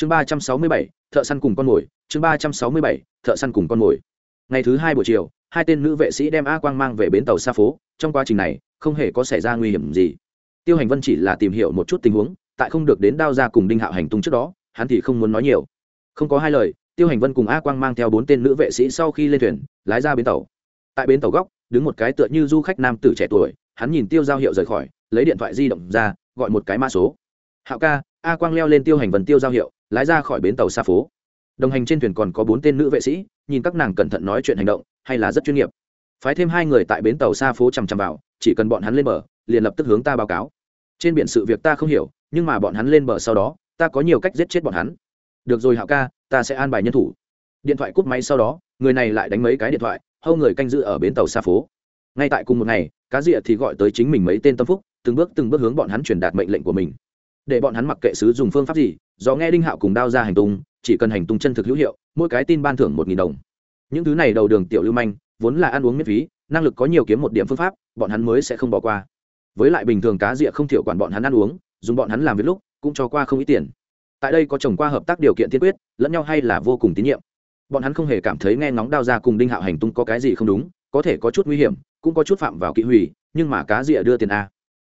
chương ba trăm sáu mươi bảy, thợ săn cùng con mồi. Chương ba trăm sáu mươi bảy, thợ săn cùng con mồi. Ngày thứ hai buổi chiều, hai tên nữ vệ sĩ đem a quang mang về bến tàu xa phố. Trong quá trình này, không hề có xảy ra nguy hiểm gì. Tiêu hành vân chỉ là tìm hiểu một chút tình huống, tại không được đến đao ra cùng đinh hạo hành tung trước đó, hắn thì không muốn nói nhiều. Không có hai lời, tiêu hành vân cùng a quang mang theo bốn tên nữ vệ sĩ sau khi lên thuyền, lái ra bến tàu. Tại bến tàu góc, đứng một cái tựa như du khách nam tử trẻ tuổi, hắn nhìn tiêu giao hiệu rời khỏi, lấy điện thoại di động ra, gọi một cái mã số. Hạo ca a quang leo lên tiêu hành vân tiêu giao hiệu, lái ra khỏi bến tàu xa phố. Đồng hành trên thuyền còn có bốn tên nữ vệ sĩ, nhìn các nàng cẩn thận nói chuyện hành động, hay là rất chuyên nghiệp. Phái thêm hai người tại bến tàu xa phố chằm chằm vào, chỉ cần bọn hắn lên bờ, liền lập tức hướng ta báo cáo. Trên biển sự việc ta không hiểu, nhưng mà bọn hắn lên bờ sau đó, ta có nhiều cách giết chết bọn hắn. Được rồi hạo ca, ta sẽ an bài nhân thủ. Điện thoại cúp máy sau đó, người này lại đánh mấy cái điện thoại, hâu người canh giữ ở bến tàu xa phố. Ngay tại cùng một ngày, cá dịa thì gọi tới chính mình mấy tên tâm phúc, từng bước từng bước hướng bọn hắn truyền đạt mệnh lệnh của mình để bọn hắn mặc kệ sứ dùng phương pháp gì, do nghe đinh hạo cùng đao ra hành tung, chỉ cần hành tung chân thực hữu hiệu, mỗi cái tin ban thưởng một nghìn đồng. Những thứ này đầu đường tiểu lưu manh, vốn là ăn uống miễn phí, năng lực có nhiều kiếm một điểm phương pháp, bọn hắn mới sẽ không bỏ qua. Với lại bình thường cá rịa không thiệu quản bọn hắn ăn uống, dùng bọn hắn làm việc lúc, cũng cho qua không ít tiền. Tại đây có chồng qua hợp tác điều kiện tiên quyết, lẫn nhau hay là vô cùng tín nhiệm. Bọn hắn không hề cảm thấy nghe ngóng đao ra cùng đinh hạo hành tung có cái gì không đúng, có thể có chút nguy hiểm, cũng có chút phạm vào kỵ hủy, nhưng mà cá rịa đưa tiền a.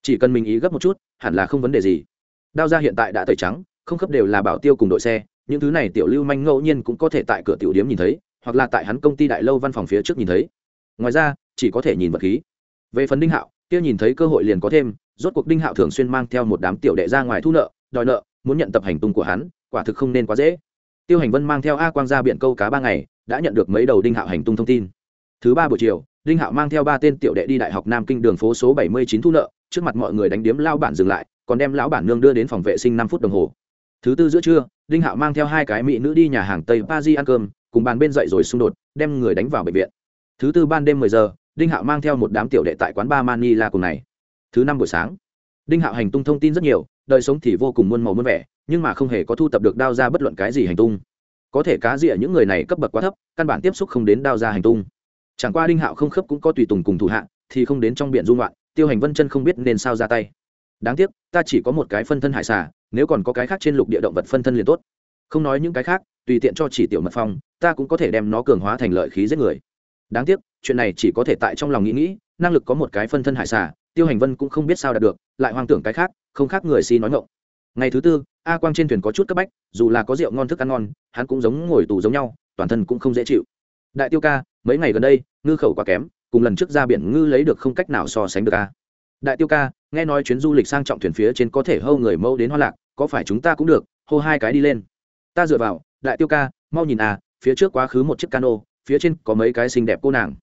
Chỉ cần mình ý gấp một chút, hẳn là không vấn đề gì đao ra hiện tại đã tẩy trắng, không cấp đều là bảo tiêu cùng đội xe, những thứ này tiểu lưu manh ngẫu nhiên cũng có thể tại cửa tiểu điếm nhìn thấy, hoặc là tại hắn công ty đại lâu văn phòng phía trước nhìn thấy. Ngoài ra, chỉ có thể nhìn vật khí. Về phần đinh hạo, kia nhìn thấy cơ hội liền có thêm, rốt cuộc đinh hạo thường xuyên mang theo một đám tiểu đệ ra ngoài thu nợ, đòi nợ, muốn nhận tập hành tung của hắn, quả thực không nên quá dễ. Tiêu hành vân mang theo a quang ra biển câu cá ba ngày, đã nhận được mấy đầu đinh hạo hành tung thông tin. Thứ ba buổi chiều, đinh hạo mang theo ba tên tiểu đệ đi đại học nam kinh đường phố số bảy mươi chín thu nợ, trước mặt mọi người đánh điếm lao bản dừng lại còn đem lão bản nương đưa đến phòng vệ sinh năm phút đồng hồ. Thứ tư giữa trưa, đinh hạo mang theo hai cái mỹ nữ đi nhà hàng tây pa di ăn cơm, cùng bàn bên dậy rồi xung đột, đem người đánh vào bệnh viện. Thứ tư ban đêm mười giờ, đinh hạo mang theo một đám tiểu đệ tại quán ba manila cùng này. Thứ năm buổi sáng, đinh hạo hành tung thông tin rất nhiều, đời sống thì vô cùng muôn màu muôn vẻ, nhưng mà không hề có thu tập được đao ra bất luận cái gì hành tung. Có thể cá rịa những người này cấp bậc quá thấp, căn bản tiếp xúc không đến đao ra hành tung. Chẳng qua đinh hạo không khớp cũng có tùy tùng cùng thủ hạ, thì không đến trong biển dung loạn, tiêu hành vân chân không biết nên sao ra tay đáng tiếc, ta chỉ có một cái phân thân hải xà, nếu còn có cái khác trên lục địa động vật phân thân liền tốt. Không nói những cái khác, tùy tiện cho chỉ tiểu mật phong, ta cũng có thể đem nó cường hóa thành lợi khí giết người. Đáng tiếc, chuyện này chỉ có thể tại trong lòng nghĩ nghĩ, năng lực có một cái phân thân hải xà, tiêu hành vân cũng không biết sao đạt được, lại hoang tưởng cái khác, không khác người si nói ngộng ngày thứ tư, a quang trên thuyền có chút cấp bách, dù là có rượu ngon thức ăn ngon, hắn cũng giống ngồi tù giống nhau, toàn thân cũng không dễ chịu. Đại tiêu ca, mấy ngày gần đây, ngư khẩu quá kém, cùng lần trước ra biển ngư lấy được không cách nào so sánh được a. Đại tiêu ca nghe nói chuyến du lịch sang trọng thuyền phía trên có thể hâu người mâu đến hoa lạc, có phải chúng ta cũng được? Hô hai cái đi lên. Ta dựa vào, đại tiêu ca, mau nhìn à phía trước quá khứ một chiếc cano, phía trên có mấy cái xinh đẹp cô nàng.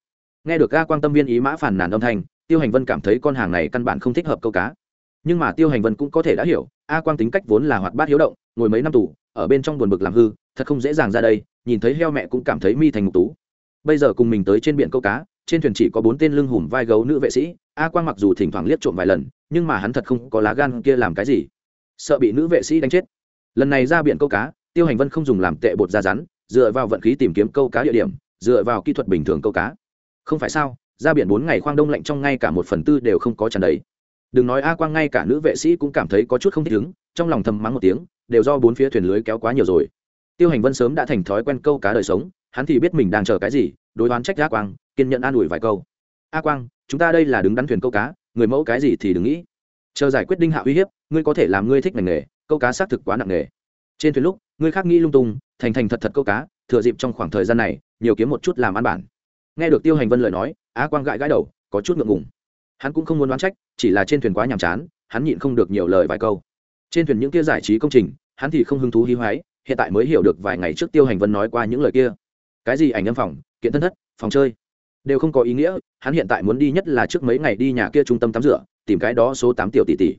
Nghe được ga quan tâm viên ý mã phản nàn âm thanh, tiêu hành vân cảm thấy con hàng này căn bản không thích hợp câu cá. Nhưng mà tiêu hành vân cũng có thể đã hiểu, a quang tính cách vốn là hoạt bát hiếu động, ngồi mấy năm tù, ở bên trong buồn bực làm hư, thật không dễ dàng ra đây, nhìn thấy heo mẹ cũng cảm thấy mi thành ngục tú. Bây giờ cùng mình tới trên biển câu cá, trên thuyền chỉ có bốn tên lưng hùm vai gấu nữ vệ sĩ, a quang mặc dù thỉnh thoảng liếc trộm vài lần nhưng mà hắn thật không có lá gan kia làm cái gì. Sợ bị nữ vệ sĩ đánh chết. Lần này ra biển câu cá, tiêu hành vân không dùng làm tệ bột da rắn, dựa vào vận khí tìm kiếm câu cá địa điểm, dựa vào kỹ thuật bình thường câu cá. Không phải sao, ra biển bốn ngày khoang đông lạnh trong ngay cả một phần tư đều không có tràn đầy. Đừng nói a quang ngay cả nữ vệ sĩ cũng cảm thấy có chút không thích ứng, trong lòng thầm mắng một tiếng, đều do bốn phía thuyền lưới kéo quá nhiều rồi. Tiêu hành vân sớm đã thành thói quen câu cá đời sống, hắn thì biết mình đang chờ cái gì, đối đoán trách a quang, kiên nhận an ủi vài câu. A quang, chúng ta đây là đứng đắn thuyền câu cá người mẫu cái gì thì đừng nghĩ. Chờ giải quyết đinh hạ uy hiếp, ngươi có thể làm ngươi thích ngành nghề, câu cá xác thực quá nặng nghề. Trên thuyền lúc, ngươi khác nghĩ lung tung, thành thành thật thật câu cá, thừa dịp trong khoảng thời gian này, nhiều kiếm một chút làm ăn bản. Nghe được tiêu hành vân lời nói, á quang gãi gãi đầu, có chút ngượng ngùng. Hắn cũng không muốn đoán trách, chỉ là trên thuyền quá nhàm chán, hắn nhịn không được nhiều lời vài câu. Trên thuyền những kia giải trí công trình, hắn thì không hứng thú hí hoái hiện tại mới hiểu được vài ngày trước tiêu hành vân nói qua những lời kia. Cái gì ảnh âm phòng, kiện thân thất, phòng chơi? Đều không có ý nghĩa, hắn hiện tại muốn đi nhất là trước mấy ngày đi nhà kia trung tâm tắm rửa, tìm cái đó số tám tiểu tỷ tỷ.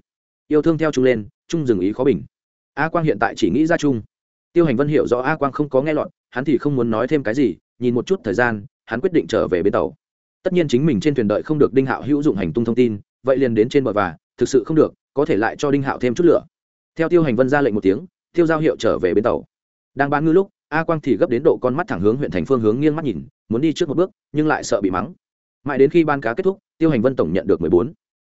Yêu thương theo trung lên trung dừng ý khó bình. A quang hiện tại chỉ nghĩ ra trung. tiêu hành vân hiểu rõ a quang không có nghe lọt, hắn thì không muốn nói thêm cái gì, nhìn một chút thời gian, hắn quyết định trở về bên tàu. Tất nhiên chính mình trên thuyền đợi không được đinh hạo hữu dụng hành tung thông tin, vậy liền đến trên bờ và, thực sự không được, có thể lại cho đinh hạo thêm chút lửa. Theo tiêu hành vân ra lệnh một tiếng, tiêu giao hiệu trở về bên tàu. Đang bán ngư lúc a quang thì gấp đến độ con mắt thẳng hướng huyện thành phương hướng nghiêng mắt nhìn, muốn đi trước một bước, nhưng lại sợ bị mắng. Mãi đến khi ban cá kết thúc, tiêu hành vân tổng nhận được mười bốn.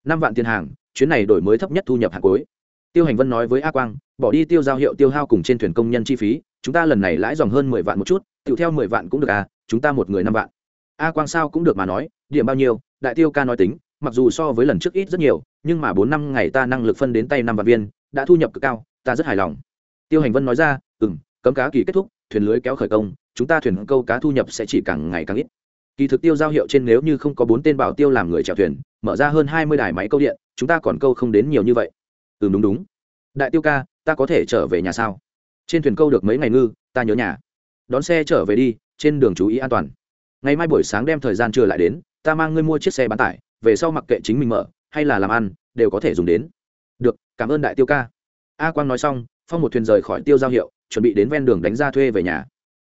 Năm vạn tiền hàng, chuyến này đổi mới thấp nhất thu nhập hàng cuối. Tiêu hành vân nói với a quang, bỏ đi tiêu giao hiệu tiêu hao cùng trên thuyền công nhân chi phí, chúng ta lần này lãi dòng hơn mười vạn một chút tự theo mười vạn cũng được à chúng ta một người năm vạn. A quang sao cũng được mà nói, điểm bao nhiêu, đại tiêu ca nói tính, mặc dù so với lần trước ít rất nhiều, nhưng mà bốn năm ngày ta năng lực phân đến tay năm vạn viên, đã thu nhập cực cao, ta rất hài lòng. Tiêu hành vân nói ra ừ m cấm cá kỳ kết thúc thuyền lưới kéo khởi công, chúng ta thuyền câu cá thu nhập sẽ chỉ càng ngày càng ít. Kỳ thực tiêu giao hiệu trên nếu như không có bốn tên bảo tiêu làm người chèo thuyền, mở ra hơn hai mươi đài máy câu điện, chúng ta còn câu không đến nhiều như vậy. Ừ đúng đúng. Đại tiêu ca, ta có thể trở về nhà sao? Trên thuyền câu được mấy ngày ngư, ta nhớ nhà. Đón xe trở về đi, trên đường chú ý an toàn. Ngày mai buổi sáng đem thời gian trưa lại đến, ta mang ngươi mua chiếc xe bán tải, về sau mặc kệ chính mình mở, hay là làm ăn, đều có thể dùng đến. Được, cảm ơn đại tiêu ca. A quang nói xong, phong một thuyền rời khỏi tiêu giao hiệu chuẩn bị đến ven đường đánh ra thuê về nhà.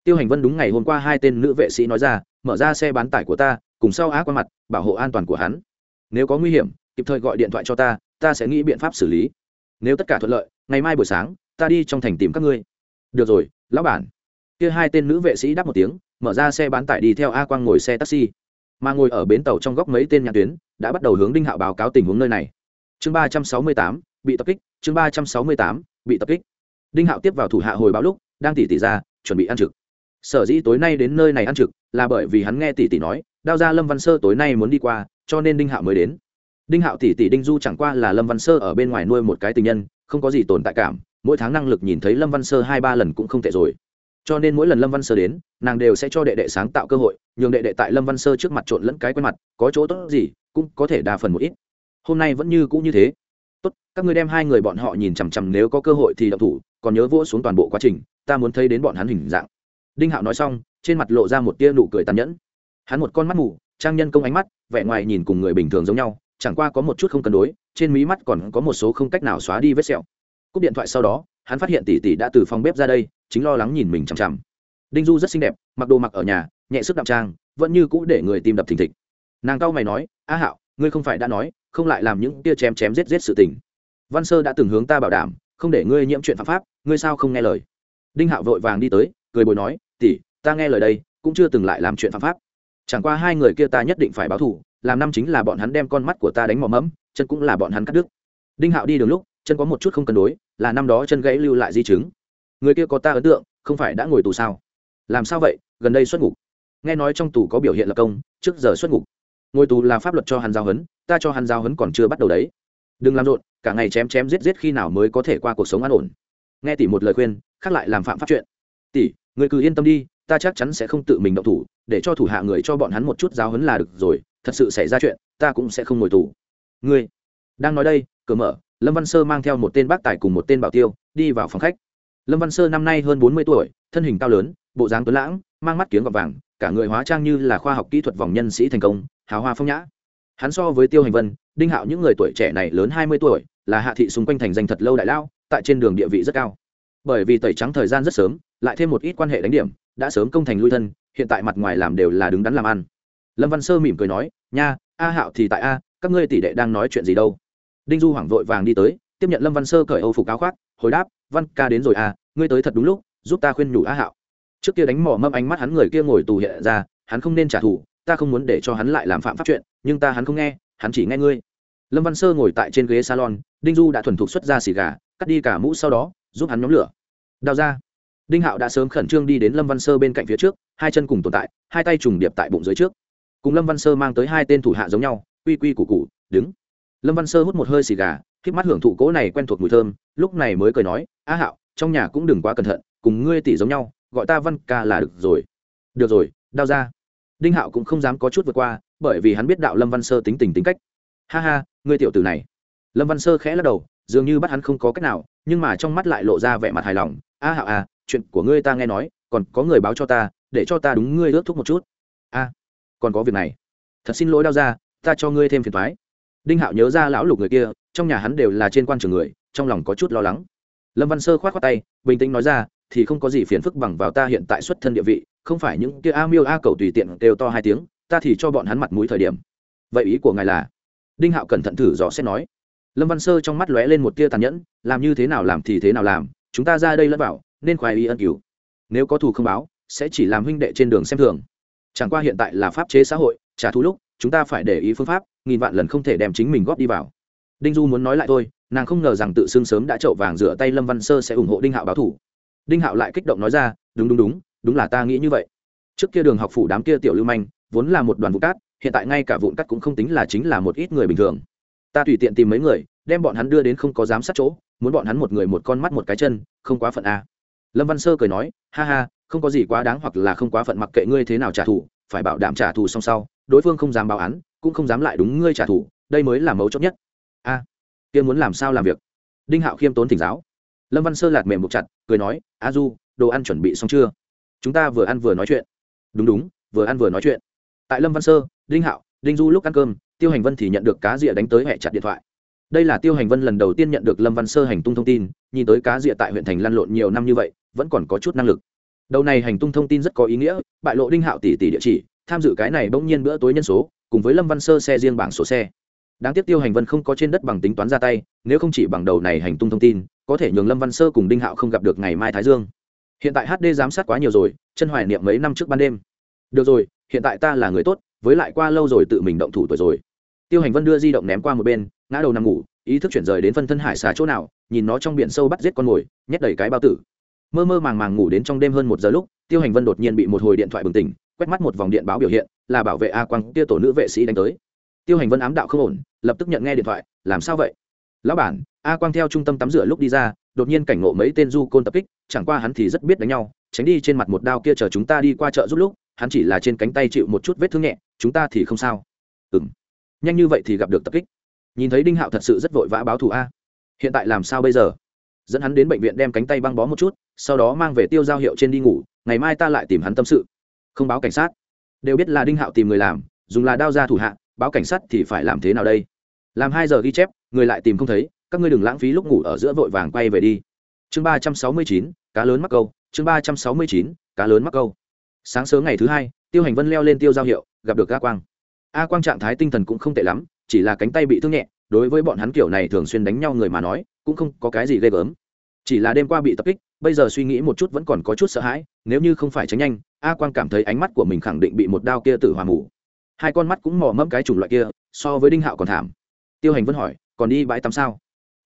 Tiêu hành vân đúng ngày hôm qua hai tên nữ vệ sĩ nói ra, mở ra xe bán tải của ta, cùng sau Á quang mặt, bảo hộ an toàn của hắn. Nếu có nguy hiểm, kịp thời gọi điện thoại cho ta ta sẽ nghĩ biện pháp xử lý. Nếu tất cả thuận lợi, ngày mai buổi sáng, ta đi trong thành tìm các ngươi. Được rồi, lão bản. Kia hai tên nữ vệ sĩ đáp một tiếng, mở ra xe bán tải đi theo a quang ngồi xe taxi. Mà ngồi ở bến tàu trong góc mấy tên nhà tuyến, đã bắt đầu hướng đinh hạo báo cáo tình huống nơi này. Chương ba trăm sáu mươi tám, bị tập kích, chương ba trăm sáu mươi tám, bị tập kích đinh hạo tiếp vào thủ hạ hồi báo lúc, đang tỉ tỉ ra, chuẩn bị ăn trực. Sở dĩ tối nay đến nơi này ăn trực là bởi vì hắn nghe tỉ tỉ nói, đao ra lâm văn sơ tối nay muốn đi qua, cho nên đinh hạo mới đến. Đinh hạo tỉ tỉ đinh du chẳng qua là lâm văn sơ ở bên ngoài nuôi một cái tình nhân, không có gì tồn tại cảm, mỗi tháng năng lực nhìn thấy lâm văn sơ hai ba lần cũng không tệ rồi. Cho nên mỗi lần lâm văn sơ đến, nàng đều sẽ cho đệ đệ sáng tạo cơ hội, nhường đệ đệ tại lâm văn sơ trước mặt trộn lẫn cái quen mặt, có chỗ tốt gì, cũng có thể đa phần một ít. Hôm nay vẫn như cũ như thế tốt, các ngươi đem hai người bọn họ nhìn chằm chằm nếu có cơ hội thì đậu thủ, còn nhớ vỗ xuống toàn bộ quá trình, ta muốn thấy đến bọn hắn hình dạng. Đinh hạo nói xong, trên mặt lộ ra một tia nụ cười tàn nhẫn. Hắn một con mắt mù, trang nhân công ánh mắt, vẻ ngoài nhìn cùng người bình thường giống nhau, chẳng qua có một chút không cân đối, trên mí mắt còn có một số không cách nào xóa đi vết sẹo. Cúp điện thoại sau đó, hắn phát hiện tỷ tỷ đã từ phòng bếp ra đây, chính lo lắng nhìn mình chằm chằm. Đinh du rất xinh đẹp, mặc đồ mặc ở nhà, nhẹ sức đạm trang, vẫn như cũ để người tim đập thình thịch. Nàng cau mày nói, a hạo, ngươi không phải đã nói không lại làm những tia chém chém giết giết sự tình. Văn sơ đã từng hướng ta bảo đảm, không để ngươi nhiễm chuyện phạm pháp, ngươi sao không nghe lời? Đinh hạo vội vàng đi tới, cười bồi nói, tỷ, ta nghe lời đây, cũng chưa từng lại làm chuyện phạm pháp. Chẳng qua hai người kia ta nhất định phải báo thù, làm năm chính là bọn hắn đem con mắt của ta đánh mò mẫm, chân cũng là bọn hắn cắt đứt. Đinh hạo đi đường lúc, chân có một chút không cân đối, là năm đó chân gãy lưu lại di chứng. Người kia có ta ấn tượng, không phải đã ngồi tù sao? Làm sao vậy? Gần đây xuất ngục. Nghe nói trong tù có biểu hiện lập công, trước giờ xuất ngục. Ngồi tù là pháp luật cho hắn giao hấn ta cho hắn giao hấn còn chưa bắt đầu đấy. Đừng làm rộn, cả ngày chém chém giết giết khi nào mới có thể qua cuộc sống an ổn. Nghe tỷ một lời khuyên, khác lại làm phạm pháp chuyện. Tỷ người cứ yên tâm đi, ta chắc chắn sẽ không tự mình động thủ, để cho thủ hạ người cho bọn hắn một chút giáo hấn là được rồi, thật sự xảy ra chuyện, ta cũng sẽ không ngồi tù. Ngươi, đang nói đây, cửa mở, lâm văn sơ mang theo một tên bác tài cùng một tên bảo tiêu, đi vào phòng khách. Lâm văn sơ năm nay hơn bốn mươi tuổi, thân hình cao lớn, bộ dáng tuấn lãng, mang mắt kiếng gọt vàng, cả người hóa trang như là khoa học kỹ thuật vòng nhân sĩ thành công, hào hoa phong nhã hắn so với tiêu hành vân, đinh hạo những người tuổi trẻ này lớn hai mươi tuổi, là hạ thị xung quanh thành danh thật lâu đại lao, tại trên đường địa vị rất cao. Bởi vì tẩy trắng thời gian rất sớm, lại thêm một ít quan hệ đánh điểm, đã sớm công thành lui thân, hiện tại mặt ngoài làm đều là đứng đắn làm ăn. Lâm văn sơ mỉm cười nói, nha, a hạo thì tại a, các ngươi tỷ đệ đang nói chuyện gì đâu? Đinh du hoảng vội vàng đi tới, tiếp nhận lâm văn sơ cởi âu phục áo khoác, hồi đáp, văn ca đến rồi à ngươi tới thật đúng lúc, giúp ta khuyên nhủ a hạo. Trước kia đánh mỏ mâm ánh mắt hắn người kia ngồi tù hiện ra, hắn không nên trả thù ta không muốn để cho hắn lại làm phạm pháp chuyện nhưng ta hắn không nghe hắn chỉ nghe ngươi. Lâm văn sơ ngồi tại trên ghế salon đinh du đã thuần thục xuất ra xì gà cắt đi cả mũ sau đó giúp hắn nhóm lửa. Đào ra. Đinh hạo đã sớm khẩn trương đi đến lâm văn sơ bên cạnh phía trước hai chân cùng tồn tại hai tay trùng điệp tại bụng dưới trước. Cùng lâm văn sơ mang tới hai tên thủ hạ giống nhau quy quy củ củ, đứng. Lâm văn sơ hút một hơi xì gà k mắt hưởng thụ cố này quen thuộc mùi thơm lúc này mới cười nói á hạo trong nhà cũng đừng quá cẩn thận cùng ngươi tỷ giống nhau gọi ta văn ca là được rồi. Được rồi đao ra đinh hạo cũng không dám có chút vượt qua, bởi vì hắn biết đạo lâm văn sơ tính tình tính cách. Ha ha, ngươi tiểu tử này. Lâm văn sơ khẽ lắc đầu, dường như bắt hắn không có cách nào, nhưng mà trong mắt lại lộ ra vẻ mặt hài lòng. A hạo à chuyện của ngươi ta nghe nói, còn có người báo cho ta, để cho ta đúng ngươi ước thúc một chút. A, còn có việc này. Thật xin lỗi đau ra, ta cho ngươi thêm phiền thoái đinh hạo nhớ ra lão lục người kia, trong nhà hắn đều là trên quan trường người, trong lòng có chút lo lắng. Lâm văn sơ k h o á t khoác tay, bình tĩnh nói ra, thì không có gì phiền phức bằng vào ta hiện tại xuất thân địa vị không phải những kia a miêu a cầu tùy tiện đều to hai tiếng, ta thì cho bọn hắn mặt mũi thời điểm. Vậy ý của ngài là? Đinh hạo cẩn thận thử dò xét nói. Lâm văn sơ trong mắt lóe lên một tia tàn nhẫn, làm như thế nào làm thì thế nào làm, chúng ta ra đây lẫn vào, nên khoái ý ân cứu. Nếu có thù không báo, sẽ chỉ làm huynh đệ trên đường xem thường. Chẳng qua hiện tại là pháp chế xã hội, trả thù lúc, chúng ta phải để ý phương pháp, nghìn vạn lần không thể đem chính mình góp đi vào. Đinh du muốn nói lại thôi, nàng không ngờ rằng tự xưng sớm đã trậu vàng rửa tay lâm văn sơ sẽ ủng hộ đinh hạo báo thủ đinh hạo lại kích động nói ra, đúng đúng đúng đúng là ta nghĩ như vậy. Trước kia đường học phủ đám kia tiểu lưu manh vốn là một đoàn vụ cát hiện tại ngay cả vụn cát cũng không tính là chính là một ít người bình thường. Ta tùy tiện tìm mấy người đem bọn hắn đưa đến không có giám sát chỗ muốn bọn hắn một người một con mắt một cái chân không quá phận a. Lâm văn sơ cười nói ha ha không có gì quá đáng hoặc là không quá phận mặc kệ ngươi thế nào trả thù phải bảo đảm trả thù song sau đối phương không dám báo án cũng không dám lại đúng ngươi trả thù đây mới là mấu chốt nhất. A à, kia muốn làm sao làm việc? Đinh hạo khiêm tốn thỉnh giáo. Lâm văn sơ lạt mềm một chặt cười nói a du đồ ăn chuẩn bị xong chưa? Chúng ta vừa ăn vừa nói chuyện. Đúng đúng, vừa ăn vừa nói chuyện. Tại lâm văn sơ, đinh hạo, đinh du lúc ăn cơm, tiêu hành vân thì nhận được cá rịa đánh tới hẹ chặt điện thoại. Đây là tiêu hành vân lần đầu tiên nhận được lâm văn sơ hành tung thông tin, nhìn tới cá rịa tại huyện thành lăn lộn nhiều năm như vậy, vẫn còn có chút năng lực. Đầu này hành tung thông tin rất có ý nghĩa, bại lộ đinh hạo tỷ tỷ địa chỉ, tham dự cái này bỗng nhiên bữa tối nhân số, cùng với lâm văn sơ xe riêng bảng số xe. Đáng tiếc tiêu hành vân không có trên đất bằng tính toán ra tay, nếu không chỉ bằng đầu này hành tung thông tin, có thể nhường lâm văn sơ cùng đinh hạo không gặp được ngày mai thái dương hiện tại hd giám sát quá nhiều rồi, chân hoài niệm mấy năm trước ban đêm. Được rồi, hiện tại ta là người tốt, với lại qua lâu rồi tự mình động thủ tuổi rồi. Tiêu hành vân đưa di động ném qua một bên, ngã đầu nằm ngủ, ý thức chuyển rời đến phân thân hải xà chỗ nào, nhìn nó trong biển sâu bắt giết con mồi, nhét đầy cái bao tử. Mơ mơ màng màng ngủ đến trong đêm hơn một giờ lúc, tiêu hành vân đột nhiên bị một hồi điện thoại bừng tỉnh, quét mắt một vòng điện báo biểu hiện, là bảo vệ a quang tia tổ nữ vệ sĩ đánh tới. Tiêu hành vân ám đạo không ổn, lập tức nhận nghe điện thoại, làm sao vậy? Lão bản, a quang theo trung tâm tắm rửa lúc đi ra đột nhiên cảnh ngộ mấy tên du côn tập kích, chẳng qua hắn thì rất biết đánh nhau, tránh đi trên mặt một đao kia chờ chúng ta đi qua chợ giúp lúc, hắn chỉ là trên cánh tay chịu một chút vết thương nhẹ, chúng ta thì không sao. Ừ m nhanh như vậy thì gặp được tập kích. Nhìn thấy đinh hạo thật sự rất vội vã báo thù a. Hiện tại làm sao bây giờ? Dẫn hắn đến bệnh viện đem cánh tay băng bó một chút, sau đó mang về tiêu giao hiệu trên đi ngủ, ngày mai ta lại tìm hắn tâm sự. Không báo cảnh sát. Đều biết là đinh hạo tìm người làm, dùng là đao ra thủ hạ, báo cảnh sát thì phải làm thế nào đây? Làm hai giờ ghi chép, người lại tìm không thấy các ngươi đừng lãng phí lúc ngủ ở giữa vội vàng quay về đi. Chương ba trăm sáu mươi chín, cá lớn mắc câu. Chương ba trăm sáu mươi chín, cá lớn mắc câu. Sáng sớm ngày thứ hai, tiêu hành vân leo lên tiêu giao hiệu, gặp được a quang. A quang trạng thái tinh thần cũng không tệ lắm, chỉ là cánh tay bị thương nhẹ, đối với bọn hắn kiểu này thường xuyên đánh nhau người mà nói, cũng không có cái gì ghê gớm. Chỉ là đêm qua bị tập kích, bây giờ suy nghĩ một chút vẫn còn có chút sợ hãi, nếu như không phải tránh nhanh, a quang cảm thấy ánh mắt của mình khẳng định bị một đao kia tử hòa mù. Hai con mắt cũng mò mẫm cái chủng loại kia, so với đinh hạo còn thảm. Tiêu hành vân hỏi, còn đi bãi tắm sao?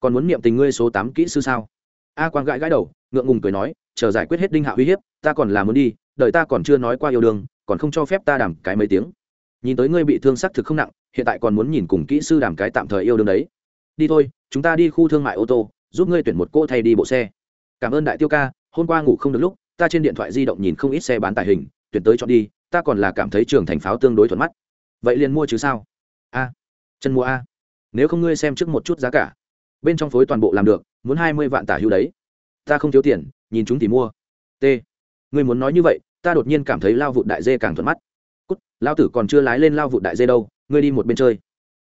Còn muốn niệm tình ngươi số tám kỹ sư sao? A quang gãi gãi đầu, ngượng ngùng cười nói, chờ giải quyết hết đinh hạ uy hiếp, ta còn là muốn đi, đời ta còn chưa nói qua yêu đương, còn không cho phép ta đàm cái mấy tiếng. Nhìn tới ngươi bị thương xác thực không nặng, hiện tại còn muốn nhìn cùng kỹ sư đàm cái tạm thời yêu đương đấy. Đi thôi, chúng ta đi khu thương mại ô tô, giúp ngươi tuyển một cô thay đi bộ xe. Cảm ơn đại tiêu ca, hôm qua ngủ không được lúc, ta trên điện thoại di động nhìn không ít xe bán tải hình, tuyển tới chọn đi, ta còn là cảm thấy trường thành pháo tương đối thuận mắt. Vậy liền mua chứ sao? A, chân mua a. Nếu không ngươi xem trước một chút giá cả bên trong phối toàn bộ làm được, muốn hai mươi vạn tả hữu đấy. Ta không thiếu tiền, nhìn chúng thì mua. T. Ngươi muốn nói như vậy, ta đột nhiên cảm thấy lao vụt đại dê càng thuận mắt. Cút, lao tử còn chưa lái lên lao vụt đại dê đâu, ngươi đi một bên chơi.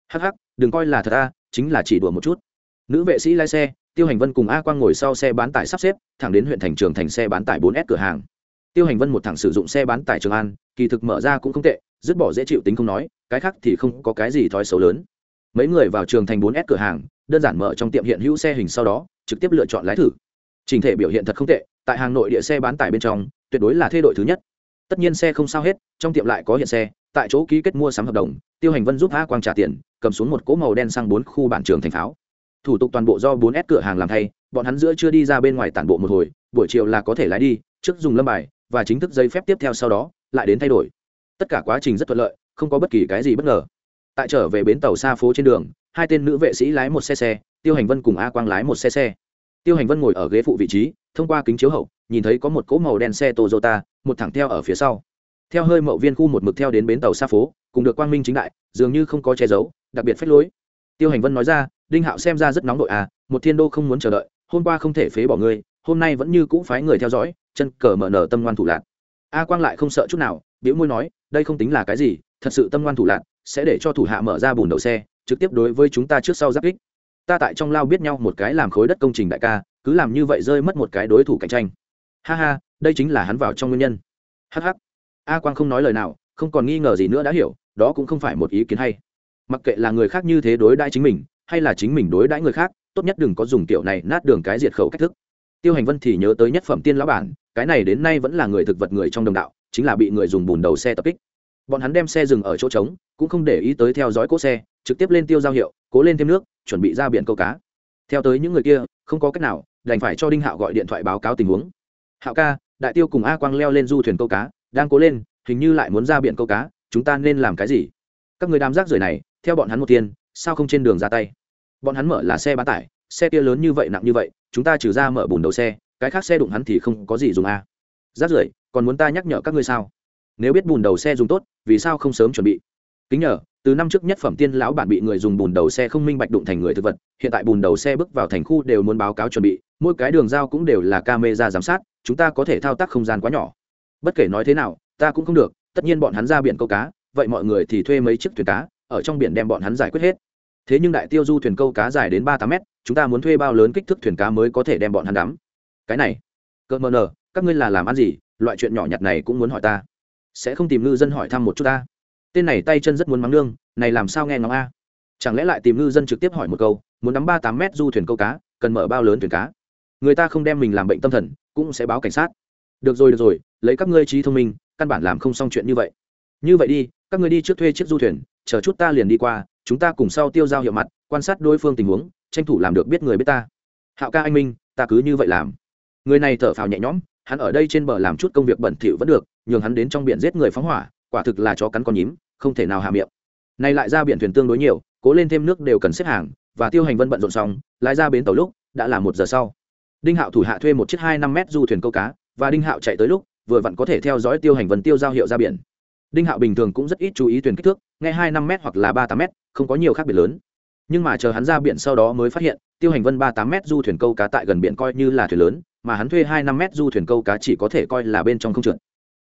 Hắc hắc, đừng coi là thật ta chính là chỉ đùa một chút. Nữ vệ sĩ lái xe, tiêu hành vân cùng a quang ngồi sau xe bán tải sắp xếp, thẳng đến huyện thành trường thành xe bán tải bốn s cửa hàng. Tiêu hành vân một thẳng sử dụng xe bán tải trường an, kỳ thực mở ra cũng không tệ, dứt bỏ dễ chịu tính không nói, cái khác thì không có cái gì thói xấu lớn. Mấy người vào trường thành bốn s cửa hàng đơn giản mở trong tiệm hiện hữu xe hình sau đó trực tiếp lựa chọn lái thử trình thể biểu hiện thật không tệ tại hàng nội địa xe bán tải bên trong tuyệt đối là thê đội thứ nhất tất nhiên xe không sao hết trong tiệm lại có hiện xe tại chỗ ký kết mua sắm hợp đồng tiêu hành vân giúp a quang trả tiền cầm xuống một cỗ màu đen sang bốn khu bản trường thành pháo thủ tục toàn bộ do bốn s cửa hàng làm thay, bọn hắn giữa chưa đi ra bên ngoài tản bộ một hồi, buổi chiều là có thể lái đi, trước dùng lâm bài và chính thức giấy phép tiếp theo sau đó, lại đến thay đổi. Tất cả quá trình rất thuận lợi, không có bất kỳ cái gì bất ngờ. Tại trở về bến tàu xa phố trên đường, hai tên nữ vệ sĩ lái một xe xe, Tiêu Hành Vân cùng A Quang lái một xe xe. Tiêu Hành Vân ngồi ở ghế phụ vị trí, thông qua kính chiếu hậu, nhìn thấy có một cỗ màu đen xe Toyota, một thẳng theo ở phía sau. Theo hơi mậu viên khu một mực theo đến bến tàu xa phố, cùng được quang minh chính đại, dường như không có che giấu, đặc biệt phách lối. Tiêu Hành Vân nói ra, đinh hạo xem ra rất nóng đội à một thiên đô không muốn chờ đợi hôm qua không thể phế bỏ ngươi hôm nay vẫn như cũ phái người theo dõi chân cờ mở nở tâm ngoan thủ lạc a quang lại không sợ chút nào biểu môi nói đây không tính là cái gì thật sự tâm ngoan thủ lạc sẽ để cho thủ hạ mở ra bùn đậu xe, trực tiếp đối với chúng ta trước sau giáp kích. Ta tại trong lao biết nhau một cái làm khối đất công trình đại ca, cứ làm như vậy rơi mất một cái đối thủ cạnh tranh. Ha ha, đây chính là hắn vào trong nguyên nhân. Hh a quang không nói lời nào, không còn nghi ngờ gì nữa đã hiểu, đó cũng không phải một ý kiến hay. Mặc kệ là người khác như thế đối đãi chính mình, hay là chính mình đối đãi người khác, tốt nhất đừng có dùng kiểu này nát đường cái diệt khẩu cách thức. Tiêu hành vân thì nhớ tới nhất phẩm tiên lão bản, cái này đến nay vẫn là người thực vật người trong đồng đạo, chính là bị người dùng bùn đầu xe tập kích bọn hắn đem xe dừng ở chỗ trống, cũng không để ý tới theo dõi cỗ xe, trực tiếp lên tiêu giao hiệu, cố lên thêm nước, chuẩn bị ra biển câu cá. Theo tới những người kia, không có cách nào, đành phải cho đinh hạo gọi điện thoại báo cáo tình huống. Hạo ca, đại tiêu cùng a quang leo lên du thuyền câu cá, đang cố lên, hình như lại muốn ra biển câu cá, chúng ta nên làm cái gì? Các người đám rác rưởi này, theo bọn hắn một tiên sao không trên đường ra tay? Bọn hắn mở là xe bán tải, xe kia lớn như vậy nặng như vậy, chúng ta trừ ra mở bùn đầu xe, cái khác xe đụng hắn thì không có gì dùng a. Rác rưởi, còn muốn ta nhắc nhở các ngươi sao? Nếu biết bùn đầu xe dùng tốt, vì sao không sớm chuẩn bị? Kính nhờ, từ năm trước nhất phẩm tiên lão bản bị người dùng bùn đầu xe không minh bạch đụng thành người thực vật, hiện tại bùn đầu xe bước vào thành khu đều muốn báo cáo chuẩn bị, mỗi cái đường giao cũng đều là camera giám sát, chúng ta có thể thao tác không gian quá nhỏ. Bất kể nói thế nào, ta cũng không được, tất nhiên bọn hắn ra biển câu cá, vậy mọi người thì thuê mấy chiếc thuyền cá, ở trong biển đem bọn hắn giải quyết hết. Thế nhưng đại tiêu du thuyền câu cá dài đến ba tám mét, chúng ta muốn thuê bao lớn kích thước thuyền cá mới có thể đem bọn hắn đắm? Cái này cỡ mờ nờ, các ngươi là làm ăn gì? Loại chuyện nhỏ nhặt này cũng muốn hỏi ta sẽ không tìm ngư dân hỏi thăm một chút ta. Tên này tay chân rất muốn mắng nương, này làm sao nghe ngóng a? Chẳng lẽ lại tìm ngư dân trực tiếp hỏi một câu, muốn nắm ba tám mét du thuyền câu cá, cần mở bao lớn thuyền cá? Người ta không đem mình làm bệnh tâm thần, cũng sẽ báo cảnh sát. Được rồi được rồi, lấy các ngươi trí thông minh, căn bản làm không xong chuyện như vậy. Như vậy đi, các ngươi đi trước thuê chiếc du thuyền, chờ chút ta liền đi qua, chúng ta cùng sau tiêu giao hiệu mặt, quan sát đối phương tình huống, tranh thủ làm được biết người biết ta. Hạo ca anh minh, ta cứ như vậy làm. Người này thở phào nhẹ nhõm, hắn ở đây trên bờ làm chút công việc bẩn thỉu vẫn được nhường hắn đến trong biển giết người phóng hỏa, quả thực là chó cắn con nhím, không thể nào hạ miệng. Nay lại ra biển thuyền tương đối nhiều, cố lên thêm nước đều cần xếp hàng, và tiêu hành vân bận rộn xong, lái ra bến tàu lúc, đã là một giờ sau. Đinh hạo thủ hạ thuê một chiếc hai năm mét du thuyền câu cá, và đinh hạo chạy tới lúc, vừa vặn có thể theo dõi tiêu hành vân tiêu giao hiệu ra biển. Đinh hạo bình thường cũng rất ít chú ý thuyền kích thước, nghe hai năm m hoặc là ba tám m không có nhiều khác biệt lớn. Nhưng mà chờ hắn ra biển sau đó mới phát hiện, tiêu hành vân ba tám m du thuyền câu cá tại gần biển coi như là thuyền lớn, mà hắn thuê hai năm m du thuyền câu cá chỉ có thể coi là bên trong không trượt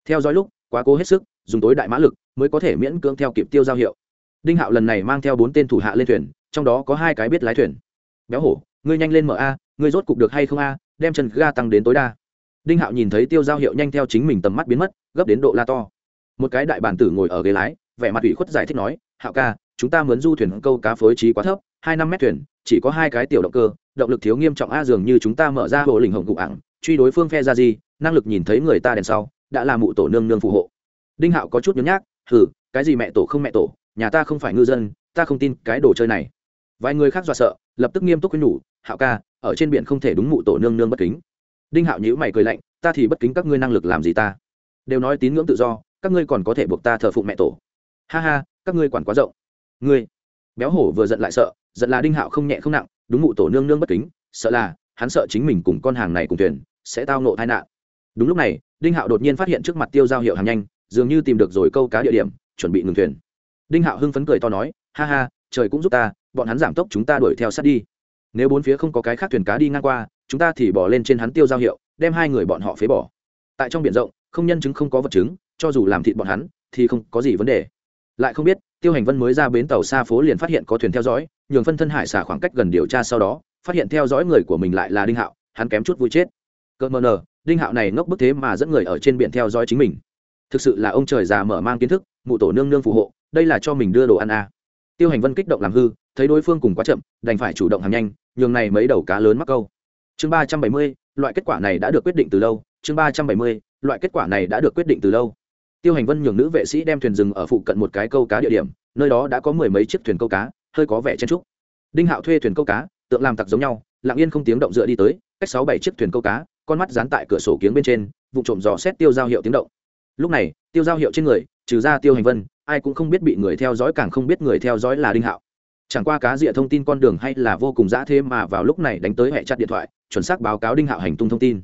theo dõi lúc, quá cố hết sức, dùng tối đại mã lực mới có thể miễn cưỡng theo kịp tiêu giao hiệu. Đinh hạo lần này mang theo bốn tên thủ hạ lên thuyền, trong đó có hai cái biết lái thuyền. Béo hổ, ngươi nhanh lên mở a, ngươi rốt cục được hay không a, đem chân ga tăng đến tối đa. Đinh hạo nhìn thấy tiêu giao hiệu nhanh theo chính mình tầm mắt biến mất, gấp đến độ la to. Một cái đại bản tử ngồi ở ghế lái, vẻ mặt ủy khuất giải thích nói, hạo ca, chúng ta muốn du thuyền câu cá phối trí quá thấp, hai năm mét thuyền, chỉ có hai cái tiểu động cơ, động lực thiếu nghiêm trọng a, dường như chúng ta mở ra hồ lình hồng cụ ảng, truy đối phương phe ra gì, năng lực nhìn thấy người ta đèn sau đã là mụ tổ nương nương phù hộ. Đinh hạo có chút nhớ nhác, hừ, cái gì mẹ tổ không mẹ tổ, nhà ta không phải ngư dân, ta không tin cái đồ chơi này. Vài người khác dọa sợ, lập tức nghiêm túc khuyên nhủ, hạo ca, ở trên biển không thể đúng mụ tổ nương nương bất kính. Đinh hạo nhữ mày cười lạnh, ta thì bất kính các ngươi năng lực làm gì ta? Đều nói tín ngưỡng tự do, các ngươi còn có thể buộc ta thờ phụng mẹ tổ. Ha ha, các ngươi quản quá rộng. Ngươi? Béo hổ vừa giận lại sợ, giận là đinh hạo không nhẹ không nặng, đúng mụ tổ nương nương bất kính, sợ là hắn sợ chính mình cùng con hàng này cùng thuyền, sẽ tao nộ tai nạn. Đúng lúc này đinh hạo đột nhiên phát hiện trước mặt tiêu giao hiệu hàng nhanh, dường như tìm được rồi câu cá địa điểm, chuẩn bị ngừng thuyền. Đinh hạo hưng phấn cười to nói, ha ha, trời cũng giúp ta, bọn hắn giảm tốc chúng ta đuổi theo sát đi. Nếu bốn phía không có cái khác thuyền cá đi ngang qua, chúng ta thì bỏ lên trên hắn tiêu giao hiệu, đem hai người bọn họ phế bỏ. Tại trong biển rộng, không nhân chứng không có vật chứng, cho dù làm thịt bọn hắn, thì không có gì vấn đề. Lại không biết, tiêu hành vân mới ra bến tàu xa phố liền phát hiện có thuyền theo dõi, nhường phân thân hải xả khoảng cách gần điều tra sau đó, phát hiện theo dõi người của mình lại là đinh hạo, hắn kém chút vui chết. Cỡ mờ nờ đinh hạo này ngốc bức thế mà dẫn người ở trên biển theo dõi chính mình. Thực sự là ông trời già mở mang kiến thức, mụ tổ nương nương phù hộ, đây là cho mình đưa đồ ăn à. tiêu hành vân kích động làm hư, thấy đối phương cùng quá chậm, đành phải chủ động hàng nhanh, nhường này mấy đầu cá lớn mắc câu. Chương ba trăm bảy mươi, loại kết quả này đã được quyết định từ lâu, chương ba trăm bảy mươi, loại kết quả này đã được quyết định từ lâu. Tiêu hành vân nhường nữ vệ sĩ đem thuyền rừng ở phụ cận một cái câu cá địa điểm, nơi đó đã có mười mấy chiếc thuyền câu cá, hơi có vẻ chen trúc đinh hạo thuê thuyền câu cá, tượng làm tặc giống nhau, lặng yên không tiếng động dựa đi tới, cách sáu bảy chiếc thuyền câu cá con mắt dán tại cửa sổ kiếng bên trên vụ trộm dò xét tiêu giao hiệu tiếng động. Lúc này, tiêu giao hiệu trên người, trừ ra tiêu hành vân, ai cũng không biết bị người theo dõi càng không biết người theo dõi là đinh hạo. Chẳng qua cá rịa thông tin con đường hay là vô cùng dã thế mà vào lúc này đánh tới hệ chặt điện thoại, chuẩn xác báo cáo đinh hạo hành tung thông tin.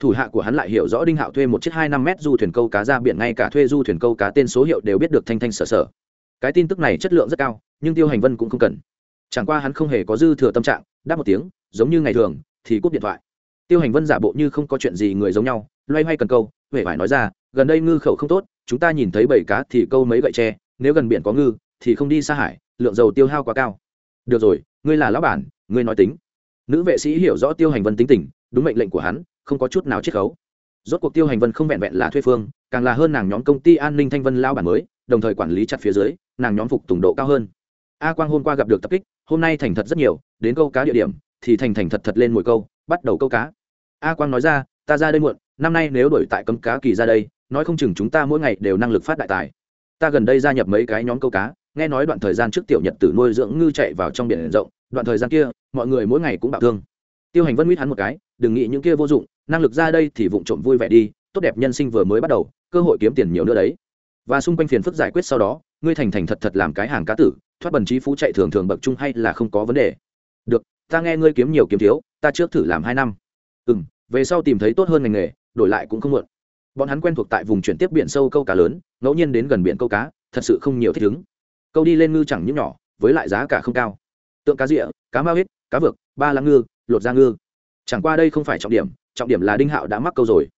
Thủ hạ của hắn lại hiểu rõ đinh hạo thuê một chiếc hai năm mét du thuyền câu cá ra biển ngay cả thuê du thuyền câu cá tên số hiệu đều biết được thanh thanh sở sở. Cái tin tức này chất lượng rất cao, nhưng tiêu hành vân cũng không cần. Chẳng qua hắn không hề có dư thừa tâm trạng, đáp một tiếng, giống như ngày thường, thì cúp điện thoại tiêu hành vân giả bộ như không có chuyện gì người giống nhau, loay hoay cần câu, huệ phải nói ra, gần đây ngư khẩu không tốt, chúng ta nhìn thấy bảy cá thì câu mấy gậy tre, nếu gần biển có ngư, thì không đi xa hải, lượng dầu tiêu hao quá cao. Được rồi, ngươi là lão bản, ngươi nói tính. Nữ vệ sĩ hiểu rõ tiêu hành vân tính tình, đúng mệnh lệnh của hắn, không có chút nào chiết khấu. Rốt cuộc tiêu hành vân không vẹn vẹn là thuê phương, càng là hơn nàng nhóm công ty an ninh thanh vân lao bản mới, đồng thời quản lý chặt phía dưới, nàng nhóm phục tùng độ cao hơn. A quang hôm qua gặp được tập kích, hôm nay thành thật rất nhiều, đến câu cá địa điểm, thì thành thành thật thật lên mồi câu bắt đầu câu cá. A quang nói ra, ta ra đây muộn, năm nay nếu đổi tại cấm cá kỳ ra đây, nói không chừng chúng ta mỗi ngày đều năng lực phát đại tài. Ta gần đây gia nhập mấy cái nhóm câu cá, nghe nói đoạn thời gian trước tiểu nhật tử nuôi dưỡng ngư chạy vào trong biển rộng, đoạn thời gian kia, mọi người mỗi ngày cũng bạo thương. Tiêu hành vân mít hắn một cái, đừng nghĩ những kia vô dụng, năng lực ra đây thì vụng trộm vui vẻ đi, tốt đẹp nhân sinh vừa mới bắt đầu, cơ hội kiếm tiền nhiều nữa đấy. Và xung quanh phiền phức giải quyết sau đó, ngươi thành thành thật thật làm cái hàng cá tử, thoát bần trí phú chạy thường thường bậc trung hay là không có vấn đề. Được, ta nghe ngươi kiếm nhiều kiếm thiếu ta trước thử làm hai năm. Ừ m về sau tìm thấy tốt hơn ngành nghề, đổi lại cũng không muộn. Bọn hắn quen thuộc tại vùng chuyển tiếp biển sâu câu cá lớn, ngẫu nhiên đến gần biển câu cá, thật sự không nhiều thích ứng. Câu đi lên ngư chẳng những nhỏ, với lại giá cả không cao. Tượng cá rịa, cá mao hết cá vực ba lăng ngư, lột da ngư. Chẳng qua đây không phải trọng điểm trọng điểm là đinh hạo đã mắc câu rồi.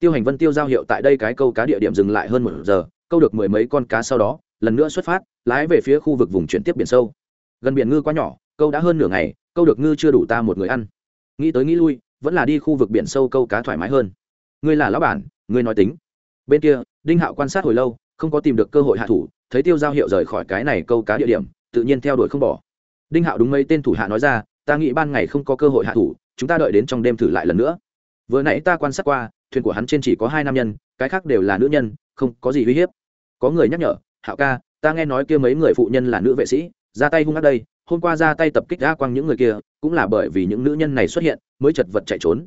Tiêu hành vân tiêu giao hiệu tại đây cái câu cá địa điểm dừng lại hơn một giờ, câu được mười mấy con cá sau đó, lần nữa xuất phát, lái về phía khu vực vùng chuyển tiếp biển sâu. Gần biển ngư quá nhỏ, câu đã hơn nửa ngày, câu được ngư chưa đủ ta một người ăn nghĩ tới nghĩ lui, vẫn là đi khu vực biển sâu câu cá thoải mái hơn. Ngươi là lão bản, ngươi nói tính. Bên kia, đinh hạo quan sát hồi lâu, không có tìm được cơ hội hạ thủ, thấy tiêu giao hiệu rời khỏi cái này câu cá địa điểm, tự nhiên theo đuổi không bỏ. Đinh hạo đúng mấy tên thủ hạ nói ra, ta nghĩ ban ngày không có cơ hội hạ thủ, chúng ta đợi đến trong đêm thử lại lần nữa. Vừa nãy ta quan sát qua, thuyền của hắn trên chỉ có hai nam nhân, cái khác đều là nữ nhân, không có gì uy hiếp. Có người nhắc nhở, hạo ca, ta nghe nói kia mấy người phụ nhân là nữ vệ sĩ, ra tay hung ác đây hôm qua ra tay tập kích ra quang những người kia, cũng là bởi vì những nữ nhân này xuất hiện mới chật vật chạy trốn.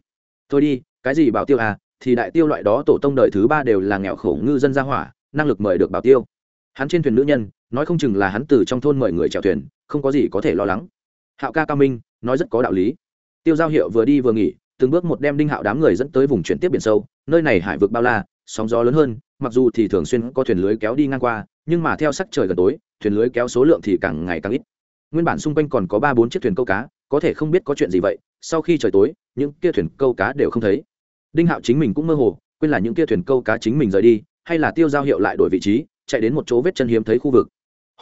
Thôi đi, cái gì bảo tiêu à thì đại tiêu loại đó tổ tông đời thứ ba đều là nghèo khổ ngư dân ra hỏa, năng lực mời được bảo tiêu. Hắn trên thuyền nữ nhân, nói không chừng là hắn từ trong thôn mời người chèo thuyền, không có gì có thể lo lắng. Hạo ca cao minh, nói rất có đạo lý. Tiêu giao hiệu vừa đi vừa nghỉ, từng bước một đem đinh hạo đám người dẫn tới vùng chuyển tiếp biển sâu, nơi này hải vực bao la, sóng gió lớn hơn, mặc dù thì thường xuyên có thuyền lưới kéo đi ngang qua, nhưng mà theo sắc trời gần tối, thuyền lưới kéo số lượng thì càng ngày càng ít nguyên bản xung quanh còn có ba bốn chiếc thuyền câu cá, có thể không biết có chuyện gì vậy, sau khi trời tối, những kia thuyền câu cá đều không thấy. Đinh hạo chính mình cũng mơ hồ, quên là những kia thuyền câu cá chính mình rời đi, hay là tiêu giao hiệu lại đổi vị trí, chạy đến một chỗ vết chân hiếm thấy khu vực.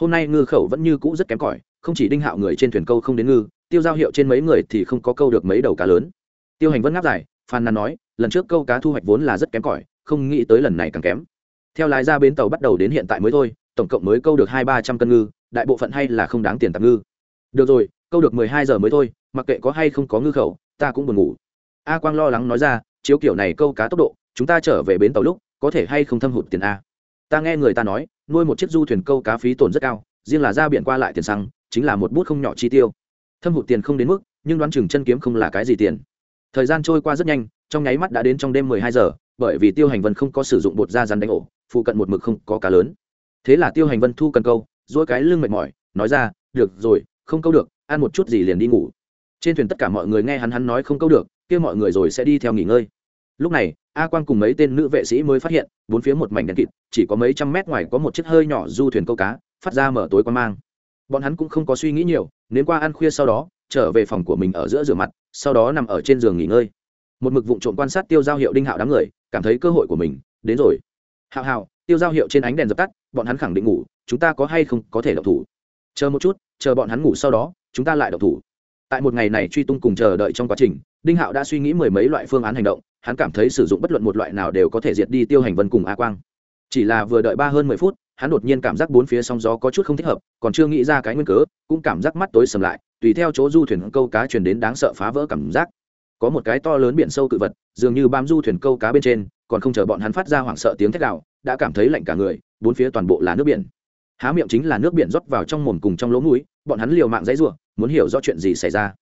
Hôm nay ngư khẩu vẫn như cũ rất kém cỏi, không chỉ đinh hạo người trên thuyền câu không đến ngư, tiêu giao hiệu trên mấy người thì không có câu được mấy đầu cá lớn. Tiêu hành vẫn ngáp dài phan nàn nói, lần trước câu cá thu hoạch vốn là rất kém cỏi, không nghĩ tới lần này càng kém. Theo lái ra bến tàu bắt đầu đến hiện tại mới thôi, tổng cộng mới câu được hai ba trăm cân ngư đại bộ phận hay là không đáng tiền tạm ngư. Được rồi, câu được mười hai giờ mới thôi, mặc kệ có hay không có ngư khẩu, ta cũng buồn ngủ. A quang lo lắng nói ra, chiếu kiểu này câu cá tốc độ, chúng ta trở về bến tàu lúc, có thể hay không thâm hụt tiền a? Ta nghe người ta nói, nuôi một chiếc du thuyền câu cá phí tổn rất cao, riêng là ra biển qua lại tiền xăng, chính là một bút không nhỏ chi tiêu. Thâm hụt tiền không đến mức, nhưng đoán chừng chân kiếm không là cái gì tiền. Thời gian trôi qua rất nhanh, trong nháy mắt đã đến trong đêm mười hai giờ, bởi vì tiêu hành vân không có sử dụng bột da rắn đánh ổ, phụ cận một mực không có cá lớn. Thế là tiêu hành vân thu cần câu dỗi cái lưng mệt mỏi, nói ra, được rồi, không câu được, ăn một chút gì liền đi ngủ. Trên thuyền tất cả mọi người nghe hắn hắn nói không câu được, kia mọi người rồi sẽ đi theo nghỉ ngơi. Lúc này, a quang cùng mấy tên nữ vệ sĩ mới phát hiện, bốn phía một mảnh đèn kịt, chỉ có mấy trăm mét ngoài có một chiếc hơi nhỏ du thuyền câu cá, phát ra mở tối quan mang. Bọn hắn cũng không có suy nghĩ nhiều nếu qua ăn khuya sau đó, trở về phòng của mình ở giữa rửa mặt, sau đó nằm ở trên giường nghỉ ngơi. Một mực vụ trộm quan sát tiêu giao hiệu đinh hạo đám người, cảm thấy cơ hội của mình đến rồi. Hạo hạo, tiêu giao hiệu trên ánh đèn dập tắt, bọn hắn khẳng định ngủ chúng ta có hay không có thể động thủ? Chờ một chút, chờ bọn hắn ngủ sau đó, chúng ta lại động thủ. Tại một ngày này truy tung cùng chờ đợi trong quá trình, đinh hạo đã suy nghĩ mười mấy loại phương án hành động, hắn cảm thấy sử dụng bất luận một loại nào đều có thể diệt đi tiêu hành vân cùng a quang. Chỉ là vừa đợi ba hơn mười phút, hắn đột nhiên cảm giác bốn phía sóng gió có chút không thích hợp, còn chưa nghĩ ra cái nguyên cớ, cũng cảm giác mắt tối sầm lại, tùy theo chỗ du thuyền câu cá truyền đến đáng sợ phá vỡ cảm giác. Có một cái to lớn biển sâu cự vật, dường như bám du thuyền câu cá bên trên, còn không chờ bọn hắn phát ra hoảng sợ tiếng thét đạo đã cảm thấy lạnh cả người, bốn phía toàn bộ là nước biển há miệng chính là nước biển rót vào trong mồm cùng trong lỗ mũi, bọn hắn liều mạng dãy ruộng muốn hiểu rõ chuyện gì xảy ra.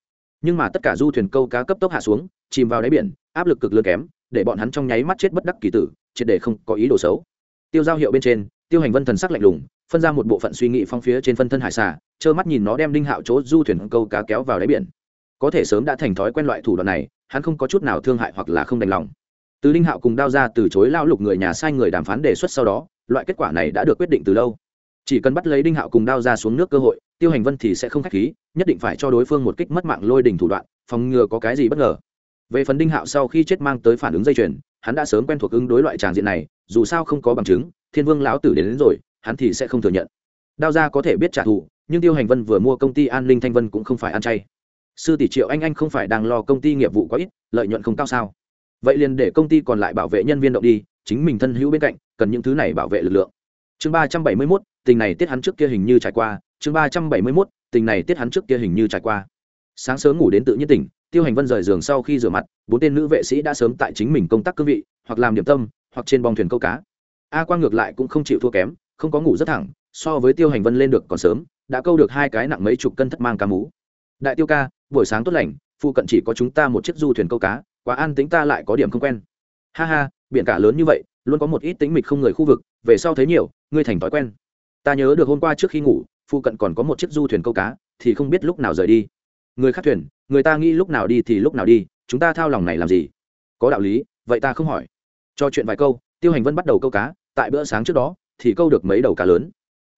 Nhưng mà tất cả du thuyền câu cá cấp tốc hạ xuống, chìm vào đáy biển, áp lực cực lớn kém, để bọn hắn trong nháy mắt chết bất đắc kỳ tử, triệt để không có ý đồ xấu. Tiêu giao hiệu bên trên, tiêu hành vân thần sắc lạnh lùng, phân ra một bộ phận suy nghĩ phong phía trên phân thân hải xà, trơ mắt nhìn nó đem đinh hạo chỗ du thuyền câu cá kéo vào đáy biển. Có thể sớm đã thành thói quen loại thủ đoạn này, hắn không có chút nào thương hại hoặc là không đành lòng. Từ đinh hạo cùng đao ra từ chối lao lục người nhà sai người đàm phán đề xuất sau đó, loại kết quả này đã được quyết định từ lâu chỉ cần bắt lấy đinh hạo cùng đao ra xuống nước cơ hội tiêu hành vân thì sẽ không k h á c h khí nhất định phải cho đối phương một kích mất mạng lôi đình thủ đoạn phòng ngừa có cái gì bất ngờ. Về phần đinh hạo sau khi chết mang tới phản ứng dây chuyền hắn đã sớm quen thuộc ứng đối loại tràng diện này dù sao không có bằng chứng thiên vương lão tử đến, đến rồi hắn thì sẽ không thừa nhận. Đao ra có thể biết trả thù nhưng tiêu hành vân vừa mua công ty an linh thanh vân cũng không phải ăn chay. Sư tỷ triệu anh anh không phải đang lo công ty nghiệp vụ quá ít lợi nhuận không cao sao? Vậy liền để công ty còn lại bảo vệ nhân viên động đi chính mình thân hữu bên cạnh cần những thứ này bảo vệ lực lượng. Chương ba trăm bảy mươi mốt tình này tiết hắn trước kia hình như trải qua, chương ba trăm bảy mươi mốt, tình này tiết hắn trước kia hình như trải qua. Sáng sớm ngủ đến tự nhiên tỉnh, tiêu hành vân rời giường sau khi rửa mặt, bốn tên nữ vệ sĩ đã sớm tại chính mình công tác cương vị, hoặc làm điểm tâm, hoặc trên bong thuyền câu cá. A quang ngược lại cũng không chịu thua kém, không có ngủ rất thẳng, so với tiêu hành vân lên được còn sớm, đã câu được hai cái nặng mấy chục cân thất mang cá mú. Đại tiêu ca, buổi sáng tốt lành, phụ cận chỉ có chúng ta một chiếc du thuyền câu cá, quá an tính ta lại có điểm không quen. Ha ha, biển cả lớn như vậy, luôn có một ít tính mịch không người khu vực, về sau thấy nhiều, ngươi thành thói quen ta nhớ được hôm qua trước khi ngủ, phụ cận còn có một chiếc du thuyền câu cá, thì không biết lúc nào rời đi. Người khác thuyền, người ta nghĩ lúc nào đi thì lúc nào đi, chúng ta thao lòng này làm gì? Có đạo lý, vậy ta không hỏi. Cho chuyện vài câu, tiêu hành vân bắt đầu câu cá, tại bữa sáng trước đó, thì câu được mấy đầu cá lớn.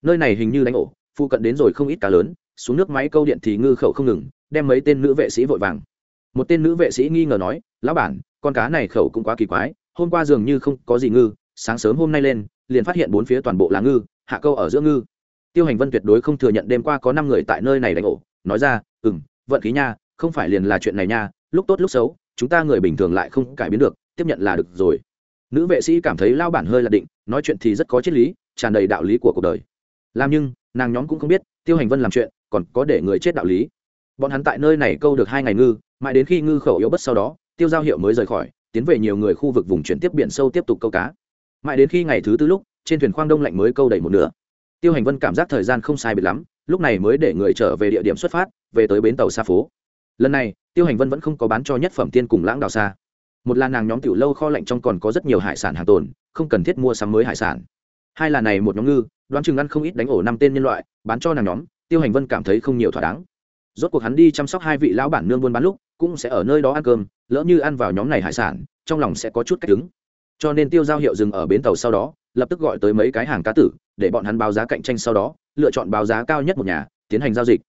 Nơi này hình như đánh ổ, phụ cận đến rồi không ít cá lớn, xuống nước máy câu điện thì ngư khẩu không ngừng, đem mấy tên nữ vệ sĩ vội vàng. Một tên nữ vệ sĩ nghi ngờ nói, lão bản, con cá này khẩu cũng quá kỳ quái, hôm qua dường như không có gì ngư, sáng sớm hôm nay lên, liền phát hiện bốn phía toàn bộ là ngư hạ câu ở giữa ngư. Tiêu hành vân tuyệt đối không thừa nhận đêm qua có năm người tại nơi này đánh ổ. Nói ra ừ m vận khí nha, không phải liền là chuyện này nha, lúc tốt lúc xấu, chúng ta người bình thường lại không cải biến được, tiếp nhận là được rồi. Nữ vệ sĩ cảm thấy lao bản hơi là định, nói chuyện thì rất có triết lý, tràn đầy đạo lý của cuộc đời. Làm nhưng, nàng nhóm cũng không biết tiêu hành vân làm chuyện còn có để người chết đạo lý. Bọn hắn tại nơi này câu được hai ngày ngư, mãi đến khi ngư khẩu yếu bất sau đó, tiêu giao hiệu mới rời khỏi, tiến về nhiều người khu vực vùng chuyển tiếp biển sâu tiếp tục câu cá. Mãi đến khi ngày thứ tư lúc trên thuyền khoang đông lạnh mới câu đầy một nửa. Tiêu hành vân cảm giác thời gian không sai biệt lắm, lúc này mới để người trở về địa điểm xuất phát, về tới bến tàu xa phố. Lần này, tiêu hành vân vẫn không có bán cho nhất phẩm tiên cùng lãng đào xa. Một là nàng nhóm tiểu lâu kho lạnh trong còn có rất nhiều hải sản hàng tồn, không cần thiết mua sắm mới hải sản. Hai là này một nhóm ngư, đoán chừng ăn không ít đánh ổ năm tên nhân loại, bán cho nàng nhóm, tiêu hành vân cảm thấy không nhiều thỏa đáng. Rốt cuộc hắn đi chăm sóc hai vị lão bản nương buôn bán lúc, cũng sẽ ở nơi đó ăn cơm, lỡ như ăn vào nhóm này hải sản, trong lòng sẽ có chút cách đứng. Cho nên tiêu giao hiệu dừng ở bến tàu sau đó lập tức gọi tới mấy cái hàng cá tử, để bọn hắn báo giá cạnh tranh sau đó, lựa chọn báo giá cao nhất một nhà, tiến hành giao dịch.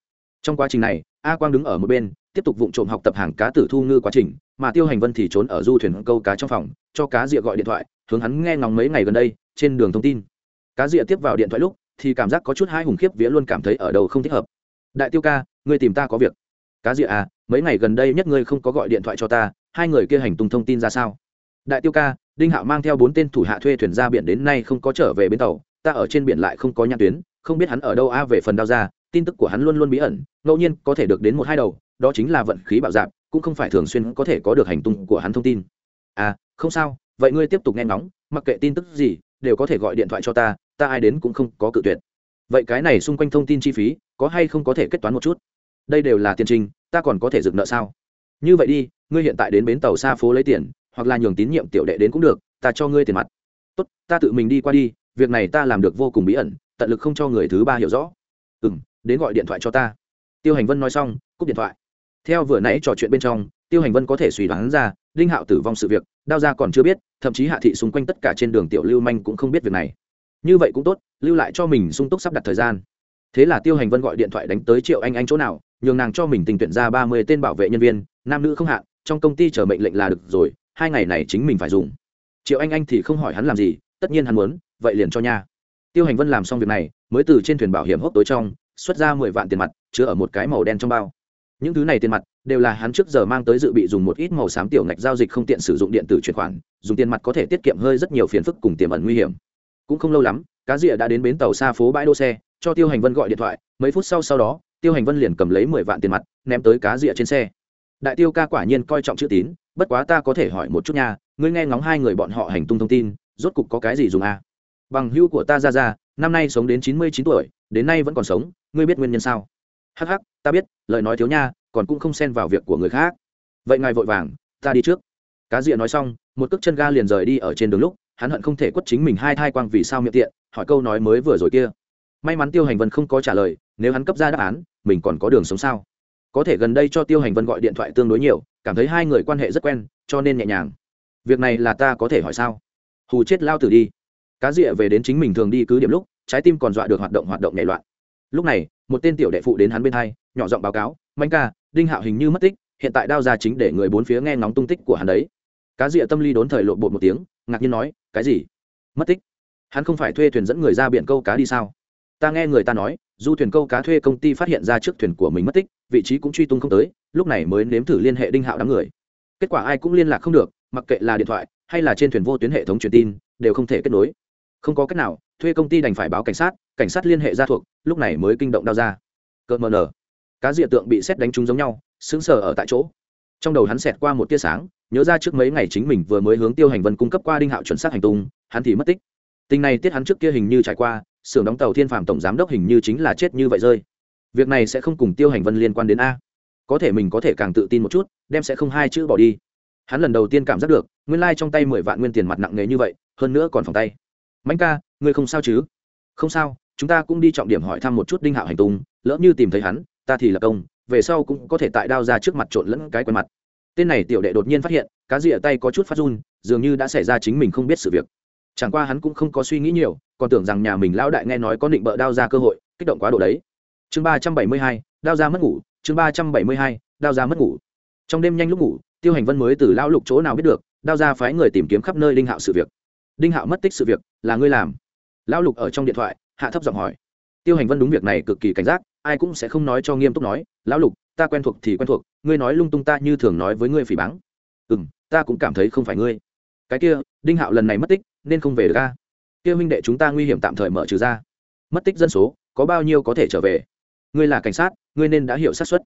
Trong quá trình này, a quang đứng ở một bên, tiếp tục vụ trộm học tập hàng cá tử thu ngư quá trình, mà tiêu hành vân thì trốn ở du thuyền câu cá trong phòng, cho cá rịa gọi điện thoại, hướng hắn nghe ngóng mấy ngày gần đây, trên đường thông tin. Cá rịa tiếp vào điện thoại lúc, thì cảm giác có chút hai hùng khiếp vía luôn cảm thấy ở đầu không thích hợp. Đại tiêu ca, ngươi tìm ta có việc. Cá rịa à mấy ngày gần đây nhất ngươi không có gọi điện thoại cho ta, hai người kia hành tung thông tin ra sao? Đại tiêu ca đinh hạo mang theo bốn tên thủ hạ thuê thuyền ra biển đến nay không có trở về bến tàu, ta ở trên biển lại không có nhãn tuyến, không biết hắn ở đâu, a, về phần đao ra, tin tức của hắn luôn luôn bí ẩn, ngẫu nhiên có thể được đến một hai đầu, đó chính là vận khí bạo dạp cũng không phải thường xuyên có thể có được hành tung của hắn thông tin. À không sao, vậy ngươi tiếp tục nghe ngóng, mặc kệ tin tức gì, đều có thể gọi điện thoại cho ta ta ai đến cũng không có cự tuyệt. Vậy cái này xung quanh thông tin chi phí, có hay không có thể kết toán một chút? Đây đều là tiền trình, ta còn có thể dựng nợ sao? Như vậy đi, ngươi hiện tại đến bến tàu xa phố lấy tiền hoặc là nhường tín nhiệm tiểu đệ đến cũng được, ta cho ngươi tiền mặt. Tốt, ta tự mình đi qua đi, việc này ta làm được vô cùng bí ẩn, tận lực không cho người thứ ba hiểu rõ. Ừ m đến gọi điện thoại cho ta. Tiêu hành vân nói xong, cúp điện thoại. Theo vừa nãy trò chuyện bên trong, tiêu hành vân có thể suy đoán ra, đinh hạo tử vong sự việc, đao ra còn chưa biết, thậm chí hạ thị xung quanh tất cả trên đường tiểu lưu manh cũng không biết việc này. Như vậy cũng tốt, lưu lại cho mình sung túc sắp đặt thời gian. Thế là tiêu hành vân gọi điện thoại đánh tới triệu anh anh chỗ nào, nhường nàng cho mình tình tuyển ra ba mươi tên bảo vệ nhân viên, nam nữ không hạn trong công ty chờ mệnh lệnh là được rồi hai ngày này chính mình phải dùng. Triệu anh anh thì không hỏi hắn làm gì, tất nhiên hắn muốn, vậy liền cho nha. Tiêu hành vân làm xong việc này, mới từ trên thuyền bảo hiểm hốc tối trong, xuất ra mười vạn tiền mặt, chứa ở một cái màu đen trong bao. Những thứ này tiền mặt, đều là hắn trước giờ mang tới dự bị dùng một ít màu xám tiểu ngạch giao dịch không tiện sử dụng điện tử chuyển khoản, dùng tiền mặt có thể tiết kiệm hơi rất nhiều phiền phức cùng tiềm ẩn nguy hiểm. Cũng không lâu lắm, cá rịa đã đến bến tàu xa phố bãi đỗ xe, cho tiêu hành vân gọi điện thoại, mấy phút sau sau đó, tiêu hành vân liền cầm lấy mười vạn tiền mặt, ném tới cá rịa trên xe. Đại tiêu ca quả nhiên coi trọng chữ tín bất quá ta có thể hỏi một chút nha, ngươi nghe ngóng hai người bọn họ hành tung thông tin, rốt cục có cái gì dùng à? bằng hưu của ta ra ra năm nay sống đến chín mươi chín tuổi, đến nay vẫn còn sống, ngươi biết nguyên nhân sao? Hh ta biết, lời nói thiếu nha, còn cũng không xen vào việc của người khác. Vậy ngài vội vàng, ta đi trước. Cá rịa nói xong, một cước chân ga liền rời đi ở trên đường lúc, hắn hận không thể quất chính mình hai thai quang vì sao miệng tiện, hỏi câu nói mới vừa rồi kia. May mắn tiêu hành vân không có trả lời, nếu hắn cấp ra đáp án, mình còn có đường sống sao? Có thể gần đây cho tiêu hành vân gọi điện thoại tương đối nhiều cảm thấy hai người quan hệ rất quen, cho nên nhẹ nhàng. Việc này là ta có thể hỏi sao? Hù chết lao tử đi. Cá rịa về đến chính mình thường đi cứ điểm lúc, trái tim còn dọa được hoạt động hoạt động nhảy loạn. Lúc này, một tên tiểu đệ phụ đến hắn bên hai, nhỏ giọng báo cáo manh ca, đinh hạo hình như mất tích, hiện tại đao ra chính để người bốn phía nghe ngóng tung tích của hắn đấy. Cá rịa tâm lý đốn thời lộn bột một tiếng, ngạc nhiên nói, cái gì? Mất tích? Hắn không phải thuê thuyền dẫn người ra biển câu cá đi sao? Ta nghe người ta nói, du thuyền câu cá thuê công ty phát hiện ra trước thuyền của mình mất tích, vị trí cũng truy tung không tới lúc này mới nếm thử liên hệ đinh hạo đám người. Kết quả ai cũng liên lạc không được, mặc kệ là điện thoại hay là trên thuyền vô tuyến hệ thống truyền tin, đều không thể kết nối. Không có cách nào, thuê công ty đành phải báo cảnh sát cảnh sát liên hệ ra thuộc, lúc này mới kinh động đau ra. Cợt mờ nở. Cá diện tượng bị xét đánh trúng giống nhau, sững sờ ở tại chỗ. Trong đầu hắn xẹt qua một tia sáng, nhớ ra trước mấy ngày chính mình vừa mới hướng tiêu hành vân cung cấp qua đinh hạo chuẩn xác hành tung, hắn thì mất tích. Tình này tiết hắn trước kia hình như trải qua, xưởng đóng tàu thiên phạm tổng giám đốc hình như chính là chết như vậy rơi. Việc này sẽ không cùng tiêu hành vân liên quan đến a có thể mình có thể càng tự tin một chút, đem sẽ không hai chữ bỏ đi. Hắn lần đầu tiên cảm giác được, nguyên lai、like、trong tay mười vạn nguyên tiền mặt nặng nề như vậy, hơn nữa còn phòng tay. Mạnh ca, ngươi không sao chứ? Không sao, chúng ta cũng đi trọng điểm hỏi thăm một chút đinh hạo hành tung, lỡ như tìm thấy hắn, ta thì là công, về sau cũng có thể tại đao ra trước mặt trộn lẫn cái quần mặt. Tên này tiểu đệ đột nhiên phát hiện, cá rịa tay có chút phát run, dường như đã xảy ra chính mình không biết sự việc. Chẳng qua hắn cũng không có suy nghĩ nhiều, còn tưởng rằng nhà mình lão đại nghe nói có định bợ đao ra cơ hội, kích động quá độ đấy. Chương ba trăm bảy mươi hai, đao ra mất ngủ chương ba trăm bảy mươi hai, đao ra mất ngủ. Trong đêm nhanh lúc ngủ, tiêu hành vân mới từ lão lục chỗ nào biết được, đao ra phái người tìm kiếm khắp nơi đinh hạo sự việc. Đinh hạo mất tích sự việc, là ngươi làm? Lão lục ở trong điện thoại, hạ thấp giọng hỏi. Tiêu hành vân đúng việc này cực kỳ cảnh giác, ai cũng sẽ không nói cho nghiêm túc nói, lão lục, ta quen thuộc thì quen thuộc, ngươi nói lung tung ta như thường nói với ngươi phỉ báng. Ừ m ta cũng cảm thấy không phải ngươi. Cái kia, đinh hạo lần này mất tích, nên không về được ca kia huynh đệ chúng ta nguy hiểm tạm thời mở trừ ra. Mất tích dân số, có bao nhiêu có thể trở về? Ngươi là cảnh sát, ngươi nên đã hiểu sát suất.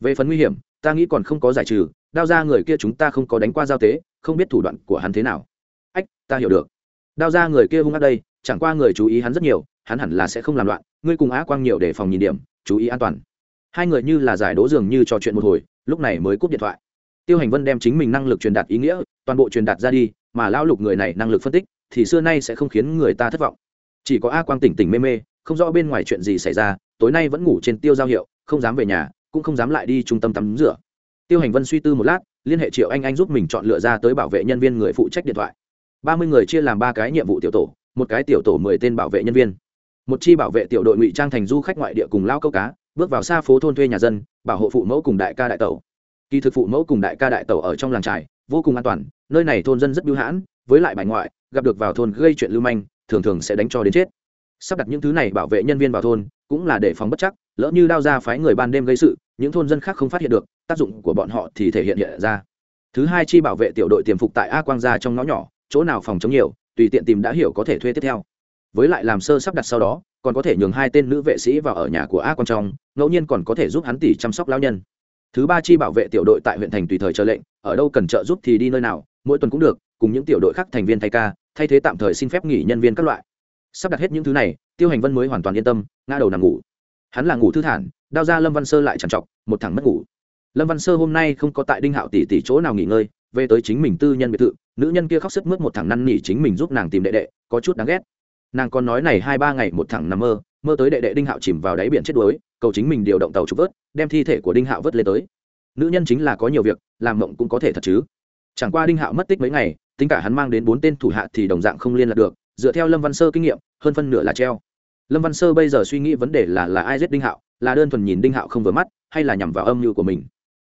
Về phần nguy hiểm, ta nghĩ còn không có giải trừ, đao ra người kia chúng ta không có đánh qua giao tế, không biết thủ đoạn của hắn thế nào. Ách, ta hiểu được. Đao ra người kia hung ác đây, chẳng qua người chú ý hắn rất nhiều, hắn hẳn là sẽ không làm loạn, ngươi cùng á quang nhiều để phòng nhìn điểm, chú ý an toàn. Hai người như là giải đố dường như trò chuyện một hồi, lúc này mới cúp điện thoại. Tiêu hành vân đem chính mình năng lực truyền đạt ý nghĩa, toàn bộ truyền đạt ra đi, mà lão lục người này năng lực phân tích, thì xưa nay sẽ không khiến người ta thất vọng. Chỉ có a quang tỉnh tỉnh mê mê, không rõ bên ngoài chuyện gì xảy ra tối nay vẫn ngủ trên tiêu giao hiệu, không dám về nhà, cũng không dám lại đi trung tâm tắm rửa. Tiêu hành vân suy tư một lát, liên hệ triệu anh anh giúp mình chọn lựa ra tới bảo vệ nhân viên người phụ trách điện thoại. Ba mươi người chia làm ba cái nhiệm vụ tiểu tổ, một cái tiểu tổ mười tên bảo vệ nhân viên. Một chi bảo vệ tiểu đội ngụy trang thành du khách ngoại địa cùng lao câu cá, bước vào xa phố thôn thuê nhà dân, bảo hộ phụ mẫu cùng đại ca đại tẩu. Kỳ thực phụ mẫu cùng đại ca đại tẩu ở trong làng trải vô cùng an toàn, nơi này thôn dân rất bưu hãn, với lại bài ngoại, gặp được vào thôn gây chuyện lưu manh, thường thường sẽ đánh cho đến chết. Sắp đặt những thứ này bảo vệ nhân viên vào thôn cũng là để phòng bất chắc, lỡ như đao ra phái người ban đêm gây sự, những thôn dân khác không phát hiện được, tác dụng của bọn họ thì thể hiện hiện ra. Thứ hai chi bảo vệ tiểu đội tiềm phục tại a quang gia trong ngõ nhỏ, chỗ nào phòng chống nhiều, tùy tiện tìm đã hiểu có thể thuê tiếp theo. Với lại làm sơ sắp đặt sau đó, còn có thể nhường hai tên nữ vệ sĩ vào ở nhà của a quang trong, ngẫu nhiên còn có thể giúp hắn tỷ chăm sóc lao nhân. Thứ ba chi bảo vệ tiểu đội tại huyện thành tùy thời chờ lệnh, ở đâu cần trợ giúp thì đi nơi nào, mỗi tuần cũng được, cùng những tiểu đội khác thành viên thay ca, thay thế tạm thời xin phép nghỉ nhân viên các loại. Sắp đặt hết những thứ này tiêu hành vân mới hoàn toàn yên tâm, ngã đầu nằm ngủ. Hắn là ngủ thư thản, đao ra lâm văn sơ lại trằn trọc, một thằng mất ngủ. Lâm văn sơ hôm nay không có tại đinh hạo tỷ tỷ chỗ nào nghỉ ngơi, về tới chính mình tư nhân biệt thự, nữ nhân kia khóc sức mướt một thằng năn nỉ chính mình giúp nàng tìm đệ đệ, có chút đáng ghét. Nàng còn nói này hai ba ngày một thằng nằm mơ mơ tới đệ đệ đinh hạo chìm vào đáy biển chết đuối, cầu chính mình điều động tàu trục vớt, đem thi thể của đinh hạo vớt lên tới. Nữ nhân chính là có nhiều việc, làm mộng cũng có thể thật chứ. Chẳng qua đinh hạo mất tích mấy ngày, tính cả hắn mang đến bốn tên thủ hạ thì đồng dạng không liên lạc được, dựa theo lâm văn sơ kinh nghiệm, hơn phân nửa là treo lâm văn sơ bây giờ suy nghĩ vấn đề là là ai giết đinh hạo? Là đơn thuần nhìn đinh hạo không vừa mắt, hay là nhằm vào âm mưu của mình?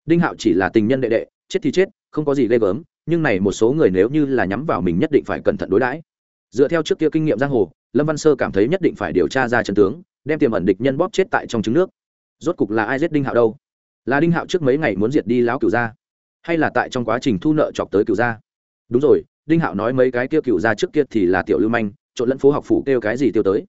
Đinh hạo chỉ là tình nhân đệ đệ, chết thì chết, không có gì ghê gớm, nhưng này một số người nếu như là nhắm vào mình nhất định phải cẩn thận đối đãi. Dựa theo trước kia kinh nghiệm giang hồ, lâm văn sơ cảm thấy nhất định phải điều tra ra chân tướng, đem tiềm ẩn địch nhân bóp chết tại trong trứng nước. Rốt cục là ai giết đinh hạo đâu? Là đinh hạo trước mấy ngày muốn diệt đi lão cửu gia, hay là tại trong quá trình thu nợ chọc tới cửu gia? Đúng rồi, đinh hạo nói mấy cái kia cửu gia trước kia thì là tiểu lưu manh, trộn lẫn phố học phủ kêu cái gì tiêu tới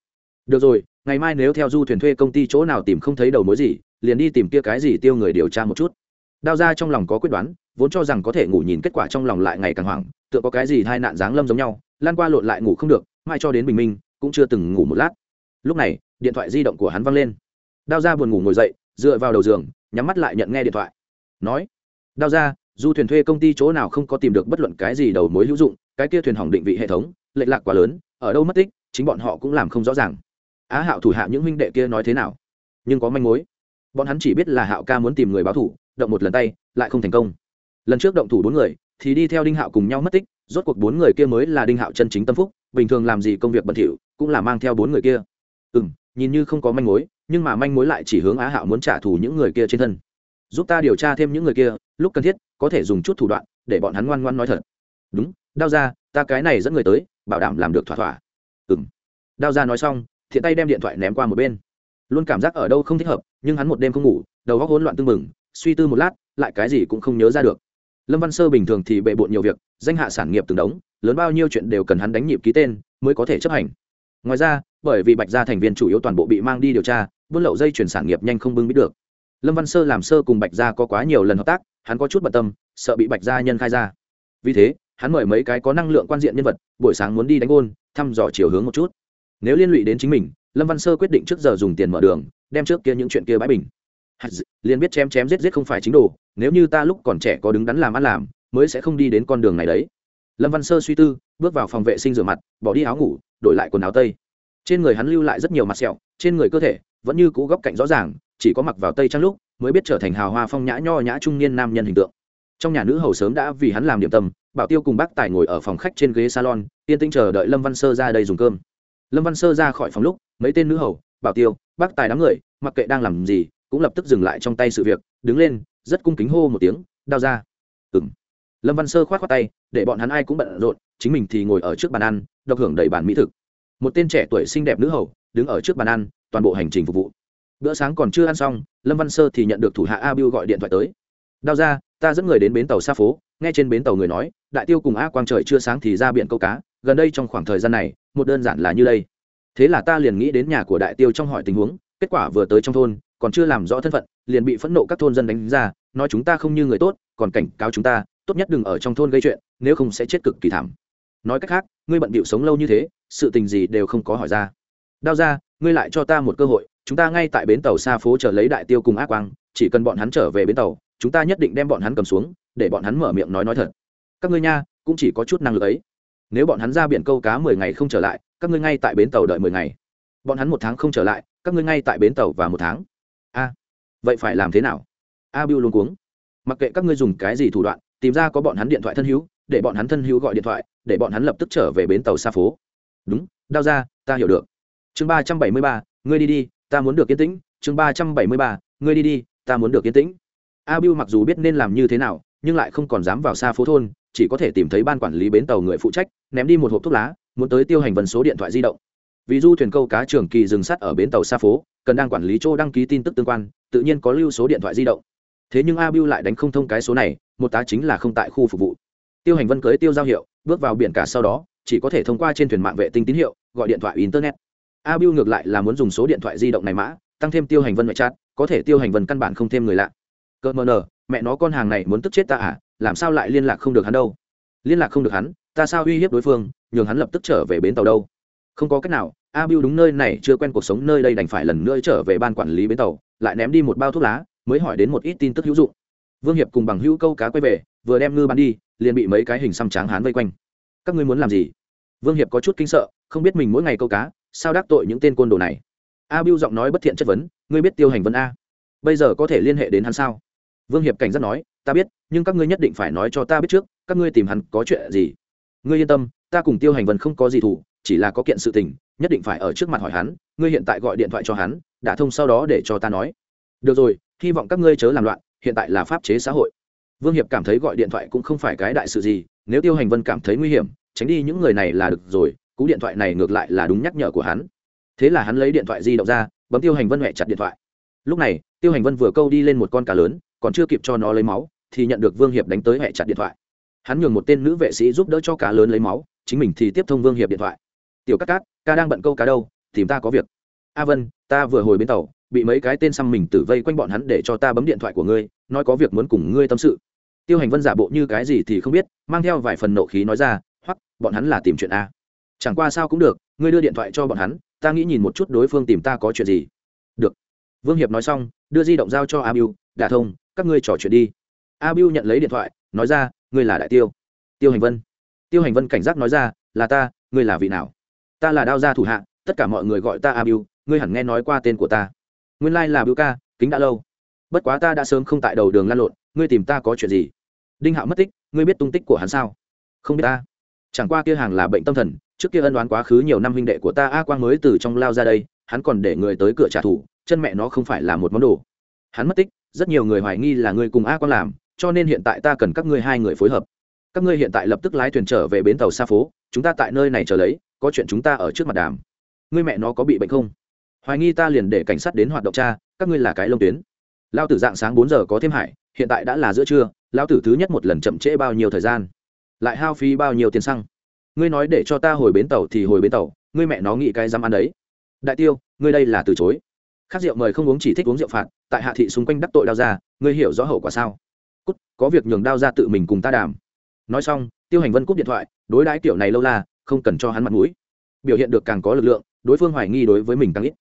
được rồi, ngày mai nếu theo du thuyền thuê công ty chỗ nào tìm không thấy đầu mối gì, liền đi tìm kia cái gì tiêu người điều tra một chút. Đao ra trong lòng có quyết đoán, vốn cho rằng có thể ngủ nhìn kết quả trong lòng lại ngày càng hoảng, tựa có cái gì hai nạn giáng lâm giống nhau, lan qua lộn lại ngủ không được, mai cho đến bình minh, cũng chưa từng ngủ một lát. Lúc này, điện thoại di động của hắn văng lên. Đao ra buồn ngủ ngồi dậy, dựa vào đầu giường, nhắm mắt lại nhận nghe điện thoại. Nói, đao ra, du thuyền thuê công ty chỗ nào không có tìm được bất luận cái gì đầu mối hữu dụng, cái kia thuyền hỏng định vị hệ thống, lệch lạc quá lớn, ở đâu mất tích, chính bọn họ cũng làm không rõ ràng á hạo thủ hạ những huynh đệ kia nói thế nào? Nhưng có manh mối. Bọn hắn chỉ biết là hạo ca muốn tìm người báo thủ, động một lần tay, lại không thành công. Lần trước động thủ bốn người, thì đi theo đinh hạo cùng nhau mất tích, rốt cuộc bốn người kia mới là đinh hạo chân chính tâm phúc, bình thường làm gì công việc bẩn thỉu, cũng là mang theo bốn người kia. Ừ m nhìn như không có manh mối, nhưng mà manh mối lại chỉ hướng á hạo muốn trả thù những người kia trên thân. Giúp ta điều tra thêm những người kia, lúc cần thiết, có thể dùng chút thủ đoạn, để bọn hắn ngoan ngoan nói thật. Đúng, đao ra, ta cái này dẫn người tới, bảo đảm làm được thỏa thỏa. Ừ m đao ra nói xong thiện tay đem điện thoại ném qua một bên. Luôn cảm giác ở đâu không thích hợp, nhưng hắn một đêm không ngủ, đầu góc hỗn loạn tưng bừng, suy tư một lát, lại cái gì cũng không nhớ ra được. Lâm văn sơ bình thường thì bệ bộn nhiều việc, danh hạ sản nghiệp từng đống, lớn bao nhiêu chuyện đều cần hắn đánh nhịp ký tên, mới có thể chấp hành. Ngoài ra, bởi vì bạch gia thành viên chủ yếu toàn bộ bị mang đi điều tra, buôn lậu dây chuyển sản nghiệp nhanh không bưng biết được. Lâm văn sơ làm sơ cùng bạch gia có quá nhiều lần hợp tác, hắn có chút bận tâm, sợ bị bạch gia nhân khai ra. Vì thế, hắn mời mấy cái có năng lượng quan diện nhân vật, buổi sáng muốn đi đánh ôn thăm dò chiều hướng một chút nếu liên lụy đến chính mình, lâm văn sơ quyết định trước giờ dùng tiền mở đường, đem trước kia những chuyện kia bãi bình. Liền biết chém chém giết giết không phải chính đồ, nếu như ta lúc còn trẻ có đứng đắn làm ăn làm, mới sẽ không đi đến con đường này đấy. Lâm văn sơ suy tư, bước vào phòng vệ sinh rửa mặt, bỏ đi áo ngủ, đổi lại quần áo tây. Trên người hắn lưu lại rất nhiều mặt sẹo, trên người cơ thể vẫn như cũ góc cạnh rõ ràng, chỉ có mặc vào tây trang lúc mới biết trở thành hào hoa phong nhã nho nhã trung niên nam nhân hình tượng. Trong nhà nữ hầu sớm đã vì hắn làm điểm tâm, bảo tiêu cùng bác tài ngồi ở phòng khách trên ghế salon, yên tĩnh chờ đợi lâm văn sơ ra đây dùng cơm lâm văn sơ ra khỏi phòng lúc, mấy tên nữ hầu, bảo tiêu, bác tài đám người, mặc kệ đang làm gì, cũng lập tức dừng lại trong tay sự việc, đứng lên, rất cung kính hô một tiếng, đao ra. Ừng lâm văn sơ k h o á t khoác tay, để bọn hắn ai cũng bận rộn, chính mình thì ngồi ở trước bàn ăn, độc hưởng đầy bàn mỹ thực. Một tên trẻ tuổi xinh đẹp nữ hầu, đứng ở trước bàn ăn, toàn bộ hành trình phục vụ. Bữa sáng còn chưa ăn xong, lâm văn sơ thì nhận được thủ hạ a biu gọi điện thoại tới. Đao ra, ta dẫn người đến bến tàu xa phố, nghe trên bến tàu người nói, đại tiêu cùng a quang trời chưa sáng thì ra biển câu cá, gần đây trong khoảng thời gian này một đơn giản là như đây. Thế là ta liền nghĩ đến nhà của đại tiêu trong hỏi tình huống, kết quả vừa tới trong thôn, còn chưa làm rõ thân phận, liền bị phẫn nộ các thôn dân đánh ra, nói chúng ta không như người tốt, còn cảnh cáo chúng ta, tốt nhất đừng ở trong thôn gây chuyện, nếu không sẽ chết cực kỳ thảm. Nói cách khác, ngươi bận bịu sống lâu như thế, sự tình gì đều không có hỏi ra. Đao ra, ngươi lại cho ta một cơ hội, chúng ta ngay tại bến tàu xa phố chờ lấy đại tiêu cùng ác quang, chỉ cần bọn hắn trở về bến tàu, chúng ta nhất định đem bọn hắn cầm xuống, để bọn hắn mở miệng nói nói thật. Các ngươi nha, cũng chỉ có chút năng lực ấy nếu bọn hắn ra biển câu cá mười ngày không trở lại, các ngươi ngay tại bến tàu đợi mười ngày. Bọn hắn một tháng không trở lại, các ngươi ngay tại bến tàu và một tháng. A, vậy phải làm thế nào? A biu luôn cuống. Mặc kệ các ngươi dùng cái gì thủ đoạn, tìm ra có bọn hắn điện thoại thân hữu, để bọn hắn thân hữu gọi điện thoại, để bọn hắn lập tức trở về bến tàu xa phố. Đúng, đao ra, ta hiểu được. Chương ba trăm bảy mươi ba, ngươi đi đi, ta muốn được yên tĩnh. Chương ba trăm bảy mươi ba, ngươi đi đi, ta muốn được yên tĩnh. A biu mặc dù biết nên làm như thế nào nhưng lại không còn dám vào xa phố thôn, chỉ có thể tìm thấy ban quản lý bến tàu người phụ trách, ném đi một hộp thuốc lá, muốn tới tiêu hành vần số điện thoại di động. Vì du thuyền câu cá trường kỳ dừng sắt ở bến tàu xa phố, cần đang quản lý chỗ đăng ký tin tức tương quan, tự nhiên có lưu số điện thoại di động. Thế nhưng a bưu lại đánh không thông cái số này, một tá chính là không tại khu phục vụ. Tiêu hành vân cưới tiêu giao hiệu, bước vào biển cả sau đó, chỉ có thể thông qua trên thuyền mạng vệ tinh tín hiệu, gọi điện thoại internet. A bưu ngược lại là muốn dùng số điện thoại di động này mã, tăng thêm tiêu hành vân ngoại chat, có thể tiêu hành vân căn bản không thêm người lạ cờ mờ nờ, mẹ nó con hàng này muốn tức chết ta à làm sao lại liên lạc không được hắn đâu? Liên lạc không được hắn, ta sao uy hiếp đối phương, nhường hắn lập tức trở về bến tàu đâu? Không có cách nào, a biu đúng nơi này, chưa quen cuộc sống nơi đây đành phải lần nữa trở về ban quản lý bến tàu, lại ném đi một bao thuốc lá, mới hỏi đến một ít tin tức hữu dụng. Vương hiệp cùng bằng hữu câu cá quay về, vừa đem ngư bắn đi, liền bị mấy cái hình xăm tráng hán vây quanh. Các ngươi muốn làm gì? Vương hiệp có chút kinh sợ, không biết mình mỗi ngày câu cá, sao đắc tội những tên côn đồ này? A biu giọng nói bất thiện chất vấn, ngươi biết tiêu hành vân a? Bây giờ có thể liên hệ đến hắn sao? Vương hiệp cảnh giác nói, ta biết, nhưng các ngươi nhất định phải nói cho ta biết trước, các ngươi tìm hắn có chuyện gì? Ngươi yên tâm, ta cùng tiêu hành vân không có gì thủ chỉ là có kiện sự tình, nhất định phải ở trước mặt hỏi hắn, ngươi hiện tại gọi điện thoại cho hắn, đã thông sau đó để cho ta nói. Được rồi, hy vọng các ngươi chớ làm loạn, hiện tại là pháp chế xã hội. Vương hiệp cảm thấy gọi điện thoại cũng không phải cái đại sự gì, nếu tiêu hành vân cảm thấy nguy hiểm, tránh đi những người này là được rồi, cú điện thoại này ngược lại là đúng nhắc nhở của hắn. Thế là hắn lấy điện thoại di động ra, bấm tiêu hành vân huệ chặt điện thoại. Lúc này, tiêu hành vân vừa câu đi lên một con cá lớn còn chưa kịp cho nó lấy máu, thì nhận được vương hiệp đánh tới hẹ chặt điện thoại. Hắn nhường một tên nữ vệ sĩ giúp đỡ cho cá lớn lấy máu, chính mình thì tiếp thông vương hiệp điện thoại. Tiểu cát cát, ca đang bận câu cá đâu, tìm ta có việc. A vân, ta vừa hồi bến tàu, bị mấy cái tên xăm mình tử vây quanh bọn hắn để cho ta bấm điện thoại của ngươi, nói có việc muốn cùng ngươi tâm sự. Tiêu hành vân giả bộ như cái gì thì không biết, mang theo vài phần nộ khí nói ra hoặc bọn hắn là tìm chuyện a. Chẳng qua sao cũng được, ngươi đưa điện thoại cho bọn hắn, ta nghĩ nhìn một chút đối phương tìm ta có chuyện gì. Được. Vương hiệp nói xong, đưa di động giao cho a biu đả thông, các ngươi trò chuyện đi. A biu nhận lấy điện thoại, nói ra, ngươi là đại tiêu. Tiêu hành vân. Tiêu hành vân cảnh giác nói ra, là ta, ngươi là vị nào? Ta là đao gia thủ hạ, tất cả mọi người gọi ta a biu ngươi hẳn nghe nói qua tên của ta. Nguyên lai là biu ca, kính đã lâu. Bất quá ta đã sớm không tại đầu đường lan lộn, ngươi tìm ta có chuyện gì? Đinh hạo mất tích, ngươi biết tung tích của hắn sao? Không biết ta. Chẳng qua kia hàng là bệnh tâm thần, trước kia ân đoán quá khứ nhiều năm huynh đệ của ta a quang mới từ trong lao ra đây, hắn còn để người tới cửa trả thù, chân mẹ nó không phải là một món đồ. Hắn mất tích rất nhiều người hoài nghi là ngươi cùng a quang làm, cho nên hiện tại ta cần các ngươi hai người phối hợp. Các ngươi hiện tại lập tức lái thuyền trở về bến tàu xa phố, chúng ta tại nơi này chờ lấy, có chuyện chúng ta ở trước mặt đàm. Ngươi mẹ nó có bị bệnh không? Hoài nghi ta liền để cảnh sát đến hoạt động cha các ngươi là cái lông tuyến. Lao tử dạng sáng bốn giờ có thêm hải, hiện tại đã là giữa trưa lao tử thứ nhất một lần chậm trễ bao nhiêu thời gian? Lại hao phí bao nhiêu tiền xăng? Ngươi nói để cho ta hồi bến tàu thì hồi bến tàu, ngươi mẹ nó nghĩ cái dám ăn đấy. Đại tiêu, ngươi đây là từ chối khác rượu mời không uống chỉ thích uống rượu phạt, tại hạ thị xung quanh đắc tội đao ra ngươi hiểu rõ hậu quả sao? Cút, có việc nhường đao ra tự mình cùng ta đàm. Nói xong, tiêu hành vân cúp điện thoại, đối đãi kiểu này lâu la, không cần cho hắn mặt mũi. Biểu hiện được càng có lực lượng, đối phương hoài nghi đối với mình càng ít.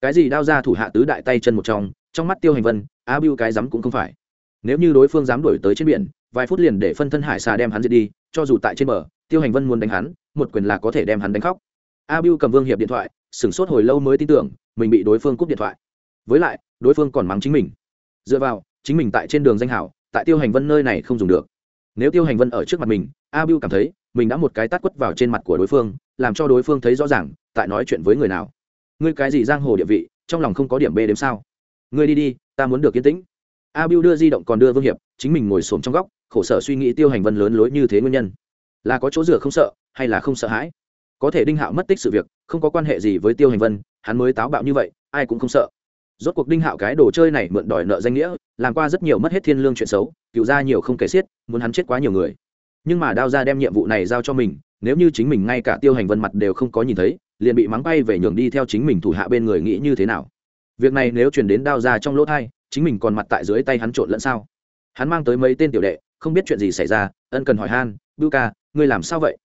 Cái gì đao ra thủ hạ tứ đại tay chân một trong trong mắt tiêu hành vân, á bưu cái dám cũng không phải. Nếu như đối phương dám đuổi tới trên biển, vài phút liền để phân thân hải xà đem hắn giết đi, cho dù tại trên bờ, tiêu hành vân muốn đánh hắn, một quyền là có thể đem hắn đánh khóc. A bưu cầm vương hiệp điện thoại sửng sốt hồi lâu mới tin tưởng, mình bị đối phương cúp điện thoại. Với lại, đối phương còn mắng chính mình. Dựa vào, chính mình tại trên đường danh hảo, tại tiêu hành vân nơi này không dùng được. Nếu tiêu hành vân ở trước mặt mình, a bưu cảm thấy, mình đã một cái tát quất vào trên mặt của đối phương, làm cho đối phương thấy rõ ràng, tại nói chuyện với người nào. Ngươi cái gì giang hồ địa vị, trong lòng không có điểm b đếm sao? Ngươi đi đi, ta muốn được yên tĩnh. A bưu đưa di động còn đưa vương hiệp, chính mình ngồi xổm trong góc, khổ sở suy nghĩ tiêu hành vân lớn lối như thế nguyên nhân. Là có chỗ dựa không sợ, hay là không sợ hãi? Có thể đinh hạo mất tích sự việc, không có quan hệ gì với tiêu hành vân, hắn mới táo bạo như vậy, ai cũng không sợ. Rốt cuộc đinh hạo cái đồ chơi này mượn đòi nợ danh nghĩa, làm qua rất nhiều mất hết thiên lương chuyện xấu, cựu ra nhiều không kể xiết, muốn hắn chết quá nhiều người. Nhưng mà đao ra đem nhiệm vụ này giao cho mình, nếu như chính mình ngay cả tiêu hành vân mặt đều không có nhìn thấy, liền bị mắng bay về nhường đi theo chính mình thủ hạ bên người nghĩ như thế nào. Việc này nếu chuyển đến đao ra trong lỗ thai, chính mình còn mặt tại dưới tay hắn trộn lẫn sao? Hắn mang tới mấy tên tiểu đệ, không biết chuyện gì xảy ra, ân cần hỏi han, bưu ca, ngươi làm sao vậy?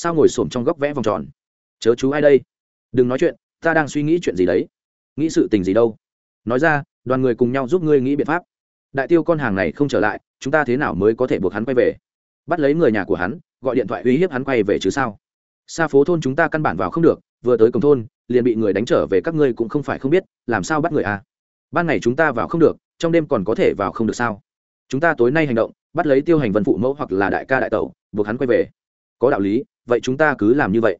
Sao ngồi xổm trong góc vẽ vòng tròn? Chớ chú ai đây? Đừng nói chuyện, ta đang suy nghĩ chuyện gì đấy. Nghĩ sự tình gì đâu? Nói ra, đoàn người cùng nhau giúp ngươi nghĩ biện pháp. Đại tiêu con hàng này không trở lại, chúng ta thế nào mới có thể buộc hắn quay về? Bắt lấy người nhà của hắn, gọi điện thoại uy hiếp hắn quay về chứ sao? Xa phố thôn chúng ta căn bản vào không được, vừa tới cổng thôn, liền bị người đánh trở về các ngươi cũng không phải không biết, làm sao bắt người à? Ban ngày chúng ta vào không được, trong đêm còn có thể vào không được sao? Chúng ta tối nay hành động, bắt lấy tiêu hành vân phụ mẫu hoặc là đại ca đại tẩu, buộc hắn quay về. Có đạo lý vậy chúng ta cứ làm như vậy.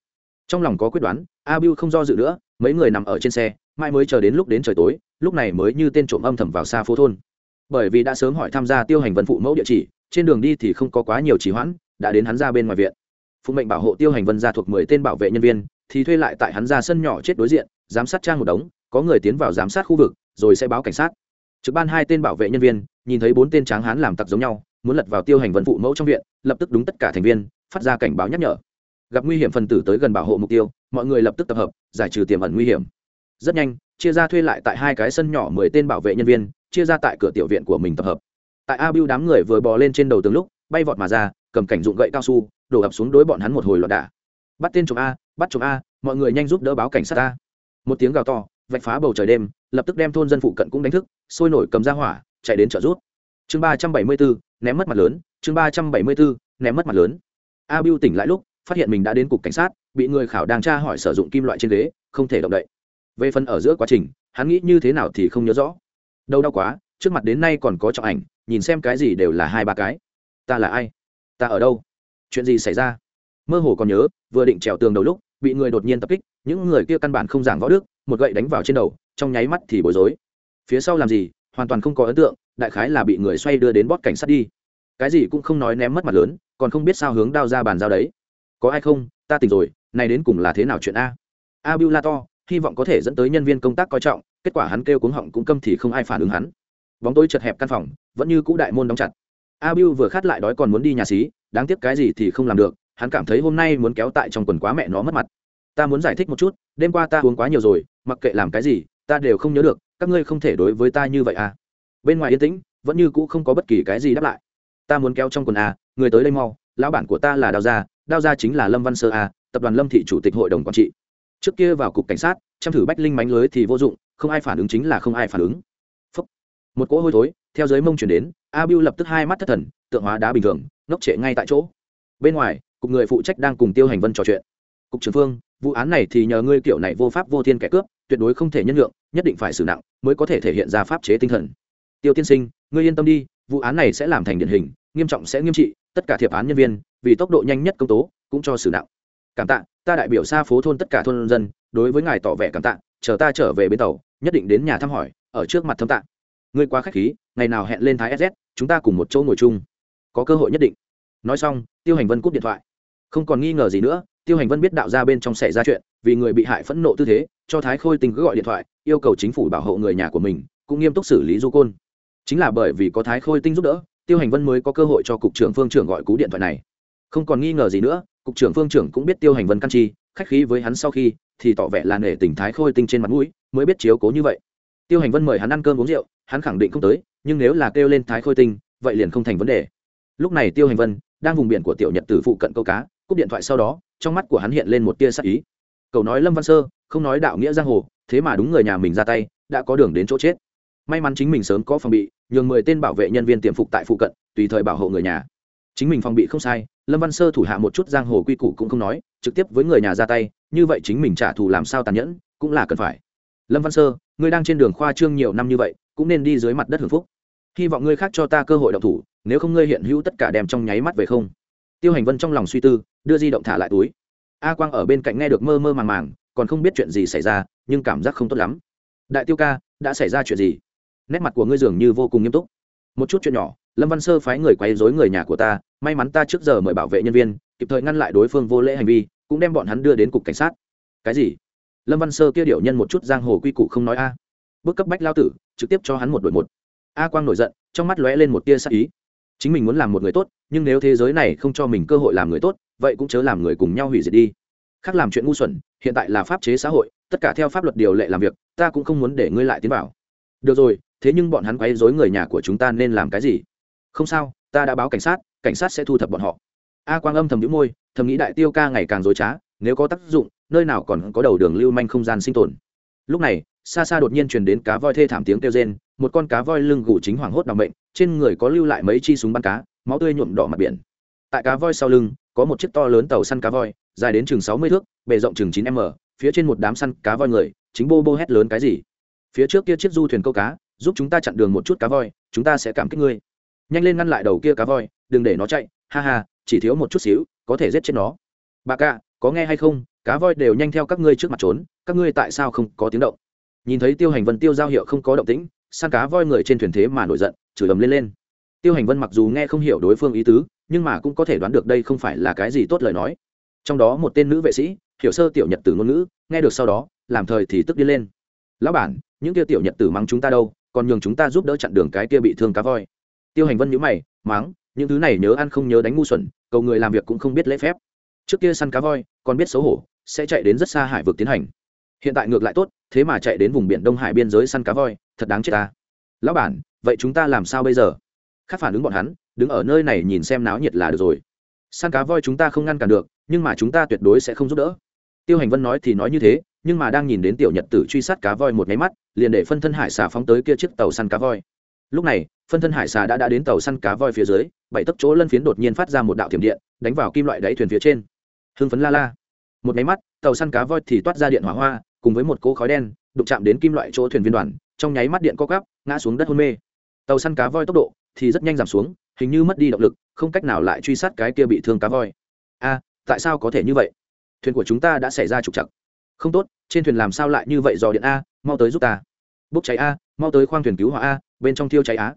Trong lòng có quyết đoán a bưu không do dự nữa, mấy người nằm ở trên xe mai mới chờ đến lúc đến trời tối, lúc này mới như tên trộm âm thầm vào xa phố thôn. Bởi vì đã sớm hỏi tham gia tiêu hành vân phụ mẫu địa chỉ, trên đường đi thì không có quá nhiều trì hoãn, đã đến hắn ra bên ngoài viện. Phụ mệnh bảo hộ tiêu hành vân ra thuộc mười tên bảo vệ nhân viên, thì thuê lại tại hắn ra sân nhỏ chết đối diện, giám sát trang một đống, có người tiến vào giám sát khu vực, rồi sẽ báo cảnh sát. Trực ban hai tên bảo vệ nhân viên, nhìn thấy bốn tên tráng hán làm tặc giống nhau, muốn lật vào tiêu hành vân phụ mẫu trong viện, lập tức đúng tất cả thành viên, phát ra cảnh báo nhắc nhở gặp nguy hiểm phần tử tới gần bảo hộ mục tiêu, mọi người lập tức tập hợp, giải trừ tiềm ẩn nguy hiểm. Rất nhanh, chia ra thuê lại tại hai cái sân nhỏ mười tên bảo vệ nhân viên, chia ra tại cửa tiểu viện của mình tập hợp. Tại a bưu đám người vừa bò lên trên đầu tường lúc, bay vọt mà ra, cầm cảnh dụng gậy cao su, đổ ập xuống đối bọn hắn một hồi loạn đả. Bắt tên trộm a, bắt trộm a, mọi người nhanh giúp đỡ báo cảnh sát a. Một tiếng gào to, vạch phá bầu trời đêm, lập tức đem thôn dân phụ cận cũng đánh thức, sôi nổi cầm ra hỏa, chạy đến trợ rút chương ba trăm bảy mươi bốn ném mất mặt lớn, chương ba trăm bảy mươi bốn ném mất mặt lớn. A bưu tỉnh lại lúc phát hiện mình đã đến cục cảnh sát, bị người khảo đang tra hỏi sử dụng kim loại trên ghế, không thể động đậy. Về phần ở giữa quá trình, hắn nghĩ như thế nào thì không nhớ rõ. Đâu đau quá, trước mặt đến nay còn có trọng ảnh, nhìn xem cái gì đều là hai ba cái. Ta là ai? Ta ở đâu? Chuyện gì xảy ra? Mơ hồ còn nhớ, vừa định trèo tường đầu lúc, bị người đột nhiên tập kích, những người kia căn bản không giảng võ đức, một gậy đánh vào trên đầu, trong nháy mắt thì bối rối. Phía sau làm gì? Hoàn toàn không có ấn tượng, đại khái là bị người xoay đưa đến bót cảnh sát đi. Cái gì cũng không nói ném mất mặt lớn, còn không biết sao hướng đao ra bàn giao đấy có ai không? Ta tỉnh rồi, này đến cùng là thế nào chuyện a? A bưu la to hy vọng có thể dẫn tới nhân viên công tác coi trọng, kết quả hắn kêu cuống họng cũng câm thì không ai phản ứng hắn. Bóng tối chật hẹp căn phòng, vẫn như cũ đại môn đóng chặt. A bưu vừa khát lại đói còn muốn đi nhà xí, đáng tiếc cái gì thì không làm được, hắn cảm thấy hôm nay muốn kéo tại trong quần quá mẹ nó mất mặt. Ta muốn giải thích một chút, đêm qua ta uống quá nhiều rồi, mặc kệ làm cái gì, ta đều không nhớ được, các ngươi không thể đối với ta như vậy à? Bên ngoài yên tĩnh, vẫn như cũ không có bất kỳ cái gì đáp lại. Ta muốn kéo trong quần à người tới đây mau, lão bản của ta là đào gia đao ra chính là lâm văn sơ a, tập đoàn lâm thị chủ tịch hội đồng quản trị. Trước kia vào cục cảnh sát chăm thử bách linh mánh lưới thì vô dụng, không ai phản ứng chính là không ai phản ứng. Phúc. một cỗ hôi thối, theo giới mông chuyển đến a bưu lập tức hai mắt thất thần, tượng hóa đá bình thường, ngốc trệ ngay tại chỗ. Bên ngoài, cục người phụ trách đang cùng tiêu hành vân trò chuyện. Cục trưởng phương, vụ án này thì nhờ ngươi kiểu này vô pháp vô thiên kẻ cướp, tuyệt đối không thể nhân lượng nhất định phải xử nặng mới có thể thể hiện ra pháp chế tinh thần. Tiêu tiên sinh, ngươi yên tâm đi, vụ án này sẽ làm thành điển hình, nghiêm trọng sẽ nghiêm trị, tất cả thiệp án nhân viên vì tốc độ nhanh nhất công tố, cũng cho xử nặng. Cảm tạ, ta đại biểu xa phố thôn tất cả thôn dân, đối với ngài tỏ vẻ cảm tạ, chờ ta trở về bến tàu, nhất định đến nhà thăm hỏi, ở trước mặt thâm tạ. Ngươi quá khách khí, ngày nào hẹn lên thái ss chúng ta cùng một chỗ ngồi chung. Có cơ hội nhất định. Nói xong, tiêu hành vân cúp điện thoại. Không còn nghi ngờ gì nữa, tiêu hành vân biết đạo ra bên trong xảy ra chuyện, vì người bị hại phẫn nộ tư thế, cho thái khôi tình cứ gọi điện thoại, yêu cầu chính phủ bảo hộ người nhà của mình, cũng nghiêm túc xử lý du côn. Chính là bởi vì có thái khôi tinh giúp đỡ, tiêu hành vân mới có cơ hội cho cục trưởng phương trưởng gọi cú điện thoại này không còn nghi ngờ gì nữa, cục trưởng phương trưởng cũng biết tiêu hành vân căn chi, khách khí với hắn sau khi, thì tỏ vẻ là nể tình thái khôi tinh trên mặt mũi, mới biết chiếu cố như vậy. Tiêu hành vân mời hắn ăn cơm uống rượu, hắn khẳng định không tới, nhưng nếu là kêu lên thái khôi tinh, vậy liền không thành vấn đề. Lúc này tiêu hành vân đang vùng biển của tiểu nhật từ phụ cận câu cá, cúp điện thoại sau đó, trong mắt của hắn hiện lên một tia sắc ý. Cậu nói lâm văn sơ, không nói đạo nghĩa giang hồ, thế mà đúng người nhà mình ra tay, đã có đường đến chỗ chết. May mắn chính mình sớm có phòng bị, nhường mười tên bảo vệ nhân viên tiềm phục tại phụ cận, tùy thời bảo hộ người nhà. Chính mình phòng bị không sai lâm văn sơ thủ hạ một chút giang hồ quy củ cũng không nói, trực tiếp với người nhà ra tay, như vậy chính mình trả thù làm sao tàn nhẫn, cũng là cần phải. Lâm văn sơ, ngươi đang trên đường khoa trương nhiều năm như vậy, cũng nên đi dưới mặt đất hưởng phúc. Hy vọng ngươi khác cho ta cơ hội động thủ, nếu không ngươi hiện hữu tất cả đem trong nháy mắt về không. Tiêu hành vân trong lòng suy tư, đưa di động thả lại túi. A quang ở bên cạnh nghe được mơ mơ màng màng, còn không biết chuyện gì xảy ra, nhưng cảm giác không tốt lắm. Đại tiêu ca, đã xảy ra chuyện gì? Nét mặt của ngươi dường như vô cùng nghiêm túc. Một chút chuyện nhỏ lâm văn sơ phái người quấy dối người nhà của ta, may mắn ta trước giờ mời bảo vệ nhân viên, kịp thời ngăn lại đối phương vô lễ hành vi, cũng đem bọn hắn đưa đến cục cảnh sát. Cái gì? Lâm văn sơ kia điệu nhân một chút giang hồ quy củ không nói a. À. bước cấp bách lao tử, trực tiếp cho hắn một đội một. A quang nổi giận, trong mắt lóe lên một tia sắc ý. Chính mình muốn làm một người tốt, nhưng nếu thế giới này không cho mình cơ hội làm người tốt, vậy cũng chớ làm người cùng nhau hủy diệt đi. Khác làm chuyện ngu xuẩn, hiện tại là pháp chế xã hội, tất cả theo pháp luật điều lệ làm việc, ta cũng không muốn để ngươi lại tiến vào. Được rồi, thế nhưng bọn hắn quấy dối người nhà của chúng ta nên làm cái gì? Không sao, ta đã báo cảnh sát cảnh sát sẽ thu thập bọn họ. A quang âm thầm nhũ môi, thầm nghĩ đại tiêu ca ngày càng dối trá, nếu có tác dụng, nơi nào còn có đầu đường lưu manh không gian sinh tồn. Lúc này, xa xa đột nhiên truyền đến cá voi thê thảm tiếng kêu rên, một con cá voi lưng gù chính hoảng hốt đ ỏ bệnh trên người có lưu lại mấy chi súng bắn cá, máu tươi nhuộm đỏ mặt biển. Tại cá voi sau lưng, có một chiếc to lớn tàu săn cá voi, dài đến chừng sáu mươi thước, bề rộng chừng chín m, phía trên một đám săn cá voi người, chính bô bô hét lớn cái gì. Phía trước kia chiếc du thuyền câu cá, giúp chúng ta chặn đường một chút cá voi, chúng ta sẽ cảm kích ngươi nhanh lên ngăn lại đầu kia cá voi, đừng để nó chạy, ha ha, chỉ thiếu một chút xíu, có thể giết chết nó. Bà ca có nghe hay không? Cá voi đều nhanh theo các ngươi trước mặt trốn, các ngươi tại sao không có tiếng động? Nhìn thấy tiêu hành vân tiêu giao hiệu không có động tĩnh săn cá voi người trên thuyền thế mà nổi giận, chửi ầm lên lên. Tiêu hành vân mặc dù nghe không hiểu đối phương ý tứ, nhưng mà cũng có thể đoán được đây không phải là cái gì tốt lời nói. Trong đó một tên nữ vệ sĩ, hiểu sơ tiểu nhật tử ngôn ngữ, nghe được sau đó, làm thời thì tức đi lên. Lão bản, những kia tiểu nhật tử mắng chúng ta đâu, còn nhường chúng ta giúp đỡ chặn đường cái kia bị thương cá voi tiêu hành vân nhữ mày máng, những thứ này nhớ ăn không nhớ đánh ngu xuẩn cầu người làm việc cũng không biết lễ phép. Trước kia săn cá voi còn biết xấu hổ sẽ chạy đến rất xa hải vực tiến hành. Hiện tại ngược lại tốt thế mà chạy đến vùng biển đông hải biên giới săn cá voi thật đáng chết ta. Lão bản vậy chúng ta làm sao bây giờ? Khác phản ứng bọn hắn đứng ở nơi này nhìn xem náo nhiệt là được rồi. Săn cá voi chúng ta không ngăn cản được nhưng mà chúng ta tuyệt đối sẽ không giúp đỡ. Tiêu hành vân nói thì nói như thế nhưng mà đang nhìn đến tiểu nhật tử truy sát cá voi một nháy mắt liền để phân thân hải xà phóng tới kia chiếc tàu săn cá voi lúc này, phân thân hải xà đã đã đến tàu săn cá voi phía dưới, bảy tấc chỗ lân phiến đột nhiên phát ra một đạo thiểm điện, đánh vào kim loại đáy thuyền phía trên. Hưng phấn la la. Một máy mắt, tàu săn cá voi thì toát ra điện hỏa hoa, cùng với một cỗ khói đen, đụng chạm đến kim loại chỗ thuyền viên đoàn, trong nháy mắt điện co cắp ngã xuống đất hôn mê. Tàu săn cá voi tốc độ thì rất nhanh giảm xuống, hình như mất đi động lực, không cách nào lại truy sát cái kia bị thương cá voi. A, tại sao có thể như vậy? Thuyền của chúng ta đã xảy ra trục chặt không tốt, trên thuyền làm sao lại như vậy dò điện a, mau tới giúp ta. Bốc cháy a, mau tới khoang thuyền cứu hỏa a bên trong thiêu cháy á.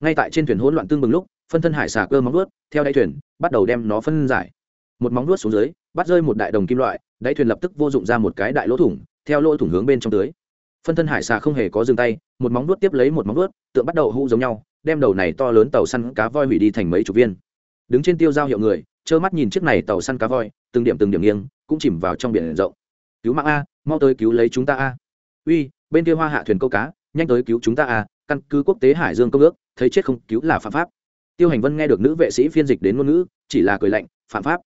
Ngay tại trên thuyền hỗn loạn tương bừng lúc, phân thân hải xà cơ móng vuốt, theo đáy thuyền, bắt đầu đem nó phân giải. Một móng vuốt xuống dưới, bắt rơi một đại đồng kim loại, đáy thuyền lập tức vô dụng ra một cái đại lỗ thủng, theo lỗ thủng hướng bên trong tưới phân thân hải xà không hề có dừng tay, một móng vuốt tiếp lấy một móng vuốt, tượng bắt đầu hũ giống nhau, đem đầu này to lớn tàu săn cá voi hủy đi thành mấy chục viên. Đứng trên tiêu giao hiệu người, trơ mắt nhìn chiếc này tàu săn cá voi, từng điểm từng điểm nghiêng, cũng chìm vào trong biển rộng. Cứu mạng a, mau tới cứu lấy chúng ta a. Uy, bên kia hoa hạ thuyền câu cá, nhanh tới cứu chúng ta a căn cứ quốc tế hải dương công ước, thấy chết không cứu là phạm pháp. Tiêu hành vân nghe được nữ vệ sĩ phiên dịch đến ngôn ngữ, chỉ là cười lạnh, phạm pháp?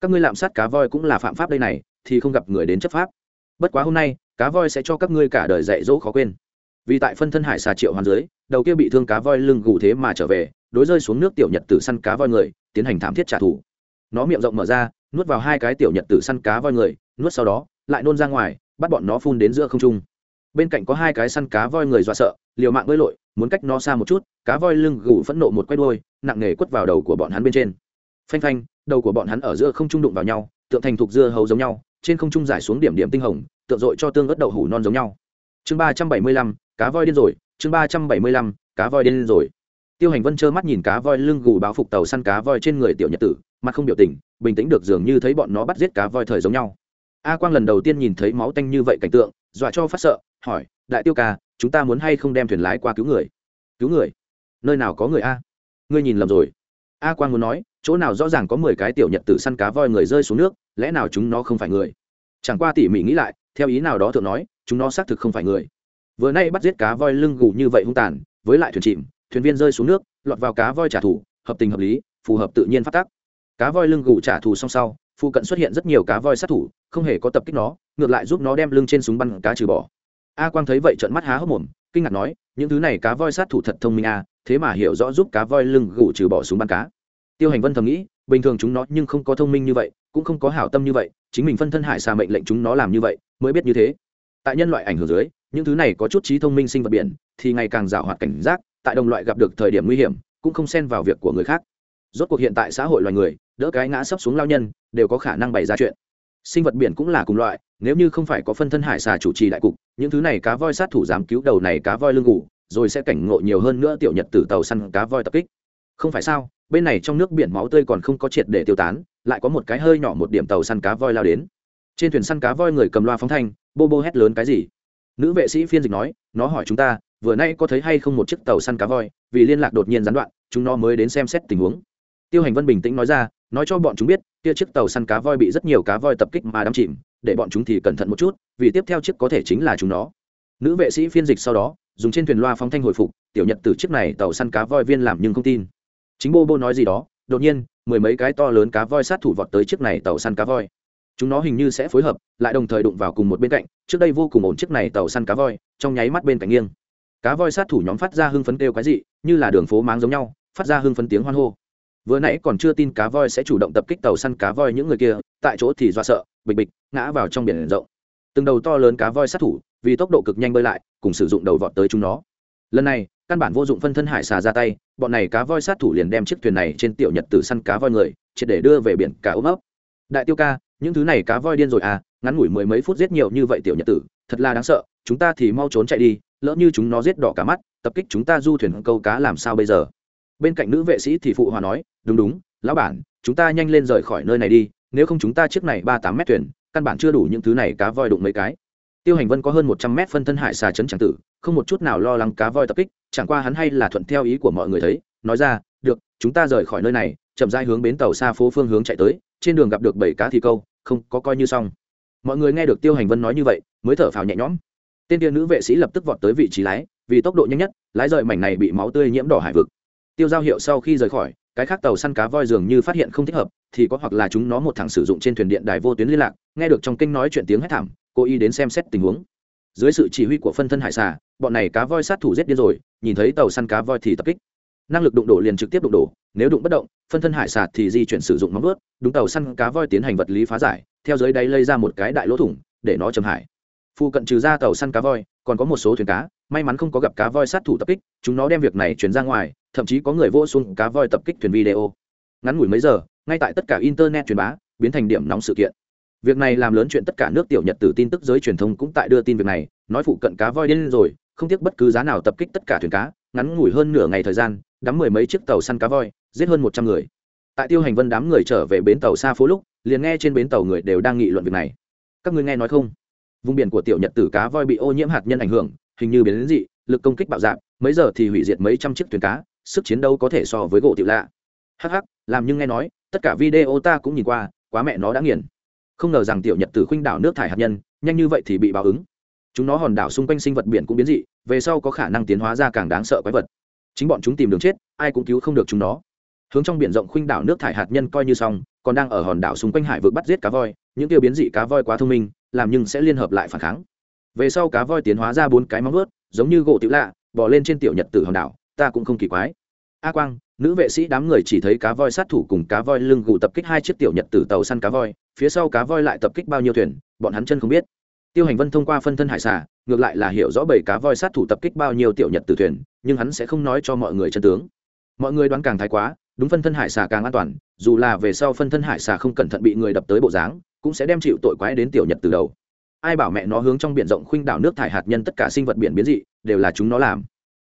Các ngươi lạm sát cá voi cũng là phạm pháp đây này, thì không gặp người đến chấp pháp. Bất quá hôm nay, cá voi sẽ cho các ngươi cả đời dạy dỗ khó quên. Vì tại phân thân hải xà triệu hoàn dưới, đầu kia bị thương cá voi lưng gù thế mà trở về, đối rơi xuống nước tiểu nhật tử săn cá voi người, tiến hành thảm thiết trả thù. Nó miệng rộng mở ra, nuốt vào hai cái tiểu nhật tử săn cá voi người, nuốt sau đó, lại nôn ra ngoài, bắt bọn nó phun đến giữa không trung bên cạnh có hai cái săn cá voi người dọa sợ, liều mạng bơi lội, muốn cách nó xa một chút, cá voi lưng gù phẫn nộ một quét đôi nặng nề quất vào đầu của bọn hắn bên trên. Phanh phanh, đầu của bọn hắn ở giữa không trung đụng vào nhau, tượng thành thục dưa hấu giống nhau, trên không trung giải xuống điểm điểm tinh hồng, tượng dội cho tương ớt đậu hủ non giống nhau. Chương ba trăm bảy mươi lăm, cá voi điên rồi, chương ba trăm bảy mươi lăm, cá voi điên rồi. Tiêu hành vân trơ mắt nhìn cá voi lưng gù báo phục tàu săn cá voi trên người tiểu nhật tử, mặt không biểu tình, bình tĩnh được dường như thấy bọn nó bắt giết cá voi thời giống nhau. A quang lần đầu tiên nhìn thấy máu tanh như vậy cảnh tượng, dọa cho phát sợ hỏi, đại tiêu ca, chúng ta muốn hay không đem thuyền lái qua cứu người? Cứu người? Nơi nào có người a? Ngươi nhìn lầm rồi. A quang muốn nói, chỗ nào rõ ràng có mười cái tiểu nhật tử săn cá voi người rơi xuống nước, lẽ nào chúng nó không phải người? Chẳng qua tỉ mỉ nghĩ lại, theo ý nào đó thượng nói, chúng nó xác thực không phải người. Vừa nay bắt giết cá voi lưng gù như vậy hung tàn, với lại thuyền chìm, thuyền viên rơi xuống nước, lọt vào cá voi trả thù, hợp tình hợp lý, phù hợp tự nhiên phát tác. Cá voi lưng gù trả thù song sau, phụ cận xuất hiện rất nhiều cá voi sát thủ, không hề có tập kích nó, ngược lại giúp nó đem lưng trên súng bắn cá trừ bỏ a quang thấy vậy trợn mắt há hốc mồm, kinh ngạc nói, những thứ này cá voi sát thủ thật thông minh à thế mà hiểu rõ giúp cá voi lưng gủ trừ bỏ súng bắn cá. Tiêu hành vân thầm nghĩ, bình thường chúng nó nhưng không có thông minh như vậy, cũng không có hảo tâm như vậy, chính mình phân thân hải xà mệnh lệnh chúng nó làm như vậy, mới biết như thế. Tại nhân loại ảnh hưởng dưới, những thứ này có chút trí thông minh sinh vật biển, thì ngày càng giảo hoạt cảnh giác, tại đồng loại gặp được thời điểm nguy hiểm, cũng không xen vào việc của người khác. Rốt cuộc hiện tại xã hội loài người, đỡ cái ngã sấp xuống lao nhân, đều có khả năng bày ra chuyện sinh vật biển cũng là cùng loại, nếu như không phải có phân thân hải xà chủ trì đại cục, những thứ này cá voi sát thủ dám cứu đầu này cá voi lưng ngủ rồi sẽ cảnh ngộ nhiều hơn nữa tiểu nhật từ tàu săn cá voi tập kích. Không phải sao, bên này trong nước biển máu tươi còn không có triệt để tiêu tán, lại có một cái hơi nhỏ một điểm tàu săn cá voi lao đến. Trên thuyền săn cá voi người cầm loa phóng thanh, bô bô hét lớn cái gì? Nữ vệ sĩ phiên dịch nói, nó hỏi chúng ta, vừa nay có thấy hay không một chiếc tàu săn cá voi? Vì liên lạc đột nhiên gián đoạn, chúng nó mới đến xem xét tình huống. Tiêu hành vân bình tĩnh nói ra, nói cho bọn chúng biết kia chiếc tàu săn cá voi bị rất nhiều cá voi tập kích mà đắm chìm, để bọn chúng thì cẩn thận một chút, vì tiếp theo chiếc có thể chính là chúng nó. Nữ vệ sĩ phiên dịch sau đó, dùng trên thuyền loa phóng thanh hồi phục, tiểu nhật từ chiếc này tàu săn cá voi viên làm nhưng không tin. Chính bô bô nói gì đó, đột nhiên, mười mấy cái to lớn cá voi sát thủ vọt tới chiếc này tàu săn cá voi. Chúng nó hình như sẽ phối hợp, lại đồng thời đụng vào cùng một bên cạnh, trước đây vô cùng ổn chiếc này tàu săn cá voi, trong nháy mắt bên cạnh nghiêng. Cá voi sát thủ nhóm phát ra hưng phấn kêu cái gì như là đường phố máng giống nhau, phát ra hưng phấn tiếng hoan hô vừa nãy còn chưa tin cá voi sẽ chủ động tập kích tàu săn cá voi những người kia, tại chỗ thì dọa sợ, bịch bịch, ngã vào trong biển rộng. Từng đầu to lớn cá voi sát thủ, vì tốc độ cực nhanh bơi lại, cùng sử dụng đầu vọt tới chúng nó. Lần này, căn bản vô dụng phân thân hải xà ra tay, bọn này cá voi sát thủ liền đem chiếc thuyền này trên tiểu nhật từ săn cá voi người, triệt để đưa về biển cả ôm ấp. Đại tiêu ca, những thứ này cá voi điên rồi à ngắn ngủi mười mấy phút giết nhiều như vậy tiểu nhật tử, thật là đáng sợ, chúng ta thì mau trốn chạy đi, lỡ như chúng nó giết đỏ cả mắt, tập kích chúng ta du thuyền câu cá làm sao bây giờ? Bên cạnh nữ vệ sĩ thì phụ hòa nói, đúng đúng, lão bản, chúng ta nhanh lên rời khỏi nơi này đi, nếu không chúng ta chiếc này ba tám mét thuyền, căn bản chưa đủ những thứ này cá voi đụng mấy cái. Tiêu hành vân có hơn một trăm mét phân thân hải xà chấn tràng tử, không một chút nào lo lắng cá voi tập kích, chẳng qua hắn hay là thuận theo ý của mọi người thấy, nói ra, được, chúng ta rời khỏi nơi này, chậm rãi hướng bến tàu xa phố phương hướng chạy tới, trên đường gặp được bảy cá thì câu, không, có coi như xong. Mọi người nghe được tiêu hành vân nói như vậy, mới thở phào nhẹ nhõm. Tên tiên nữ vệ sĩ lập tức vọt tới vị trí lái, vì tốc độ nhanh nhất, lái rời mảnh này bị máu tươi nhiễm đỏ hải vực tiêu giao hiệu sau khi rời khỏi, cái khác tàu săn cá voi dường như phát hiện không thích hợp, thì có hoặc là chúng nó một thằng sử dụng trên thuyền điện đài vô tuyến liên lạc, nghe được trong kinh nói chuyện tiếng hét thảm, cố ý đến xem xét tình huống. Dưới sự chỉ huy của phân thân hải xà, bọn này cá voi sát thủ giết điên rồi, nhìn thấy tàu săn cá voi thì tập kích. Năng lực đụng đổ liền trực tiếp đụng đổ, nếu đụng bất động, phân thân hải xà thì di chuyển sử dụng móng ướt đúng tàu săn cá voi tiến hành vật lý phá giải, theo dưới đáy lây ra một cái đại lỗ thủng, để nó chầm hải. Phụ cận trừ ra tàu săn cá voi, còn có một số thuyền cá, may mắn không có gặp cá voi sát thủ tập kích, chúng nó đem việc này chuyển ra ngoài thậm chí có người vô xuống cá voi tập kích thuyền video. Ngắn ngủi mấy giờ, ngay tại tất cả internet truyền bá, biến thành điểm nóng sự kiện. Việc này làm lớn chuyện tất cả nước tiểu nhật từ tin tức giới truyền thông cũng tại đưa tin việc này, nói phụ cận cá voi điên rồi, không tiếc bất cứ giá nào tập kích tất cả thuyền cá, ngắn ngủi hơn nửa ngày thời gian đắm mười mấy chiếc tàu săn cá voi, giết hơn một trăm người. Tại tiêu hành vân đám người trở về bến tàu xa phố lúc, liền nghe trên bến tàu người đều đang nghị luận việc này. Các ngươi nghe nói không? Vùng biển của tiểu nhật tử cá voi bị ô nhiễm hạt nhân ảnh hưởng, hình như biến đến dị, lực công kích bạo dạn, mấy giờ thì hủy diệt mấy trăm chiếc thuyền cá sức chiến đấu có thể so với gỗ tiểu lạ. Hắc hắc, làm nhưng nghe nói, tất cả video ta cũng nhìn qua, quá mẹ nó đã nghiền. Không ngờ rằng tiểu nhật tử khuynh đảo nước thải hạt nhân, nhanh như vậy thì bị báo ứng. Chúng nó hòn đảo xung quanh sinh vật biển cũng biến dị, về sau có khả năng tiến hóa ra càng đáng sợ quái vật. Chính bọn chúng tìm đường chết, ai cũng cứu không được chúng nó. Hướng trong biển rộng khuynh đảo nước thải hạt nhân coi như xong, còn đang ở hòn đảo xung quanh hải vực bắt giết cá voi, những tiêu biến dị cá voi quá thông minh, làm nhưng sẽ liên hợp lại phản kháng. Về sau cá voi tiến hóa ra bốn cái móng vớt giống như gỗ tiểu lạ bỏ lên trên tiểu nhật tử hòn đảo ta cũng không kỳ quái. A quang, nữ vệ sĩ đám người chỉ thấy cá voi sát thủ cùng cá voi lưng gù tập kích hai chiếc tiểu nhật tử tàu săn cá voi, phía sau cá voi lại tập kích bao nhiêu thuyền, bọn hắn chân không biết. Tiêu hành vân thông qua phân thân hải xà, ngược lại là hiểu rõ bảy cá voi sát thủ tập kích bao nhiêu tiểu nhật tử thuyền, nhưng hắn sẽ không nói cho mọi người chân tướng. Mọi người đoán càng thái quá, đúng phân thân hải xà càng an toàn, dù là về sau phân thân hải xà không cẩn thận bị người đập tới bộ dáng, cũng sẽ đem chịu tội quái đến tiểu nhật từ đầu. Ai bảo mẹ nó hướng trong biển rộng khuynh đảo nước thải hạt nhân tất cả sinh vật biển biến dị, đều là chúng nó làm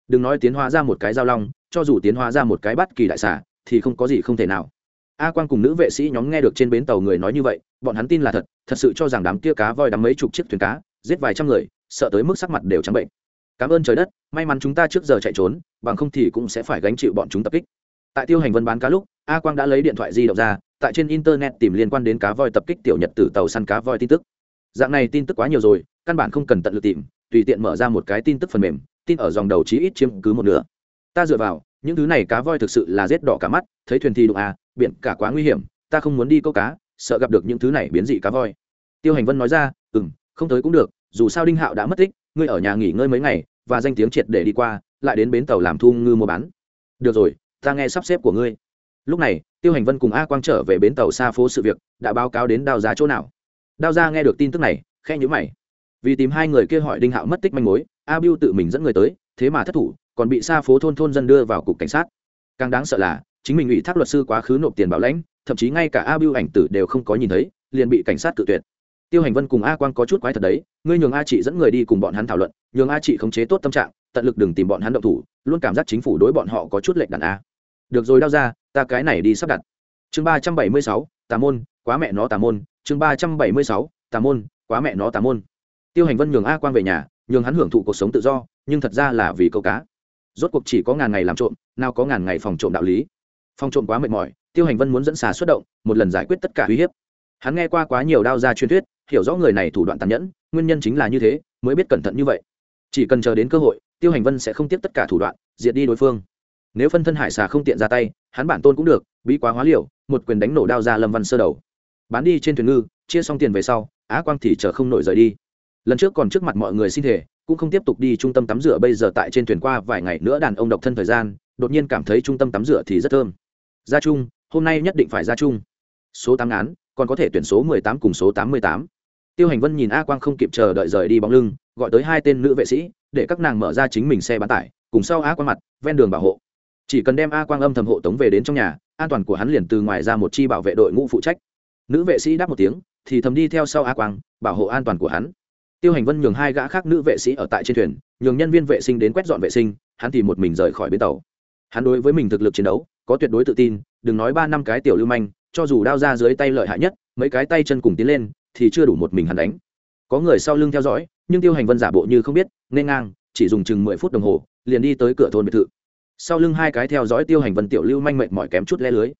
đừng nói tiến hóa ra một cái giao long, cho dù tiến hóa ra một cái bắt kỳ đại xà, thì không có gì không thể nào. A quan cùng nữ vệ sĩ nhóm nghe được trên bến tàu người nói như vậy, bọn hắn tin là thật thật sự cho rằng đám kia cá voi đắm mấy chục chiếc thuyền cá, giết vài trăm người, sợ tới mức sắc mặt đều trắng bệnh. Cảm ơn trời đất, may mắn chúng ta trước giờ chạy trốn, bằng không thì cũng sẽ phải gánh chịu bọn chúng tập kích. Tại tiêu hành vân bán cá lúc, a quang đã lấy điện thoại di động ra, tại trên internet tìm liên quan đến cá voi tập kích tiểu nhật từ tàu săn cá voi tin tức. Dạng này tin tức quá nhiều rồi, căn bản không cần tận lực tìm, tùy tiện mở ra một cái tin tức phần mềm tin ở dòng đầu chí ít chiếm cứ một nửa. Ta dựa vào, những thứ này cá voi thực sự là rết đỏ cả mắt, thấy thuyền thì đụng à biển cả quá nguy hiểm, ta không muốn đi câu cá, sợ gặp được những thứ này biến dị cá voi. Tiêu hành vân nói ra ừ m không tới cũng được, dù sao đinh hạo đã mất tích, ngươi ở nhà nghỉ ngơi mấy ngày, và danh tiếng triệt để đi qua, lại đến bến tàu làm thu ngư mua bán. Được rồi, ta nghe sắp xếp của ngươi. Lúc này, tiêu hành vân cùng a quang trở về bến tàu xa phố sự việc, đã báo cáo đến đao giá chỗ nào. Đao gia nghe được tin tức này khe nhữ mày. Vì tìm hai người kia hỏi đinh hạo mất tích manh mối a biu tự mình dẫn người tới, thế mà thất thủ, còn bị xa phố thôn thôn dân đưa vào cục cảnh sát. Càng đáng sợ là, chính mình ủy thác luật sư quá khứ nộp tiền bảo lãnh, thậm chí ngay cả a biu ảnh tử đều không có nhìn thấy, liền bị cảnh sát cự tuyệt. Tiêu hành vân cùng a quang có chút quái thật đấy, ngươi nhường a chị dẫn người đi cùng bọn hắn thảo luận, nhường a chị khống chế tốt tâm trạng, tận lực đừng tìm bọn hắn động thủ, luôn cảm giác chính phủ đối bọn họ có chút lệnh đàn a. Được rồi đau ra, ta cái này đi sắp đặt. Chương ba trăm bảy mươi sáu, tà môn, quá mẹ nó tà môn. Chương ba trăm bảy mươi sáu, tà môn, quá mẹ nó tà môn. Tiêu hành vân nhường a quang về nhà nhường hắn hưởng thụ cuộc sống tự do, nhưng thật ra là vì câu cá. Rốt cuộc chỉ có ngàn ngày làm trộm, nào có ngàn ngày phòng trộm đạo lý. Phòng trộm quá mệt mỏi, tiêu hành vân muốn dẫn xà xuất động, một lần giải quyết tất cả uy hiếp. Hắn nghe qua quá nhiều đao gia truyền thuyết, hiểu rõ người này thủ đoạn tàn nhẫn, nguyên nhân chính là như thế, mới biết cẩn thận như vậy. Chỉ cần chờ đến cơ hội, tiêu hành vân sẽ không tiếp tất cả thủ đoạn, diệt đi đối phương. Nếu phân thân hải xà không tiện ra tay, hắn bản tôn cũng được, bí quá hóa liều, một quyền đánh nổ đao ra lâm văn sơ đầu. Bán đi trên thuyền ngư, chia xong tiền về sau, á quang thì chờ không nổi rời đi lần trước còn trước mặt mọi người xin thể cũng không tiếp tục đi trung tâm tắm rửa, bây giờ tại trên thuyền qua vài ngày nữa đàn ông độc thân thời gian, đột nhiên cảm thấy trung tâm tắm rửa thì rất thơm. Ra chung hôm nay nhất định phải ra chung số tám án còn có thể tuyển số mười tám cùng số tám mươi tám. Tiêu hành vân nhìn a quang không kịp chờ đợi rời đi bóng lưng, gọi tới hai tên nữ vệ sĩ, để các nàng mở ra chính mình xe bán tải, cùng sau a quang mặt, ven đường bảo hộ. Chỉ cần đem a quang âm thầm hộ tống về đến trong nhà, an toàn của hắn liền từ ngoài ra một chi bảo vệ đội ngũ phụ trách. Nữ vệ sĩ đáp một tiếng, thì thầm đi theo sau a quang, bảo hộ an toàn của hắn tiêu hành vân nhường hai gã khác nữ vệ sĩ ở tại trên thuyền, nhường nhân viên vệ sinh đến quét dọn vệ sinh, hắn thì một mình rời khỏi bến tàu. Hắn đối với mình thực lực chiến đấu, có tuyệt đối tự tin, đừng nói ba năm cái tiểu lưu manh, cho dù đao ra dưới tay lợi hại nhất, mấy cái tay chân cùng tiến lên, thì chưa đủ một mình hắn đánh. Có người sau lưng theo dõi, nhưng tiêu hành vân giả bộ như không biết, nên ngang, chỉ dùng chừng mười phút đồng hồ, liền đi tới cửa thôn biệt thự. Sau lưng hai cái theo dõi tiêu hành vân tiểu lưu manh mệnh mỏi kém chút le lưới.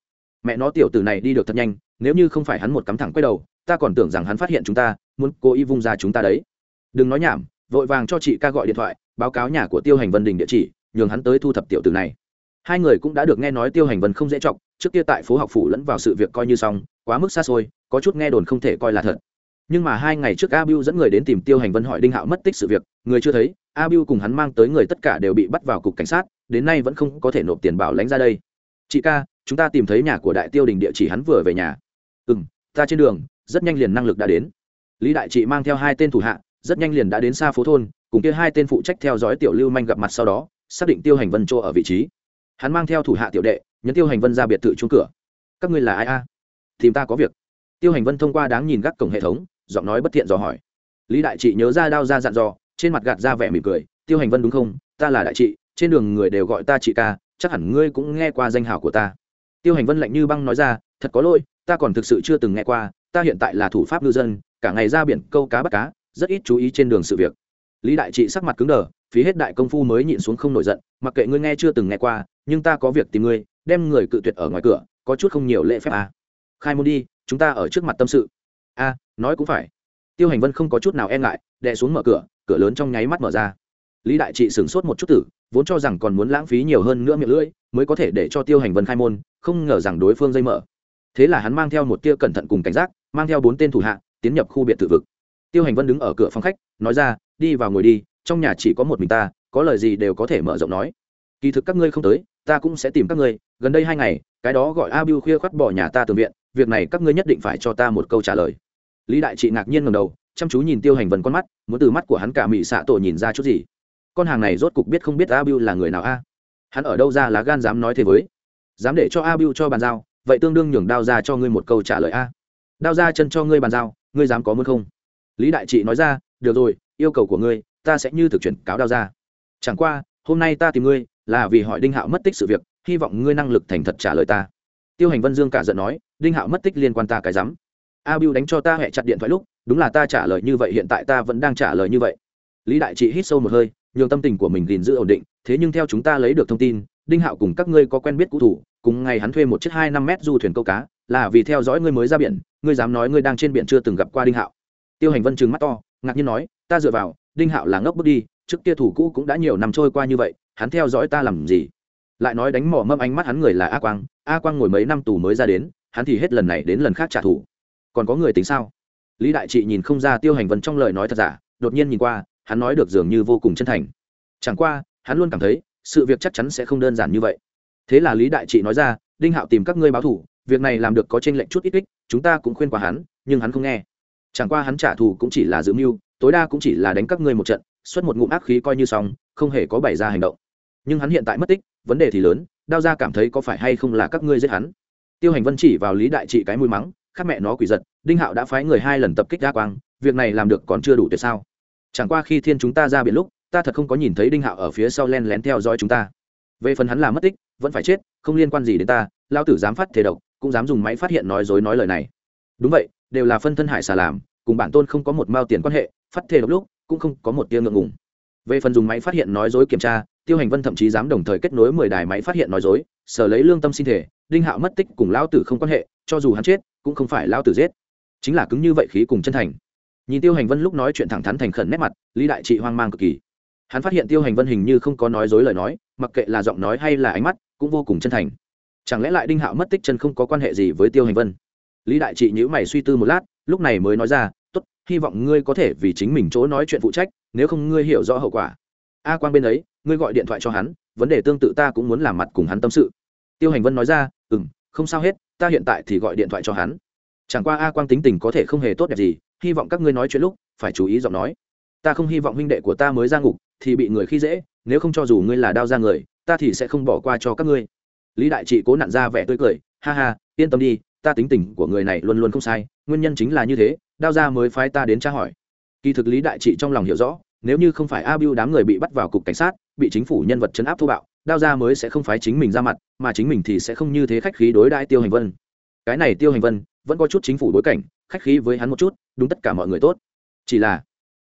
Mẹ nó tiểu tử này đi được thật nhanh nếu như không phải hắn một cắm thẳng quay đầu, ta còn tưởng rằng hắn phát hiện chúng ta, muốn cố ý vung ra chúng ta đấy. Đừng nói nhảm, vội vàng cho chị ca gọi điện thoại, báo cáo nhà của tiêu hành vân đình địa chỉ, nhường hắn tới thu thập tiểu tử này. Hai người cũng đã được nghe nói tiêu hành vân không dễ chọc, trước kia tại phố học phủ lẫn vào sự việc coi như xong, quá mức xa xôi, có chút nghe đồn không thể coi là thật. Nhưng mà hai ngày trước a b dẫn người đến tìm tiêu hành vân hỏi đinh hạo mất tích sự việc, người chưa thấy a b cùng hắn mang tới người tất cả đều bị bắt vào cục cảnh sát, đến nay vẫn không có thể nộp tiền bảo lãnh ra đây. Chị ca, chúng ta tìm thấy nhà của đại tiêu đình địa chỉ hắn vừa về nhà ừ m ta trên đường, rất nhanh liền năng lực đã đến. Lý đại trị mang theo hai tên thủ hạ, rất nhanh liền đã đến xa phố thôn, cùng kia hai tên phụ trách theo dõi tiểu lưu manh gặp mặt sau đó, xác định tiêu hành vân chỗ ở vị trí. Hắn mang theo thủ hạ tiểu đệ, nhấn tiêu hành vân ra biệt thự trúng cửa. Các ngươi là ai a? Tìm ta có việc. Tiêu hành vân thông qua đáng nhìn gác cổng hệ thống, giọng nói bất thiện dò hỏi. Lý đại trị nhớ ra đao ra dặn dò, trên mặt gạt ra vẻ mỉm cười. Tiêu hành vân đúng không? Ta là đại trị, trên đường người đều gọi ta chị ca, chắc hẳn ngươi cũng nghe qua danh hào của ta. Tiêu hành vân lạnh như băng nói ra, thật có lỗi ta còn thực sự chưa từng nghe qua, ta hiện tại là thủ pháp ngư dân, cả ngày ra biển câu cá bắt cá, rất ít chú ý trên đường sự việc. Lý đại trị sắc mặt cứng đờ, phí hết đại công phu mới nhịn xuống không nổi giận, mặc kệ ngươi nghe chưa từng nghe qua, nhưng ta có việc tìm ngươi, đem người cự tuyệt ở ngoài cửa, có chút không nhiều lễ phép à. khai môn đi, chúng ta ở trước mặt tâm sự. A, nói cũng phải. Tiêu hành vân không có chút nào e ngại, đè xuống mở cửa cửa lớn trong nháy mắt mở ra. Lý đại trị sửng sốt một chút tử, vốn cho rằng còn muốn lãng phí nhiều hơn nữa miệng lưỡi, mới có thể để cho tiêu hành vân khai môn, không ngờ rằng đối phương dây mở thế là hắn mang theo một tia cẩn thận cùng cảnh giác, mang theo bốn tên thủ hạ, tiến nhập khu biệt thự vực. Tiêu hành vân đứng ở cửa phòng khách, nói ra, đi vào ngồi đi, trong nhà chỉ có một mình ta, có lời gì đều có thể mở rộng nói. Kỳ thực các ngươi không tới, ta cũng sẽ tìm các ngươi, gần đây hai ngày, cái đó gọi a bưu khuya khoắt bỏ nhà ta từ viện, việc này các ngươi nhất định phải cho ta một câu trả lời. Lý đại trị ngạc nhiên ngầm đầu, chăm chú nhìn tiêu hành vân con mắt, muốn từ mắt của hắn cả mị xạ tổ nhìn ra chút gì. Con hàng này rốt cục biết không biết a bưu là người nào a? Hắn ở đâu ra lá gan dám nói thế với? Dám để cho a bưu cho bàn giao vậy tương đương nhường đao ra cho ngươi một câu trả lời a. Đao ra chân cho ngươi bàn giao, ngươi dám có muốn không? Lý đại trị nói ra, được rồi, yêu cầu của ngươi, ta sẽ như thực chuyển cáo đao ra. Chẳng qua, hôm nay ta tìm ngươi là vì hỏi đinh hạo mất tích sự việc, hy vọng ngươi năng lực thành thật trả lời ta. Tiêu hành vân dương cả giận nói, đinh hạo mất tích liên quan ta cái rắm. A bưu đánh cho ta hẹ chặt điện thoại lúc, đúng là ta trả lời như vậy, hiện tại ta vẫn đang trả lời như vậy. Lý đại trị hít sâu một hơi, nhường tâm tình của mình gìn giữ ổn định, thế nhưng theo chúng ta lấy được thông tin, đinh hạo cùng các ngươi có quen biết cũ thủ cùng ngày hắn thuê một chiếc hai năm mét du thuyền câu cá, là vì theo dõi ngươi mới ra biển, ngươi dám nói ngươi đang trên biển chưa từng gặp qua đinh hạo. Tiêu hành vân trừng mắt to, ngạc nhiên nói, ta dựa vào, đinh hạo là ngốc bước đi, trước kia thủ cũ cũng đã nhiều năm trôi qua như vậy, hắn theo dõi ta làm gì? Lại nói đánh mỏ mâm ánh mắt hắn người là a quang a quang ngồi mấy năm tù mới ra đến, hắn thì hết lần này đến lần khác trả thù. Còn có người tính sao? Lý đại trị nhìn không ra tiêu hành vân trong lời nói thật giả, đột nhiên nhìn qua, hắn nói được dường như vô cùng chân thành. Chẳng qua, hắn luôn cảm thấy, sự việc chắc chắn sẽ không đơn giản như vậy thế là lý đại trị nói ra, đinh hạo tìm các ngươi báo thủ, việc này làm được có tranh lệnh chút ít ích chúng ta cũng khuyên qua hắn, nhưng hắn không nghe. Chẳng qua hắn trả thù cũng chỉ là giữ mưu, tối đa cũng chỉ là đánh các ngươi một trận, xuất một ngụm ác khí coi như xong, không hề có bày ra hành động. Nhưng hắn hiện tại mất tích, vấn đề thì lớn, đao ra cảm thấy có phải hay không là các ngươi giết hắn? Tiêu hành vân chỉ vào lý đại trị cái mũi mắng khát mẹ nó quỷ giật, đinh hạo đã phái người hai lần tập kích đa quang, việc này làm được còn chưa đủ tuyệt sao? Chẳng qua khi thiên chúng ta ra biển lúc, ta thật không có nhìn thấy đinh hạo ở phía sau len lén theo dõi chúng ta. Về phần hắn là mất tích vẫn phải chết, không liên quan gì đến ta lao tử dám phát thể độc, cũng dám dùng máy phát hiện nói dối nói lời này. Đúng vậy, đều là phân thân hải xà làm, cùng bản tôn không có một mao tiền quan hệ, phát thể độc lúc, cũng không có một tia ngượng ngùng. Về phần dùng máy phát hiện nói dối kiểm tra, tiêu hành vân thậm chí dám đồng thời kết nối mười đài máy phát hiện nói dối, sở lấy lương tâm sinh thể đinh hạo mất tích cùng lão tử không quan hệ, cho dù hắn chết, cũng không phải lão tử giết. Chính là cứng như vậy khí cùng chân thành. Nhìn tiêu hành vân lúc nói chuyện thẳng thắn thành khẩn nét mặt, lý đại trị hoang mang cực kỳ. Hắn phát hiện tiêu hành vân hình như không có nói dối lời nói mặc kệ là giọng nói hay là ánh mắt, cũng vô cùng chân thành. Chẳng lẽ lại đinh hạo mất tích chân không có quan hệ gì với tiêu hành vân? Lý đại trị nhữ mày suy tư một lát, lúc này mới nói ra, tốt, hy vọng ngươi có thể vì chính mình chỗ nói chuyện phụ trách, nếu không ngươi hiểu rõ hậu quả. A quang bên ấy, ngươi gọi điện thoại cho hắn, vấn đề tương tự ta cũng muốn làm mặt cùng hắn tâm sự. Tiêu hành vân nói ra ừ m không sao hết, ta hiện tại thì gọi điện thoại cho hắn. Chẳng qua a quang tính tình có thể không hề tốt đẹp gì, hy vọng các ngươi nói chuyện lúc, phải chú ý giọng nói. Ta không hy vọng huynh đệ của ta mới ra ngục, thì bị người khi dễ nếu không cho dù ngươi là đao ra người, ta thì sẽ không bỏ qua cho các ngươi. Lý đại trị cố nặn ra vẻ tươi cười, ha ha, yên tâm đi, ta tính tình của người này luôn luôn không sai, nguyên nhân chính là như thế, đao ra mới phái ta đến tra hỏi. Kỳ thực lý đại trị trong lòng hiểu rõ, nếu như không phải a biu đám người bị bắt vào cục cảnh sát, bị chính phủ nhân vật chấn áp thô bạo, đao ra mới sẽ không phái chính mình ra mặt, mà chính mình thì sẽ không như thế khách khí đối đãi tiêu hành vân. Cái này tiêu hành vân vẫn có chút chính phủ bối cảnh, khách khí với hắn một chút, đúng tất cả mọi người tốt. Chỉ là,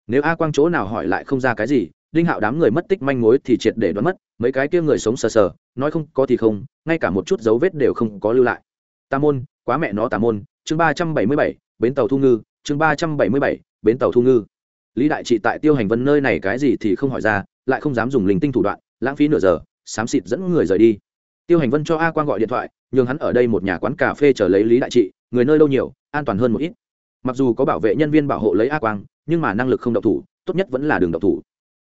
nếu a quang chỗ nào hỏi lại không ra cái gì đinh hạo đám người mất tích manh mối thì triệt để đoán mất, mấy cái kia người sống sờ sờ, nói không có thì không, ngay cả một chút dấu vết đều không có lưu lại. Tà môn, quá mẹ nó tà môn, chương ba trăm bảy mươi bảy, bến tàu thu ngư, chương ba trăm bảy mươi bảy, bến tàu thu ngư. Lý đại trị tại tiêu hành vân nơi này cái gì thì không hỏi ra, lại không dám dùng linh tinh thủ đoạn, lãng phí nửa giờ, xám xịt dẫn người rời đi. Tiêu hành vân cho a quang gọi điện thoại, nhường hắn ở đây một nhà quán cà phê chờ lấy lý đại trị, người nơi lâu nhiều, an toàn hơn một ít. Mặc dù có bảo vệ nhân viên bảo hộ lấy a quang, nhưng mà năng lực không độc thủ, tốt nhất vẫn là đường độc thủ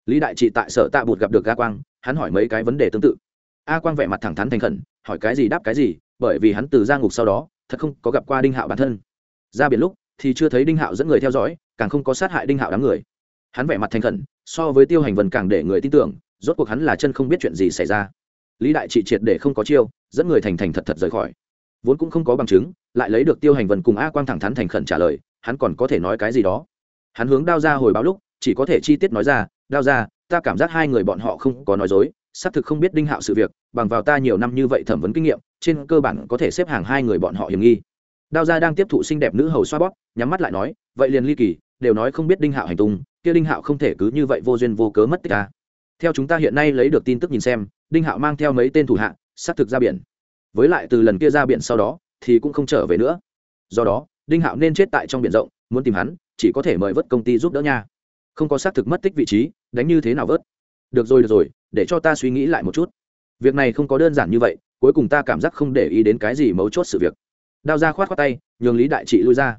lý đại trị tại sở tạ bụt gặp được a quang, hắn hỏi mấy cái vấn đề tương tự. A quang vẻ mặt thẳng thắn thành khẩn, hỏi cái gì đáp cái gì, bởi vì hắn từ ra ngục sau đó, thật không có gặp qua đinh hạo bản thân. Ra biển lúc, thì chưa thấy đinh hạo dẫn người theo dõi, càng không có sát hại đinh hạo đám người. Hắn vẻ mặt thành khẩn, so với tiêu hành vần càng để người tin tưởng, rốt cuộc hắn là chân không biết chuyện gì xảy ra. Lý đại trị triệt để không có chiêu, dẫn người thành thành thật thật rời khỏi. Vốn cũng không có bằng chứng, lại lấy được tiêu hành vần cùng a quang thẳng thắn thành khẩn trả lời, hắn còn có thể nói cái gì đó. Hắn hướng đao ra hồi báo lúc chỉ có thể chi tiết nói ra, đao ra, ta cảm giác hai người bọn họ không có nói dối, xác thực không biết đinh hạo sự việc, bằng vào ta nhiều năm như vậy thẩm vấn kinh nghiệm, trên cơ bản có thể xếp hàng hai người bọn họ hiểm nghi. Đao gia đang tiếp thụ xinh đẹp nữ hầu xoa bóp, nhắm mắt lại nói, vậy liền ly kỳ, đều nói không biết đinh hạo hành tung, kia đinh hạo không thể cứ như vậy vô duyên vô cớ mất tích ta. Theo chúng ta hiện nay lấy được tin tức nhìn xem, đinh hạo mang theo mấy tên thủ hạ, xác thực ra biển. Với lại từ lần kia ra biển sau đó, thì cũng không trở về nữa. Do đó, đinh hạo nên chết tại trong biển rộng, muốn tìm hắn, chỉ có thể mời vớt công ty giúp đỡ nha không có xác thực mất tích vị trí, đánh như thế nào vớt? Được rồi được rồi, để cho ta suy nghĩ lại một chút. Việc này không có đơn giản như vậy, cuối cùng ta cảm giác không để ý đến cái gì mấu chốt sự việc. Đao ra khoát khoát tay, nhường lý đại trị lui ra.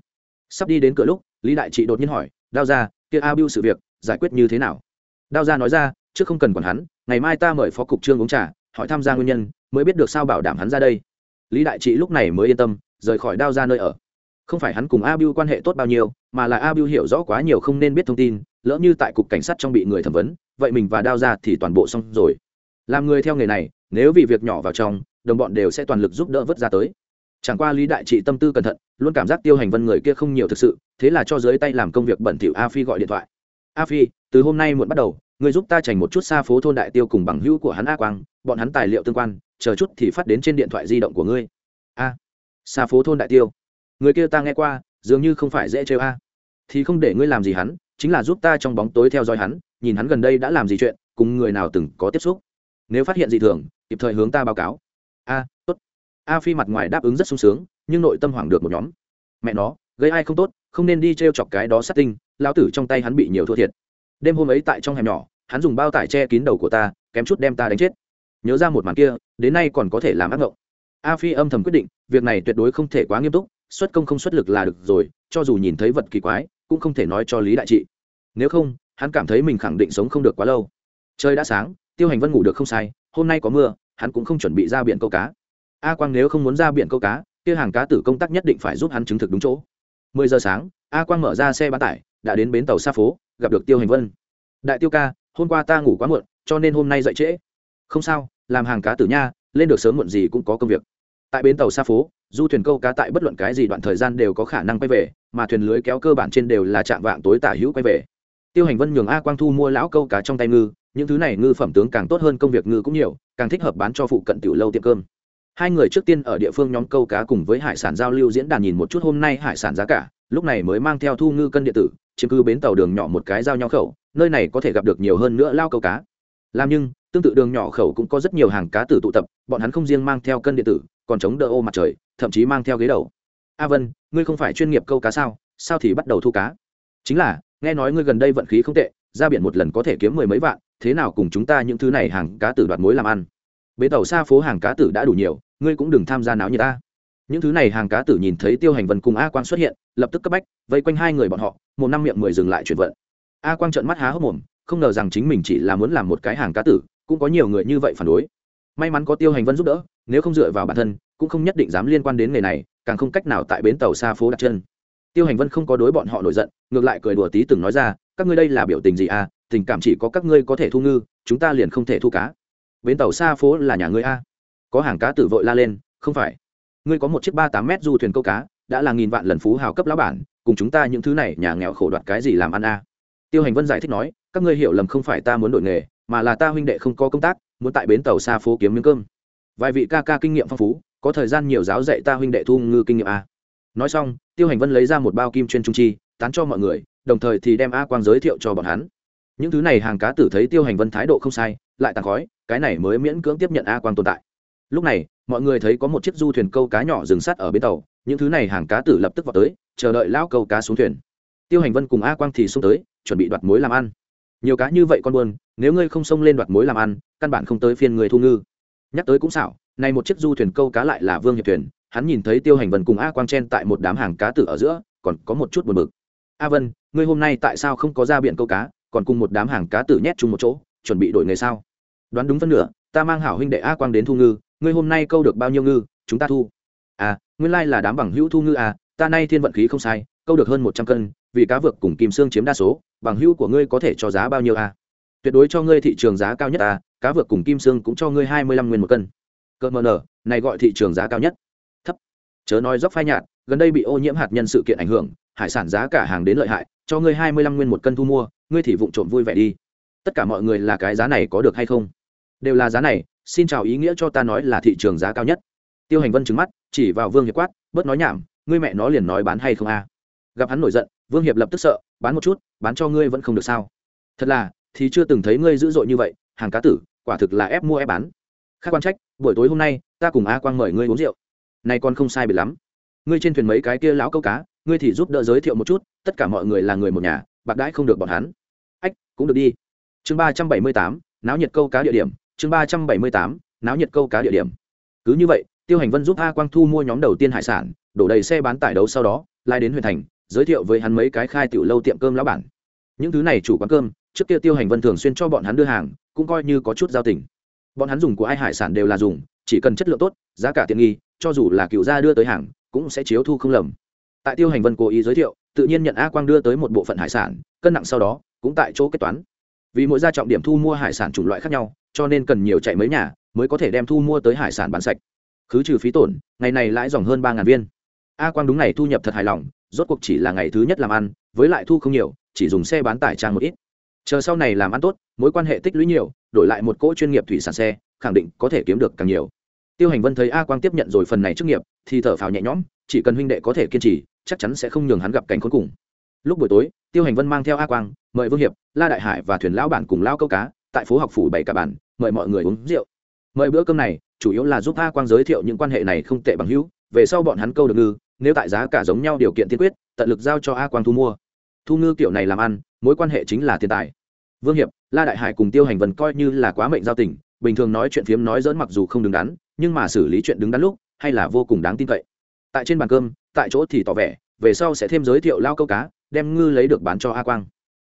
Sắp đi đến cửa lúc, lý đại trị đột nhiên hỏi, đao ra, kia a bưu sự việc, giải quyết như thế nào? Đao ra nói ra, trước không cần quản hắn, ngày mai ta mời phó cục trương uống trà, hỏi tham gia nguyên nhân, mới biết được sao bảo đảm hắn ra đây. Lý đại trị lúc này mới yên tâm, rời khỏi đao ra nơi ở không phải hắn cùng a biu quan hệ tốt bao nhiêu, mà là a biu hiểu rõ quá nhiều không nên biết thông tin, lỡ như tại cục cảnh sát trong bị người thẩm vấn, vậy mình và đao ra thì toàn bộ xong rồi. Làm người theo nghề này, nếu vì việc nhỏ vào trong, đồng bọn đều sẽ toàn lực giúp đỡ vớt ra tới. Chẳng qua lý đại trị tâm tư cẩn thận, luôn cảm giác tiêu hành vân người kia không nhiều thực sự, thế là cho dưới tay làm công việc bẩn thỉu a phi gọi điện thoại. A phi, từ hôm nay muộn bắt đầu, người giúp ta trành một chút xa phố thôn đại tiêu cùng bằng hữu của hắn a quang, bọn hắn tài liệu tương quan, chờ chút thì phát đến trên điện thoại di động của ngươi. A, xa phố thôn đại tiêu? Người kia ta nghe qua, dường như không phải dễ chơi a. Thì không để ngươi làm gì hắn, chính là giúp ta trong bóng tối theo dõi hắn, nhìn hắn gần đây đã làm gì chuyện, cùng người nào từng có tiếp xúc. Nếu phát hiện gì thường, kịp thời hướng ta báo cáo. A, tốt. A phi mặt ngoài đáp ứng rất sung sướng, nhưng nội tâm hoảng được một nhóm. Mẹ nó, gây ai không tốt, không nên đi t r e o chọc cái đó sát tinh, lão tử trong tay hắn bị nhiều thua thiệt. Đêm hôm ấy tại trong hẻm nhỏ, hắn dùng bao tải che kín đầu của ta, kém chút đem ta đánh chết. Nhớ ra một màn kia, đến nay còn có thể làm ác ngộng. A phi âm thầm quyết định, việc này tuyệt đối không thể quá nghiêm túc xuất công không xuất lực là được rồi, cho dù nhìn thấy vật kỳ quái, cũng không thể nói cho lý đại trị. Nếu không, hắn cảm thấy mình khẳng định sống không được quá lâu. Trời đã sáng, tiêu hành vân ngủ được không sai, hôm nay có mưa, hắn cũng không chuẩn bị ra biển câu cá. A quang nếu không muốn ra biển câu cá, kia hàng cá tử công tác nhất định phải giúp hắn chứng thực đúng chỗ. Mười giờ sáng, a quang mở ra xe bán tải, đã đến bến tàu xa phố, gặp được tiêu hành vân. Đại tiêu ca, hôm qua ta ngủ quá muộn, cho nên hôm nay dậy trễ. Không sao, làm hàng cá tử nha, lên được sớm muộn gì cũng có công việc. Tại bến tàu xa phố du thuyền câu cá tại bất luận cái gì đoạn thời gian đều có khả năng quay về, mà thuyền lưới kéo cơ bản trên đều là chạm vạng tối tả hữu quay về. Tiêu hành vân nhường a quang thu mua lão câu cá trong tay ngư, những thứ này ngư phẩm tướng càng tốt hơn công việc ngư cũng nhiều, càng thích hợp bán cho phụ cận tiểu lâu tiệm cơm. Hai người trước tiên ở địa phương nhóm câu cá cùng với hải sản giao lưu diễn đàn nhìn một chút hôm nay hải sản giá cả, lúc này mới mang theo thu ngư cân điện tử, chiếm cứ bến tàu đường nhỏ một cái giao nhau khẩu, nơi này có thể gặp được nhiều hơn nữa lao câu cá. Làm nhưng, tương tự đường nhỏ khẩu cũng có rất nhiều hàng cá tử tụ tập, bọn hắn không riêng mang theo cân điện tử, còn chống đỡ ô mặt trời thậm chí mang theo ghế đầu. A vân, ngươi không phải chuyên nghiệp câu cá sao? Sao thì bắt đầu thu cá? Chính là, nghe nói ngươi gần đây vận khí không tệ, ra biển một lần có thể kiếm mười mấy vạn, thế nào cùng chúng ta những thứ này hàng cá tử đoạt mối làm ăn? Bến tàu xa phố hàng cá tử đã đủ nhiều, ngươi cũng đừng tham gia náo như ta. Những thứ này hàng cá tử nhìn thấy tiêu hành vân cùng a quang xuất hiện, lập tức cấp bách, vây quanh hai người bọn họ, một năm miệng mười dừng lại chuyển vận. A quang trợn mắt há hốc mồm, không ngờ rằng chính mình chỉ là muốn làm một cái hàng cá tử, cũng có nhiều người như vậy phản đối. May mắn có tiêu hành vân giúp đỡ, nếu không dựa vào bản thân cũng không nhất định dám liên quan đến nghề này, càng không cách nào tại bến tàu xa phố đặt chân. Tiêu hành vân không có đối bọn họ nổi giận, ngược lại cười đùa tí từng nói ra, các ngươi đây là biểu tình gì à? Tình cảm chỉ có các ngươi có thể thu ngư, chúng ta liền không thể thu cá. Bến tàu xa phố là nhà ngươi a có hàng cá tử vội la lên, không phải. Ngươi có một chiếc ba tám mét du thuyền câu cá, đã là nghìn vạn lần phú hào cấp lão bản, cùng chúng ta những thứ này nhà nghèo khổ đoạt cái gì làm ăn a tiêu hành vân giải thích nói, các ngươi hiểu lầm không phải ta muốn đổi nghề, mà là ta huynh đệ không có công tác, muốn tại bến tàu xa phố kiếm miếng cơm. Vài vị ca ca kinh nghiệm phong phú có thời gian nhiều giáo dạy ta huynh đệ thu ngư kinh nghiệm a. Nói xong, tiêu hành vân lấy ra một bao kim chuyên trung chi, tán cho mọi người, đồng thời thì đem a quang giới thiệu cho bọn hắn. Những thứ này hàng cá tử thấy tiêu hành vân thái độ không sai, lại tàn khói, cái này mới miễn cưỡng tiếp nhận a quang tồn tại. Lúc này, mọi người thấy có một chiếc du thuyền câu cá nhỏ dừng sắt ở bến tàu, những thứ này hàng cá tử lập tức vào tới, chờ đợi lão câu cá xuống thuyền. Tiêu hành vân cùng a quang thì xuống tới, chuẩn bị đoạt mối làm ăn. Nhiều cá như vậy con buôn, nếu ngươi không xông lên đoạt mối làm ăn, căn bản không tới phiên người thu ngư. Nhắc tới cũng xảo này một chiếc du thuyền câu cá lại là vương hiệp thuyền, hắn nhìn thấy tiêu hành vân cùng a quang chen tại một đám hàng cá tử ở giữa, còn có một chút buồn bực. A vân, ngươi hôm nay tại sao không có ra biển câu cá, còn cùng một đám hàng cá tử nhét chung một chỗ, chuẩn bị đổi nghề sao? Đoán đúng phân nửa, ta mang hảo huynh đệ a quang đến thu ngư, ngươi hôm nay câu được bao nhiêu ngư, chúng ta thu. À nguyên lai là đám bằng hữu thu ngư à ta nay thiên vận khí không sai, câu được hơn một trăm cân, vì cá vược cùng kim xương chiếm đa số, bằng hữu của ngươi có thể cho giá bao nhiêu à? Tuyệt đối cho ngươi thị trường giá cao nhất à cá vược cùng kim xương cũng cho ngươi hai mươi lăm nguyên một cân cỡ mờ nở, này gọi thị trường giá cao nhất. Thấp. Chớ nói dốc phai nhạt, gần đây bị ô nhiễm hạt nhân sự kiện ảnh hưởng, hải sản giá cả hàng đến lợi hại, cho ngươi hai mươi lăm nguyên một cân thu mua, ngươi thì vụng trộm vui vẻ đi. Tất cả mọi người là cái giá này có được hay không? Đều là giá này, xin chào ý nghĩa cho ta nói là thị trường giá cao nhất. Tiêu hành vân trứng mắt, chỉ vào vương hiệp quát, bớt nói nhảm, ngươi mẹ nó liền nói bán hay không a? Gặp hắn nổi giận, vương hiệp lập tức sợ, bán một chút, bán cho ngươi vẫn không được sao? Thật là, thì chưa từng thấy ngươi dữ dội như vậy, hàng cá tử, quả thực là ép mua ép bán khác quan trách, buổi tối hôm nay, ta cùng a quang mời ngươi uống rượu. Nay con không sai bị lắm. Ngươi trên thuyền mấy cái kia lão câu cá, ngươi thì giúp đỡ giới thiệu một chút, tất cả mọi người là người một nhà, bạc đãi không được bọn hắn. Ách, cũng được đi. Chương ba trăm bảy mươi tám, náo nhiệt câu cá địa điểm, chương ba trăm bảy mươi tám, náo nhiệt câu cá địa điểm. Cứ như vậy, tiêu hành vân giúp a quang thu mua nhóm đầu tiên hải sản, đổ đầy xe bán tải đấu sau đó, lai đến huyện thành, giới thiệu với hắn mấy cái khai tiểu lâu tiệm cơm lão bản. Những thứ này chủ quán cơm, trước kia tiêu hành vân thường xuyên cho bọn hắn đưa hàng, cũng coi như có chút giao tình bọn hắn dùng của ai hải sản đều là dùng, chỉ cần chất lượng tốt, giá cả tiện nghi, cho dù là cựu gia đưa tới hàng, cũng sẽ chiếu thu không lầm. Tại tiêu hành vân cố ý giới thiệu, tự nhiên nhận a quang đưa tới một bộ phận hải sản, cân nặng sau đó, cũng tại chỗ kết toán. Vì mỗi gia trọng điểm thu mua hải sản chủng loại khác nhau, cho nên cần nhiều chạy mấy nhà, mới có thể đem thu mua tới hải sản bán sạch. Khứ trừ phí tổn, ngày này lãi dòng hơn ba ngàn viên. A quang đúng này thu nhập thật hài lòng, rốt cuộc chỉ là ngày thứ nhất làm ăn, với lại thu không nhiều, chỉ dùng xe bán tải trang một ít chờ sau này làm ăn tốt, mối quan hệ tích lũy nhiều, đổi lại một cỗ chuyên nghiệp thủy sản xe, khẳng định có thể kiếm được càng nhiều. Tiêu hành vân thấy a quang tiếp nhận rồi phần này trước nghiệp, thì thở phào nhẹ nhõm, chỉ cần huynh đệ có thể kiên trì, chắc chắn sẽ không nhường hắn gặp cảnh cuối cùng. Lúc buổi tối, tiêu hành vân mang theo a quang, mời vương hiệp, la đại hải và thuyền lão bản cùng lao câu cá, tại phố học phủ bảy cả bản mời mọi người uống rượu. Mời bữa cơm này, chủ yếu là giúp a quang giới thiệu những quan hệ này không tệ bằng hữu, về sau bọn hắn câu được ngư, nếu tại giá cả giống nhau điều kiện tiên quyết, tận lực giao cho a quang thu mua. Thu ngư kiểu này làm ăn, mối quan hệ chính là tiền tài vương hiệp, la đại hải cùng tiêu hành vần coi như là quá mệnh giao tình, bình thường nói chuyện phiếm nói dỡn mặc dù không đứng đắn, nhưng mà xử lý chuyện đứng đắn lúc, hay là vô cùng đáng tin cậy. Tại trên bàn cơm, tại chỗ thì tỏ vẻ, về sau sẽ thêm giới thiệu lao câu cá, đem ngư lấy được bán cho a quang.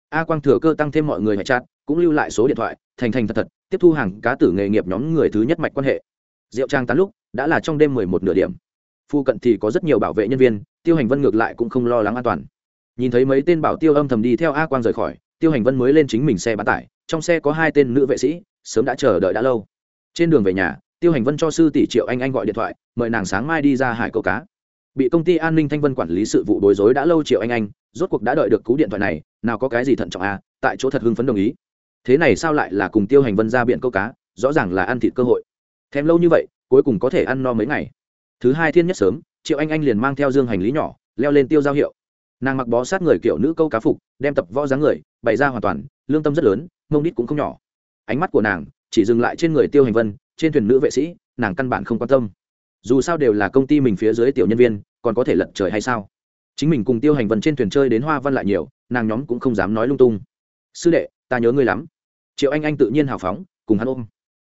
A quang thừa cơ tăng thêm mọi người hạch chặt cũng lưu lại số điện thoại, thành thành thật thật, tiếp thu hàng cá tử nghề nghiệp nhóm người thứ nhất mạch quan hệ. Rượu trang tán lúc, đã là trong đêm mười một nửa điểm. Phu cận thì có rất nhiều bảo vệ nhân viên, tiêu hành vân ngược lại cũng không lo lắng an toàn. Nhìn thấy mấy tên bảo tiêu âm thầm đi theo a quang rời khỏi tiêu hành vân mới lên chính mình xe bán tải, trong xe có hai tên nữ vệ sĩ, sớm đã chờ đợi đã lâu. Trên đường về nhà, tiêu hành vân cho sư tỷ triệu anh anh gọi điện thoại, mời nàng sáng mai đi ra hải câu cá. Bị công ty an ninh thanh vân quản lý sự vụ bối rối đã lâu triệu anh anh, rốt cuộc đã đợi được cú điện thoại này, nào có cái gì thận trọng à tại chỗ thật hưng phấn đồng ý. Thế này sao lại là cùng tiêu hành vân ra biển câu cá, rõ ràng là ăn thịt cơ hội. Thèm lâu như vậy, cuối cùng có thể ăn no mấy ngày. Thứ hai thiên nhất sớm, triệu anh anh liền mang theo dương hành lý nhỏ, leo lên tiêu giao hiệu. Nàng mặc bó sát người kiểu nữ câu cá phục, đem tập võ dáng người bày ra hoàn toàn, lương tâm rất lớn, mông đít cũng không nhỏ. Ánh mắt của nàng chỉ dừng lại trên người tiêu hành vân, trên thuyền nữ vệ sĩ, nàng căn bản không quan tâm. Dù sao đều là công ty mình phía dưới tiểu nhân viên, còn có thể lật trời hay sao? Chính mình cùng tiêu hành vân trên thuyền chơi đến hoa văn lại nhiều, nàng nhóm cũng không dám nói lung tung. Sư đệ, ta nhớ ngươi lắm. Triệu anh anh tự nhiên hào phóng, cùng hắn ôm.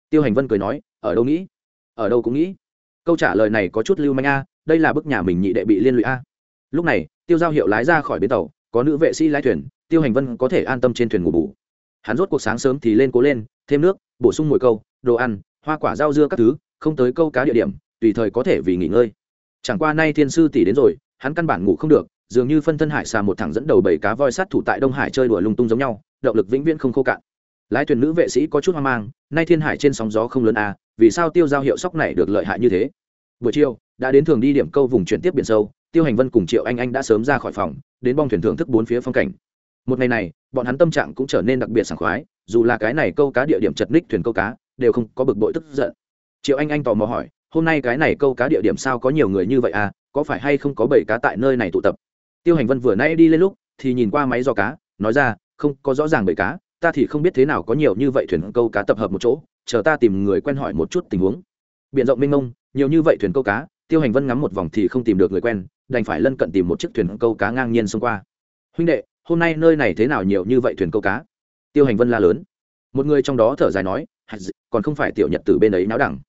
Tiêu hành vân cười nói, ở đâu nghĩ? Ở đâu cũng nghĩ. Câu trả lời này có chút lưu manh a, đây là bức nhà mình nhị đệ bị liên lụy a. Lúc này, tiêu giao hiệu lái ra khỏi bến tàu, có nữ vệ sĩ lái thuyền tiêu hành vân có thể an tâm trên thuyền ngủ bù. Hắn rốt cuộc sáng sớm thì lên cố lên, thêm nước, bổ sung mồi câu, đồ ăn, hoa quả rau dưa các thứ, không tới câu cá địa điểm, tùy thời có thể vì nghỉ ngơi. Chẳng qua nay thiên sư tỷ đến rồi, hắn căn bản ngủ không được, dường như phân thân hải xà một thẳng dẫn đầu bảy cá voi sát thủ tại đông hải chơi đùa lung tung giống nhau, động lực vĩnh viễn không khô cạn. Lái thuyền nữ vệ sĩ có chút hoang mang, nay thiên hải trên sóng gió không lớn à vì sao tiêu giao hiệu sóc này được lợi hại như thế? Buổi chiều, đã đến thường đi điểm câu vùng chuyển tiếp biển sâu, tiêu hành vân cùng triệu anh anh đã sớm ra khỏi phòng, đến bong thuyền thưởng thức bốn phía phong cảnh một ngày này, bọn hắn tâm trạng cũng trở nên đặc biệt sảng khoái, dù là cái này câu cá địa điểm chật ních thuyền câu cá, đều không có bực bội tức giận. Triệu anh anh tò mò hỏi, hôm nay cái này câu cá địa điểm sao có nhiều người như vậy à? Có phải hay không có bảy cá tại nơi này tụ tập? Tiêu hành vân vừa nay đi lên lúc, thì nhìn qua máy do cá, nói ra, không, có rõ ràng bảy cá, ta thì không biết thế nào có nhiều như vậy thuyền câu cá tập hợp một chỗ, chờ ta tìm người quen hỏi một chút tình huống. Biện rộng mênh mông, nhiều như vậy thuyền câu cá, tiêu hành vân ngắm một vòng thì không tìm được người quen, đành phải lân cận tìm một chiếc thuyền câu cá ngang nhiên xông qua. Huynh đệ hôm nay nơi này thế nào nhiều như vậy thuyền câu cá? Tiêu hành vân la lớn. Một người trong đó thở dài nói còn không phải tiểu nhật từ bên ấy náo đẳng.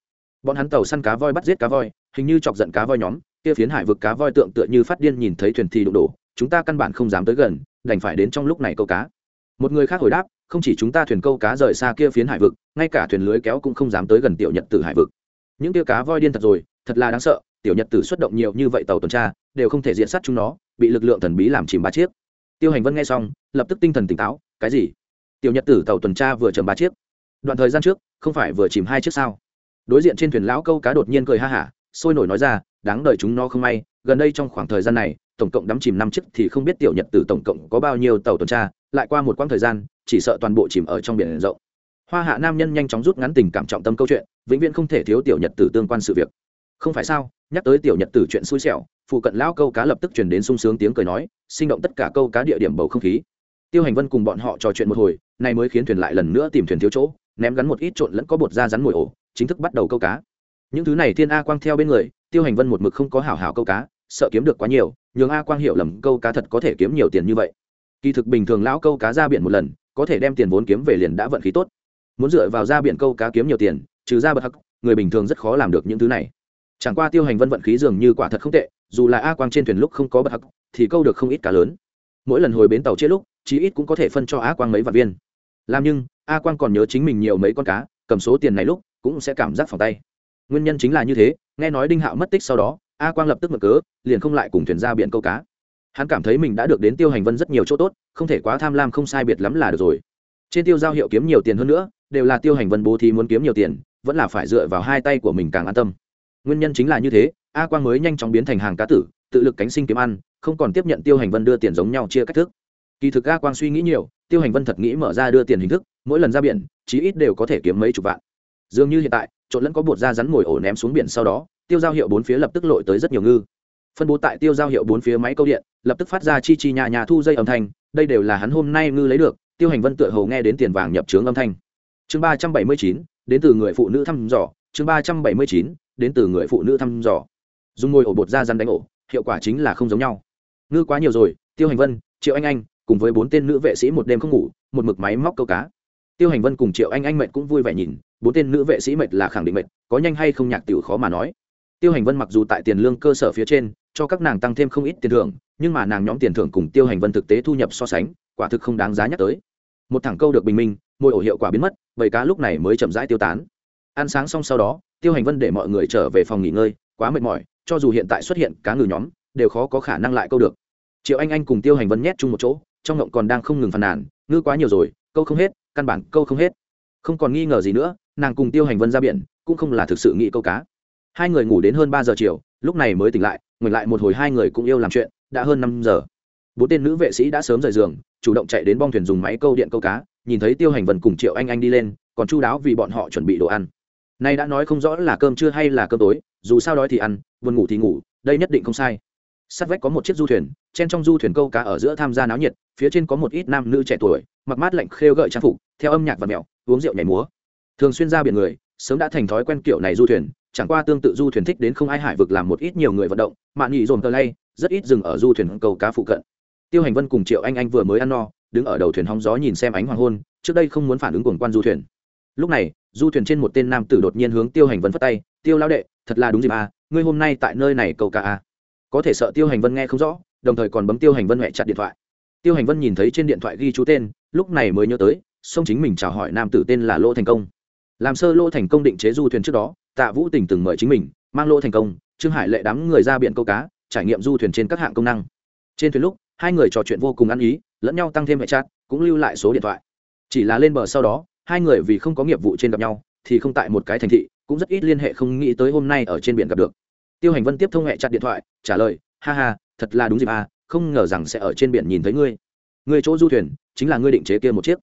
Bọn hắn tàu săn cá voi bắt giết cá voi, hình như chọc giận cá voi nhóm, kia phiến hải vực cá voi tượng tựa như phát điên nhìn thấy thuyền thì đụng đổ, chúng ta căn bản không dám tới gần, đành phải đến trong lúc này câu cá. Một người khác hồi đáp, không chỉ chúng ta thuyền câu cá rời xa kia phiến hải vực, ngay cả thuyền lưới kéo cũng không dám tới gần tiểu nhật tử hải vực. Những kia cá voi điên thật rồi, thật là đáng sợ, tiểu nhật tử xuất động nhiều như vậy tàu tuần tra, đều không thể diện sát chúng nó, bị lực lượng thần bí làm chìm ba chiếc tiêu hành vân nghe xong, lập tức tinh thần tỉnh táo, cái gì? Tiểu nhật tử tàu tuần tra vừa chầm ba chiếc. Đoạn thời gian trước, không phải vừa chìm hai chiếc sao? Đối diện trên thuyền lão câu cá đột nhiên cười ha hả, sôi nổi nói ra, đáng đời chúng nó không may, gần đây trong khoảng thời gian này, tổng cộng đắm chìm năm chiếc thì không biết tiểu nhật tử tổng cộng có bao nhiêu tàu tuần tra, lại qua một quãng thời gian, chỉ sợ toàn bộ chìm ở trong biển rộng. Hoa hạ nam nhân nhanh chóng rút ngắn tình cảm trọng tâm câu chuyện, vĩnh viễn không thể thiếu tiểu nhật tử tương quan sự việc. Không phải sao? Nhắc tới tiểu nhật tử chuyện xui xẻo, phụ cận lão câu cá lập tức chuyển đến sung sướng tiếng cười nói, sinh động tất cả câu cá địa điểm bầu không khí. Tiêu hành vân cùng bọn họ trò chuyện một hồi này mới khiến thuyền lại lần nữa tìm thuyền thiếu chỗ, ném gắn một ít trộn lẫn có bột da rắn mồi ổ, chính thức bắt đầu câu cá. Những thứ này thiên a quang theo bên người, tiêu hành vân một mực không có hảo hảo câu cá, sợ kiếm được quá nhiều, nhường a quang hiểu lầm câu cá thật có thể kiếm nhiều tiền như vậy. Kỳ thực bình thường lão câu cá ra biển một lần, có thể đem tiền vốn kiếm về liền đã vận khí tốt. Muốn dựa vào ra biển câu cá kiếm nhiều tiền, trừ ra bậc hắc, người bình thường rất khó làm được những thứ này chẳng qua tiêu hành vân vận khí dường như quả thật không tệ, dù là a quang trên thuyền lúc không có bậc hặc thì câu được không ít cá lớn. Mỗi lần hồi bến tàu chết lúc, chí ít cũng có thể phân cho a quang mấy vạn viên. Làm nhưng, a quang còn nhớ chính mình nhiều mấy con cá, cầm số tiền này lúc, cũng sẽ cảm giác phòng tay. Nguyên nhân chính là như thế, nghe nói đinh hạo mất tích sau đó, a quang lập tức mở cớ, liền không lại cùng thuyền ra biển câu cá. Hắn cảm thấy mình đã được đến tiêu hành vân rất nhiều chỗ tốt, không thể quá tham lam không sai biệt lắm là được rồi. Trên tiêu giao hiệu kiếm nhiều tiền hơn nữa, đều là tiêu hành vân bố thì muốn kiếm nhiều tiền, vẫn là phải dựa vào hai tay của mình càng an tâm nguyên nhân chính là như thế, a quang mới nhanh chóng biến thành hàng cá tử, tự lực cánh sinh kiếm ăn, không còn tiếp nhận tiêu hành vân đưa tiền giống nhau chia cách thức. Kỳ thực a quang suy nghĩ nhiều, tiêu hành vân thật nghĩ mở ra đưa tiền hình thức, mỗi lần ra biển, chí ít đều có thể kiếm mấy chục vạn. Dường như hiện tại, trộn lẫn có bột da rắn mồi ổ ném xuống biển sau đó, tiêu giao hiệu bốn phía lập tức lội tới rất nhiều ngư. Phân bố tại tiêu giao hiệu bốn phía máy câu điện, lập tức phát ra chi chi nhà nhà thu dây âm thanh, đây đều là hắn hôm nay ngư lấy được, tiêu hành vân tựa hầu nghe đến tiền vàng nhập trướng âm thanh. Chương ba trăm bảy mươi chín, đến từ người phụ nữ thăm dò chương ba trăm bảy mươi chín, đến từ người phụ nữ thăm dò. Dùng ngồi ổ bột da rắn đánh ổ, hiệu quả chính là không giống nhau. Ngư quá nhiều rồi, tiêu hành vân, triệu anh anh cùng với bốn tên nữ vệ sĩ một đêm không ngủ, một mực máy móc câu cá. Tiêu hành vân cùng triệu anh anh mệt cũng vui vẻ nhìn, bốn tên nữ vệ sĩ mệt là khẳng định mệt, có nhanh hay không nhạc tiểu khó mà nói. Tiêu hành vân mặc dù tại tiền lương cơ sở phía trên, cho các nàng tăng thêm không ít tiền thưởng, nhưng mà nàng nhóm tiền thưởng cùng tiêu hành vân thực tế thu nhập so sánh, quả thực không đáng giá nhắc tới. Một thẳng câu được bình minh môi ổ hiệu quả biến mất bầy cá lúc này mới chậm rãi tiêu tán ăn sáng xong sau đó, tiêu hành vân để mọi người trở về phòng nghỉ ngơi, quá mệt mỏi, cho dù hiện tại xuất hiện cá ngừ nhóm, đều khó có khả năng lại câu được. Triệu anh anh cùng tiêu hành vân nhét chung một chỗ, trong ngộng còn đang không ngừng phàn nàn, ngư quá nhiều rồi, câu không hết, căn bản câu không hết. Không còn nghi ngờ gì nữa, nàng cùng tiêu hành vân ra biển, cũng không là thực sự nghĩ câu cá. Hai người ngủ đến hơn ba giờ chiều, lúc này mới tỉnh lại ngừng lại một hồi hai người cũng yêu làm chuyện, đã hơn năm giờ. Bốn tên nữ vệ sĩ đã sớm rời giường, chủ động chạy đến bong thuyền dùng máy câu điện câu cá, nhìn thấy tiêu hành vân cùng triệu anh anh đi lên, còn chu đáo vì bọn họ chuẩn bị đồ ăn nay đã nói không rõ là cơm trưa hay là cơm tối, dù sao đói thì ăn, buồn ngủ thì ngủ, đây nhất định không sai. Sát vách có một chiếc du thuyền, trên trong du thuyền câu cá ở giữa tham gia náo nhiệt, phía trên có một ít nam nữ trẻ tuổi, mặc mát lạnh khêu gợi trang phục, theo âm nhạc và mẹo, uống rượu nhảy múa. Thường xuyên ra biển người, sớm đã thành thói quen kiểu này du thuyền, chẳng qua tương tự du thuyền thích đến không ai hải vực làm một ít nhiều người vận động mạn nhị dồn tờ lay, rất ít dừng ở du thuyền câu cá phụ cận. Tiêu hành vân cùng triệu anh anh vừa mới ăn no, đứng ở đầu thuyền hóng gió nhìn xem ánh hoàng hôn, trước đây không muốn phản ứng cuồng quan du thuyền. Lúc này du thuyền trên một tên nam tử đột nhiên hướng tiêu hành vân phất tay, tiêu lao đệ, thật là đúng dịp à ngươi hôm nay tại nơi này câu cá à. Có thể sợ tiêu hành vân nghe không rõ, đồng thời còn bấm tiêu hành vân huệ chặt điện thoại. Tiêu hành vân nhìn thấy trên điện thoại ghi chú tên, lúc này mới nhớ tới xong chính mình chào hỏi nam tử tên là lỗ thành công. Làm sơ lỗ thành công định chế du thuyền trước đó, tạ vũ tình từng mời chính mình, mang lỗ thành công, trương hải lệ đám người ra biển câu cá, trải nghiệm du thuyền trên các hạng công năng. Trên thuyền lúc, hai người trò chuyện vô cùng ăn ý, lẫn nhau tăng thêm hệ chat, cũng lưu lại số điện thoại. Chỉ là lên bờ sau đó hai người vì không có nghiệp vụ trên gặp nhau thì không tại một cái thành thị, cũng rất ít liên hệ không nghĩ tới hôm nay ở trên biển gặp được. Tiêu hành vân tiếp thông hẹ chặt điện thoại, trả lời, ha ha, thật là đúng dịp à không ngờ rằng sẽ ở trên biển nhìn thấy ngươi. Ngươi chỗ du thuyền, chính là ngươi định chế kia một chiếc.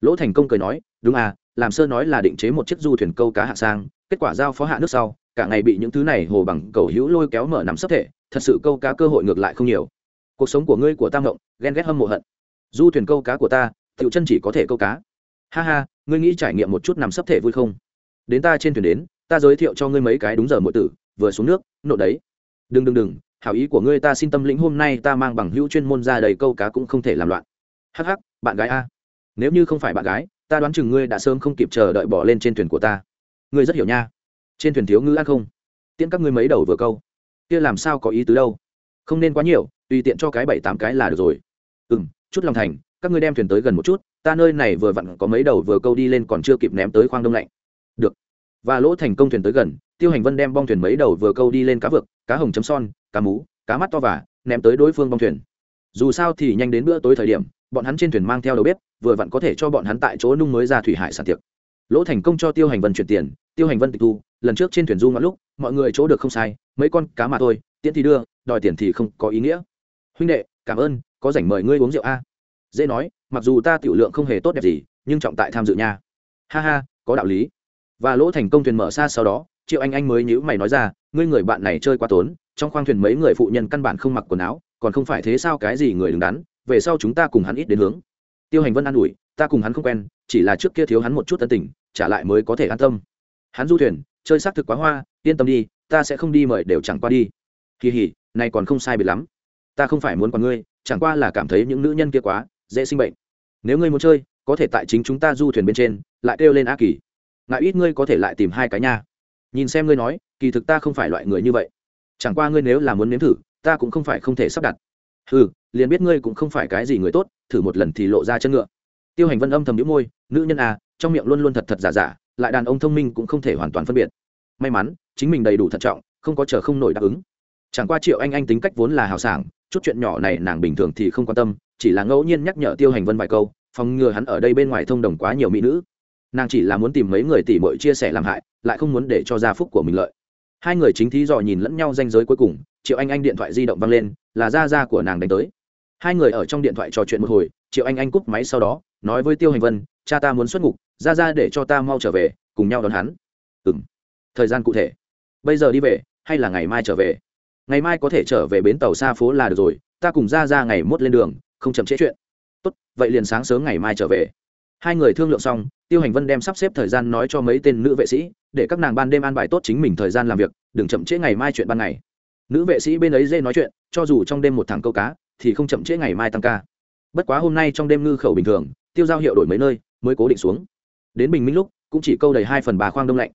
Lỗ thành công cười nói, đúng à làm sơ nói là định chế một chiếc du thuyền câu cá hạ sang, kết quả giao phó hạ nước sau, cả ngày bị những thứ này hồ bằng cầu hữu lôi kéo mở nắm sấp thể, thật sự câu cá cơ hội ngược lại không nhiều. Cuộc sống của ngươi của tam ngộng, ghen ghét hâm mộ hận. Du thuyền câu cá của ta, tiểu chân chỉ có thể câu cá ha ha, ngươi nghĩ trải nghiệm một chút nằm sấp thể vui không? Đến ta trên thuyền đến, ta giới thiệu cho ngươi mấy cái đúng giờ mỗi tử, vừa xuống nước, nộ đấy. Đừng đừng đừng, hảo ý của ngươi ta xin tâm lĩnh hôm nay ta mang bằng hữu chuyên môn ra đầy câu cá cũng không thể làm loạn. Hắc hắc, bạn gái a. Nếu như không phải bạn gái, ta đoán chừng ngươi đã sớm không kịp chờ đợi bỏ lên trên thuyền của ta. Ngươi rất hiểu nha. Trên thuyền thiếu ngữ ăn không? Tiễn các ngươi mấy đầu vừa câu. Kia làm sao có ý tứ đâu? Không nên quá nhiều, tùy tiện cho cái bảy tám cái là được rồi. Ừ m chút lòng thành, các ngươi đem thuyền tới gần một chút ta nơi này vừa vặn có mấy đầu vừa câu đi lên còn chưa kịp ném tới khoang đông lạnh. Được. Và lỗ thành công thuyền tới gần, tiêu hành vân đem bong thuyền mấy đầu vừa câu đi lên cá vực cá hồng chấm son, cá mú, cá mắt to và, ném tới đối phương bong thuyền. Dù sao thì nhanh đến bữa tối thời điểm, bọn hắn trên thuyền mang theo đầu bếp, vừa vặn có thể cho bọn hắn tại chỗ nung mới ra thủy hải sản tiệc. Lỗ thành công cho tiêu hành vân chuyển tiền, tiêu hành vân tịch thu, lần trước trên thuyền du ngọn lúc, mọi người chỗ được không sai, mấy con cá mà thôi, tiễn thì đưa, đòi tiền thì không có ý nghĩa. Huynh đệ, cảm ơn, có rảnh mời ngươi uống rượu a dễ nói, mặc dù ta tiểu lượng không hề tốt đẹp gì, nhưng trọng tại tham dự nha. Ha ha, có đạo lý. Và lỗ thành công thuyền mở xa sau đó, triệu anh anh mới nhữ mày nói ra, ngươi người bạn này chơi quá tốn, trong khoang thuyền mấy người phụ nhân căn bản không mặc quần áo, còn không phải thế sao cái gì người đứng đắn, về sau chúng ta cùng hắn ít đến hướng. Tiêu hành vân an ủi, ta cùng hắn không quen, chỉ là trước kia thiếu hắn một chút tân tình, trả lại mới có thể an tâm. Hắn du thuyền, chơi xác thực quá hoa, yên tâm đi, ta sẽ không đi mời đều chẳng qua đi. Kỳ hỉ này còn không sai biệt lắm. Ta không phải muốn còn ngươi, chẳng qua là cảm thấy những nữ nhân kia quá dễ sinh bệnh. Nếu ngươi muốn chơi, có thể tại chính chúng ta du thuyền bên trên, lại kêu lên a kỳ. Ngại ít ngươi có thể lại tìm hai cái nha. Nhìn xem ngươi nói, kỳ thực ta không phải loại người như vậy. Chẳng qua ngươi nếu là muốn nếm thử, ta cũng không phải không thể sắp đặt. Ừ liền biết ngươi cũng không phải cái gì người tốt, thử một lần thì lộ ra chân ngựa. Tiêu hành vân âm thầm nhíu môi, nữ nhân à trong miệng luôn luôn thật thật giả giả, lại đàn ông thông minh cũng không thể hoàn toàn phân biệt. May mắn, chính mình đầy đủ thận trọng, không có chờ không nổi đáp ứng. Chẳng qua triệu anh anh tính cách vốn là hào sảng, chút chuyện nhỏ này nàng bình thường thì không quan tâm chỉ là ngẫu nhiên nhắc nhở tiêu hành vân vài câu, phòng ngừa hắn ở đây bên ngoài thông đồng quá nhiều mỹ nữ. Nàng chỉ là muốn tìm mấy người tỉ mội chia sẻ làm hại, lại không muốn để cho gia phúc của mình lợi. Hai người chính thí dò nhìn lẫn nhau danh giới cuối cùng, triệu anh anh điện thoại di động văng lên, là gia gia của nàng đánh tới. Hai người ở trong điện thoại trò chuyện một hồi, triệu anh anh cúp máy sau đó, nói với tiêu hành vân, cha ta muốn xuất ngục ra ra để cho ta mau trở về, cùng nhau đón hắn. Ừ m thời gian cụ thể. Bây giờ đi về, hay là ngày mai trở về? Ngày mai có thể trở về bến tàu xa phố là được rồi, ta cùng ra ra ngày mốt lên đường không chậm trễ chuyện. Tốt, vậy liền sáng sớm ngày mai trở về. Hai người thương lượng xong, tiêu hành vân đem sắp xếp thời gian nói cho mấy tên nữ vệ sĩ, để các nàng ban đêm an bài tốt chính mình thời gian làm việc, đừng chậm trễ ngày mai chuyện ban ngày. Nữ vệ sĩ bên ấy dê nói chuyện, cho dù trong đêm một thằng câu cá, thì không chậm trễ ngày mai tăng ca. Bất quá hôm nay trong đêm ngư khẩu bình thường, tiêu giao hiệu đổi mấy nơi, mới cố định xuống. Đến bình minh lúc, cũng chỉ câu đầy hai phần bà khoang đông lạnh.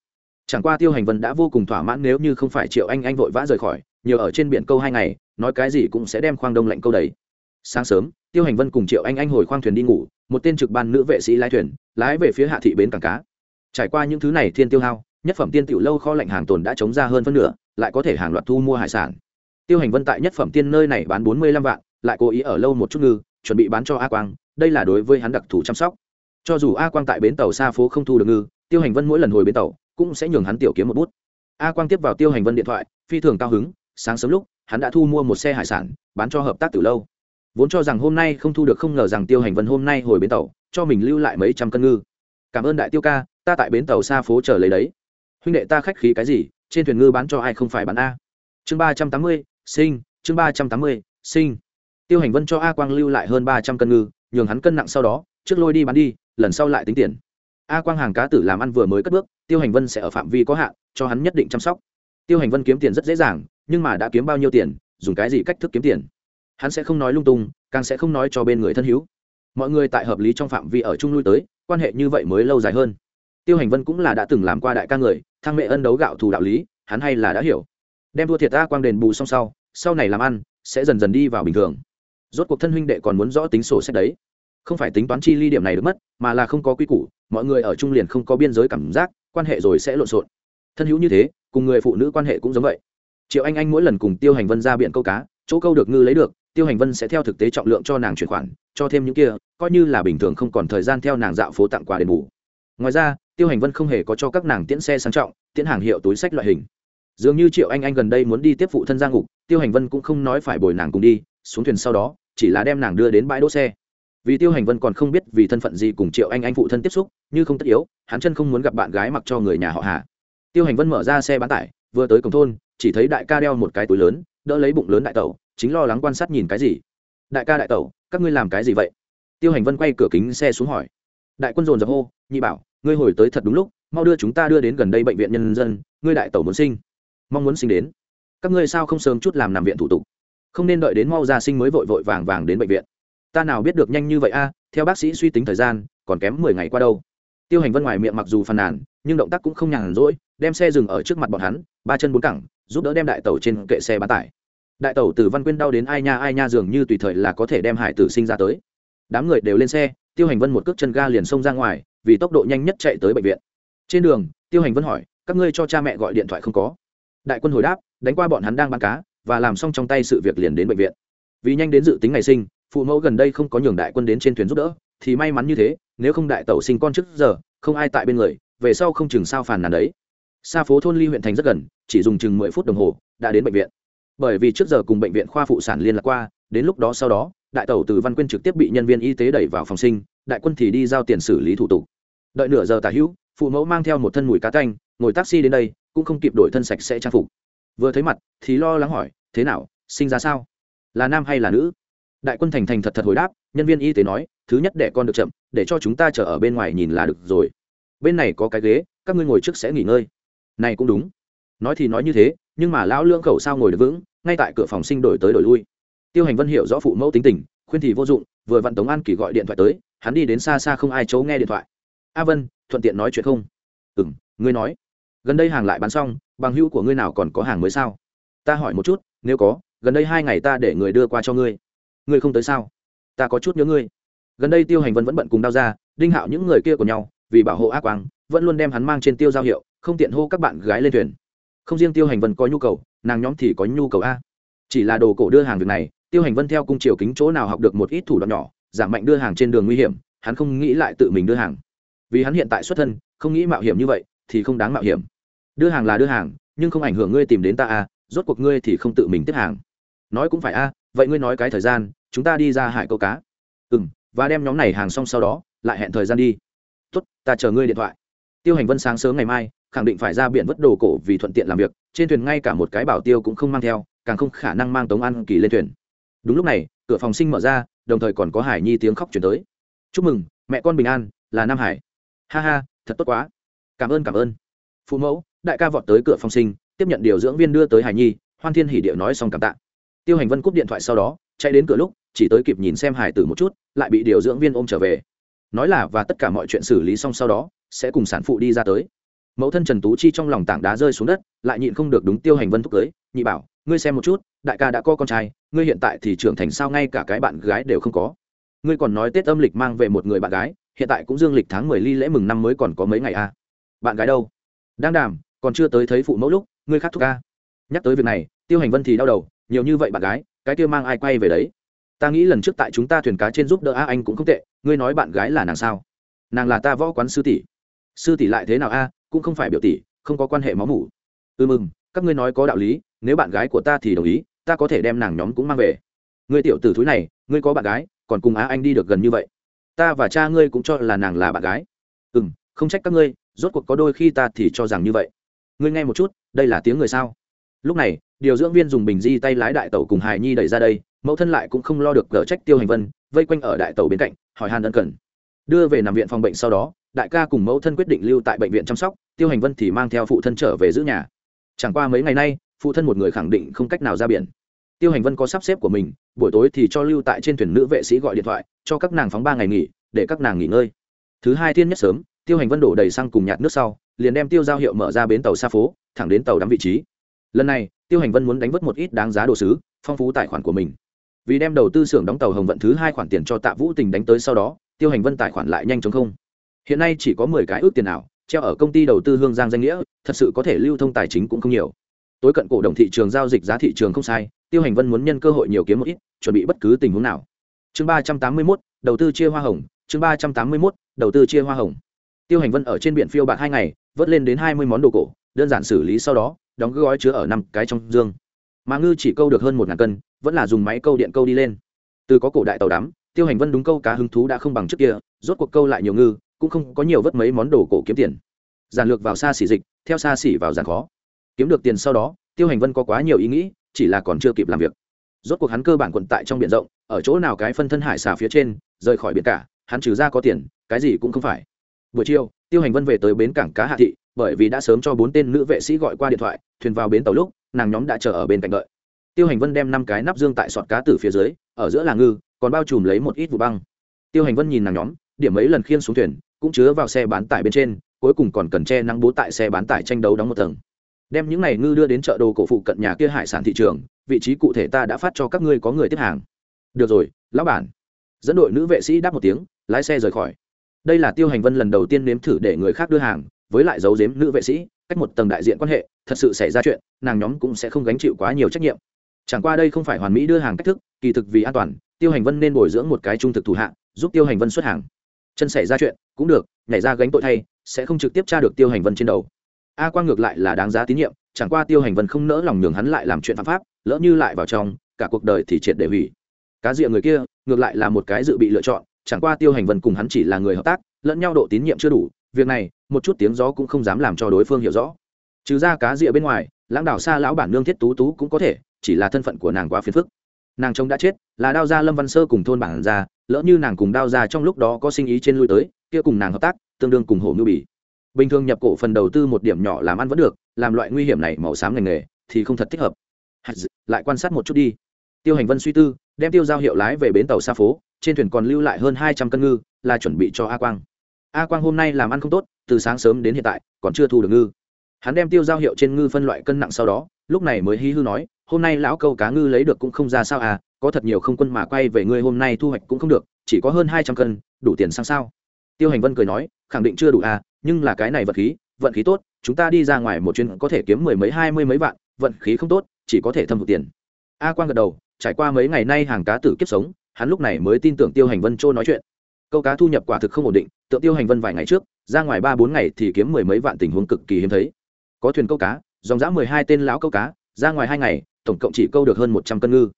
Chẳng qua tiêu hành vân đã vô cùng thỏa mãn nếu như không phải triệu anh anh vội vã rời khỏi nhiều ở trên biển câu hai ngày, nói cái gì cũng sẽ đem khoang đông lạnh câu đầy sáng sớm, tiêu hành vân cùng triệu anh anh hồi khoang thuyền đi ngủ, một tên trực ban nữ vệ sĩ lái thuyền, lái về phía hạ thị bến cảng cá. Trải qua những thứ này thiên tiêu hao, nhất phẩm tiên tiểu lâu kho lạnh hàng tồn đã chống ra hơn phân nửa, lại có thể hàng loạt thu mua hải sản. Tiêu hành vân tại nhất phẩm tiên nơi này bán bốn mươi lăm vạn, lại cố ý ở lâu một chút ngư, chuẩn bị bán cho a quang, đây là đối với hắn đặc thù chăm sóc. Cho dù a quang tại bến tàu xa phố không thu được ngư, tiêu hành vân mỗi lần hồi bến tàu, cũng sẽ nhường hắn tiểu kiếm một bút. A quang tiếp vào tiêu hành vân điện thoại, phi thường cao hứng, sáng sớm lúc, hắn đã thu mua một xe hải sản, bán cho hợp tác từ lâu vốn cho rằng hôm nay không thu được không ngờ rằng tiêu hành vân hôm nay hồi bến tàu, cho mình lưu lại mấy trăm cân ngư. Cảm ơn đại tiêu ca, ta tại bến tàu xa phố chờ lấy đấy. Huynh đệ ta khách khí cái gì, trên thuyền ngư bán cho ai không phải bán a. Chương ba trăm tám mươi, sinh, chương ba trăm tám mươi, sinh. Tiêu hành vân cho a quang lưu lại hơn ba trăm cân ngư, nhường hắn cân nặng sau đó, trước lôi đi bán đi, lần sau lại tính tiền. A quang hàng cá tử làm ăn vừa mới cất bước, tiêu hành vân sẽ ở phạm vi có hạn, cho hắn nhất định chăm sóc. Tiêu hành vân kiếm tiền rất dễ dàng, nhưng mà đã kiếm bao nhiêu tiền, dùng cái gì cách thức kiếm tiền? Hắn sẽ không nói lung tung, càng sẽ không nói cho bên người thân hữu. Mọi người tại hợp lý trong phạm vi ở chung lui tới, quan hệ như vậy mới lâu dài hơn. Tiêu hành vân cũng là đã từng làm qua đại ca người thang mẹ ân đấu gạo thù đạo lý, hắn hay là đã hiểu. Đem thua thiệt ta quang đền bù xong sau sau này làm ăn, sẽ dần dần đi vào bình thường. Rốt cuộc thân huynh đệ còn muốn rõ tính sổ sách đấy. Không phải tính toán chi ly điểm này được mất, mà là không có quy củ, mọi người ở trung liền không có biên giới cảm giác, quan hệ rồi sẽ lộn xộn. Thân hữu như thế, cùng người phụ nữ quan hệ cũng giống vậy. Triệu anh anh mỗi lần cùng tiêu hành vân ra biển câu cá, chỗ câu được ngư lấy được tiêu hành vân sẽ theo thực tế trọng lượng cho nàng chuyển khoản, cho thêm những kia, coi như là bình thường không còn thời gian theo nàng dạo phố tặng quà đền bù. Ngoài ra, tiêu hành vân không hề có cho các nàng tiễn xe sang trọng, tiễn hàng hiệu túi sách loại hình. Dường như triệu anh anh gần đây muốn đi tiếp phụ thân gia ngục, tiêu hành vân cũng không nói phải bồi nàng cùng đi, xuống thuyền sau đó, chỉ là đem nàng đưa đến bãi đỗ xe. Vì tiêu hành vân còn không biết vì thân phận gì cùng triệu anh anh phụ thân tiếp xúc, như không tất yếu, hắn chân không muốn gặp bạn gái mặc cho người nhà họ hà. Tiêu hành vân mở ra xe bán tải, vừa tới cổng thôn, chỉ thấy đại ca đeo một cái túi lớn, đỡ lấy bụng lớn đại tẩu chính lo lắng quan sát nhìn cái gì? Đại ca đại tẩu, các ngươi làm cái gì vậy? Tiêu hành vân quay cửa kính xe xuống hỏi. Đại quân dồn dập hô, nhị bảo, ngươi hồi tới thật đúng lúc, mau đưa chúng ta đưa đến gần đây bệnh viện nhân dân, ngươi đại tẩu muốn sinh. Mong muốn sinh đến. Các ngươi sao không sớm chút làm nằm viện thủ tục? Không nên đợi đến mau ra sinh mới vội vội vàng vàng đến bệnh viện. Ta nào biết được nhanh như vậy a, theo bác sĩ suy tính thời gian, còn kém mười ngày qua đâu. Tiêu hành vân ngoài miệng mặc dù phàn nàn, nhưng động tác cũng không nhàn rỗi, đem xe dừng ở trước mặt bọn hắn, ba chân bốn cẳng, giúp đỡ đem đại tàu trên kệ xe bán tải đại Tẩu từ văn quyên đau đến ai nha ai nha dường như tùy thời là có thể đem hải tử sinh ra tới. Đám người đều lên xe, tiêu hành vân một cước chân ga liền xông ra ngoài, vì tốc độ nhanh nhất chạy tới bệnh viện. Trên đường, tiêu hành vân hỏi, các ngươi cho cha mẹ gọi điện thoại không có? Đại quân hồi đáp, đánh qua bọn hắn đang bán cá, và làm xong trong tay sự việc liền đến bệnh viện. Vì nhanh đến dự tính ngày sinh, phụ mẫu gần đây không có nhường đại quân đến trên thuyền giúp đỡ, thì may mắn như thế, nếu không đại tẩu sinh con trước giờ, không ai tại bên người, về sau không chừng sao phàn nàn đấy. Xa phố thôn ly huyện thành rất gần, chỉ dùng chừng mười phút đồng hồ, đã đến bệnh viện bởi vì trước giờ cùng bệnh viện khoa phụ sản liên lạc qua, đến lúc đó sau đó, đại tẩu từ văn quyên trực tiếp bị nhân viên y tế đẩy vào phòng sinh, đại quân thì đi giao tiền xử lý thủ tục. Đợi nửa giờ tả hữu, phụ mẫu mang theo một thân mùi cá canh ngồi taxi đến đây, cũng không kịp đổi thân sạch sẽ trang phục. Vừa thấy mặt, thì lo lắng hỏi, thế nào, sinh ra sao? Là nam hay là nữ? Đại quân thành thành thật thật hồi đáp, nhân viên y tế nói, thứ nhất để con được chậm, để cho chúng ta chờ ở bên ngoài nhìn là được rồi. Bên này có cái ghế, các ngươi ngồi trước sẽ nghỉ ngơi. Này cũng đúng. Nói thì nói như thế, nhưng mà lão lương khẩu sao ngồi được vững? Ngay tại cửa phòng sinh đổi tới đổi lui. Tiêu hành vân hiểu rõ phụ mẫu tính tình, khuyên thì vô dụng, vừa vặn tống an kỳ gọi điện thoại tới, hắn đi đến xa xa không ai chấu nghe điện thoại. A vân, thuận tiện nói chuyện không? Ừ m ngươi nói. Gần đây hàng lại bán xong, bằng hữu của ngươi nào còn có hàng mới sao? Ta hỏi một chút, nếu có, gần đây hai ngày ta để người đưa qua cho ngươi. Ngươi không tới sao? Ta có chút nhớ ngươi. Gần đây tiêu hành vân vẫn bận cùng đao ra, đinh hạo những người kia của nhau, vì bảo hộ ác quang, vẫn luôn đem hắn mang trên tiêu giao hiệu, không tiện hô các bạn gái lên thuyền không riêng tiêu hành vân có nhu cầu, nàng nhóm thì có nhu cầu a. Chỉ là đồ cổ đưa hàng việc này, tiêu hành vân theo cung triều kính chỗ nào học được một ít thủ đoạn nhỏ, giảm mạnh đưa hàng trên đường nguy hiểm, hắn không nghĩ lại tự mình đưa hàng. Vì hắn hiện tại xuất thân, không nghĩ mạo hiểm như vậy, thì không đáng mạo hiểm. Đưa hàng là đưa hàng, nhưng không ảnh hưởng ngươi tìm đến ta a, rốt cuộc ngươi thì không tự mình tiếp hàng. Nói cũng phải a, vậy ngươi nói cái thời gian, chúng ta đi ra hải câu cá. Ừ m và đem nhóm này hàng xong sau đó, lại hẹn thời gian đi. Tốt, ta chờ ngươi điện thoại tiêu hành vân sáng sớm ngày mai, khẳng định phải ra biển vất đồ cổ vì thuận tiện làm việc, trên thuyền ngay cả một cái bảo tiêu cũng không mang theo, càng không khả năng mang tống ăn kỳ lên thuyền. Đúng lúc này, cửa phòng sinh mở ra, đồng thời còn có hải nhi tiếng khóc chuyển tới. Chúc mừng, mẹ con bình an, là nam hải. Ha ha, thật tốt quá. Cảm ơn cảm ơn. Phụ mẫu, đại ca vọt tới cửa phòng sinh, tiếp nhận điều dưỡng viên đưa tới hải nhi, hoan thiên hỉ điệu nói xong cảm tạ. Tiêu hành vân cúp điện thoại sau đó, chạy đến cửa lúc, chỉ tới kịp nhìn xem hải tử một chút, lại bị điều dưỡng viên ôm trở về. Nói là và tất cả mọi chuyện xử lý xong sau đó sẽ cùng sản phụ đi ra tới. Mẫu thân trần tú chi trong lòng tảng đá rơi xuống đất, lại nhịn không được đúng tiêu hành vân thúc cưới, nhị bảo, ngươi xem một chút, đại ca đã có con trai, ngươi hiện tại thì trưởng thành sao ngay cả cái bạn gái đều không có. Ngươi còn nói tết âm lịch mang về một người bạn gái, hiện tại cũng dương lịch tháng mười ly lễ mừng năm mới còn có mấy ngày à. bạn gái đâu? Đang đàm, còn chưa tới thấy phụ mẫu lúc, ngươi khác thúc ca. Nhắc tới việc này, tiêu hành vân thì đau đầu, nhiều như vậy bạn gái, cái kia mang ai quay về đấy? Ta nghĩ lần trước tại chúng ta thuyền cá trên giúp đỡ a anh cũng không tệ, ngươi nói bạn gái là nàng sao? Nàng là ta võ quán sư tỷ sư tỷ lại thế nào a? Cũng không phải biểu tỷ, không có quan hệ máu mủ. Ừ mừng, các ngươi nói có đạo lý, nếu bạn gái của ta thì đồng ý, ta có thể đem nàng nhóm cũng mang về. Ngươi tiểu tử thúi này, ngươi có bạn gái, còn cùng á anh đi được gần như vậy. Ta và cha ngươi cũng cho là nàng là bạn gái. Ừ m không trách các ngươi, rốt cuộc có đôi khi ta thì cho rằng như vậy. Ngươi nghe một chút, đây là tiếng người sao? Lúc này, điều dưỡng viên dùng bình di tay lái đại tẩu cùng hài nhi đẩy ra đây, mẫu thân lại cũng không lo được gỡ trách tiêu hành vân, vây quanh ở đại tẩu bên cạnh, hỏi han ân cần. Đưa về nằm viện phòng bệnh sau đó đại ca cùng mẫu thân quyết định lưu tại bệnh viện chăm sóc, tiêu hành vân thì mang theo phụ thân trở về giữ nhà. Chẳng qua mấy ngày nay, phụ thân một người khẳng định không cách nào ra biển. Tiêu hành vân có sắp xếp của mình, buổi tối thì cho lưu tại trên thuyền nữ vệ sĩ gọi điện thoại, cho các nàng phóng ba ngày nghỉ, để các nàng nghỉ ngơi. Thứ hai thiên nhất sớm, tiêu hành vân đổ đầy xăng cùng nhạt nước sau, liền đem tiêu giao hiệu mở ra bến tàu xa phố, thẳng đến tàu đắm vị trí. Lần này, tiêu hành vân muốn đánh vớt một ít đáng giá đồ sứ, phong phú tài khoản của mình. Vì đem đầu tư xưởng đóng tàu hồng vận thứ hai khoản tiền cho tạ vũ tình đánh tới sau đó, tiêu hành vân tài khoản lại nhanh chóng không hiện nay chỉ có mười cái ước tiền ảo, treo ở công ty đầu tư hương giang danh nghĩa, thật sự có thể lưu thông tài chính cũng không nhiều. Tối cận cổ đồng thị trường giao dịch giá thị trường không sai, tiêu hành vân muốn nhân cơ hội nhiều kiếm một ít, chuẩn bị bất cứ tình huống nào. Chương ba trăm tám mươi mốt, đầu tư chia hoa hồng, chương ba trăm tám mươi mốt, đầu tư chia hoa hồng. Tiêu hành vân ở trên biển phiêu bạc hai ngày, vớt lên đến hai mươi món đồ cổ, đơn giản xử lý sau đó, đóng gói chứa ở năm cái trong dương. Mà ngư chỉ câu được hơn một ngàn cân, vẫn là dùng máy câu điện câu đi lên. Từ có cổ đại tàu đắm, tiêu hành vân đúng câu cá hứng thú đã không bằng trước kia, rốt cuộc câu lại nhiều ngư cũng không có nhiều vớt mấy món đồ cổ kiếm tiền. Giản lược vào xa xỉ dịch, theo xa xỉ vào giản khó. Kiếm được tiền sau đó, tiêu hành vân có quá nhiều ý nghĩ, chỉ là còn chưa kịp làm việc. Rốt cuộc hắn cơ bản quận tại trong biển rộng, ở chỗ nào cái phân thân hải xà phía trên, rời khỏi biển cả, hắn trừ ra có tiền, cái gì cũng không phải. Buổi chiều, tiêu hành vân về tới bến cảng cá hạ thị, bởi vì đã sớm cho bốn tên nữ vệ sĩ gọi qua điện thoại, thuyền vào bến tàu lúc, nàng nhóm đã chờ ở bên cạnh đợi. Tiêu hành vân đem năm cái nắp dương tại sọt cá từ phía dưới, ở giữa là ngư, còn bao trùm lấy một ít vụ băng. Tiêu hành vân nhìn nàng nhóm, điểm mấy lần khiên xuống thuyền cũng chứa vào xe bán tải bên trên, cuối cùng còn cần che nắng bố tại xe bán tải tranh đấu đóng một tầng. Đem những này ngư đưa đến chợ đồ cổ phụ cận nhà kia hải sản thị trường, vị trí cụ thể ta đã phát cho các ngươi có người tiếp hàng. Được rồi, lão bản. Dẫn đội nữ vệ sĩ đáp một tiếng, lái xe rời khỏi. Đây là tiêu hành vân lần đầu tiên nếm thử để người khác đưa hàng, với lại giấu giếm nữ vệ sĩ, cách một tầng đại diện quan hệ, thật sự xảy ra chuyện, nàng nhóm cũng sẽ không gánh chịu quá nhiều trách nhiệm. Chẳng qua đây không phải hoàn mỹ đưa hàng cách thức, kỳ thực vì an toàn, tiêu hành vân nên bồi dưỡng một cái trung thực thủ hạng giúp tiêu hành vân xuất hàng chân xảy ra chuyện, cũng được, nhảy ra gánh tội thay, sẽ không trực tiếp tra được tiêu hành vân trên đầu. A quang ngược lại là đáng giá tín nhiệm, chẳng qua tiêu hành vân không nỡ lòng nhường hắn lại làm chuyện phạm pháp, lỡ như lại vào trong, cả cuộc đời thì triệt để hủy. Cá rịa người kia, ngược lại là một cái dự bị lựa chọn, chẳng qua tiêu hành vân cùng hắn chỉ là người hợp tác, lẫn nhau độ tín nhiệm chưa đủ, việc này, một chút tiếng gió cũng không dám làm cho đối phương hiểu rõ. Trừ ra cá rịa bên ngoài, lãng đảo xa lão bản nương thiết tú tú cũng có thể, chỉ là thân phận của nàng quá phiền phức. Nàng trông đã chết, là đao gia lâm văn sơ cùng thôn bản gia lỡ như nàng cùng đao gia trong lúc đó có sinh ý trên lui tới, kia cùng nàng hợp tác, tương đương cùng hổ ngư bỉ bình thường nhập cổ phần đầu tư một điểm nhỏ làm ăn vẫn được, làm loại nguy hiểm này màu xám ngành nghề, thì không thật thích hợp. Lại quan sát một chút đi. Tiêu hành vân suy tư, đem tiêu giao hiệu lái về bến tàu xa phố, trên thuyền còn lưu lại hơn hai trăm cân ngư, là chuẩn bị cho a quang. A quang hôm nay làm ăn không tốt, từ sáng sớm đến hiện tại, còn chưa thu được ngư. Hắn đem tiêu giao hiệu trên ngư phân loại cân nặng sau đó, lúc này mới hí hư nói hôm nay lão câu cá ngư lấy được cũng không ra sao à có thật nhiều không quân mà quay về ngươi hôm nay thu hoạch cũng không được, chỉ có hơn hai trăm cân, đủ tiền sang sao? Tiêu hành vân cười nói, khẳng định chưa đủ à nhưng là cái này vật khí, vận khí tốt, chúng ta đi ra ngoài một chuyến có thể kiếm mười mấy, hai mươi mấy vạn, vận khí không tốt, chỉ có thể thâm hụt tiền. A quang gật đầu, trải qua mấy ngày nay hàng cá tử kiếp sống, hắn lúc này mới tin tưởng tiêu hành vân trôi nói chuyện. Câu cá thu nhập quả thực không ổn định, tượng tiêu hành vân vài ngày trước, ra ngoài ba bốn ngày thì kiếm mười mấy vạn tình huống cực kỳ hiếm thấy. Có thuyền câu cá, dòng dã mười hai tên lão câu cá, ra ngoài hai ngày tổng cộng chỉ câu được hơn một trăm cân ngư.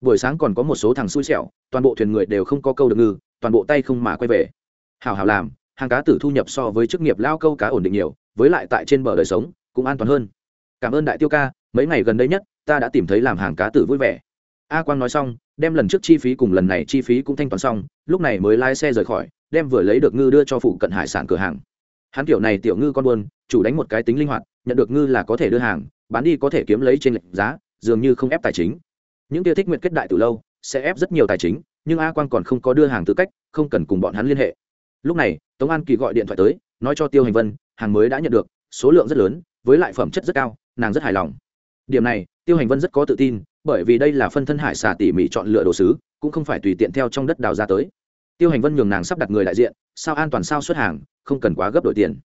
Buổi sáng còn có một số thằng xui xẻo, toàn bộ thuyền người đều không có câu được ngư, toàn bộ tay không mà quay về. Hào hào làm, hàng cá tử thu nhập so với chức nghiệp lao câu cá ổn định nhiều, với lại tại trên bờ đời sống, cũng an toàn hơn. Cảm ơn đại tiêu ca, mấy ngày gần đây nhất, ta đã tìm thấy làm hàng cá tử vui vẻ. A quang nói xong, đem lần trước chi phí cùng lần này chi phí cũng thanh toán xong, lúc này mới lái xe rời khỏi, đem vừa lấy được ngư đưa cho phụ cận hải sản cửa hàng. Hắn kiểu này tiểu ngư con buôn, chủ đánh một cái tính linh hoạt, nhận được ngư là có thể đưa hàng, bán đi có thể kiếm lấy trên lệnh giá dường như không ép tài chính. Những kia thích nguyện kết đại từ lâu, sẽ ép rất nhiều tài chính, nhưng a quang còn không có đưa hàng tư cách, không cần cùng bọn hắn liên hệ. Lúc này, tống an kỳ gọi điện thoại tới, nói cho tiêu hành vân, hàng mới đã nhận được, số lượng rất lớn, với lại phẩm chất rất cao, nàng rất hài lòng. Điểm này, tiêu hành vân rất có tự tin, bởi vì đây là phân thân hải xà tỉ mỉ chọn lựa đồ sứ, cũng không phải tùy tiện theo trong đất đào ra tới. Tiêu hành vân nhường nàng sắp đặt người đại diện, sao an toàn sao xuất hàng, không cần quá gấp đổi tiền.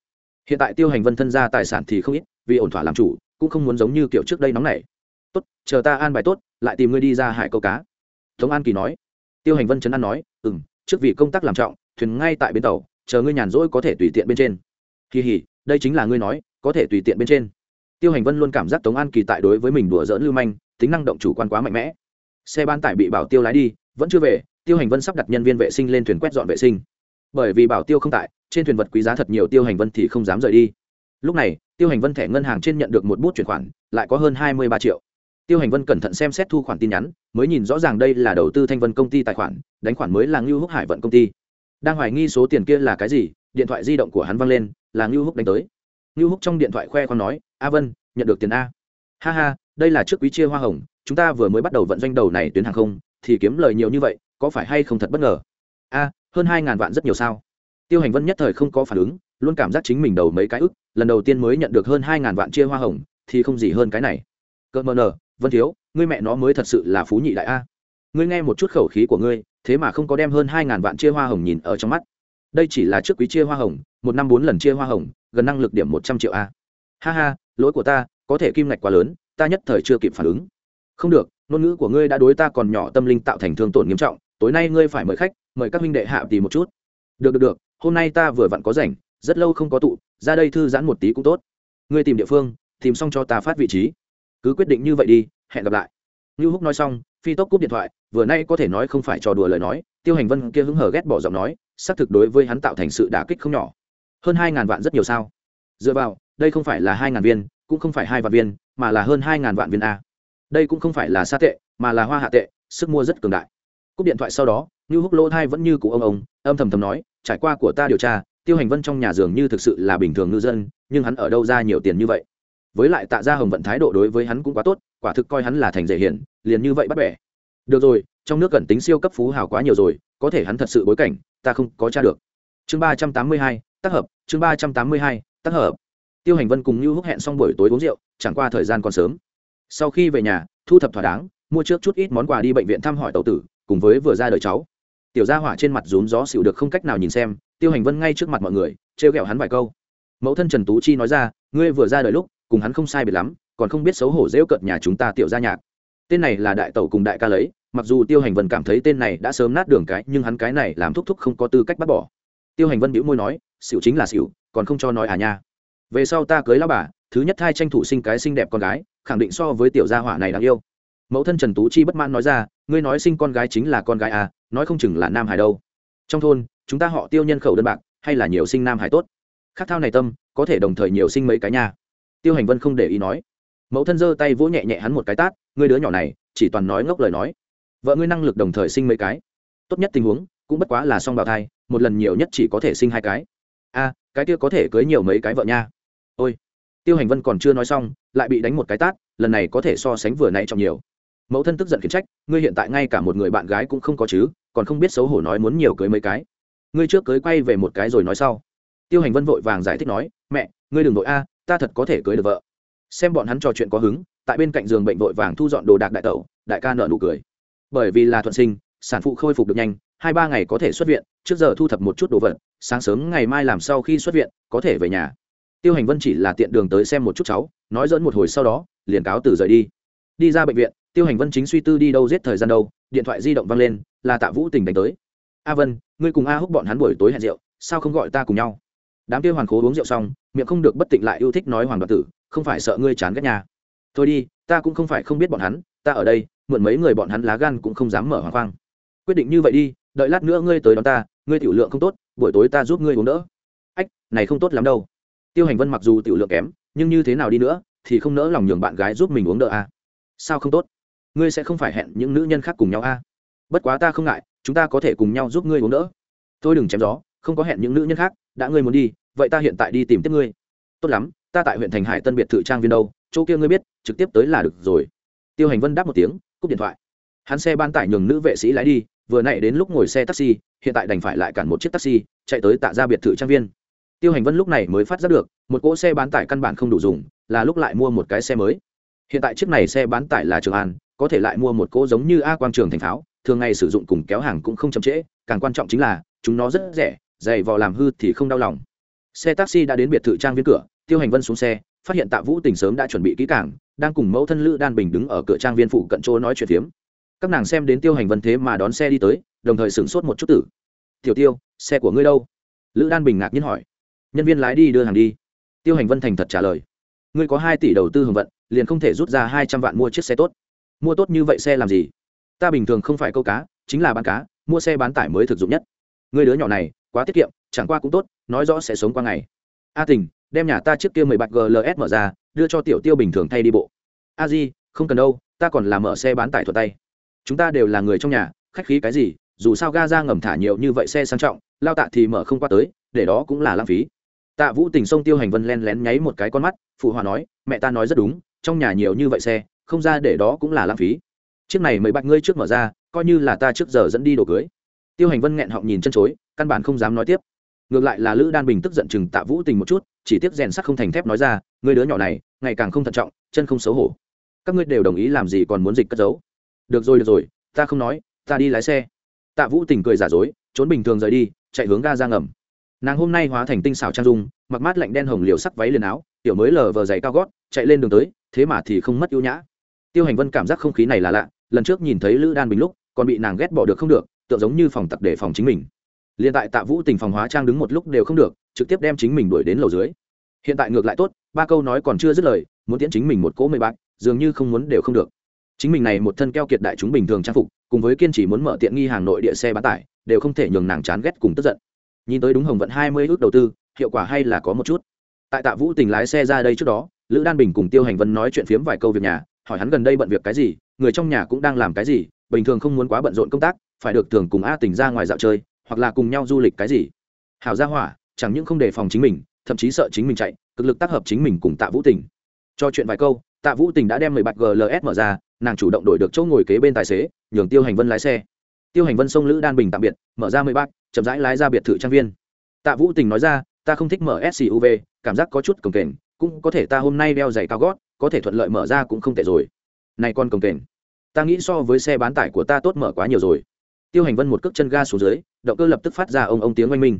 Hiện tại tiêu hành vân thân ra tài sản thì không ít, vì ổn thỏa làm chủ, cũng không muốn giống như kiểu trước đây nóng này tốt, chờ ta an bài tốt, lại tìm ngươi đi ra hải câu cá. Tống an kỳ nói. Tiêu hành vân trấn an nói ừ m trước vì công tác làm trọng, thuyền ngay tại bến tàu, chờ ngươi nhàn rỗi có thể tùy tiện bên trên. Kỳ hỉ, đây chính là ngươi nói, có thể tùy tiện bên trên. Tiêu hành vân luôn cảm giác tống an kỳ tại đối với mình đùa dỡn lưu manh, tính năng động chủ quan quá mạnh mẽ. Xe ban tải bị bảo tiêu lái đi, vẫn chưa về, tiêu hành vân sắp đặt nhân viên vệ sinh lên thuyền quét dọn vệ sinh. Bởi vì bảo tiêu không tại, trên thuyền vật quý giá thật nhiều tiêu hành vân thì không dám rời đi. Lúc này, tiêu hành vân thẻ ngân hàng trên nhận được một bút chuyển khoản, lại có hơn hai mươi ba triệu tiêu hành vân cẩn thận xem xét thu khoản tin nhắn, mới nhìn rõ ràng đây là đầu tư thanh vân công ty tài khoản, đánh khoản mới là ngưu húc hải vận công ty. Đang hoài nghi số tiền kia là cái gì, điện thoại di động của hắn văng lên, là ngưu húc đánh tới. Ngưu húc trong điện thoại khoe con nói, a vân, nhận được tiền a. Ha ha, đây là trước quý chia hoa hồng, chúng ta vừa mới bắt đầu vận doanh đầu này tuyến hàng không, thì kiếm lời nhiều như vậy, có phải hay không thật bất ngờ? A, hơn hai ngàn vạn rất nhiều sao? Tiêu hành vân nhất thời không có phản ứng, luôn cảm giác chính mình đầu mấy cái ức, lần đầu tiên mới nhận được hơn hai ngàn vạn chia hoa hồng, thì không gì hơn cái này. Cợt mờ nờ vân thiếu, ngươi mẹ nó mới thật sự là phú nhị đại a. Ngươi nghe một chút khẩu khí của ngươi, thế mà không có đem hơn hai ngàn vạn chia hoa hồng nhìn ở trong mắt. Đây chỉ là trước quý chia hoa hồng, một năm bốn lần chia hoa hồng, gần năng lực điểm một trăm triệu a. Ha ha, lỗi của ta, có thể kim ngạch quá lớn, ta nhất thời chưa kịp phản ứng. Không được, ngôn ngữ của ngươi đã đối ta còn nhỏ tâm linh tạo thành thương tổn nghiêm trọng, tối nay ngươi phải mời khách, mời các minh đệ hạ tì một chút. Được được được, hôm nay ta vừa vặn có rảnh, rất lâu không có tụ, ra đây thư giãn một tí cũng tốt. Ngươi tìm địa phương, tìm xong cho ta phát vị trí cứ quyết định như vậy đi, hẹn gặp lại. Như húc nói xong, phi tốc cúp điện thoại, vừa nay có thể nói không phải trò đùa lời nói, tiêu hành vân kia hứng hở ghét bỏ giọng nói, xác thực đối với hắn tạo thành sự đả kích không nhỏ. Hơn hai ngàn vạn rất nhiều sao? Dựa vào, đây không phải là hai ngàn viên, cũng không phải hai vạn viên, mà là hơn hai ngàn vạn viên a. Đây cũng không phải là xa tệ, mà là hoa hạ tệ, sức mua rất cường đại. Cúp điện thoại sau đó như húc lỗ thai vẫn như cụ ông ông, âm thầm thầm nói, trải qua của ta điều tra, tiêu hành vân trong nhà giường như thực sự là bình thường ngư dân, nhưng hắn ở đâu ra nhiều tiền như vậy? Với lại tạ ra hồng vận thái độ đối với hắn cũng quá tốt, quả thực coi hắn là thành dễ hiển liền như vậy bắt bẻ. Được rồi, trong nước cẩn tính siêu cấp phú hào quá nhiều rồi, có thể hắn thật sự bối cảnh, ta không có tra được. Chương ba trăm tám mươi hai, tác hợp, chương ba trăm tám mươi hai, tác hợp. Tiêu hành vân cùng như húc hẹn xong buổi tối uống rượu, chẳng qua thời gian còn sớm. Sau khi về nhà, thu thập thỏa đáng, mua trước chút ít món quà đi bệnh viện thăm hỏi tàu tử, cùng với vừa ra đời cháu. Tiểu gia hỏa trên mặt rún gió xịu được không cách nào nhìn xem, tiêu hành vân ngay trước mặt mọi người, trêu ghẹo hắn vài câu. Mẫu thân trần tú chi nói ra, ngươi vừa ra đời lúc cùng hắn không sai biệt lắm, còn không biết xấu hổ dễu cợt nhà chúng ta tiểu gia nhạc. Tên này là đại tẩu cùng đại ca lấy, mặc dù tiêu hành vân cảm thấy tên này đã sớm nát đường cái, nhưng hắn cái này làm thúc thúc không có tư cách bắt bỏ. Tiêu hành vân bĩu môi nói, xỉu chính là xỉu, còn không cho nói à nha. Về sau ta cưới lao bà, thứ nhất thai tranh thủ sinh cái xinh đẹp con gái, khẳng định so với tiểu gia hỏa này đáng yêu. Mẫu thân trần tú chi bất mãn nói ra, ngươi nói sinh con gái chính là con gái à nói không chừng là nam hải đâu. Trong thôn, chúng ta họ tiêu nhân khẩu đơn bạc, hay là nhiều sinh nam hải tốt? Khát thao này tâm, có thể đồng thời nhiều sinh mấy cái nhà tiêu hành vân không để ý nói. Mẫu thân giơ tay vỗ nhẹ nhẹ hắn một cái tát, ngươi đứa nhỏ này, chỉ toàn nói ngốc lời nói. Vợ ngươi năng lực đồng thời sinh mấy cái. Tốt nhất tình huống, cũng bất quá là song bào thai, một lần nhiều nhất chỉ có thể sinh hai cái. A, cái kia có thể cưới nhiều mấy cái vợ nha. Ôi. Tiêu hành vân còn chưa nói xong, lại bị đánh một cái tát, lần này có thể so sánh vừa nãy trong nhiều. Mẫu thân tức giận khiển trách, ngươi hiện tại ngay cả một người bạn gái cũng không có chứ, còn không biết xấu hổ nói muốn nhiều cưới mấy cái. Ngươi trước cưới quay về một cái rồi nói sau. Tiêu hành vân vội vàng giải thích nói, mẹ, ngươi đừng vội a ta thật có thể cưới được vợ. Xem bọn hắn trò chuyện có hứng, tại bên cạnh giường bệnh vội vàng thu dọn đồ đạc đại tẩu, đại ca nợ nụ cười. Bởi vì là thuận sinh, sản phụ khôi phục được nhanh, hai ba ngày có thể xuất viện, trước giờ thu thập một chút đồ vật, sáng sớm ngày mai làm sau khi xuất viện, có thể về nhà. Tiêu hành vân chỉ là tiện đường tới xem một chút cháu, nói dẫn một hồi sau đó, liền cáo từ rời đi. Đi ra bệnh viện, tiêu hành vân chính suy tư đi đâu giết thời gian đâu, điện thoại di động văng lên, là tạ vũ tình đánh tới. A vân, ngươi cùng a húc bọn hắn buổi tối hẹn rượu, sao không gọi ta cùng nhau? Đám kia hoàn khố uống rượu xong, miệng không được bất tịnh lại yêu thích nói hoàng đoạt tử, không phải sợ ngươi chán ghét nhà. Thôi đi, ta cũng không phải không biết bọn hắn, ta ở đây, mượn mấy người bọn hắn lá gan cũng không dám mở hoàng khoang. Quyết định như vậy đi, đợi lát nữa ngươi tới đón ta, ngươi tiểu lượng không tốt, buổi tối ta giúp ngươi uống đỡ. Ách, này không tốt lắm đâu. Tiêu hành vân mặc dù tiểu lượng kém, nhưng như thế nào đi nữa, thì không nỡ lòng nhường bạn gái giúp mình uống đỡ a à? sao không tốt? Ngươi sẽ không phải hẹn những nữ nhân khác cùng nhau a à? bất quá ta không ngại, chúng ta có thể cùng nhau giúp ngươi uống đỡ. Thôi đừng chém gió, không có hẹn những nữ nhân khác đã ngươi muốn đi, vậy ta hiện tại đi tìm tiếp ngươi. Tốt lắm, ta tại huyện thành hải tân biệt thự trang viên đâu, chỗ kia ngươi biết, trực tiếp tới là được rồi. Tiêu hành vân đáp một tiếng, cúp điện thoại. Hắn xe ban tải nhường nữ vệ sĩ lái đi, vừa nãy đến lúc ngồi xe taxi, hiện tại đành phải lại cản một chiếc taxi, chạy tới tạ ra biệt thự trang viên. Tiêu hành vân lúc này mới phát giác được, một cỗ xe bán tải căn bản không đủ dùng, là lúc lại mua một cái xe mới. Hiện tại chiếc này xe bán tải là trường an, có thể lại mua một cỗ giống như a quang trường thành pháo, thường ngày sử dụng cùng kéo hàng cũng không chậm trễ, càng quan trọng chính là, chúng nó rất rẻ dày vò làm hư thì không đau lòng. Xe taxi đã đến biệt thự trang viên cửa, tiêu hành vân xuống xe, phát hiện tạ vũ tình sớm đã chuẩn bị kỹ cảng đang cùng mẫu thân lữ đan bình đứng ở cửa trang viên phụ cận chỗ nói chuyện phiếm. Các nàng xem đến tiêu hành vân thế mà đón xe đi tới, đồng thời sửng sốt một chút tử. Tiểu tiêu, xe của ngươi đâu? Lữ đan bình ngạc nhiên hỏi. Nhân viên lái đi đưa hàng đi. Tiêu hành vân thành thật trả lời. Ngươi có hai tỷ đầu tư hưởng vận, liền không thể rút ra hai trăm vạn mua chiếc xe tốt. Mua tốt như vậy xe làm gì? Ta bình thường không phải câu cá, chính là bán cá, mua xe bán tải mới thực dụng nhất. Ngươi đứa nhỏ này quá tiết kiệm, chẳng qua cũng tốt, nói rõ sẽ sống qua ngày. A tình, đem nhà ta trước kia mười bạch gls mở ra, đưa cho tiểu tiêu bình thường thay đi bộ. A di, không cần đâu, ta còn làm mở xe bán tải thuật tay. Chúng ta đều là người trong nhà, khách khí cái gì, dù sao ga ra ngầm thả nhiều như vậy xe sang trọng, lao tạ thì mở không qua tới, để đó cũng là lãng phí. Tạ vũ tình sông tiêu hành vân len lén nháy một cái con mắt, phụ hòa nói, mẹ ta nói rất đúng, trong nhà nhiều như vậy xe, không ra để đó cũng là lãng phí. Chiếc này mấy bạch ngươi trước mở ra, coi như là ta trước giờ dẫn đi đồ cưới. Tiêu hành vân nghẹn họng nhìn chân chối căn bản không dám nói tiếp. Ngược lại là lữ đan bình tức giận chừng tạ vũ tình một chút, chỉ tiếp rèn sắc không thành thép nói ra người đứa nhỏ này, ngày càng không thận trọng, chân không xấu hổ. Các ngươi đều đồng ý làm gì còn muốn dịch cất giấu. Được rồi được rồi, ta không nói, ta đi lái xe. Tạ vũ tình cười giả dối, trốn bình thường rời đi, chạy hướng ga ra ngầm. Nàng hôm nay hóa thành tinh xảo trang dung, mặc mát lạnh đen hồng liều sắc váy liền áo, tiểu mới lờ vờ giày cao gót, chạy lên đường tới, thế mà thì không mất ưu nhã. Tiêu hành vân cảm giác không khí này là lạ, lần trước nhìn thấy lữ đan bình lúc, còn bị nàng ghét bỏ được không được, tựa giống như phòng tặc để phòng chính mình liền tại tạ vũ tình phòng hóa trang đứng một lúc đều không được, trực tiếp đem chính mình đuổi đến lầu dưới. Hiện tại ngược lại tốt, ba câu nói còn chưa dứt lời, muốn tiễn chính mình một cỗ mười bạc, dường như không muốn đều không được. Chính mình này một thân keo kiệt đại chúng bình thường trang phục, cùng với kiên trì muốn mở tiện nghi hàng nội địa xe bán tải, đều không thể nhường nàng chán ghét cùng tức giận. Nhìn tới đúng hồng vận hai mươi ước đầu tư, hiệu quả hay là có một chút. Tại tạ vũ tình lái xe ra đây trước đó, lữ đan bình cùng tiêu hành vân nói chuyện phiếm vài câu việc nhà, hỏi hắn gần đây bận việc cái gì, người trong nhà cũng đang làm cái gì, bình thường không muốn quá bận rộn công tác, phải được thường cùng a tình ra ngoài dạo chơi hoặc là cùng nhau du lịch cái gì. Hảo gia hỏa, chẳng những không đề phòng chính mình, thậm chí sợ chính mình chạy, cực lực tác hợp chính mình cùng tạ vũ tình. Cho chuyện vài câu, tạ vũ tình đã đem mười bạch gls mở ra, nàng chủ động đổi được chỗ ngồi kế bên tài xế, nhường tiêu hành vân lái xe. Tiêu hành vân sông lữ đan bình tạm biệt, mở ra mười bác chậm rãi lái ra biệt thự trang viên. Tạ vũ tình nói ra, ta không thích mở suv cảm giác có chút cồng kềnh, cũng có thể ta hôm nay đeo giày cao gót, có thể thuận lợi mở ra cũng không tệ rồi. Này con cồng kềnh, ta nghĩ so với xe bán tải của ta tốt mở quá nhiều rồi. Tiêu hành vân một cước chân ga xuống dưới động cơ lập tức phát ra ông ông tiếng oanh minh.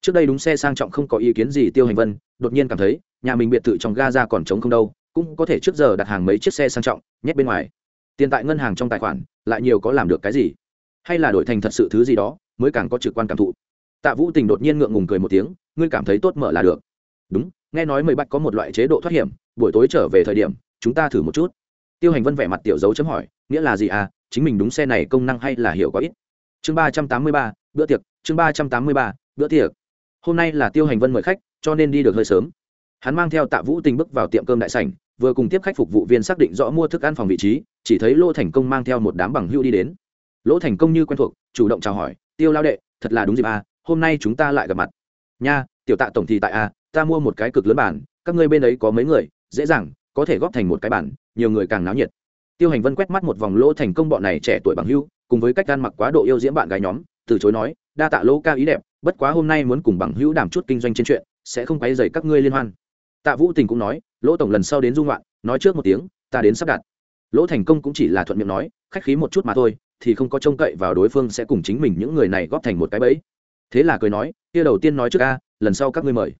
Trước đây đúng xe sang trọng không có ý kiến gì tiêu hành vân, đột nhiên cảm thấy, nhà mình biệt thự trong ga ra còn trống không đâu, cũng có thể trước giờ đặt hàng mấy chiếc xe sang trọng, nhét bên ngoài. Tiền tại ngân hàng trong tài khoản, lại nhiều có làm được cái gì? Hay là đổi thành thật sự thứ gì đó, mới càng có trực quan cảm thụ. Tạ vũ tình đột nhiên ngượng ngùng cười một tiếng, ngươi cảm thấy tốt mở là được. Đúng, nghe nói mười bạch có một loại chế độ thoát hiểm, buổi tối trở về thời điểm, chúng ta thử một chút. Tiêu hành vân vẻ mặt tiểu dấu chấm hỏi, nghĩa là gì à chính mình đúng xe này công năng hay là hiểu có ít? Chương ba trăm tám mươi ba bữa tiệc, chương ba trăm tám mươi ba, bữa tiệc. Hôm nay là tiêu hành vân mời khách, cho nên đi được hơi sớm. Hắn mang theo tạ vũ tình bước vào tiệm cơm đại sảnh, vừa cùng tiếp khách phục vụ viên xác định rõ mua thức ăn phòng vị trí, chỉ thấy lỗ thành công mang theo một đám bằng hưu đi đến. Lỗ thành công như quen thuộc, chủ động chào hỏi, tiêu lao đệ, thật là đúng dịp à hôm nay chúng ta lại gặp mặt. Nha, tiểu tạ tổng thì tại à ta mua một cái cực lớn bản các ngươi bên ấy có mấy người, dễ dàng, có thể góp thành một cái bản nhiều người càng náo nhiệt. Tiêu hành vân quét mắt một vòng lỗ thành công bọn này trẻ tuổi bằng hưu cùng với cách ăn mặc quá độ yêu diễm bạn gái nhóm từ chối nói, đa tạ lỗ ca ý đẹp, bất quá hôm nay muốn cùng bằng hữu đảm chút kinh doanh trên chuyện, sẽ không quấy dày các ngươi liên hoan. Tạ vũ tình cũng nói, lỗ tổng lần sau đến dung loạn nói trước một tiếng, ta đến sắp đặt. Lỗ thành công cũng chỉ là thuận miệng nói, khách khí một chút mà thôi, thì không có trông cậy vào đối phương sẽ cùng chính mình những người này góp thành một cái bẫy. Thế là cười nói, kia đầu tiên nói trước ca, lần sau các ngươi mời.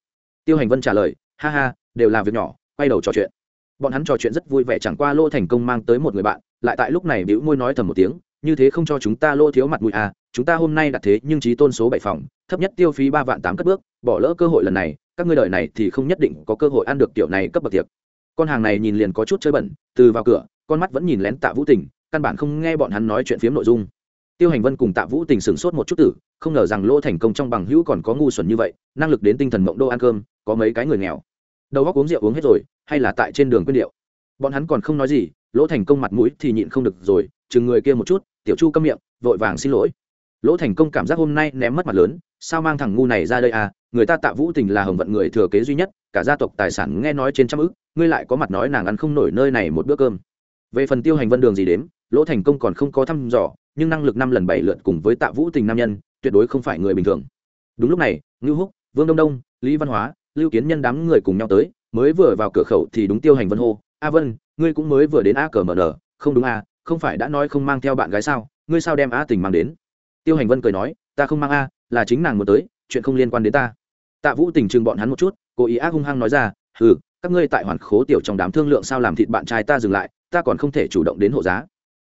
Tiêu hành vân trả lời, ha ha, đều là việc nhỏ, quay đầu trò chuyện. Bọn hắn trò chuyện rất vui vẻ, chẳng qua lỗ thành công mang tới một người bạn, lại tại lúc này bĩu môi nói thầm một tiếng như thế không cho chúng ta lỗ thiếu mặt mũi à chúng ta hôm nay đặt thế nhưng trí tôn số bảy phòng, thấp nhất tiêu phí ba vạn tám cất bước, bỏ lỡ cơ hội lần này, các ngươi đợi này thì không nhất định có cơ hội ăn được tiểu này cấp bậc tiệc. Con hàng này nhìn liền có chút chơi bẩn, từ vào cửa, con mắt vẫn nhìn lén tạ vũ tình, căn bản không nghe bọn hắn nói chuyện phiếm nội dung. Tiêu hành vân cùng tạ vũ tình sửng sốt một chút tử, không ngờ rằng lỗ thành công trong bằng hữu còn có ngu xuẩn như vậy, năng lực đến tinh thần mộng đô ăn cơm, có mấy cái người nghèo. Đầu góc uống rượu uống hết rồi, hay là tại trên đường quyên điệu. Bọn hắn còn không nói gì, lỗ thành công mặt mũi thì nhịn không được rồi, chừng người kia một chút tiểu chu câm miệng, vội vàng xin lỗi. Lỗ thành công cảm giác hôm nay ném mất mặt lớn, sao mang thằng ngu này ra đây à? Người ta tạ vũ tình là hồng vận người thừa kế duy nhất, cả gia tộc tài sản nghe nói trên trăm ức, ngươi lại có mặt nói nàng ăn không nổi nơi này một bữa cơm. Về phần tiêu hành vân đường gì đếm, lỗ thành công còn không có thăm dò, nhưng năng lực năm lần bảy lượt cùng với tạ vũ tình nam nhân, tuyệt đối không phải người bình thường. Đúng lúc này, ngưu húc, vương đông đông, lý văn hóa, lưu kiến nhân đám người cùng nhau tới, mới vừa vào cửa khẩu thì đúng tiêu hành vân hô, a vân, ngươi cũng mới vừa đến a cờ mờ không đúng a không phải đã nói không mang theo bạn gái sao? Ngươi sao đem a tình mang đến? Tiêu hành vân cười nói, ta không mang a, là chính nàng muốn tới, chuyện không liên quan đến ta. Tạ vũ tình chừng bọn hắn một chút, cố ý ác hung hăng nói ra ừ các ngươi tại hoàn khố tiểu trong đám thương lượng sao làm thịt bạn trai ta dừng lại, ta còn không thể chủ động đến hộ giá.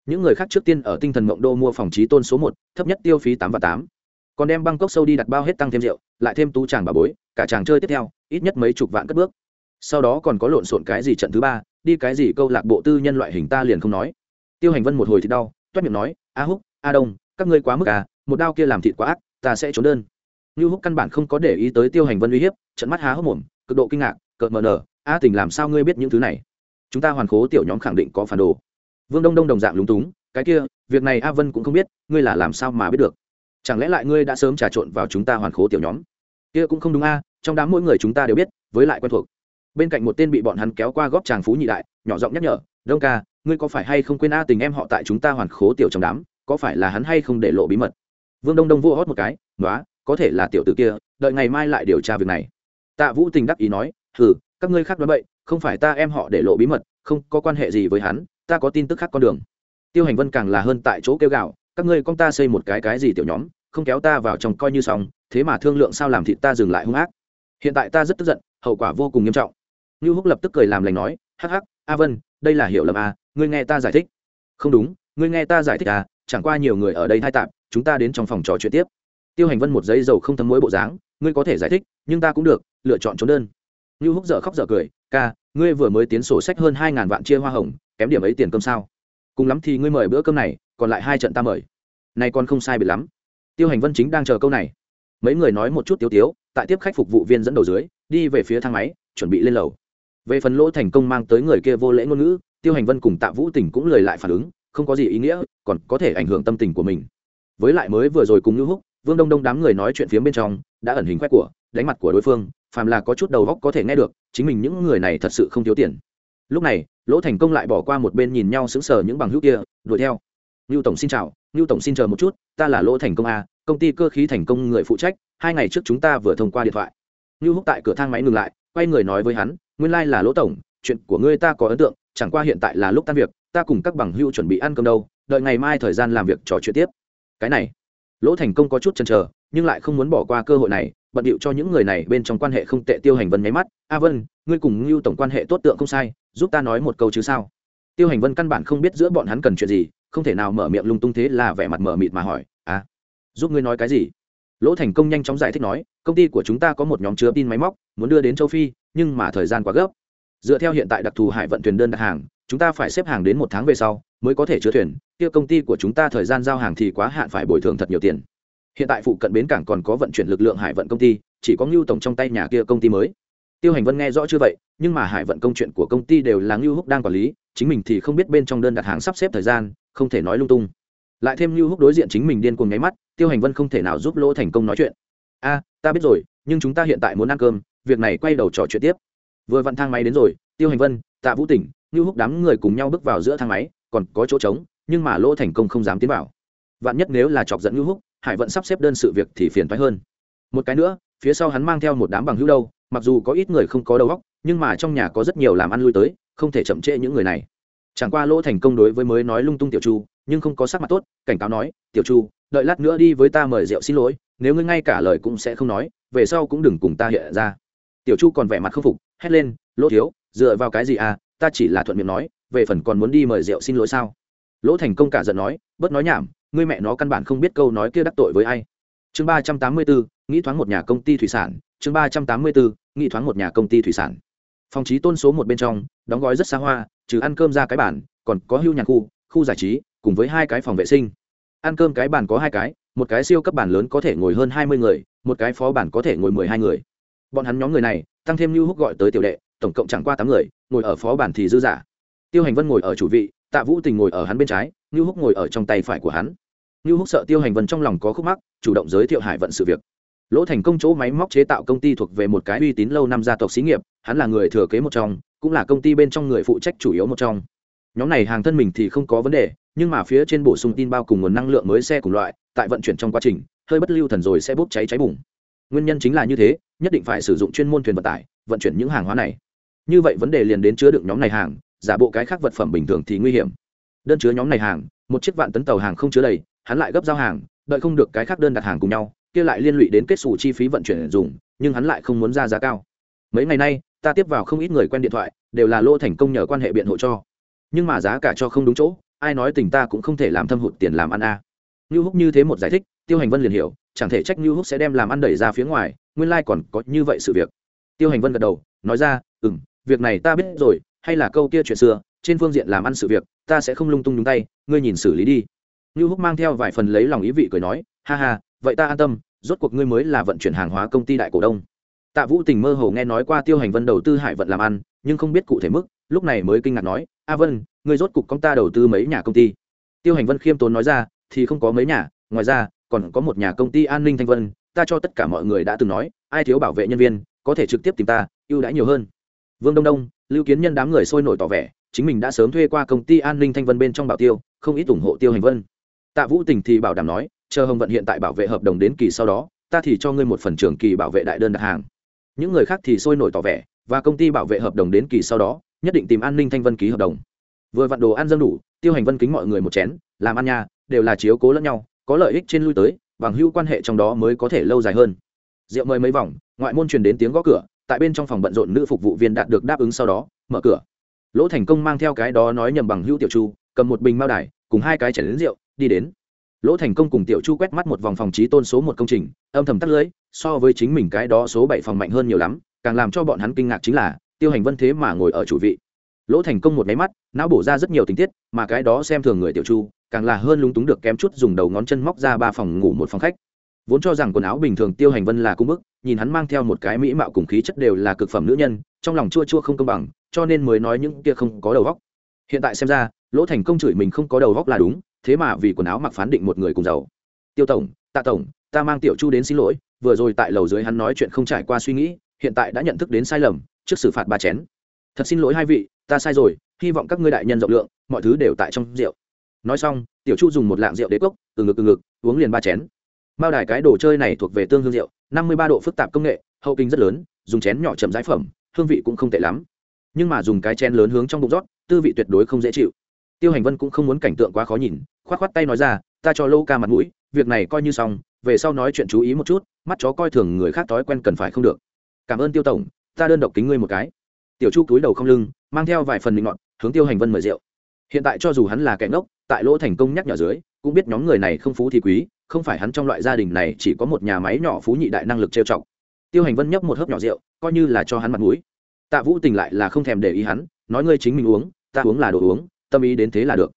Những người khác trước tiên ở tinh thần mộng đô mua phòng trí tôn số một, thấp nhất tiêu phí tám và tám. Còn đem băng cốc sâu đi đặt bao hết tăng thêm rượu, lại thêm tú chàng bà bối, cả chàng chơi tiếp theo, ít nhất mấy chục vạn cất bước. Sau đó còn có lộn xộn cái gì trận thứ ba, đi cái gì câu lạc bộ tư nhân loại hình ta liền không nói tiêu hành vân một hồi thì đau, toét miệng nói, a húc, a đông, các ngươi quá mức à một đao kia làm thịt quá ác, ta sẽ trốn đơn. Như húc căn bản không có để ý tới tiêu hành vân uy hiếp, trận mắt há hốc mồm, cực độ kinh ngạc, cợt mờ nở, a tình làm sao ngươi biết những thứ này? Chúng ta hoàn khố tiểu nhóm khẳng định có phản đồ. Vương đông đông đồng dạng lúng túng, cái kia, việc này a vân cũng không biết, ngươi là làm sao mà biết được? Chẳng lẽ lại ngươi đã sớm trà trộn vào chúng ta hoàn khố tiểu nhóm? Kia cũng không đúng a, trong đám mỗi người chúng ta đều biết, với lại quen thuộc. Bên cạnh một tên bị bọn hắn kéo qua góp tràng phú nhị đại, nhỏ giọng nhắc nhở đông ca, ngươi có phải hay không quên a tình em họ tại chúng ta hoàn khố tiểu trong đám, có phải là hắn hay không để lộ bí mật? Vương đông đông vô hót một cái nói có thể là tiểu tử kia, đợi ngày mai lại điều tra việc này. Tạ vũ tình đắc ý nói, hừ, các ngươi khác nói vậy, không phải ta em họ để lộ bí mật, không có quan hệ gì với hắn, ta có tin tức khác con đường. Tiêu hành vân càng là hơn tại chỗ kêu gạo các ngươi con ta xây một cái cái gì tiểu nhóm, không kéo ta vào trong coi như xong, thế mà thương lượng sao làm thịt ta dừng lại hung ác. Hiện tại ta rất tức giận, hậu quả vô cùng nghiêm trọng. Như húc lập tức cười làm lành nói, hắc hắc, a vân đây là hiểu lầm à? ngươi nghe ta giải thích. Không đúng, ngươi nghe ta giải thích à chẳng qua nhiều người ở đây thay tạm chúng ta đến trong phòng trò chuyện tiếp. Tiêu hành vân một giấy dầu không thấm mối bộ dáng, ngươi có thể giải thích, nhưng ta cũng được, lựa chọn trốn đơn. Như húc dở khóc dở cười, ca, ngươi vừa mới tiến sổ sách hơn hai ngàn vạn chia hoa hồng, kém điểm ấy tiền cơm sao? Cùng lắm thì ngươi mời bữa cơm này, còn lại hai trận ta mời. Này còn không sai biệt lắm. Tiêu hành vân chính đang chờ câu này. Mấy người nói một chút tiếu tiếu, tại tiếp khách phục vụ viên dẫn đầu dưới, đi về phía thang máy, chuẩn bị lên lầu về phần lỗ thành công mang tới người kia vô lễ ngôn ngữ, tiêu hành vân cùng tạ vũ tỉnh cũng lời lại phản ứng, không có gì ý nghĩa, còn có thể ảnh hưởng tâm tình của mình. Với lại mới vừa rồi cùng ngữ húc, vương đông đông đám người nói chuyện phía bên trong, đã ẩn hình quét của, đánh mặt của đối phương, phàm là có chút đầu góc có thể nghe được, chính mình những người này thật sự không thiếu tiền. Lúc này, lỗ thành công lại bỏ qua một bên nhìn nhau sững sờ những bằng hữu kia, đuổi theo. Ngưu tổng xin chào ngưu tổng xin chờ một chút, ta là lỗ thành công a, công ty cơ khí thành công người phụ trách, hai ngày trước chúng ta vừa thông qua điện thoại. Ngưu húc tại cửa thang máy ngừng lại, quay người nói với hắn nguyên lai là lỗ tổng, chuyện của ngươi ta có ấn tượng, chẳng qua hiện tại là lúc tan việc, ta cùng các bằng hữu chuẩn bị ăn cơm đâu, đợi ngày mai thời gian làm việc trò chuyện tiếp. Cái này, lỗ thành công có chút chần chờ, nhưng lại không muốn bỏ qua cơ hội này, bận điệu cho những người này bên trong quan hệ không tệ tiêu hành vân nháy mắt, a vân, ngươi cùng ngưu tổng quan hệ tốt tượng không sai, giúp ta nói một câu chứ sao? Tiêu hành vân căn bản không biết giữa bọn hắn cần chuyện gì, không thể nào mở miệng lung tung thế là vẻ mặt mở mịt mà hỏi à giúp ngươi nói cái gì? Lỗ thành công nhanh chóng giải thích nói, công ty của chúng ta có một nhóm chứa tin máy móc, muốn đưa đến châu phi nhưng mà thời gian quá gấp. Dựa theo hiện tại đặc thù hải vận thuyền đơn đặt hàng, chúng ta phải xếp hàng đến một tháng về sau mới có thể chứa thuyền, kia công ty của chúng ta thời gian giao hàng thì quá hạn phải bồi thường thật nhiều tiền. Hiện tại phụ cận bến cảng còn có vận chuyển lực lượng hải vận công ty, chỉ có ngưu tổng trong tay nhà kia công ty mới. Tiêu hành vân nghe rõ chưa vậy, nhưng mà hải vận công chuyện của công ty đều là ngưu húc đang quản lý, chính mình thì không biết bên trong đơn đặt hàng sắp xếp thời gian, không thể nói lung tung. Lại thêm ngưu húc đối diện chính mình điên cuồng nháy mắt, tiêu hành vân không thể nào giúp lỗ thành công nói chuyện. A, ta biết rồi, nhưng chúng ta hiện tại muốn ăn cơm việc này quay đầu trò chuyện tiếp. Vừa vặn thang máy đến rồi, tiêu hành vân, tạ vũ tỉnh như húc đám người cùng nhau bước vào giữa thang máy, còn có chỗ trống, nhưng mà lỗ thành công không dám tiến vào. Vạn nhất nếu là chọc giận như húc, hải vận sắp xếp đơn sự việc thì phiền thoái hơn. Một cái nữa, phía sau hắn mang theo một đám bằng hữu đâu, mặc dù có ít người không có đầu óc, nhưng mà trong nhà có rất nhiều làm ăn lui tới, không thể chậm trễ những người này. Chẳng qua lỗ thành công đối với mới nói lung tung tiểu chu, nhưng không có sắc mặt tốt, cảnh cáo nói, tiểu chu, đợi lát nữa đi với ta mời rượu xin lỗi, nếu ngươi ngay cả lời cũng sẽ không nói, về sau cũng đừng cùng ta hiện ra tiểu chu còn vẻ mặt k phục, hét lên, lỗ thiếu, dựa vào cái gì à? Ta chỉ là thuận miệng nói, về phần còn muốn đi mời rượu xin lỗi sao? Lỗ thành công cả giận nói, bớt nói nhảm, ngươi mẹ nó căn bản không biết câu nói kia đắc tội với ai. Chương ba trăm tám mươi bốn, nghĩ thoáng một nhà công ty thủy sản. Chương ba trăm tám mươi bốn, nghĩ thoáng một nhà công ty thủy sản. Phòng trí tôn số một bên trong, đóng gói rất xa hoa, trừ ăn cơm ra cái bản còn có hưu nhà khu khu giải trí, cùng với hai cái phòng vệ sinh. Ăn cơm cái bàn có hai cái, một cái siêu cấp bản lớn có thể ngồi hơn hai mươi người, một cái phó bản có thể ngồi mười hai người bọn hắn nhóm người này, tăng thêm lưu húc gọi tới tiểu đệ, tổng cộng chẳng qua tám người, ngồi ở phó bản thì dư giả. Tiêu hành vân ngồi ở chủ vị, tạ vũ tình ngồi ở hắn bên trái, lưu húc ngồi ở trong tay phải của hắn. Lưu húc sợ tiêu hành vân trong lòng có khúc mắc, chủ động giới thiệu hải vận sự việc. Lỗ thành công chỗ máy móc chế tạo công ty thuộc về một cái uy tín lâu năm gia tộc xí nghiệp, hắn là người thừa kế một trong, cũng là công ty bên trong người phụ trách chủ yếu một trong. Nhóm này hàng thân mình thì không có vấn đề, nhưng mà phía trên bổ sung tin bao cùng nguồn năng lượng mới xe cùng loại, tại vận chuyển trong quá trình, hơi bất lưu thần rồi sẽ bốc cháy cháy bùng. Nguyên nhân chính là như thế nhất định phải sử dụng chuyên môn thuyền vận tải, vận chuyển những hàng hóa này. Như vậy vấn đề liền đến chứa đựng nhóm này hàng, giả bộ cái khác vật phẩm bình thường thì nguy hiểm. Đơn chứa nhóm này hàng, một chiếc vạn tấn tàu hàng không chứa đầy, hắn lại gấp giao hàng, đợi không được cái khác đơn đặt hàng cùng nhau, kia lại liên lụy đến kết xù chi phí vận chuyển dùng, nhưng hắn lại không muốn ra giá cao. Mấy ngày nay, ta tiếp vào không ít người quen điện thoại, đều là lô thành công nhờ quan hệ biện hộ cho. Nhưng mà giá cả cho không đúng chỗ, ai nói tình ta cũng không thể làm thâm hụt tiền làm ăn a. À. như húc như thế một giải thích tiêu hành vân liền hiểu, chẳng thể trách như húc sẽ đem làm ăn đẩy ra phía ngoài, nguyên lai、like、còn có như vậy sự việc. Tiêu hành vân gật đầu, nói ra ừ m việc này ta biết rồi, hay là câu kia chuyện xưa, trên phương diện làm ăn sự việc, ta sẽ không lung tung nhúng tay, ngươi nhìn xử lý đi. Như húc mang theo vài phần lấy lòng ý vị cười nói, ha ha, vậy ta an tâm, rốt cuộc ngươi mới là vận chuyển hàng hóa công ty đại cổ đông. Tạ vũ tình mơ hồ nghe nói qua tiêu hành vân đầu tư hải vận làm ăn, nhưng không biết cụ thể mức, lúc này mới kinh ngạc nói, a vân, ngươi rốt cuộc công ta đầu tư mấy nhà công ty? Tiêu hành vân khiêm tốn nói ra, thì không có mấy nhà, ngoài ra còn có một nhà công ty an ninh thanh vân, ta cho tất cả mọi người đã từng nói, ai thiếu bảo vệ nhân viên, có thể trực tiếp tìm ta, ưu đãi nhiều hơn. Vương đông đông, lưu kiến nhân đám người sôi nổi tỏ vẻ, chính mình đã sớm thuê qua công ty an ninh thanh vân bên trong bảo tiêu, không ít ủng hộ tiêu hành vân. Tạ vũ tình thì bảo đảm nói, chờ hồng vận hiện tại bảo vệ hợp đồng đến kỳ sau đó, ta thì cho ngươi một phần trường kỳ bảo vệ đại đơn đặt hàng. Những người khác thì sôi nổi tỏ vẻ, và công ty bảo vệ hợp đồng đến kỳ sau đó, nhất định tìm an ninh thanh vân ký hợp đồng. Vừa vặn đồ ăn dân đủ, tiêu hành vân kính mọi người một chén, làm ăn nha, đều là chiếu cố lẫn nhau có lợi ích trên lui tới, bằng hữu quan hệ trong đó mới có thể lâu dài hơn. Rượu mời mấy vòng, ngoại môn truyền đến tiếng gõ cửa, tại bên trong phòng bận rộn nữ phục vụ viên đạt được đáp ứng sau đó, mở cửa. Lỗ thành công mang theo cái đó nói nhầm bằng hữu tiểu chu, cầm một bình mao đài, cùng hai cái chảy đến rượu, đi đến. Lỗ thành công cùng tiểu chu quét mắt một vòng phòng trí tôn số một công trình, âm thầm tắt lưới, so với chính mình cái đó số bảy phòng mạnh hơn nhiều lắm, càng làm cho bọn hắn kinh ngạc chính là, tiêu hành vân thế mà ngồi ở chủ vị. Lỗ thành công một máy mắt, não bổ ra rất nhiều tình tiết, mà cái đó xem thường người tiểu chu càng là hơn lúng túng được kém chút dùng đầu ngón chân móc ra ba phòng ngủ một phòng khách. Vốn cho rằng quần áo bình thường tiêu hành vân là cung bức, nhìn hắn mang theo một cái mỹ mạo cùng khí chất đều là cực phẩm nữ nhân, trong lòng chua chua không công bằng, cho nên mới nói những kia không có đầu góc hiện tại xem ra, lỗ thành công chửi mình không có đầu góc là đúng, thế mà vì quần áo mặc phán định một người cùng giàu. Tiêu tổng, tạ tổng, ta mang tiểu chu đến xin lỗi, vừa rồi tại lầu dưới hắn nói chuyện không trải qua suy nghĩ, hiện tại đã nhận thức đến sai lầm, trước xử phạt ba chén. Thật xin lỗi hai vị, ta sai rồi, hy vọng các ngươi đại nhân rộng lượng, mọi thứ đều tại trong rượu nói xong, tiểu chu dùng một lạng rượu đế cốc, từ ngực từ ngực, uống liền ba chén. Mao đài cái đồ chơi này thuộc về tương hương rượu, năm mươi ba độ phức tạp công nghệ, hậu kinh rất lớn, dùng chén nhỏ chậm giải phẩm, hương vị cũng không tệ lắm. Nhưng mà dùng cái chén lớn hướng trong bụng rót, tư vị tuyệt đối không dễ chịu. Tiêu hành vân cũng không muốn cảnh tượng quá khó nhìn k h o á t k h o á t tay nói ra, ta cho lâu ca mặt mũi, việc này coi như xong, về sau nói chuyện chú ý một chút, mắt chó coi thường người khác thói quen cần phải không được. Cảm ơn tiêu tổng, ta đơn độc kính ngươi một cái. Tiểu chu cúi đầu không lưng, mang theo vài phần định ngọn hướng tiêu hành vân mời rượu. Hiện tại cho dù hắn là kẻ ngốc tại lỗ thành công nhắc nhở dưới, cũng biết nhóm người này không phú thì quý, không phải hắn trong loại gia đình này chỉ có một nhà máy nhỏ phú nhị đại năng lực trêu chọc. Tiêu hành vân nhấp một hớp nhỏ rượu, coi như là cho hắn mặt mũi. Tạ vũ tình lại là không thèm để ý hắn, nói ngươi chính mình uống, ta uống là đồ uống, tâm ý đến thế là được.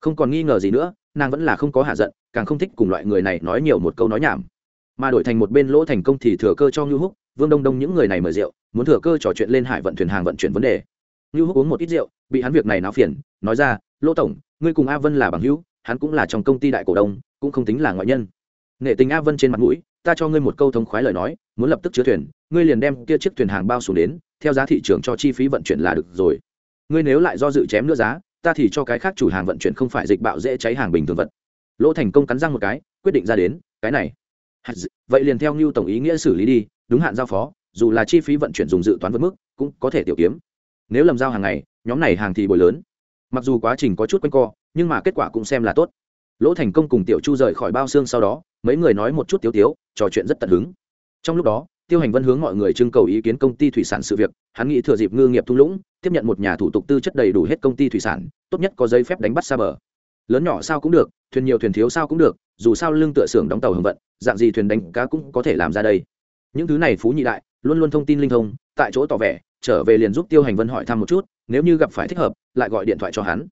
Không còn nghi ngờ gì nữa, nàng vẫn là không có hạ giận, càng không thích cùng loại người này nói nhiều một câu nói nhảm. Mà đổi thành một bên lỗ thành công thì thừa cơ cho ngưu húc, vương đông đông những người này mời rượu, muốn thừa cơ trò chuyện lên hải vận thuyền hàng vận chuyển vấn đề. Ngưu húc uống một ít rượu, bị hắn việc này náo phiền, nói ra lỗ tổng, ngươi cùng a vân là bằng hữu, hắn cũng là trong công ty đại cổ đông, cũng không tính là ngoại nhân. Nghệ tình a vân trên mặt mũi, ta cho ngươi một câu thông khoái lời nói, muốn lập tức chứa thuyền, ngươi liền đem kia chiếc thuyền hàng bao xuống đến, theo giá thị trường cho chi phí vận chuyển là được rồi. Ngươi nếu lại do dự chém nữa giá, ta thì cho cái khác chủ hàng vận chuyển không phải dịch bạo dễ cháy hàng bình thường vật. Lỗ thành công cắn răng một cái, quyết định ra đến, cái này. Vậy liền theo như tổng ý nghĩa xử lý đi, đúng hạn giao phó, dù là chi phí vận chuyển dùng dự toán vượt mức, cũng có thể tiểu kiếm. Nếu lầm giao hàng ngày, nhóm này hàng thì bồi lớn mặc dù quá trình có chút quanh co, nhưng mà kết quả cũng xem là tốt. Lỗ thành công cùng tiểu chu rời khỏi bao xương sau đó, mấy người nói một chút tiếu tiếu, trò chuyện rất tận hứng. Trong lúc đó, tiêu hành vân hướng mọi người trưng cầu ý kiến công ty thủy sản sự việc, hắn nghĩ thừa dịp ngư nghiệp thung lũng, tiếp nhận một nhà thủ tục tư chất đầy đủ hết công ty thủy sản, tốt nhất có giấy phép đánh bắt xa bờ. Lớn nhỏ sao cũng được, thuyền nhiều thuyền thiếu sao cũng được, dù sao lương tựa xưởng đóng tàu hưởng vận, dạng gì thuyền đánh cá cũng có thể làm ra đây. Những thứ này phú nhị đại, luôn luôn thông tin linh thông, tại chỗ tỏ vẻ, trở về liền giúp tiêu hành vân hỏi thăm một chút nếu như gặp phải thích hợp, lại gọi điện thoại cho hắn.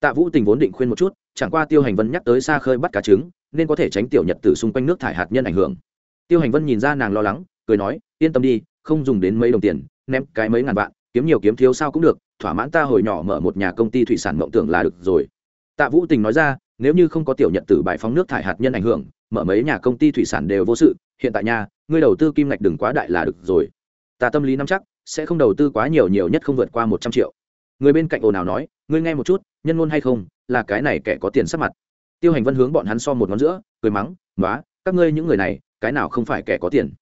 Tạ vũ tình vốn định khuyên một chút, chẳng qua tiêu hành vân nhắc tới xa khơi bắt cá trứng, nên có thể tránh tiểu nhật từ xung quanh nước thải hạt nhân ảnh hưởng. Tiêu hành vân nhìn ra nàng lo lắng, cười nói, yên tâm đi, không dùng đến mấy đồng tiền, ném cái mấy ngàn vạn, kiếm nhiều kiếm thiếu sao cũng được, thỏa mãn ta hồi nhỏ mở một nhà công ty thủy sản mộng tưởng là được rồi. Tạ vũ tình nói ra, nếu như không có tiểu nhật tử bài phóng nước thải hạt nhân ảnh hưởng, mở mấy nhà công ty thủy sản đều vô sự, hiện tại nhà ngươi đầu tư kim ngạch đừng quá đại là được rồi. Ta tâm lý nắm chắc, sẽ không đầu tư quá nhiều nhiều nhất không vượt qua một trăm triệu người bên cạnh ồn ào nói, ngươi nghe một chút, nhân ngôn hay không? Là cái này kẻ có tiền sắp mặt. Tiêu hành vân hướng bọn hắn so một ngón giữa, cười mắng nói các ngươi những người này, cái nào không phải kẻ có tiền?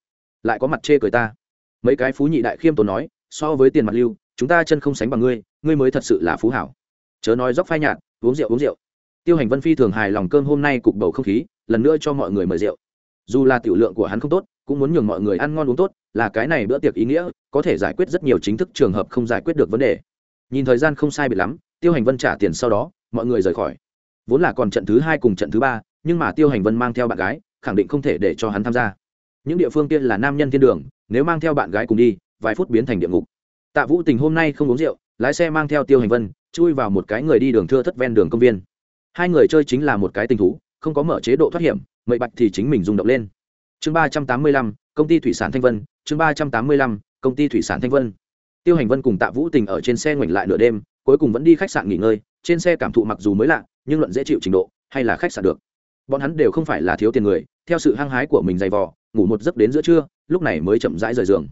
Lại có mặt chê cười ta. Mấy cái phú nhị đại khiêm tốn nói, so với tiền mặt lưu, chúng ta chân không sánh bằng ngươi ngươi mới thật sự là phú hảo. Chớ nói dốc phai nhạt, uống rượu uống rượu. Tiêu hành vân phi thường hài lòng cơm hôm nay cục bầu không khí, lần nữa cho mọi người mời rượu. Dù là tiểu lượng của hắn không tốt, cũng muốn nhường mọi người ăn ngon uống tốt, là cái này bữa tiệc ý nghĩa, có thể giải quyết rất nhiều chính thức trường hợp không giải quyết được vấn đề nhìn thời gian không sai biệt lắm, tiêu hành vân trả tiền sau đó, mọi người rời khỏi. Vốn là còn trận thứ hai cùng trận thứ ba, nhưng mà tiêu hành vân mang theo bạn gái, khẳng định không thể để cho hắn tham gia. Những địa phương kia là nam nhân thiên đường, nếu mang theo bạn gái cùng đi, vài phút biến thành địa ngục. Tạ vũ tình hôm nay không uống rượu, lái xe mang theo tiêu hành vân, chui vào một cái người đi đường thưa thất ven đường công viên. Hai người chơi chính là một cái tình thú, không có mở chế độ thoát hiểm mậy bạch thì chính mình rung động lên. Chương ba trăm tám mươi lăm, công ty thủy sản thanh vân, chương ba trăm tám mươi lăm, công ty thủy sản thanh vân tiêu hành vân cùng tạ vũ tình ở trên xe ngoảnh lại nửa đêm, cuối cùng vẫn đi khách sạn nghỉ ngơi, trên xe cảm thụ mặc dù mới lạ, nhưng luận dễ chịu trình độ, hay là khách sạn được. Bọn hắn đều không phải là thiếu tiền người, theo sự hăng hái của mình dày vò, ngủ một giấc đến giữa trưa, lúc này mới chậm rãi rời giường.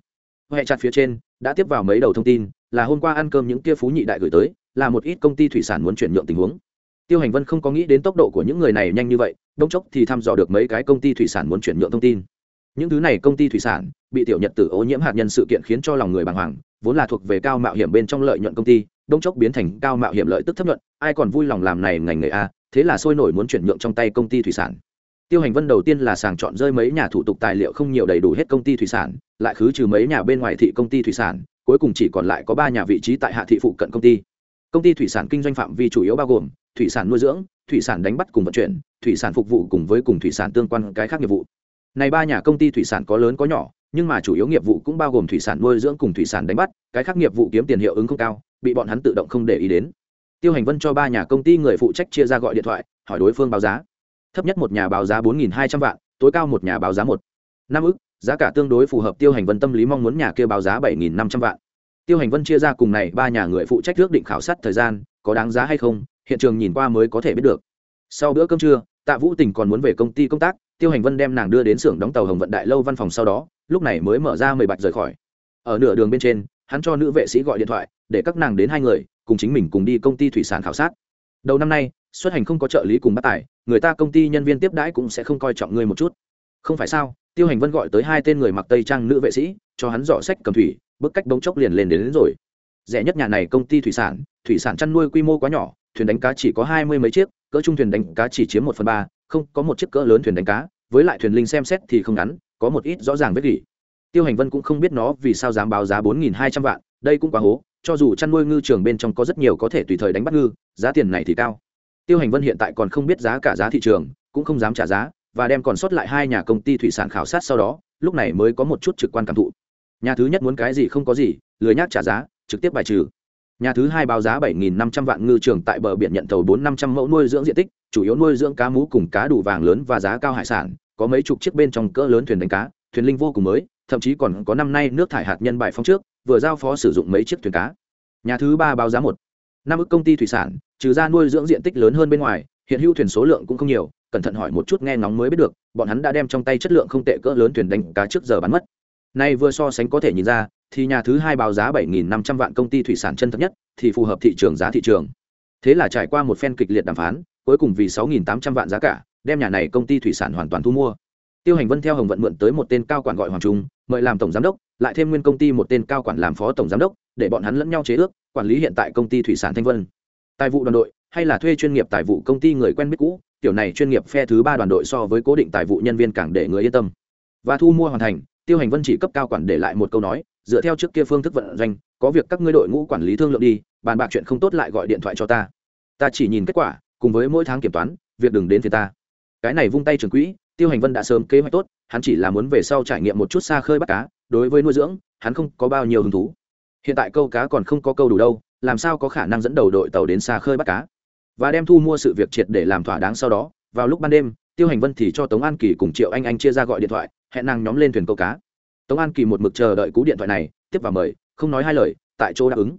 Huệ chặt phía trên, đã tiếp vào mấy đầu thông tin, là hôm qua ăn cơm những kia phú nhị đại gửi tới, là một ít công ty thủy sản muốn chuyển nhượng tình huống. Tiêu hành vân không có nghĩ đến tốc độ của những người này nhanh như vậy đông chốc thì thăm dò được mấy cái công ty thủy sản muốn chuyển nhượng thông tin những thứ này công ty thủy sản, bị tiểu nhật tử ô nhiễm hạt nhân sự kiện khiến cho lòng người bàng hoàng, vốn là thuộc về cao mạo hiểm bên trong lợi nhuận công ty, đông chốc biến thành cao mạo hiểm lợi tức thấp nhuận, ai còn vui lòng làm này ngành nghề a, thế là sôi nổi muốn chuyển nhượng trong tay công ty thủy sản. Tiêu hành vân đầu tiên là sàng chọn rơi mấy nhà thủ tục tài liệu không nhiều đầy đủ hết công ty thủy sản, lại khứ trừ mấy nhà bên ngoài thị công ty thủy sản, cuối cùng chỉ còn lại có ba nhà vị trí tại hạ thị phụ cận công ty. Công ty thủy sản kinh doanh phạm vi chủ yếu bao gồm thủy sản nuôi dưỡng, thủy sản đánh bắt cùng vận chuyển, thủy sản phục vụ cùng với cùng thủy sản tương quan cái khác nghiệp vụ này ba nhà công ty thủy sản có lớn có nhỏ, nhưng mà chủ yếu nghiệp vụ cũng bao gồm thủy sản nuôi dưỡng cùng thủy sản đánh bắt, cái khác nghiệp vụ kiếm tiền hiệu ứng không cao, bị bọn hắn tự động không để ý đến. Tiêu hành vân cho ba nhà công ty người phụ trách chia ra gọi điện thoại, hỏi đối phương báo giá. Thấp nhất một nhà báo giá bốn hai trăm vạn, tối cao một nhà báo giá một. Năm ức, giá cả tương đối phù hợp tiêu hành vân tâm lý mong muốn nhà kia báo giá bảy năm trăm vạn. Tiêu hành vân chia ra cùng này ba nhà người phụ trách ước định khảo sát thời gian, có đáng giá hay không, hiện trường nhìn qua mới có thể biết được. Sau bữa cơm trưa, tạ vũ tình còn muốn về công ty công tác tiêu hành vân đem nàng đưa đến xưởng đóng tàu hồng vận đại lâu văn phòng sau đó lúc này mới mở ra mười bạch rời khỏi. Ở nửa đường bên trên hắn cho nữ vệ sĩ gọi điện thoại để các nàng đến hai người cùng chính mình cùng đi công ty thủy sản khảo sát. Đầu năm nay xuất hành không có trợ lý cùng bắt tài người ta công ty nhân viên tiếp đãi cũng sẽ không coi trọng ngươi một chút. Không phải sao? Tiêu hành vân gọi tới hai tên người mặc tây trang nữ vệ sĩ cho hắn dọ sách cầm thủy bức cách bóng chốc liền lên đến, đến rồi. Rẻ nhất nhà này công ty thủy sản thủy sản chăn nuôi quy mô quá nhỏ thuyền đánh cá chỉ có hai mươi mấy chiếc cỡ trung thuyền đánh cá chỉ chiếm một phần ba không có một chiếc cỡ lớn thuyền đánh cá, với lại thuyền linh xem xét thì không ngắn, có một ít rõ ràng vết gỉ. Tiêu hành vân cũng không biết nó vì sao dám báo giá bốn nghìn hai trăm vạn, đây cũng quá hố, cho dù chăn nuôi ngư trường bên trong có rất nhiều có thể tùy thời đánh bắt ngư, giá tiền này thì cao. Tiêu hành vân hiện tại còn không biết giá cả giá thị trường, cũng không dám trả giá, và đem còn sót lại hai nhà công ty thủy sản khảo sát sau đó, lúc này mới có một chút trực quan cảm thụ. Nhà thứ nhất muốn cái gì không có gì, lười nhác trả giá, trực tiếp bài trừ nhà thứ hai báo giá bảy nghìn năm trăm vạn ngư trường tại bờ biển nhận tàu bốn năm trăm mẫu nuôi dưỡng diện tích, chủ yếu nuôi dưỡng cá mú cùng cá đủ vàng lớn và giá cao hải sản, có mấy chục chiếc bên trong cỡ lớn thuyền đánh cá, thuyền linh vô cùng mới, thậm chí còn có năm nay nước thải hạt nhân bài phóng trước, vừa giao phó sử dụng mấy chiếc thuyền cá. Nhà thứ ba báo giá một. Năm ước công ty thủy sản, trừ ra nuôi dưỡng diện tích lớn hơn bên ngoài, hiện hữu thuyền số lượng cũng không nhiều, cẩn thận hỏi một chút nghe ngóng mới biết được, bọn hắn đã đem trong tay chất lượng không tệ cỡ lớn thuyền đánh cá trước giờ bán mất. Nay vừa so sánh có thể nhìn ra thì nhà thứ hai báo giá bảy nghìn năm trăm vạn công ty thủy sản chân thật nhất, thì phù hợp thị trường giá thị trường. Thế là trải qua một phen kịch liệt đàm phán, cuối cùng vì sáu nghìn tám trăm vạn giá cả, đem nhà này công ty thủy sản hoàn toàn thu mua. Tiêu hành vân theo hồng vận mượn tới một tên cao quản gọi hoàng trung, mời làm tổng giám đốc, lại thêm nguyên công ty một tên cao quản làm phó tổng giám đốc, để bọn hắn lẫn nhau chế ước, quản lý hiện tại công ty thủy sản thanh vân. Tài vụ đoàn đội, hay là thuê chuyên nghiệp tài vụ công ty người quen biết cũ, tiểu này chuyên nghiệp phe thứ ba đoàn đội so với cố định tài vụ nhân viên càng để người yên tâm. Và thu mua hoàn thành, tiêu hành vân chỉ cấp cao quản để lại một câu nói dựa theo trước kia phương thức vận doanh, có việc các ngươi đội ngũ quản lý thương lượng đi, bàn bạc chuyện không tốt lại gọi điện thoại cho ta. Ta chỉ nhìn kết quả, cùng với mỗi tháng kiểm toán, việc đừng đến phía ta. Cái này vung tay trường quỹ, tiêu hành vân đã sớm kế hoạch tốt, hắn chỉ là muốn về sau trải nghiệm một chút xa khơi bắt cá, đối với nuôi dưỡng, hắn không có bao nhiêu hứng thú. Hiện tại câu cá còn không có câu đủ đâu, làm sao có khả năng dẫn đầu đội tàu đến xa khơi bắt cá? Và đem thu mua sự việc triệt để làm thỏa đáng sau đó, vào lúc ban đêm, tiêu hành vân thì cho tống an kỳ cùng triệu anh anh chia ra gọi điện thoại, hẹn nàng nhóm lên thuyền câu cá tống an kỳ một mực chờ đợi cú điện thoại này, tiếp vào mời, không nói hai lời, tại chỗ đáp ứng.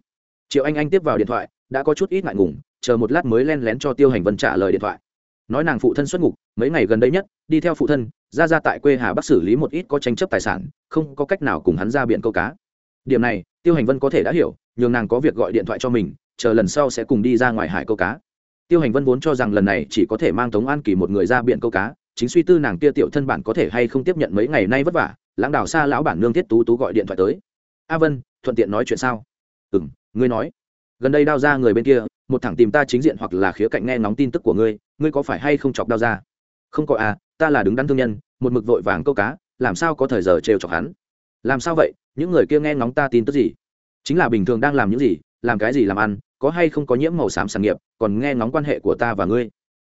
Triệu anh anh tiếp vào điện thoại, đã có chút ít ngại ngùng, chờ một lát mới len lén cho tiêu hành vân trả lời điện thoại. Nói nàng phụ thân xuất ngục, mấy ngày gần đây nhất, đi theo phụ thân, ra ra tại quê hà bắc xử lý một ít có tranh chấp tài sản, không có cách nào cùng hắn ra biển câu cá. Điểm này, tiêu hành vân có thể đã hiểu, nhường nàng có việc gọi điện thoại cho mình, chờ lần sau sẽ cùng đi ra ngoài hải câu cá. Tiêu hành vân vốn cho rằng lần này chỉ có thể mang tống an kỳ một người ra biển câu cá, chính suy tư nàng kia tiểu thân bản có thể hay không tiếp nhận mấy ngày nay vất vả lãng đảo xa lão bản nương thiết tú tú gọi điện thoại tới. A vân, thuận tiện nói chuyện sao? Ừ m ngươi nói. Gần đây đao ra người bên kia, một thẳng tìm ta chính diện hoặc là khía cạnh nghe ngóng tin tức của ngươi ngươi có phải hay không chọc đao ra? Không có à ta là đứng đắn thương nhân, một mực vội vàng câu cá, làm sao có thời giờ trêu chọc hắn? Làm sao vậy? Những người kia nghe ngóng ta tin tức gì? Chính là bình thường đang làm những gì, làm cái gì làm ăn, có hay không có nhiễm màu xám sản nghiệp, còn nghe ngóng quan hệ của ta và ngươi?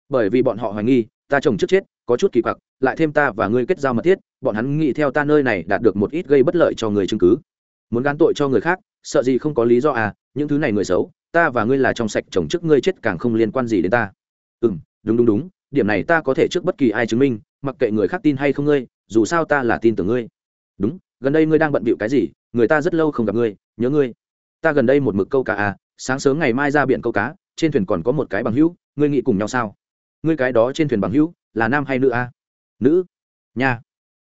Bởi vì bọn họ hoài nghi, ta chồng trước chết, có chút kỳ quặc, lại thêm ta và ngươi kết giao mật thiết bọn hắn nghĩ theo ta nơi này đạt được một ít gây bất lợi cho người chứng cứ. Muốn gán tội cho người khác, sợ gì không có lý do à những thứ này người xấu, ta và ngươi là trong sạch chồng trước ngươi chết càng không liên quan gì đến ta. Ừ đúng đúng đúng, điểm này ta có thể trước bất kỳ ai chứng minh, mặc kệ người khác tin hay không ngươi, dù sao ta là tin tưởng ngươi. Đúng, gần đây ngươi đang bận bịu cái gì, người ta rất lâu không gặp ngươi, nhớ ngươi. Ta gần đây một mực câu cá à sáng sớm ngày mai ra biển câu cá, trên thuyền còn có một cái bằng hữu, ngươi nghĩ cùng nhau sao? Ngươi cái đó trên thuyền bằng hữu, là nam hay nữ à? Nữ. Nha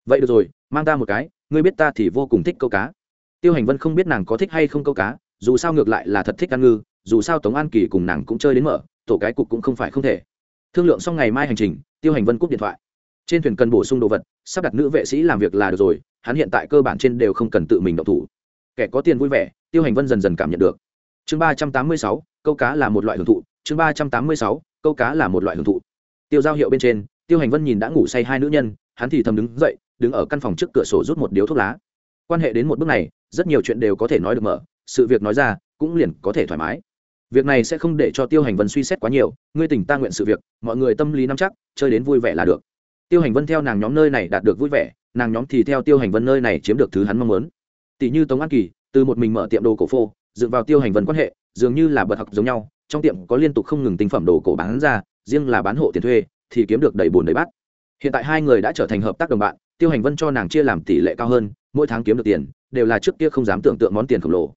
vậy được rồi, mang ta một cái, ngươi biết ta thì vô cùng thích câu cá. Tiêu hành vân không biết nàng có thích hay không câu cá, dù sao ngược lại là thật thích ăn ngư, dù sao tống an kỳ cùng nàng cũng chơi đến mở, tổ cái cục cũng không phải không thể. Thương lượng xong ngày mai hành trình, tiêu hành vân cúp điện thoại. Trên thuyền cần bổ sung đồ vật, sắp đặt nữ vệ sĩ làm việc là được rồi, hắn hiện tại cơ bản trên đều không cần tự mình động thủ. Kẻ có tiền vui vẻ, tiêu hành vân dần dần cảm nhận được. Chương ba trăm tám mươi sáu, câu cá là một loại hưởng thụ, chương ba trăm tám mươi sáu, câu cá là một loại hưởng thụ. Tiêu giao hiệu bên trên, tiêu hành vân nhìn đã ngủ say hai nữ nhân, hắn thì thầm đứng dậy đứng ở căn phòng trước cửa sổ rút một điếu thuốc lá. Quan hệ đến một bước này, rất nhiều chuyện đều có thể nói được mở, sự việc nói ra, cũng liền có thể thoải mái. Việc này sẽ không để cho tiêu hành vân suy xét quá nhiều, ngươi tỉnh ta nguyện sự việc, mọi người tâm lý nắm chắc, chơi đến vui vẻ là được. Tiêu hành vân theo nàng nhóm nơi này đạt được vui vẻ, nàng nhóm thì theo tiêu hành vân nơi này chiếm được thứ hắn mong muốn. Tỷ như tống an kỳ, từ một mình mở tiệm đồ cổ phô dựa vào tiêu hành vân quan hệ, dường như là bật học giống nhau, trong tiệm có liên tục không ngừng tinh phẩm đồ cổ bán ra, riêng là bán hộ tiền thuê, thì kiếm được đầy bùn đầy bát hiện tại hai người đã trở thành hợp tác đồng bạn, tiêu hành vân cho nàng chia làm tỷ lệ cao hơn, mỗi tháng kiếm được tiền, đều là trước kia không dám tưởng tượng món tiền khổng lồ.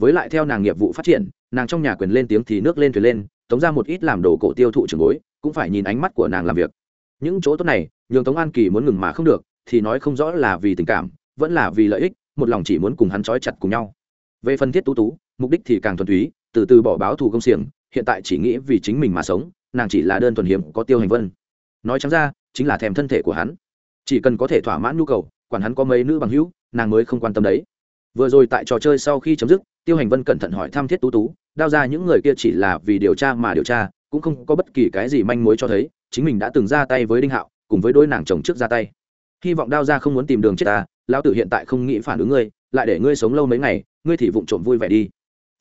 Với lại theo nàng nghiệp vụ phát triển, nàng trong nhà quyền lên tiếng thì nước lên thuyền lên, tống ra một ít làm đồ cổ tiêu thụ trường bối, cũng phải nhìn ánh mắt của nàng làm việc. Những chỗ tốt này, nhường tống an kỳ muốn ngừng mà không được, thì nói không rõ là vì tình cảm, vẫn là vì lợi ích, một lòng chỉ muốn cùng hắn trói chặt cùng nhau. Về phân thiết tú tú, mục đích thì càng thuần túy, từ từ bỏ báo thù công xiềng, hiện tại chỉ nghĩ vì chính mình mà sống, nàng chỉ là đơn thuần hiếm có tiêu hành vân. Nói chẳng ra chính là thèm thân thể của hắn. Chỉ cần có thể thỏa mãn nhu cầu, quản hắn có mấy nữ bằng hữu, nàng mới không quan tâm đấy. Vừa rồi tại trò chơi sau khi chấm dứt, tiêu hành vân cẩn thận hỏi thăm thiết tú tú, đao ra những người kia chỉ là vì điều tra mà điều tra, cũng không có bất kỳ cái gì manh mối cho thấy, chính mình đã từng ra tay với đinh hạo, cùng với đôi nàng chồng trước ra tay. Hy vọng đao ra không muốn tìm đường chết ta, lão tử hiện tại không nghĩ phản ứng ngươi, lại để ngươi sống lâu mấy ngày, ngươi thì vụng trộm vui vẻ đi.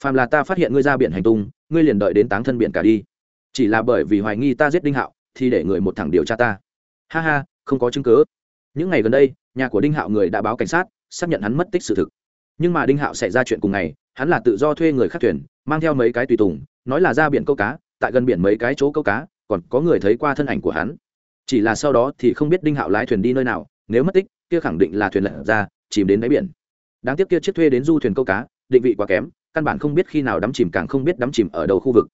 Phàm là ta phát hiện ngươi ra biển hành tung, ngươi liền đợi đến táng thân biển cả đi. Chỉ là bởi vì hoài nghi ta giết đinh hạo, thì để người một thằng điều tra ta ha ha, không có chứng cứ. Những ngày gần đây, nhà của đinh hạo người đã báo cảnh sát, xác nhận hắn mất tích sự thực. Nhưng mà đinh hạo xảy ra chuyện cùng ngày, hắn là tự do thuê người khác thuyền, mang theo mấy cái tùy tùng, nói là ra biển câu cá, tại gần biển mấy cái chỗ câu cá, còn có người thấy qua thân ảnh của hắn. Chỉ là sau đó thì không biết đinh hạo lái thuyền đi nơi nào, nếu mất tích, kia khẳng định là thuyền lật ra, chìm đến đáy biển. Đáng tiếc kia chiếc thuê đến du thuyền câu cá, định vị quá kém, căn bản không biết khi nào đắm chìm càng không biết đắm chìm ở đầu khu vực.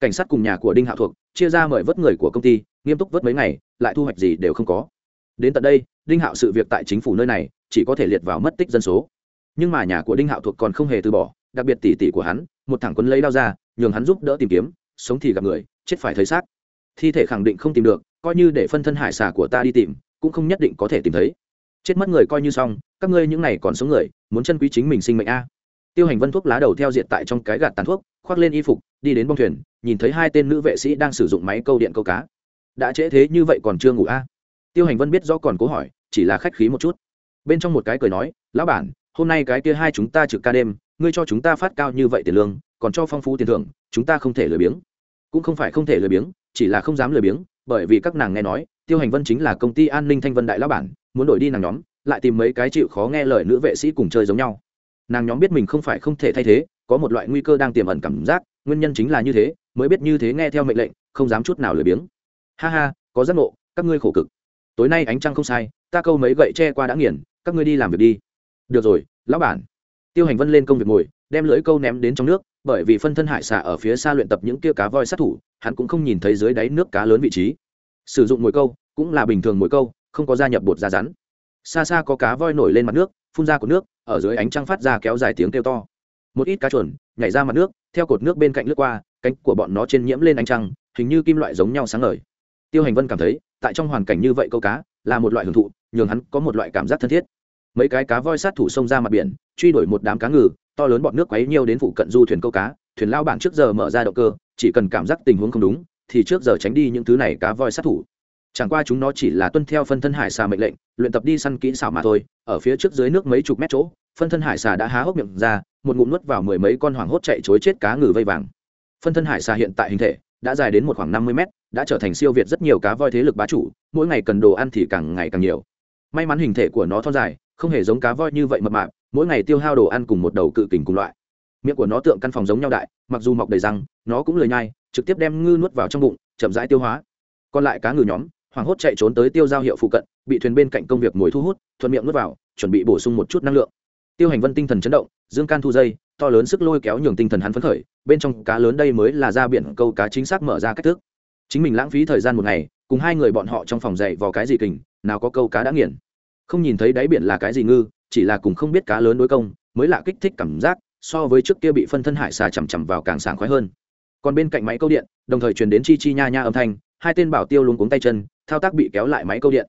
Cảnh sát cùng nhà của đinh hạo thuộc, chia ra mời vớt người của công ty, nghiêm túc vớt mấy ngày lại thu hoạch gì đều không có. Đến tận đây, đinh hạo sự việc tại chính phủ nơi này chỉ có thể liệt vào mất tích dân số. Nhưng mà nhà của đinh hạo thuộc còn không hề từ bỏ, đặc biệt tỷ tỷ của hắn, một thằng quân lấy đao ra, nhường hắn giúp đỡ tìm kiếm, sống thì gặp người, chết phải thấy xác. Thi thể khẳng định không tìm được, coi như để phân thân hải xà của ta đi tìm, cũng không nhất định có thể tìm thấy. Chết mất người coi như xong, các ngươi những này còn sống người, muốn chân quý chính mình sinh mệnh a. Tiêu hành vân thuốc lá đầu theo diện tại trong cái gạt tàn thuốc, khoác lên y phục, đi đến bông thuyền, nhìn thấy hai tên nữ vệ sĩ đang sử dụng máy câu điện câu cá đã trễ thế như vậy còn chưa ngủ a? Tiêu hành vân biết do còn cố hỏi, chỉ là khách khí một chút. Bên trong một cái cười nói, lão bản, hôm nay cái kia hai chúng ta trực ca đêm, ngươi cho chúng ta phát cao như vậy tiền lương, còn cho phong phú tiền thưởng, chúng ta không thể lười biếng. Cũng không phải không thể lười biếng, chỉ là không dám lười biếng, bởi vì các nàng nghe nói, tiêu hành vân chính là công ty an ninh thanh vân đại lão bản, muốn đổi đi nàng nhóm, lại tìm mấy cái chịu khó nghe lời nữ vệ sĩ cùng chơi giống nhau. Nàng nhóm biết mình không phải không thể thay thế, có một loại nguy cơ đang tiềm ẩn cảm giác, nguyên nhân chính là như thế, mới biết như thế nghe theo mệnh lệnh, không dám chút nào lười biếng ha ha, có giác ngộ, các ngươi khổ cực. Tối nay ánh trăng không sai, ta câu mấy gậy tre qua đã nghiền, các ngươi đi làm việc đi. Được rồi, lão bản. Tiêu hành vân lên công việc ngồi, đem lưỡi câu ném đến trong nước, bởi vì phân thân hải xả ở phía xa luyện tập những kia cá voi sát thủ, hắn cũng không nhìn thấy dưới đáy nước cá lớn vị trí. Sử dụng mồi câu, cũng là bình thường mồi câu, không có gia nhập bột da rắn. Xa xa có cá voi nổi lên mặt nước, phun ra cột nước, ở dưới ánh trăng phát ra kéo dài tiếng kêu to. Một ít cá chuồn nhảy ra mặt nước, theo cột nước bên cạnh lướt qua, cánh của bọn nó trên nhiễm lên ánh trăng, hình như kim loại giống nhau sáng ngời tiêu hành vân cảm thấy, tại trong hoàn cảnh như vậy câu cá là một loại hưởng thụ, nhường hắn có một loại cảm giác thân thiết. Mấy cái cá voi sát thủ xông ra mặt biển, truy đuổi một đám cá ngừ, to lớn bọn nước quấy nhiều đến phụ cận du thuyền câu cá, thuyền lao bản trước giờ mở ra động cơ, chỉ cần cảm giác tình huống không đúng, thì trước giờ tránh đi những thứ này cá voi sát thủ. Chẳng qua chúng nó chỉ là tuân theo phân thân hải xà mệnh lệnh, luyện tập đi săn kỹ xảo mà thôi, ở phía trước dưới nước mấy chục mét chỗ, phân thân hải xà đã há hốc miệng ra, một ngụm nuốt vào mười mấy con hoàng hốt chạy chối chết cá ngừ vây vàng. Phân thân hải xà hiện tại hình thể đã dài đến một khoảng năm mươi mét đã trở thành siêu việt rất nhiều cá voi thế lực bá chủ, mỗi ngày cần đồ ăn thì càng ngày càng nhiều. May mắn hình thể của nó thon dài, không hề giống cá voi như vậy mập mạp, mỗi ngày tiêu hao đồ ăn cùng một đầu cự kình cùng loại. Miệng của nó tượng căn phòng giống nhau đại, mặc dù mọc đầy răng, nó cũng lười nhai, trực tiếp đem ngư nuốt vào trong bụng, chậm rãi tiêu hóa. Còn lại cá ngừ nhóm, hoảng hốt chạy trốn tới tiêu giao hiệu phụ cận, bị thuyền bên cạnh công việc mồi thu hút, thuận miệng nuốt vào, chuẩn bị bổ sung một chút năng lượng. Tiêu hành vân tinh thần chấn động, dương can thu dây, to lớn sức lôi kéo nhường tinh thần hắn phấn khởi, bên trong cá lớn đây mới là ra biển câu cá chính xác mở ra cách thức chính mình lãng phí thời gian một ngày, cùng hai người bọn họ trong phòng dậy vào cái gì kình, nào có câu cá đã nghiền. Không nhìn thấy đáy biển là cái gì ngư, chỉ là cùng không biết cá lớn đối công, mới lạ kích thích cảm giác, so với trước kia bị phân thân hải xà chằm chằm vào càng sảng khoái hơn. Còn bên cạnh máy câu điện, đồng thời truyền đến chi chi nha nha âm thanh, hai tên bảo tiêu luôn cuống tay chân, thao tác bị kéo lại máy câu điện.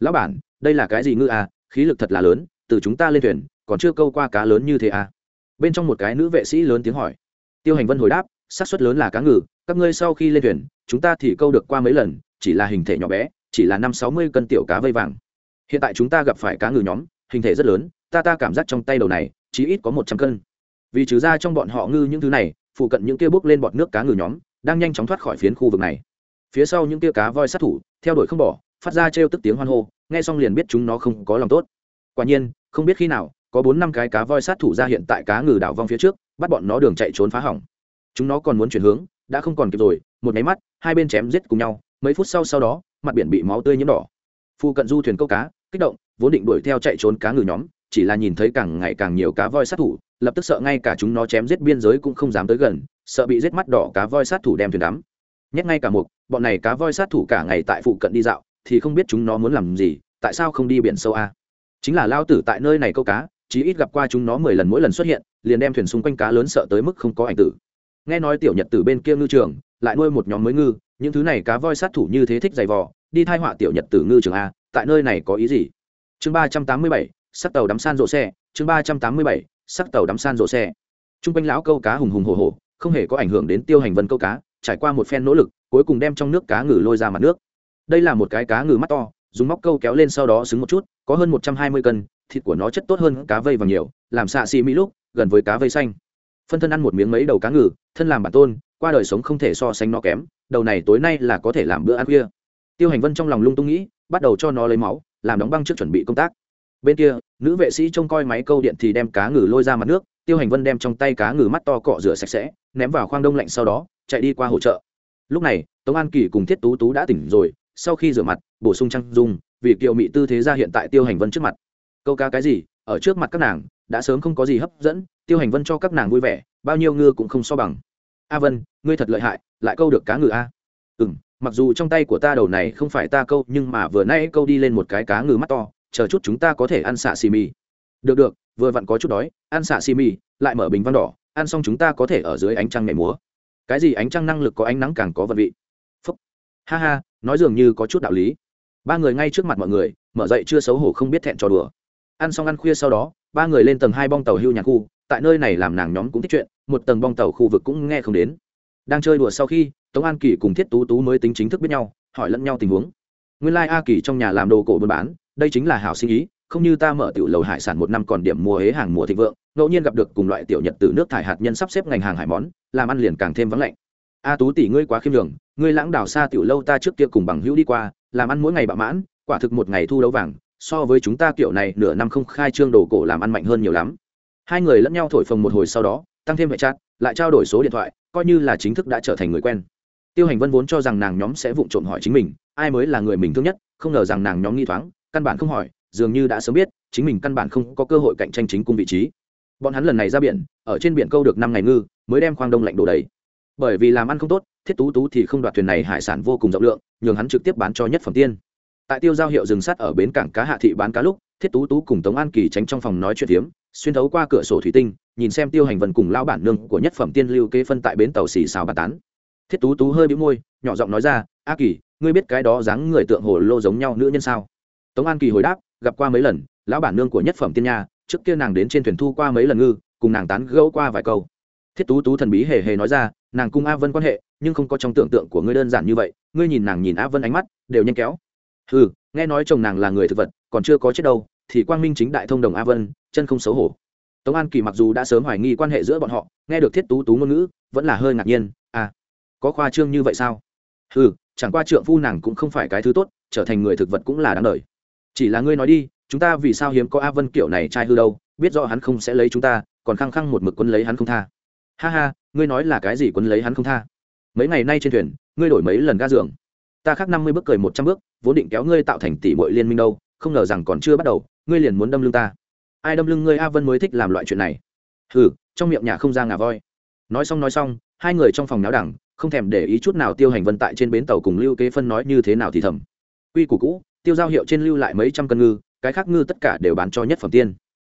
Lão bản, đây là cái gì ngư à? Khí lực thật là lớn, từ chúng ta lên thuyền, còn chưa câu qua cá lớn như thế à? Bên trong một cái nữ vệ sĩ lớn tiếng hỏi. Tiêu hành vân hồi đáp, xác suất lớn là cá ngừ, các ngươi sau khi lên thuyền chúng ta thì câu được qua mấy lần, chỉ là hình thể nhỏ bé, chỉ là năm sáu mươi cân tiểu cá vây vàng. Hiện tại chúng ta gặp phải cá ngừ nhóm, hình thể rất lớn, ta ta cảm giác trong tay đầu này chí ít có một trăm cân. Vì trừ ra trong bọn họ ngư những thứ này, phụ cận những kia bước lên bọt nước cá ngừ nhóm, đang nhanh chóng thoát khỏi phiến khu vực này. Phía sau những kia cá voi sát thủ, theo đuổi không bỏ, phát ra trêu tức tiếng hoan hô, nghe xong liền biết chúng nó không có lòng tốt. Quả nhiên, không biết khi nào, có bốn năm cái cá voi sát thủ ra hiện tại cá ngừ đảo vong phía trước, bắt bọn nó đường chạy trốn phá hỏng. Chúng nó còn muốn chuyển hướng, đã không còn kịp rồi một máy mắt, hai bên chém giết cùng nhau, mấy phút sau sau đó, mặt biển bị máu tươi nhiễm đỏ. Phu cận du thuyền câu cá, kích động, vốn định đuổi theo chạy trốn cá ngừ nhóm, chỉ là nhìn thấy càng ngày càng nhiều cá voi sát thủ, lập tức sợ ngay cả chúng nó chém giết biên giới cũng không dám tới gần, sợ bị giết mắt đỏ cá voi sát thủ đem thuyền đắm. Nhét ngay cả một bọn này cá voi sát thủ cả ngày tại phụ cận đi dạo, thì không biết chúng nó muốn làm gì, tại sao không đi biển sâu a? Chính là lao tử tại nơi này câu cá, chí ít gặp qua chúng nó mười lần mỗi lần xuất hiện, liền đem thuyền xung quanh cá lớn sợ tới mức không có ảnh tử. Nghe nói tiểu nhật từ bên kia ngư trường lại nuôi một nhóm mới ngư, những thứ này cá voi sát thủ như thế thích giày vò, đi thai họa tiểu nhật từ ngư trường a, tại nơi này có ý gì? Chương ba trăm tám mươi bảy, sắc tàu đắm san rộ xe, chương ba trăm tám mươi bảy, sắc tàu đắm san rộ xe. T r u n g quanh lão câu cá hùng hùng hồ hồ không hề có ảnh hưởng đến tiêu hành vân câu cá, trải qua một phen nỗ lực, cuối cùng đem trong nước cá ngừ lôi ra mặt nước. Đây là một cái cá ngừ mắt to, dùng móc câu kéo lên sau đó xứng một chút, có hơn một trăm hai mươi cân, thịt của nó chất tốt hơn cá vây và nhiều, làm xạ xì mỹ lúc, gần với cá vây xanh phân thân ăn một miếng mấy đầu cá ngừ, thân làm bản tôn, qua đời sống không thể so sánh nó kém, đầu này tối nay là có thể làm bữa ăn khuya. Tiêu hành vân trong lòng lung tung nghĩ, bắt đầu cho nó lấy máu, làm đóng băng trước chuẩn bị công tác. Bên kia, nữ vệ sĩ trông coi máy câu điện thì đem cá ngừ lôi ra mặt nước, tiêu hành vân đem trong tay cá ngừ mắt to cọ rửa sạch sẽ, ném vào khoang đông lạnh sau đó, chạy đi qua hỗ trợ lúc này, tống an kỳ cùng thiết tú tú đã tỉnh rồi, sau khi rửa mặt, bổ sung trăng dung, vì kiệu mị tư thế ra hiện tại tiêu hành vân trước mặt. Câu cá cái gì? Ở trước mặt các nàng đã sớm không có gì hấp dẫn, tiêu hành vân cho các nàng vui vẻ, bao nhiêu ngư cũng không so bằng. A vân, ngươi thật lợi hại, lại câu được cá ngừ a. Ừ m mặc dù trong tay của ta đầu này không phải ta câu, nhưng mà vừa nay câu đi lên một cái cá ngừ mắt to, chờ chút chúng ta có thể ăn xạ xì mì. Được được, vừa vặn có chút đói, ăn xạ xì mì, lại mở bình văn đỏ, ăn xong chúng ta có thể ở dưới ánh trăng nhảy múa. Cái gì ánh trăng năng lực có ánh nắng càng có vật vị. Phúc. Ha ha, nói dường như có chút đạo lý. Ba người ngay trước mặt mọi người, mở dậy chưa xấu hổ không biết thẹn trò đùa ăn xong ăn khuya sau đó, ba người lên tầng hai bong tàu hưu nhà khu, tại nơi này làm nàng nhóm cũng thích chuyện, một tầng bong tàu khu vực cũng nghe không đến. Đang chơi đùa sau khi, tống an kỳ cùng thiết tú tú mới tính chính thức biết nhau, hỏi lẫn nhau tình huống. Nguyên lai、like、a kỳ trong nhà làm đồ cổ buôn bán, đây chính là hảo sinh ý, không như ta mở tiểu lầu hải sản một năm còn điểm mua hế hàng mùa thịnh vượng, ngẫu nhiên gặp được cùng loại tiểu nhật từ nước thải hạt nhân sắp xếp ngành hàng hải món, làm ăn liền càng thêm vắng lạnh. A tú tỷ ngươi quá khiêm đường ngươi lãng đảo xa tiểu lâu ta trước kia cùng bằng hữu đi qua, làm ăn mỗi ngày bạ mãn, quả thực một ngày thu đấu vàng so với chúng ta kiểu này, nửa năm không khai trương đồ cổ làm ăn mạnh hơn nhiều lắm. Hai người lẫn nhau thổi phồng một hồi sau đó, tăng thêm vệ chat, lại trao đổi số điện thoại, coi như là chính thức đã trở thành người quen. Tiêu hành vân vốn cho rằng nàng nhóm sẽ vụng trộm hỏi chính mình, ai mới là người mình thương nhất, không ngờ rằng nàng nhóm nghi thoáng, căn bản không hỏi, dường như đã sớm biết, chính mình căn bản không có cơ hội cạnh tranh chính cung vị trí. Bọn hắn lần này ra biển, ở trên biển câu được năm ngày ngư, mới đem khoang đông lạnh đổ đầy. Bởi vì làm ăn không tốt, thiết tú tú thì không đoạt thuyền này hải sản vô cùng rộng lượng, nhường hắn trực tiếp bán cho nhất phẩm tiên tại tiêu giao hiệu dừng sắt ở bến cảng cá hạ thị bán cá lúc, thiết tú tú cùng tống an kỳ tránh trong phòng nói chuyện tiếm xuyên thấu qua cửa sổ thủy tinh, nhìn xem tiêu hành vân cùng lao bản nương của nhất phẩm tiên lưu kế phân tại bến tàu xì xào bà tán. Thiết tú tú hơi bĩu môi, nhỏ giọng nói ra, a kỳ, ngươi biết cái đó dáng người tượng hồ lô giống nhau nữ nhân sao? Tống an kỳ hồi đáp, gặp qua mấy lần, lão bản nương của nhất phẩm tiên nha, trước kia nàng đến trên thuyền thu qua mấy lần ngư, cùng nàng tán gẫu qua vài câu. Thiết tú tú thần bí hề hề nói ra, nàng cung a vân quan hệ, nhưng không có trong tưởng tượng của ngươi đơn giản như vậy, ngươi nhìn nàng nhìn a vân ánh mắt, đều nhanh kéo ừ nghe nói chồng nàng là người thực vật, còn chưa có chết đâu, thì quang minh chính đại thông đồng a vân, chân không xấu hổ. Tống an kỳ mặc dù đã sớm hoài nghi quan hệ giữa bọn họ, nghe được thiết tú tú ngôn ngữ, vẫn là hơi ngạc nhiên à có khoa trương như vậy sao? Ừ chẳng qua trượng phu nàng cũng không phải cái thứ tốt, trở thành người thực vật cũng là đáng đời. Chỉ là ngươi nói đi, chúng ta vì sao hiếm có a vân kiểu này trai hư đâu, biết rõ hắn không sẽ lấy chúng ta, còn khăng khăng một mực quân lấy hắn không tha. Ha ha, ngươi nói là cái gì quân lấy hắn không tha? Mấy ngày nay trên thuyền, ngươi đổi mấy lần ga giường. Ta khác năm mươi bước cười một trăm bước vốn định kéo ngươi tạo thành tỷ bội liên minh đâu, không ngờ rằng còn chưa bắt đầu, ngươi liền muốn đâm lưng ta. Ai đâm lưng ngươi, a vân mới thích làm loại chuyện này. Hừ, trong miệng nhà không ra ngà voi. Nói xong nói xong, hai người trong phòng náo đẳng, không thèm để ý chút nào tiêu hành vân tại trên bến tàu cùng lưu kế phân nói như thế nào thì thầm. Quy củ cũ, tiêu giao hiệu trên lưu lại mấy trăm cân ngư, cái khác ngư tất cả đều bán cho nhất phẩm tiên.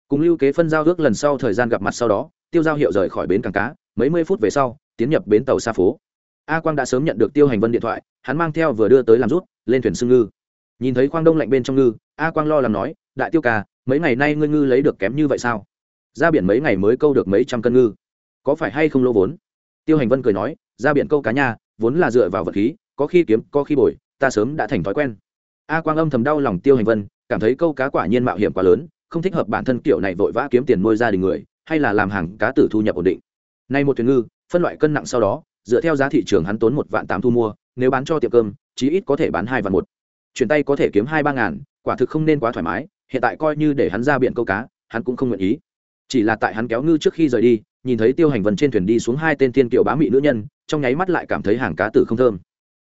Cùng lưu kế phân giao ước lần sau thời gian gặp mặt sau đó, tiêu giao hiệu rời khỏi bến cảng cá, mấy mươi phút về sau, tiến nhập bến tàu xa phố. A quang đã sớm nhận được tiêu hành vân điện thoại, hắn mang theo vừa đưa tới làm rút lên thuyền xương ngư. Nhìn thấy khoang đông lạnh bên trong ngư, a quang lo làm nói, đại tiêu ca, mấy ngày nay ngươi ngư lấy được kém như vậy sao? Ra biển mấy ngày mới câu được mấy trăm cân ngư. Có phải hay không lỗ vốn? Tiêu hành vân cười nói, ra biển câu cá nha, vốn là dựa vào vật khí, có khi kiếm, có khi bồi, ta sớm đã thành thói quen. A quang âm thầm đau lòng tiêu hành vân, cảm thấy câu cá quả nhiên mạo hiểm quá lớn, không thích hợp bản thân kiểu này vội vã kiếm tiền nuôi gia đình người, hay là làm hàng cá tử thu nhập ổn định. Nay một thuyền ngư, phân loại cân nặng sau đó, dựa theo giá thị trường hắn tốn một vạn tám thu mua, nếu bán cho tiệm cơm chí ít có thể bán hai vạn một. Chuyển tay có thể kiếm hai ba ngàn, quả thực không nên quá thoải mái, hiện tại coi như để hắn ra biển câu cá, hắn cũng không nguyện ý. Chỉ là tại hắn kéo ngư trước khi rời đi, nhìn thấy tiêu hành vần trên thuyền đi xuống hai tên thiên kiều bá mị nữ nhân, trong nháy mắt lại cảm thấy hàng cá tử không thơm.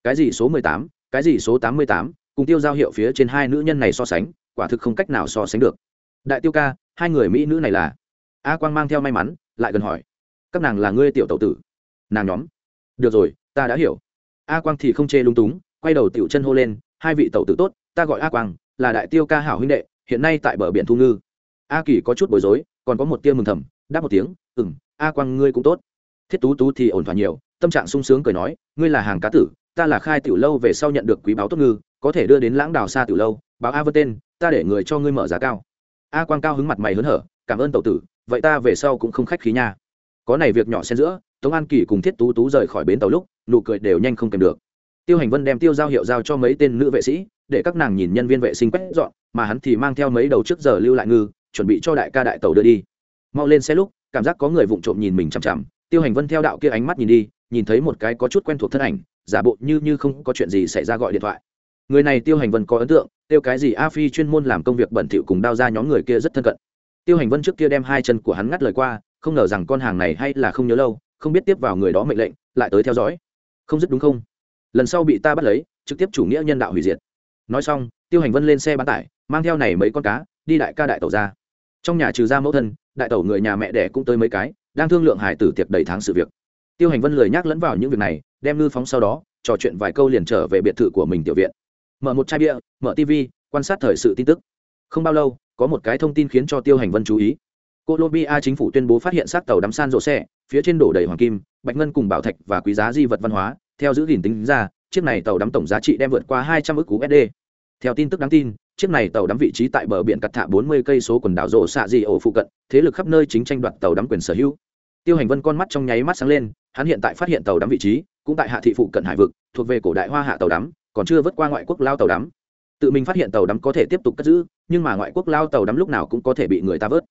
Cái gì số mười tám, cái gì số tám mươi tám, cùng tiêu giao hiệu phía trên hai nữ nhân này so sánh, quả thực không cách nào so sánh được. Đại tiêu ca, hai người mỹ nữ này là? A quang mang theo may mắn, lại gần hỏi. Các nàng là ngươi tiểu tậu tử? Nàng nhóm. Được rồi, ta đã hiểu. A quang thì không chê lung túng quay đầu tiểu chân hô lên, hai vị tẩu tử tốt, ta gọi a quang, là đại tiêu ca hảo huynh đệ, hiện nay tại bờ biển thu ngư. A kỳ có chút bối rối, còn có một tia mừng thầm, đáp một tiếng ừ m a quang ngươi cũng tốt. Thiết tú tú thì ổn thỏa nhiều, tâm trạng sung sướng cười nói, ngươi là hàng cá tử, ta là khai tiểu lâu về sau nhận được quý báo tốt ngư, có thể đưa đến lãng đào xa tiểu lâu, báo a vân tên, ta để người cho ngươi mở giá cao. A quang cao hứng mặt mày hớn hở, cảm ơn tẩu tử, vậy ta về sau cũng không khách khí nha. Có này việc nhỏ xen giữa, tống an kỳ cùng thiết tú tú rời khỏi bến tàu lúc, nụ cười đều nhanh không kèm được tiêu hành vân đem tiêu giao hiệu giao cho mấy tên nữ vệ sĩ, để các nàng nhìn nhân viên vệ sinh quét dọn, mà hắn thì mang theo mấy đầu trước giờ lưu lại ngư, chuẩn bị cho đại ca đại tàu đưa đi. Mau lên xe lúc, cảm giác có người vụng trộm nhìn mình chằm chằm, tiêu hành vân theo đạo kia ánh mắt nhìn đi, nhìn thấy một cái có chút quen thuộc thân ảnh, giả bộ như như không có chuyện gì xảy ra gọi điện thoại. Người này tiêu hành vân có ấn tượng tiêu cái gì a phi chuyên môn làm công việc bẩn thỉu cùng đao ra nhóm người kia rất thân cận. Tiêu hành vân trước kia đem hai chân của hắn ngắt lời qua, không ngờ rằng con hàng này hay là không nhớ lâu, không biết tiếp vào người đó mệnh lệnh, lại tới theo dõi. Không dứt đúng không? Lần sau bị ta bắt lấy, trực tiếp chủ nghĩa nhân đạo hủy diệt. Nói xong, tiêu hành vân lên xe bán tải, mang theo này mấy con cá, đi đại ca đại tẩu ra. Trong nhà trừ ra mẫu thân, đại tẩu người nhà mẹ đẻ cũng tới mấy cái, đang thương lượng hải tử tiệc đầy tháng sự việc. Tiêu hành vân lười nhắc lẫn vào những việc này, đem ngư phóng sau đó, trò chuyện vài câu liền trở về biệt thự của mình tiểu viện. Mở một chai bia, mở tv quan sát thời sự tin tức. Không bao lâu, có một cái thông tin khiến cho tiêu hành vân chú ý. Colombia chính phủ tuyên bố phát hiện xác tàu đắm san rộ xe, phía trên đổ đầy hoàng kim, bạch ngân cùng bảo thạch và quý giá di vật văn hóa theo giữ gìn tính ra, chiếc này tàu đắm tổng giá trị đem vượt qua hai trăm ước usd theo tin tức đáng tin, chiếc này tàu đắm vị trí tại bờ biển cắt thạ bốn mươi cây số quần đảo rộ xạ dị ổ phụ cận, thế lực khắp nơi chính tranh đoạt tàu đắm quyền sở hữu. Tiêu hành vân con mắt trong nháy mắt sáng lên, hắn hiện tại phát hiện tàu đắm vị trí, cũng tại hạ thị phụ cận hải vực, thuộc về cổ đại hoa hạ tàu đắm, còn chưa vớt qua ngoại quốc lao tàu đắm. Tự mình phát hiện tàu đắm có thể tiếp tục cất giữ, nhưng mà ngoại quốc lao tàu đắm lúc nào cũng có thể bị người ta vớt.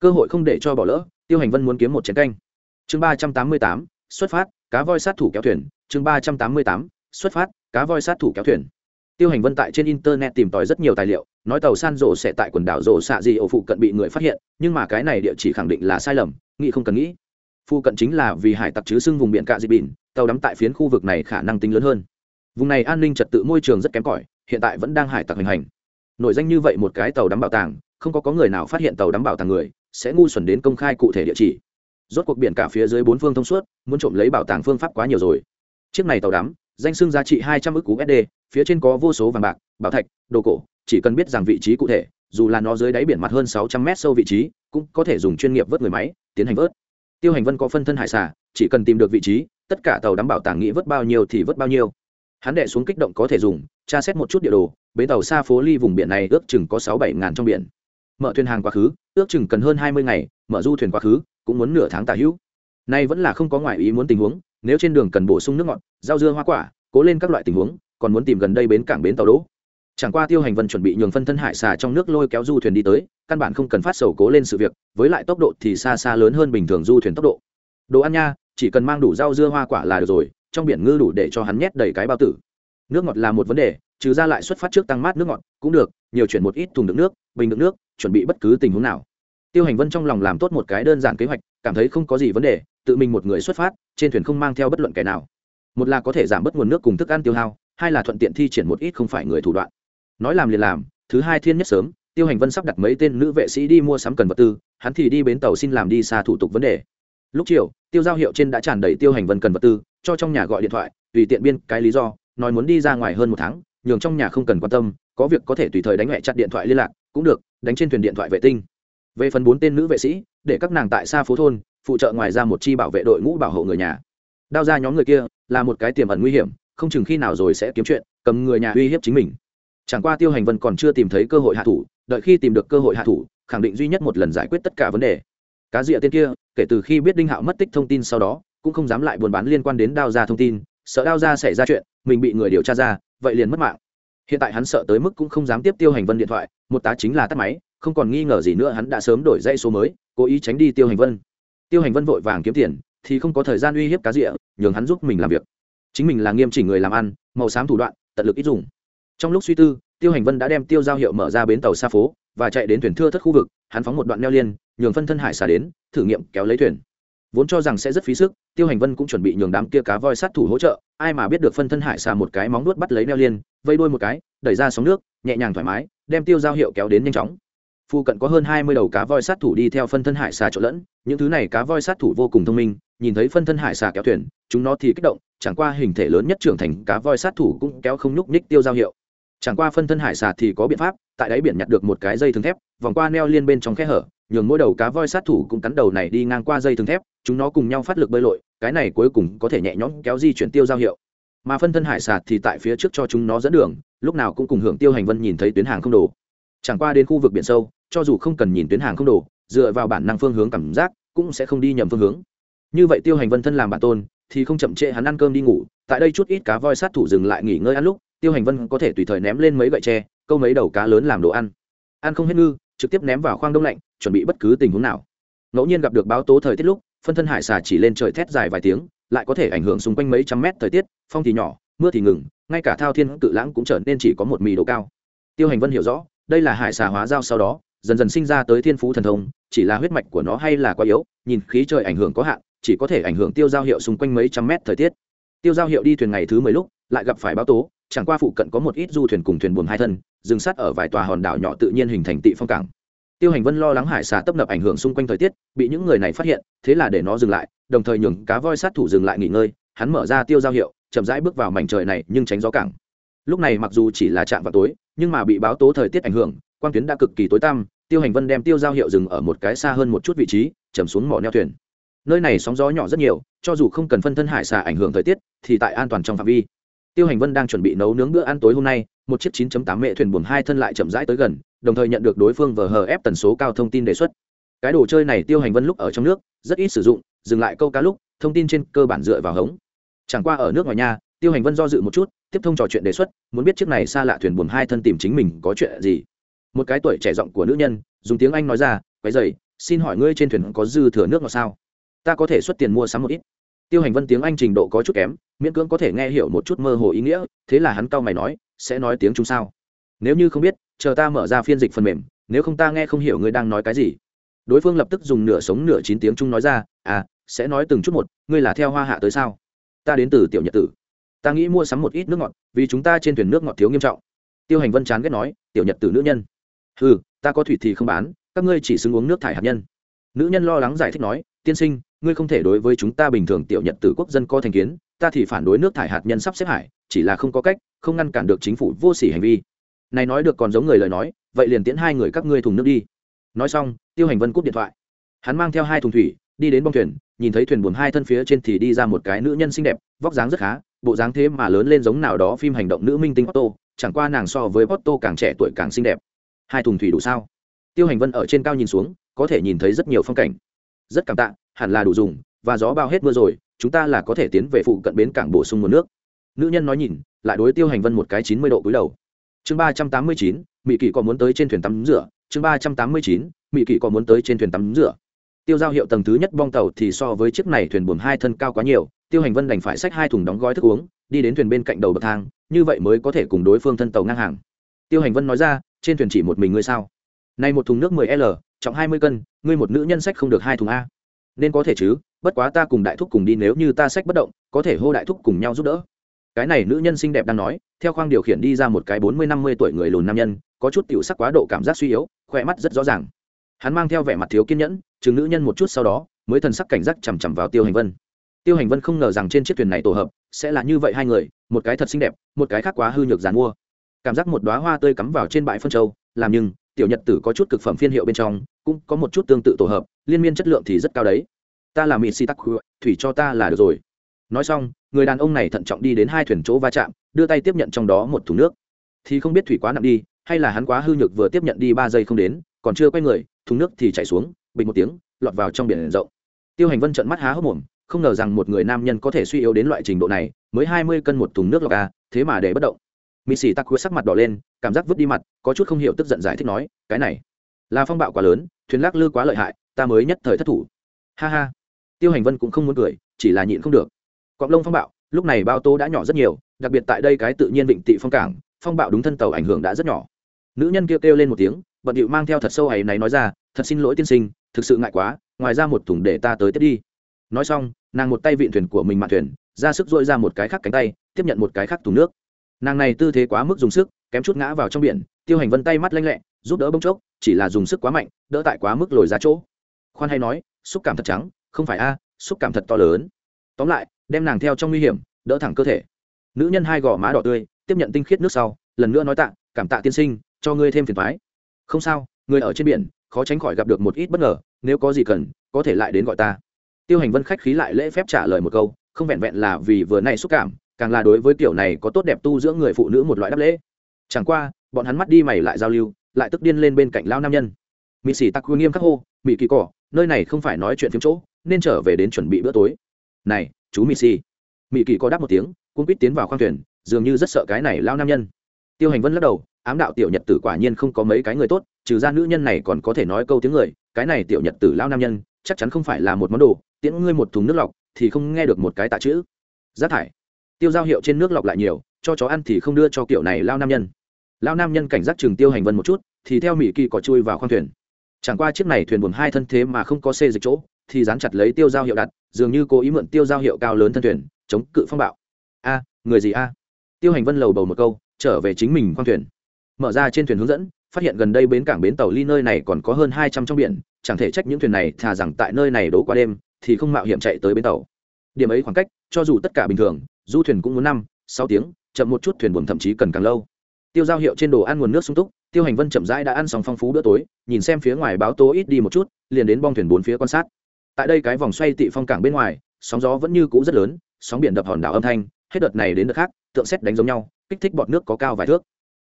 Cơ hội không để cho bỏ lỡ, tiêu hành vân muốn kiếm một chiến canh. Chương ba trăm tám mươi tám, xuất phát, cá voi sát thủ kéo thuyền chương ba trăm tám mươi tám, xuất phát, cá voi sát thủ kéo thuyền. Tiêu hành vân tại trên internet tìm tòi rất nhiều tài liệu, nói tàu san rổ sẽ tại quần đảo rổ xạ gì ở phụ cận bị người phát hiện, nhưng mà cái này địa chỉ khẳng định là sai lầm, nghĩ không cần nghĩ. Phụ cận chính là vì hải tặc chứ xưng vùng biển cạ dị bỉn tàu đắm tại phiến khu vực này khả năng tính lớn hơn. Vùng này an ninh trật tự môi trường rất kém cỏi, hiện tại vẫn đang hải tặc hành hành. Nổi danh như vậy một cái tàu đắm bảo tàng, không có có người nào phát hiện tàu đắm bảo tàng người, sẽ ngu xuẩn đến công khai cụ thể địa chỉ. Rốt cuộc biển cả phía dưới bốn phương thông suốt, muốn trộm lấy bảo tàng phương pháp quá nhiều rồi chiếc này tàu đắm, danh xưng giá trị hai trăm ước cú sd phía trên có vô số vàng bạc, bảo thạch, đồ cổ, chỉ cần biết rằng vị trí cụ thể, dù là nó dưới đáy biển mặt hơn sáu trăm mét sâu vị trí, cũng có thể dùng chuyên nghiệp vớt người máy, tiến hành vớt. Tiêu hành vân có phân thân hải xả chỉ cần tìm được vị trí, tất cả tàu đắm bảo tàng nghĩ vớt bao nhiêu thì vớt bao nhiêu. Hắn đệ xuống kích động có thể dùng, tra xét một chút địa đồ, bến tàu xa phố ly vùng biển này ước chừng có sáu bảy ngàn trong biển. Mở thuyền hàng quá khứ, ước chừng cần hơn hai mươi ngày, mở du thuyền quá khứ, cũng muốn nửa tháng tả hữu. Nay vẫn là không có ngoại ý muốn tình huống nếu trên đường cần bổ sung nước ngọt, rau dưa hoa quả, cố lên các loại tình huống, còn muốn tìm gần đây bến cảng bến tàu đỗ. Chẳng qua tiêu hành vân chuẩn bị nhường phân thân hải xà trong nước lôi kéo du thuyền đi tới, căn bản không cần phát sầu cố lên sự việc, với lại tốc độ thì xa xa lớn hơn bình thường du thuyền tốc độ. Đồ ăn nha, chỉ cần mang đủ rau dưa hoa quả là được rồi, trong biển ngư đủ để cho hắn nhét đầy cái bao tử. Nước ngọt là một vấn đề, trừ ra lại xuất phát trước tăng mát nước ngọt, cũng được, nhiều chuyển một ít thùng đựng nước, bình đựng nước, chuẩn bị bất cứ tình huống nào. Tiêu hành vân trong lòng làm tốt một cái đơn giản kế hoạch, cảm thấy không có gì vấn đề tự mình một người xuất phát, trên thuyền không mang theo bất luận kẻ nào. Một là có thể giảm bớt nguồn nước cùng thức ăn tiêu hao, hai là thuận tiện thi triển một ít không phải người thủ đoạn. Nói làm liền làm, thứ hai thiên nhất sớm, tiêu hành vân sắp đặt mấy tên nữ vệ sĩ đi mua sắm cần vật tư, hắn thì đi bến tàu xin làm đi xa thủ tục vấn đề. Lúc chiều, tiêu giao hiệu trên đã tràn đầy tiêu hành vân cần vật tư, cho trong nhà gọi điện thoại, tùy tiện biên cái lý do, nói muốn đi ra ngoài hơn một tháng, nhường trong nhà không cần quan tâm, có việc có thể tùy thời đánh mẹ chặt điện thoại liên lạc, cũng được, đánh trên thuyền điện thoại vệ tinh. Về phần bốn tên nữ vệ sĩ, để các nàng tại xa phố thôn phụ trợ ngoài ra một chi bảo vệ đội ngũ bảo hộ người nhà. Đao ra nhóm người kia là một cái tiềm ẩn nguy hiểm, không chừng khi nào rồi sẽ kiếm chuyện, cầm người nhà uy hiếp chính mình. Chẳng qua tiêu hành vân còn chưa tìm thấy cơ hội hạ thủ, đợi khi tìm được cơ hội hạ thủ, khẳng định duy nhất một lần giải quyết tất cả vấn đề. Cá rịa tên kia, kể từ khi biết đinh hạo mất tích thông tin sau đó, cũng không dám lại buôn bán liên quan đến đao ra thông tin, sợ đao ra xảy ra chuyện, mình bị người điều tra ra, vậy liền mất mạng. Hiện tại hắn sợ tới mức cũng không dám tiếp tiêu hành vân điện thoại, một tá chính là tắt máy, không còn nghi ngờ gì nữa hắn đã sớm đổi dây số mới, cố ý tránh đi tiêu hành vân tiêu hành vân vội vàng kiếm tiền, thì không có thời gian uy hiếp cá rịa, nhường hắn giúp mình làm việc. Chính mình là nghiêm chỉnh người làm ăn, màu xám thủ đoạn, tận lực ít dùng. Trong lúc suy tư, tiêu hành vân đã đem tiêu giao hiệu mở ra bến tàu xa phố và chạy đến thuyền thưa thất khu vực, hắn phóng một đoạn neo liên, nhường phân thân hải xả đến, thử nghiệm kéo lấy thuyền. Vốn cho rằng sẽ rất phí sức, tiêu hành vân cũng chuẩn bị nhường đám kia cá voi sát thủ hỗ trợ, ai mà biết được phân thân hải xà một cái móng nuốt bắt lấy neo liên, vây đuôi một cái, đẩy ra sóng nước, nhẹ nhàng thoải mái, đem tiêu giao hiệu kéo đến nhanh chóng phu cận có hơn hai mươi đầu cá voi sát thủ đi theo phân thân hải xà trộn lẫn, những thứ này cá voi sát thủ vô cùng thông minh, nhìn thấy phân thân hải xà kéo thuyền, chúng nó thì kích động, chẳng qua hình thể lớn nhất trưởng thành cá voi sát thủ cũng kéo không nhúc nhích tiêu giao hiệu. Chẳng qua phân thân hải xà thì có biện pháp, tại đáy biển nhặt được một cái dây thừng thép, vòng qua neo liên bên trong khe hở, nhường mỗi đầu cá voi sát thủ cũng cắn đầu này đi ngang qua dây thừng thép, chúng nó cùng nhau phát lực bơi lội, cái này cuối cùng có thể nhẹ nhõm kéo di chuyển tiêu giao hiệu. Mà phân thân hải xà thì tại phía trước cho chúng nó dẫn đường, lúc nào cũng cùng hưởng tiêu hành vân nhìn thấy tuyến hàng không đồ chẳng qua đến khu vực biển sâu, cho dù không cần nhìn tuyến hàng không đổ dựa vào bản năng phương hướng cảm giác, cũng sẽ không đi nhầm phương hướng. Như vậy tiêu hành vân thân làm bản tôn, thì không chậm trễ hắn ăn cơm đi ngủ, tại đây chút ít cá voi sát thủ dừng lại nghỉ ngơi ăn lúc, tiêu hành vân có thể tùy thời ném lên mấy gậy tre, câu mấy đầu cá lớn làm đồ ăn. Ăn không hết ngư, trực tiếp ném vào khoang đông lạnh, chuẩn bị bất cứ tình huống nào. Ngẫu nhiên gặp được báo tố thời tiết lúc, phân thân hải xà chỉ lên trời thét dài vài tiếng, lại có thể ảnh hưởng xung quanh mấy trăm mét thời tiết, phong thì nhỏ, mưa thì ngừng, ngay cả thao thiên cự lãng cũng trở nên chỉ có một mì độ cao. Tiêu hành vân hiểu rõ đây là hải xà hóa giao sau đó, dần dần sinh ra tới thiên phú thần thông, chỉ là huyết mạch của nó hay là quá yếu, nhìn khí trời ảnh hưởng có hạn, chỉ có thể ảnh hưởng tiêu giao hiệu xung quanh mấy trăm mét thời tiết. Tiêu giao hiệu đi thuyền ngày thứ mười lúc, lại gặp phải báo tố, chẳng qua phụ cận có một ít du thuyền cùng thuyền buồm hai thân dừng sát ở vài tòa hòn đảo nhỏ tự nhiên hình thành tị phong cảng. Tiêu hành vân lo lắng hải xà tấp nập ảnh hưởng xung quanh thời tiết, bị những người này phát hiện, thế là để nó dừng lại, đồng thời nhường cá voi sát thủ dừng lại nghỉ ngơi, hắn mở ra tiêu giao hiệu, chậm rãi bước vào mảnh trời này nhưng tránh gió cảng. Lúc này mặc dù chỉ là chạm vào tối nhưng mà bị báo tố thời tiết ảnh hưởng, quang tuyến đã cực kỳ tối tăm, tiêu hành vân đem tiêu giao hiệu dừng ở một cái xa hơn một chút vị trí chầm xuống mỏ neo thuyền. Nơi này sóng gió nhỏ rất nhiều, cho dù không cần phân thân hải xà ảnh hưởng thời tiết, thì tại an toàn trong phạm vi. Tiêu hành vân đang chuẩn bị nấu nướng bữa ăn tối hôm nay, một chiếc 9.8 mệ thuyền buồm hai thân lại chậm rãi tới gần, đồng thời nhận được đối phương vờ hờ ép tần số cao thông tin đề xuất. Cái đồ chơi này tiêu hành vân lúc ở trong nước, rất ít sử dụng, dừng lại câu cá lúc, thông tin trên cơ bản dựa vào hống. Chẳng qua ở nước ngoài nhà tiêu hành vân do dự một chút, tiếp thông trò chuyện đề xuất, muốn biết chiếc này xa lạ thuyền buồm hai thân tìm chính mình có chuyện gì. Một cái tuổi trẻ giọng của nữ nhân, dùng tiếng anh nói ra, quái dày, xin hỏi ngươi trên thuyền có dư thừa nước ngọt sao? Ta có thể xuất tiền mua sắm một ít. Tiêu hành vân tiếng anh trình độ có chút kém, miễn cưỡng có thể nghe hiểu một chút mơ hồ ý nghĩa, thế là hắn cau mày nói, sẽ nói tiếng trung sao? Nếu như không biết, chờ ta mở ra phiên dịch phần mềm, nếu không ta nghe không hiểu ngươi đang nói cái gì. Đối phương lập tức dùng nửa sống nửa chín tiếng trung nói ra à sẽ nói từng chút một, ngươi là theo hoa hạ tới sao? Ta đến từ tiểu nhật tử ta nghĩ mua sắm một ít nước ngọt, vì chúng ta trên thuyền nước ngọt thiếu nghiêm trọng. Tiêu hành vân chán ghét nói, tiểu nhật tử nữ nhân. Ừ ta có thủy thì không bán, các ngươi chỉ xứng uống nước thải hạt nhân. Nữ nhân lo lắng giải thích nói, tiên sinh, ngươi không thể đối với chúng ta bình thường tiểu nhật tử quốc dân có thành kiến, ta thì phản đối nước thải hạt nhân sắp xếp hải, chỉ là không có cách, không ngăn cản được chính phủ vô sỉ hành vi. Này nói được còn giống người lời nói, vậy liền tiễn hai người các ngươi thùng nước đi. Nói xong, tiêu hành vân cúp điện thoại. Hắn mang theo hai thùng thủy, đi đến bong thuyền, nhìn thấy thuyền buồm hai thân phía trên thì đi ra một cái nữ nhân xinh đẹp, vóc dáng rất khá bộ dáng thế mà lớn lên giống nào đó phim hành động nữ minh tinh Otto, chẳng qua nàng so với Otto càng trẻ tuổi càng xinh đẹp. Hai thùng thủy đủ sao? Tiêu Hành Vân ở trên cao nhìn xuống, có thể nhìn thấy rất nhiều phong cảnh. Rất cảm tạ, hẳn là đủ dùng, và gió bao hết mưa rồi chúng ta là có thể tiến về phụ cận bến cảng bổ sung nguồn nước nữ nhân nói nhìn lại đối tiêu hành vân một cái chín mươi độ cúi đầu chương ba trăm tám mươi chín mỹ kỳ có muốn tới trên thuyền tắm rửa chương ba trăm tám mươi chín mỹ kỳ có muốn tới trên thuyền tắm rửa tiêu giao hiệu tầng thứ nhất bong tàu thì so với chiếc này thuyền buồm hai thân cao quá nhiều, tiêu hành vân đành phải xách hai thùng đóng gói thức uống, đi đến thuyền bên cạnh đầu bậc thang, như vậy mới có thể cùng đối phương thân tàu ngang hàng. Tiêu hành vân nói ra, trên thuyền chỉ một mình ngươi sao? Nay một thùng nước 10 l, trọng 20 cân, ngươi một nữ nhân sách không được hai thùng a. Nên có thể chứ, bất quá ta cùng đại thúc cùng đi nếu như ta sách bất động, có thể hô đại thúc cùng nhau giúp đỡ. Cái này nữ nhân xinh đẹp đang nói, theo khoang điều khiển đi ra một cái bốn mươi năm mươi tuổi người lùn nam nhân, có chút tiểu sắc quá độ cảm giác suy yếu, khỏe mắt rất rõ ràng. Hắn mang theo vẻ mặt thiếu kiên nhẫn chừng nữ nhân một chút sau đó, mới thần sắc cảnh giác chằm chằm vào tiêu hành vân. Tiêu hành vân không ngờ rằng trên chiếc thuyền này tổ hợp, sẽ là như vậy hai người, một cái thật xinh đẹp, một cái khác quá hư nhược dàn mua. Cảm giác một đoá hoa tươi cắm vào trên bãi phân châu, làm nhưng, tiểu nhật tử có chút cực phẩm phiên hiệu bên trong, cũng có một chút tương tự tổ hợp, liên miên chất lượng thì rất cao đấy. Ta là mỹ si tắc thủy cho ta là được rồi. Nói xong, người đàn ông này thận trọng đi đến hai thuyền chỗ va chạm, đưa tay tiếp nhận trong đó một thùng nước. Thì không biết thủy quá nặng đi, hay là hắn quá hư nhược vừa tiếp nhận đi ba giây không đến, còn chưa quay người, thùng nước thì chảy xuống bình một tiếng, lọt vào trong biển rộng. Tiêu hành vân trận mắt há hốc mồm, không ngờ rằng một người nam nhân có thể suy yếu đến loại trình độ này, mới hai mươi cân một thùng nước lọc a thế mà để bất động. Mì xì tắc sắc mặt đỏ lên, cảm giác vứt đi mặt, có chút không hiểu tức giận giải thích nói, cái này là phong bạo quá lớn, thuyền lắc lư quá lợi hại, ta mới nhất thời thất thủ. Ha ha. Tiêu hành vân cũng không muốn cười, chỉ là nhịn không được. Cọng lông phong bạo, lúc này bao tố đã nhỏ rất nhiều, đặc biệt tại đây cái tự nhiên vịnh tị phong cảng, phong bạo đúng thân tàu ảnh hưởng đã rất nhỏ. Nữ nhân kêu kêu lên một tiếng, bận điệu mang theo thật sâu ấy này nói ra, thật xin lỗi tiên sinh thực sự ngại quá, ngoài ra một thùng để ta tới tiếp đi. Nói xong, nàng một tay vịn thuyền của mình mạn thuyền, ra sức dội ra một cái khác cánh tay, tiếp nhận một cái khác thùng nước. Nàng này tư thế quá mức dùng sức, kém chút ngã vào trong biển, tiêu hành vân tay mắt lanh lẹ, giúp đỡ bông chốc, chỉ là dùng sức quá mạnh, đỡ tại quá mức lồi ra chỗ. Khoan hay nói, xúc cảm thật trắng, không phải a, xúc cảm thật to lớn. Tóm lại, đem nàng theo trong nguy hiểm, đỡ thẳng cơ thể. Nữ nhân hai gò má đỏ tươi, tiếp nhận tinh khiết nước sau, lần nữa nói tạ, cảm tạ tiên sinh, cho ngươi thêm phiền thoái không sao người ở trên biển khó tránh khỏi gặp được một ít bất ngờ, nếu có gì cần, có thể lại đến gọi ta. Tiêu hành vân khách khí lại lễ phép trả lời một câu, không vẹn vẹn là vì vừa nay xúc cảm, càng là đối với kiểu này có tốt đẹp tu giữa người phụ nữ một loại đáp lễ. Chẳng qua, bọn hắn mắt đi mày lại giao lưu, lại tức điên lên bên cạnh lao nam nhân. Mỹ sĩ tặc nghiêm khắc hô mỹ kỳ cỏ, nơi này không phải nói chuyện phiếm chỗ, nên trở về đến chuẩn bị bữa tối. Này, chú mỹ si mỹ kỳ có đáp một tiếng cũng quýt tiến vào khoang thuyền, dường như rất sợ cái này lao nam nhân. Tiêu hành vân lắc đầu ám đạo tiểu nhật tử quả nhiên không có mấy cái người tốt, trừ ra nữ nhân này còn có thể nói câu tiếng người, cái này tiểu nhật tử lao nam nhân, chắc chắn không phải là một món đồ, tiễn ngươi một thùng nước lọc, thì không nghe được một cái tạ chữ. Rác thải. Tiêu giao hiệu trên nước lọc lại nhiều, cho chó ăn thì không đưa cho kiểu này lao nam nhân. Lao nam nhân cảnh giác chừng tiêu hành vân một chút, thì theo mỹ kỳ có chui vào khoang thuyền. Chẳng qua chiếc này thuyền buồn hai thân thế mà không có xê dịch chỗ, thì dán chặt lấy tiêu giao hiệu đặt, dường như cố ý mượn tiêu giao hiệu cao lớn thân thuyền, chống cự phong bạo. A, người gì a? Tiêu hành vân lầu bầu một câu, trở về chính mình khoang thuyền mở ra trên thuyền hướng dẫn, phát hiện gần đây bến cảng bến tàu ly nơi này còn có hơn hai trăm trong biển, chẳng thể trách những thuyền này thà rằng tại nơi này đổ qua đêm, thì không mạo hiểm chạy tới bến tàu. Điểm ấy khoảng cách, cho dù tất cả bình thường, du thuyền cũng muốn năm, sáu tiếng, chậm một chút thuyền buồm thậm chí cần càng lâu. Tiêu giao hiệu trên đồ ăn nguồn nước sung túc, tiêu hành vân chậm rãi đã ăn xong phong phú bữa tối, nhìn xem phía ngoài báo tố ít đi một chút, liền đến bong thuyền bốn phía quan sát. Tại đây cái vòng xoay tị phong cảng bên ngoài, sóng gió vẫn như cũ rất lớn, sóng biển đập hòn đảo âm thanh, hết đợt này đến đợt khác, tượng xét đánh giống nhau, kích thích bọt nước có cao vài thước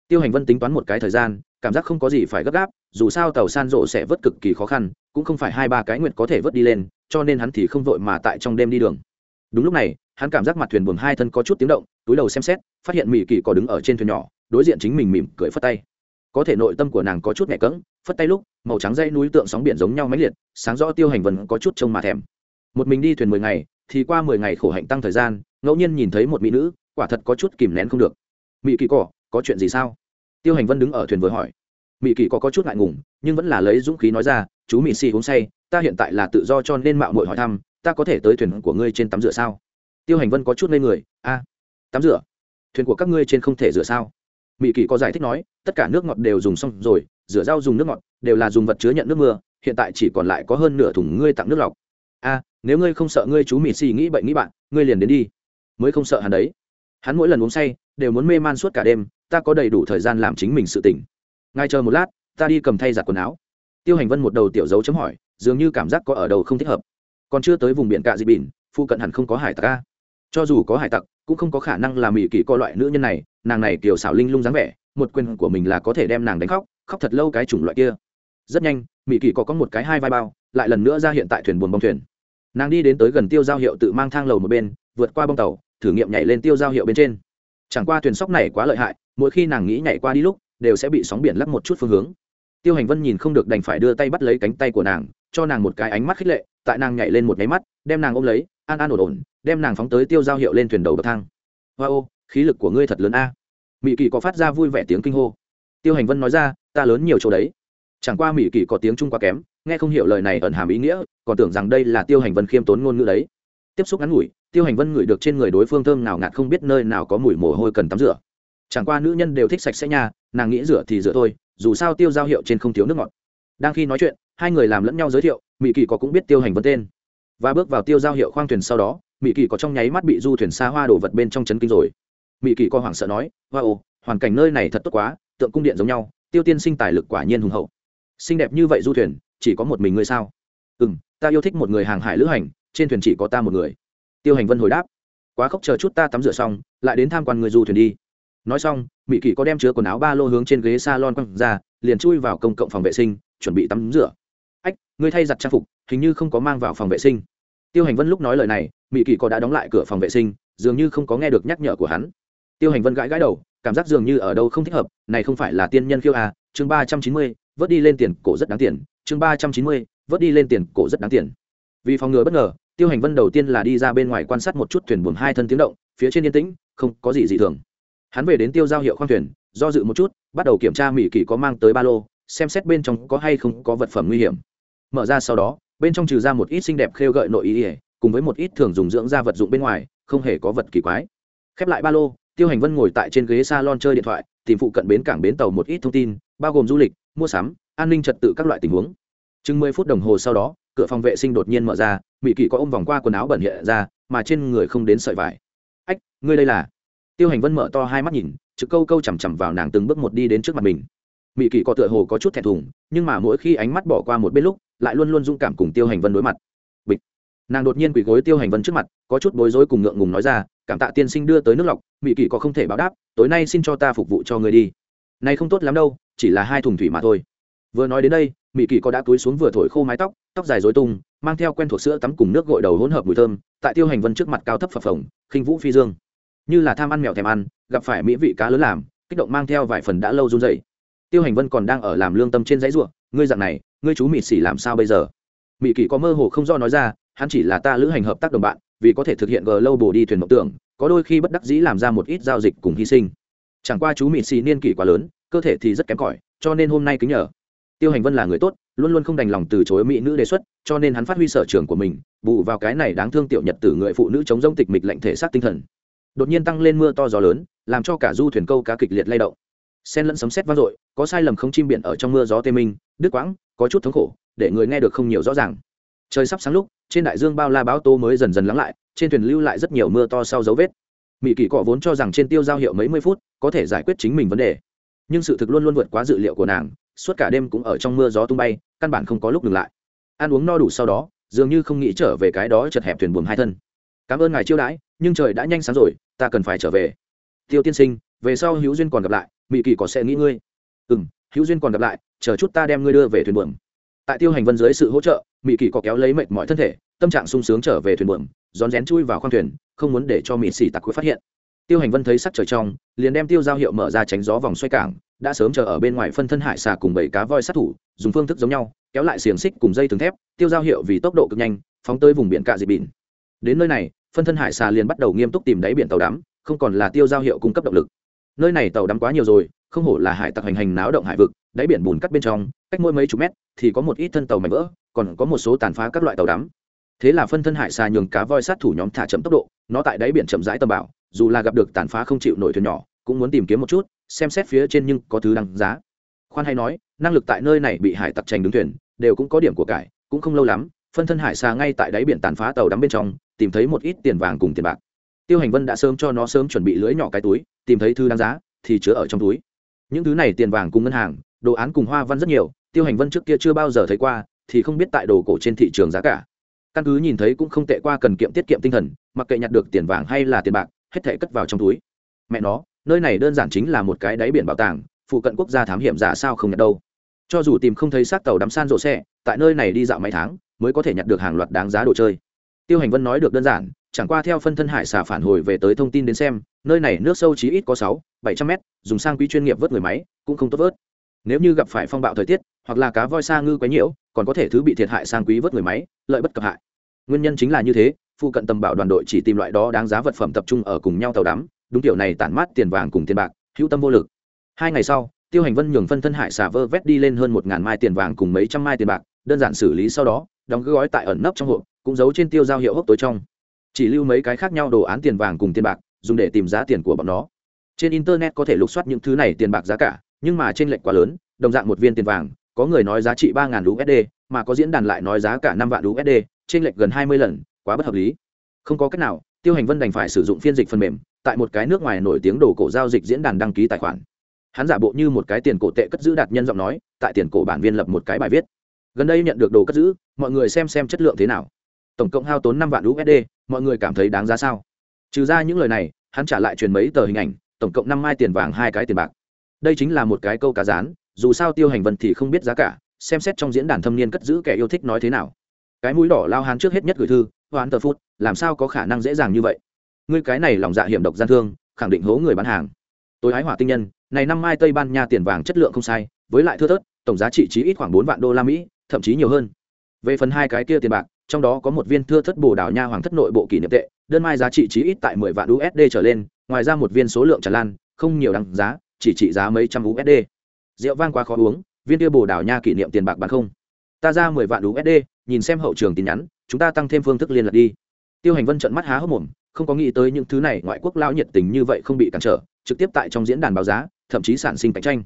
tiêu hành vân tính toán một cái thời gian, cảm giác không có gì phải gấp gáp, dù sao tàu san rộ sẽ vớt cực kỳ khó khăn, cũng không phải hai ba cái nguyện có thể vớt đi lên, cho nên hắn thì không vội mà tại trong đêm đi đường. Đúng lúc này, hắn cảm giác mặt thuyền buồm hai thân có chút tiếng động, túi đầu xem xét, phát hiện mỹ kỳ có đứng ở trên thuyền nhỏ, đối diện chính mình mỉm cười phất tay. Có thể nội tâm của nàng có chút nhẹ cỡng phất tay lúc, màu trắng dây núi tượng sóng biển giống nhau mãnh liệt, sáng rõ tiêu hành vân có chút trông mà thèm. Một mình đi thuyền mười ngày, thì qua mười ngày khổ hạnh tăng thời gian, ngẫu nhiên nhìn thấy một mỹ nữ, quả thật có chút kìm nén không được. Mỹ kỳ cỏ, có chuyện gì sao? Tiêu hành vân đứng ở thuyền vừa hỏi. Mỹ kỳ có có chút ngại ngùng, nhưng vẫn là lấy dũng khí nói ra, chú mỹ xì uống say, ta hiện tại là tự do cho nên mạo muội hỏi thăm, ta có thể tới thuyền của ngươi trên tắm rửa sao? Tiêu hành vân có chút ngây người, a, tắm rửa? Thuyền của các ngươi trên không thể rửa sao? Mỹ kỳ có giải thích nói, tất cả nước ngọt đều dùng xong rồi, rửa rau dùng nước ngọt, đều là dùng vật chứa nhận nước mưa, hiện tại chỉ còn lại có hơn nửa thùng ngươi tặng nước lọc. A, nếu ngươi không sợ ngươi chú mỹ xì nghĩ bệnh nghĩ bạn, ngươi liền đến đi. Mới không sợ hắn đấy. Hắn mỗi lần uống say, đều muốn mê man suốt cả đêm ta có đầy đủ thời gian làm chính mình sự tỉnh ngay chờ một lát, ta đi cầm thay giặt quần áo. Tiêu hành vân một đầu tiểu dấu chấm hỏi, dường như cảm giác có ở đầu không thích hợp. Còn chưa tới vùng biển cạ dị bỉn, phụ cận hẳn không có hải tặc ca cho dù có hải tặc, cũng không có khả năng làm mỹ kỳ co loại nữ nhân này, nàng này kiểu xảo linh lung dáng vẻ, một quyền của mình là có thể đem nàng đánh khóc khóc thật lâu cái chủng loại kia. Rất nhanh mỹ kỳ có có một cái hai vai bao, lại lần nữa ra hiện tại thuyền buồn bông thuyền. Nàng đi đến tới gần tiêu giao hiệu tự mang thang lầu một bên, vượt qua bông tàu, thử nghiệm nhảy lên tiêu giao hiệu bên trên chẳng qua thuyền sóc này quá lợi hại, mỗi khi nàng nghĩ nhảy qua đi lúc, đều sẽ bị sóng biển lắc một chút phương hướng. Tiêu hành vân nhìn không được đành phải đưa tay bắt lấy cánh tay của nàng, cho nàng một cái ánh mắt khích lệ, tại nàng nhảy lên một nháy mắt, đem nàng ôm lấy, an an ổn ổn, đem nàng phóng tới tiêu giao hiệu lên thuyền đầu bậc thang. Wow khí lực của ngươi thật lớn a. À. mỹ kỳ có phát ra vui vẻ tiếng kinh hô. Tiêu hành vân nói ra, ta lớn nhiều chỗ đấy. Chẳng qua mỹ kỳ có tiếng trung quá kém, nghe không hiểu lời này ẩn hàm ý nghĩa, còn tưởng rằng đây là tiêu hành vân khiêm tốn ngôn ngữ đấy. Tiếp xúc ngắn ngủi tiêu hành vân ngửi được trên người đối phương thơm nào ngạt không biết nơi nào có mùi mồ hôi cần tắm rửa. Chẳng qua nữ nhân đều thích sạch sẽ nhà, nàng nghĩ rửa thì rửa thôi dù sao tiêu giao hiệu trên không thiếu nước ngọt. Đang khi nói chuyện hai người làm lẫn nhau giới thiệu mỹ kỳ có cũng biết tiêu hành vân tên. Và bước vào tiêu giao hiệu khoang thuyền sau đó mỹ kỳ có trong nháy mắt bị du thuyền xa hoa đổ vật bên trong chấn kinh rồi. Mỹ kỳ có hoảng sợ nói hoa ồ hoàn cảnh nơi này thật tốt quá tượng cung điện giống nhau tiêu tiên sinh tài lực quả nhiên hùng hậu. Xinh đẹp như vậy du thuyền chỉ có một mình ngươi sao? Ừ m ta yêu thích một người hàng hải lữ hành trên thuyền chỉ có ta một người tiêu hành vân hồi đáp, quá khóc chờ chút ta tắm rửa xong, lại đến tham quan người du thuyền đi. Nói xong mỹ kỳ có đem chứa quần áo ba lô hướng trên ghế s a lon quăng ra, liền chui vào công cộng phòng vệ sinh, chuẩn bị tắm rửa. Ách, ngươi thay giặt trang phục, hình như không có mang vào phòng vệ sinh. Tiêu hành vân lúc nói lời này mỹ kỳ có đã đóng lại cửa phòng vệ sinh, dường như không có nghe được nhắc nhở của hắn. Tiêu hành vân gãi gãi đầu, cảm giác dường như ở đâu không thích hợp, này không phải là tiên nhân khiêu à chương ba trăm chín mươi, vớt đi lên tiền cổ rất đáng tiền, chương ba trăm chín mươi, vớt đi lên tiền cổ rất đáng tiền. Vì phòng ngừa bất ngờ tiêu hành vân đầu tiên là đi ra bên ngoài quan sát một chút thuyền buồm hai thân tiếng động, phía trên yên tĩnh, không có gì dị thường. Hắn về đến tiêu giao hiệu khoang thuyền, do dự một chút, bắt đầu kiểm tra mỹ kỳ có mang tới ba lô, xem xét bên trong có hay không có vật phẩm nguy hiểm. Mở ra sau đó, bên trong trừ ra một ít xinh đẹp khêu gợi nội ý ỉa cùng với một ít thường dùng dưỡng da vật dụng bên ngoài, không hề có vật kỳ quái. Khép lại ba lô, tiêu hành vân ngồi tại trên ghế s a lon chơi điện thoại, tìm phụ cận bến cảng bến tàu một ít thông tin, bao gồm du lịch, mua sắm, an ninh trật tự các loại tình huống. Chừng mười phút đồng hồ sau đó cửa phòng vệ sinh đột nhiên mở ra mỹ kỳ có ôm vòng qua quần áo bẩn hiện ra, mà trên người không đến sợi vải. Ách, ngươi đây là? Tiêu hành vân mở to hai mắt nhìn, trực câu câu chằm chằm vào nàng từng bước một đi đến trước mặt mình. Mỹ kỳ có tựa hồ có chút thẹn thùng, nhưng mà mỗi khi ánh mắt bỏ qua một bên lúc, lại luôn luôn dũng cảm cùng tiêu hành vân đối mặt. Bịch. Nàng đột nhiên quỳ gối tiêu hành vân trước mặt, có chút bối rối cùng ngượng ngùng nói ra, cảm tạ tiên sinh đưa tới nước lọc mỹ kỳ có không thể báo đáp, tối nay xin cho ta phục vụ cho người đi. Này không tốt lắm đâu, chỉ là hai thùng thủy mà thôi. Vừa nói đến đây mỹ kỳ có đã túi xuống vừa thổi khô mái tóc tóc dài dối tung, mang theo quen thuộc sữa tắm cùng nước gội đầu hỗn hợp mùi thơm, tại tiêu hành vân trước mặt cao thấp phập phồng, khinh vũ phi dương. Như là tham ăn mèo thèm ăn, gặp phải mỹ vị cá lớn làm, kích động mang theo vài phần đã lâu run dậy tiêu hành vân còn đang ở làm lương tâm trên dãy ruộng, ngươi dạng này, ngươi chú mỹ xỉ làm sao bây giờ? Mỹ kỳ có mơ hồ không do nói ra, hắn chỉ là ta lữ hành hợp tác đồng bạn, vì có thể thực hiện gờ lâu bồ đi thuyền mộng tưởng, có đôi khi bất đắc dĩ làm ra một ít giao dịch cùng hy sinh. Chẳng qua chú mỹ xì niên kỷ quá lớn, cơ thể thì rất kém cỏi, cho nên hôm nay kính nhờ tiêu hành vân là người tốt, luôn luôn không đành lòng từ chối mỹ nữ đề xuất, cho nên hắn phát huy sở trường của mình, bù vào cái này đáng thương tiểu nhật tử người phụ nữ chống giông tịch mịch lệnh thể xác tinh thần. Đột nhiên tăng lên mưa to gió lớn, làm cho cả du thuyền câu cá kịch liệt lay động. Sen lẫn sấm sét vang dội, có sai lầm không chim biển ở trong mưa gió tê minh, đứt quãng, có chút thống khổ, để người nghe được không nhiều rõ ràng. Trời sắp sáng lúc, trên đại dương bao la báo tô mới dần dần lắng lại, trên thuyền lưu lại rất nhiều mưa to sau dấu vết. Mỹ kỳ cọ vốn cho rằng trên tiêu giao hiệu mấy mươi phút có thể giải quyết chính mình vấn đề. Nhưng sự thực luôn luôn vượt quá dự liệu của nàng suốt cả đêm cũng ở trong mưa gió tung bay, căn bản không có lúc dừng lại. Ăn uống no đủ sau đó, dường như không nghĩ trở về cái đó chật hẹp thuyền buồm hai thân. Cảm ơn ngài chiêu đãi, nhưng trời đã nhanh sáng rồi, ta cần phải trở về. Tiêu tiên sinh, về sau hữu duyên còn gặp lại mỹ kỳ có sẽ nghĩ ngươi. Ừ m hữu duyên còn gặp lại, chờ chút ta đem ngươi đưa về thuyền buồm. Tại tiêu hành vân dưới sự hỗ trợ mỹ kỳ có kéo lấy mệt mọi thân thể, tâm trạng sung sướng trở về thuyền buồm, rón rén chui vào khoang thuyền, không muốn để cho mỹ xỉ tặc quý phát hiện. Tiêu hành vân thấy sắc trời trong, liền đem tiêu giao hiệu mở ra tránh gió vòng xoay cảng đã sớm chờ ở bên ngoài phân thân hải xà cùng bảy cá voi sát thủ, dùng phương thức giống nhau, kéo lại xiềng xích cùng dây thừng thép, tiêu giao hiệu vì tốc độ cực nhanh, phóng tới vùng biển cạ dị bỉn. Đến nơi này, phân thân hải xà liền bắt đầu nghiêm túc tìm đáy biển tàu đắm, không còn là tiêu giao hiệu cung cấp động lực. Nơi này tàu đắm quá nhiều rồi, không hổ là hải tặc hành hành náo động hải vực, đáy biển bùn cắt bên trong, cách mỗi mấy chục mét thì có một ít thân tàu mảnh vỡ, còn có một số tàn phá các loại tàu đắm. Thế là phân thân hải xà nhường cá voi sát thủ nhóm thả chậm tốc độ, nó tại đáy biển chậm rãi tầm bảo, dù là gặp được tàn phá không chịu nổi thuyền nhỏ, cũng muốn tìm kiếm một chút xem xét phía trên nhưng có thứ đăng giá. Khoan hay nói, năng lực tại nơi này bị hải tặc trành đứng thuyền, đều cũng có điểm của cải, cũng không lâu lắm, phân thân hải xà ngay tại đáy biển tàn phá tàu đắm bên trong, tìm thấy một ít tiền vàng cùng tiền bạc. Tiêu hành vân đã sớm cho nó sớm chuẩn bị lưỡi nhỏ cái túi, tìm thấy thư đáng giá, thì chứa ở trong túi. Những thứ này tiền vàng cùng ngân hàng, đồ án cùng hoa văn rất nhiều, tiêu hành vân trước kia chưa bao giờ thấy qua, thì không biết tại đồ cổ trên thị trường giá cả. Căn cứ nhìn thấy cũng không tệ qua cần kiệm tiết kiệm tinh thần, mặc kệ nhặt được tiền vàng hay là tiền bạc, hết thể cất vào trong túi. Mẹ nó nơi này đơn giản chính là một cái đáy biển bảo tàng, phụ cận quốc gia thám hiểm giả sao không nhận đâu. Cho dù tìm không thấy xác tàu đắm san rộ xe, tại nơi này đi dạo mấy tháng, mới có thể nhặt được hàng loạt đáng giá đồ chơi. Tiêu hành vân nói được đơn giản, chẳng qua theo phân thân hải xà phản hồi về tới thông tin đến xem, nơi này nước sâu chí ít có sáu, bảy trăm mét, dùng sang quý chuyên nghiệp vớt người máy, cũng không tốt vớt. Nếu như gặp phải phong bạo thời tiết, hoặc là cá voi xa ngư quấy nhiễu, còn có thể thứ bị thiệt hại sang quý vớt người máy, lợi bất cập hại. Nguyên nhân chính là như thế, phụ cận tầm bảo đoàn đội chỉ tìm loại đó đáng giá vật phẩm tập trung ở cùng nhau tàu đắm đúng kiểu này tản mát tiền vàng cùng tiền bạc, hữu tâm vô lực. Hai ngày sau, tiêu hành vân nhường phân thân hải xả vơ vét đi lên hơn một ngàn mai tiền vàng cùng mấy trăm mai tiền bạc, đơn giản xử lý sau đó, đóng gói tại ẩn nấp trong hộp, cũng giấu trên tiêu giao hiệu hốc tối trong. Chỉ lưu mấy cái khác nhau đồ án tiền vàng cùng tiền bạc, dùng để tìm giá tiền của bọn nó. Trên internet có thể lục soát những thứ này tiền bạc giá cả, nhưng mà trên lệnh quá lớn, đồng dạng một viên tiền vàng, có người nói giá trị ba usd mà có diễn đàn lại nói giá cả năm vạn usd trên lệnh gần hai mươi lần, quá bất hợp lý. Không có cách nào, tiêu hành vân đành phải sử dụng phiên dịch phần mềm tại một cái nước ngoài nổi tiếng đồ cổ giao dịch diễn đàn đăng ký tài khoản. Hắn giả bộ như một cái tiền cổ tệ cất giữ đạt nhân giọng nói, tại tiền cổ bản viên lập một cái bài viết. Gần đây nhận được đồ cất giữ, mọi người xem xem chất lượng thế nào. Tổng cộng hao tốn năm vạn usd mọi người cảm thấy đáng giá sao? Trừ ra những lời này, hắn trả lại truyền mấy tờ hình ảnh, tổng cộng năm mai tiền vàng hai cái tiền bạc. Đây chính là một cái câu cá rán, dù sao tiêu hành vân thì không biết giá cả, xem xét trong diễn đàn thâm niên cất giữ kẻ yêu thích nói thế nào. Cái mũi đỏ lao hán trước hết nhất gửi thư, hoán tờ phút, làm sao có khả năng dễ dàng như vậy? Ngươi cái này lòng dạ hiểm độc gian thương, khẳng định hố người bán hàng. Tôi hái hỏa tinh nhân, này năm mai tây ban nha tiền vàng chất lượng không sai, với lại thưa thớt, tổng giá trị chỉ ít khoảng bốn vạn đô la mỹ, thậm chí nhiều hơn. Về phần hai cái kia tiền bạc, trong đó có một viên thưa thất bồ đào nha hoàng thất nội bộ kỷ niệm tệ, đơn mai giá trị chỉ ít tại mười vạn usd trở lên, ngoài ra một viên số lượng tràn lan, không nhiều đăng giá, chỉ trị giá mấy trăm usd rượu vang quá khó uống, viên kia bồ đào nha kỷ niệm tiền bạc bán không. Ta ra mười vạn usd nhìn xem hậu trường tin nhắn, chúng ta tăng thêm phương thức liên lạc đi. Tiêu hành vân trận mắt há hốc mồm không có nghĩ tới những thứ này ngoại quốc lao nhiệt tình như vậy không bị cản trở, trực tiếp tại trong diễn đàn báo giá, thậm chí sản sinh cạnh tranh.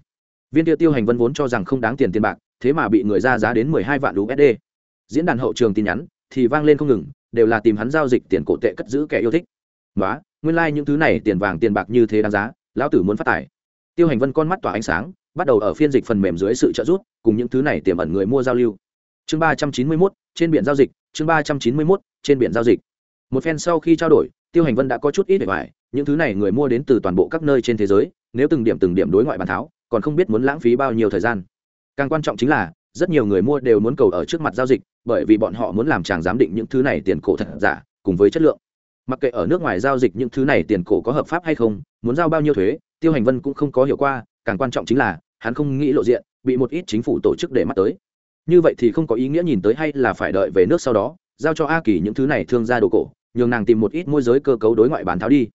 Viên tiêu tiêu hành vân vốn cho rằng không đáng tiền tiền bạc, thế mà bị người ra giá đến mười hai vạn usd diễn đàn hậu trường tin nhắn thì vang lên không ngừng, đều là tìm hắn giao dịch tiền cổ tệ cất giữ kẻ yêu thích. Đó nguyên lai、like、những thứ này tiền vàng tiền bạc như thế đáng giá, lão tử muốn phát tài. Tiêu hành vân con mắt tỏa ánh sáng, bắt đầu ở phiên dịch phần mềm dưới sự trợ giúp, cùng những thứ này tiềm ẩn người mua giao lưu. Chương ba trăm chín mươi mốt, trên biển giao dịch, chương ba trăm chín mươi mốt, trên biển giao dịch. Một phen sau khi trao đổi tiêu hành vân đã có chút ít để vải, những thứ này người mua đến từ toàn bộ các nơi trên thế giới nếu từng điểm từng điểm đối ngoại bàn tháo còn không biết muốn lãng phí bao nhiêu thời gian. Càng quan trọng chính là rất nhiều người mua đều muốn cầu ở trước mặt giao dịch bởi vì bọn họ muốn làm chàng giám định những thứ này tiền cổ thật giả cùng với chất lượng. Mặc kệ ở nước ngoài giao dịch những thứ này tiền cổ có hợp pháp hay không muốn giao bao nhiêu thuế tiêu hành vân cũng không có hiệu quả càng quan trọng chính là hắn không nghĩ lộ diện bị một ít chính phủ tổ chức để mắt tới. Như vậy thì không có ý nghĩa nhìn tới hay là phải đợi về nước sau đó giao cho a kỳ những thứ này thương gia đồ cổ nhường nàng tìm một ít môi giới cơ cấu đối ngoại bán tháo đi.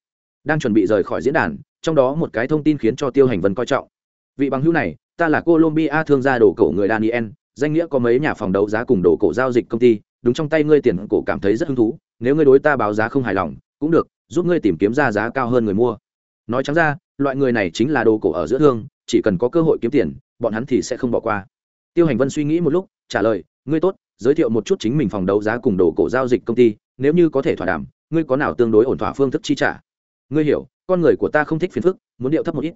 Đang chuẩn bị rời khỏi diễn đàn, trong đó một cái thông tin khiến cho tiêu hành vân coi trọng. Vị bằng hữu này, ta là colombia thương gia đồ cổ người daniel, danh nghĩa có mấy nhà phòng đấu giá cùng đồ cổ giao dịch công ty, đúng trong tay ngươi tiền cổ cảm thấy rất hứng thú, nếu ngươi đối ta báo giá không hài lòng, cũng được, giúp ngươi tìm kiếm ra giá cao hơn người mua. Nói trắng ra, loại người này chính là đồ cổ ở giữa thương, chỉ cần có cơ hội kiếm tiền, bọn hắn thì sẽ không bỏ qua. Tiêu hành vân suy nghĩ một lúc, trả lời, ngươi tốt, giới thiệu một chút chính mình phòng đấu giá cùng đồ cổ giao dịch công ty nếu như có thể thỏa đàm, ngươi có nào tương đối ổn thỏa phương thức chi trả? Ngươi hiểu, con người của ta không thích phiền phức, muốn điệu thấp một ít.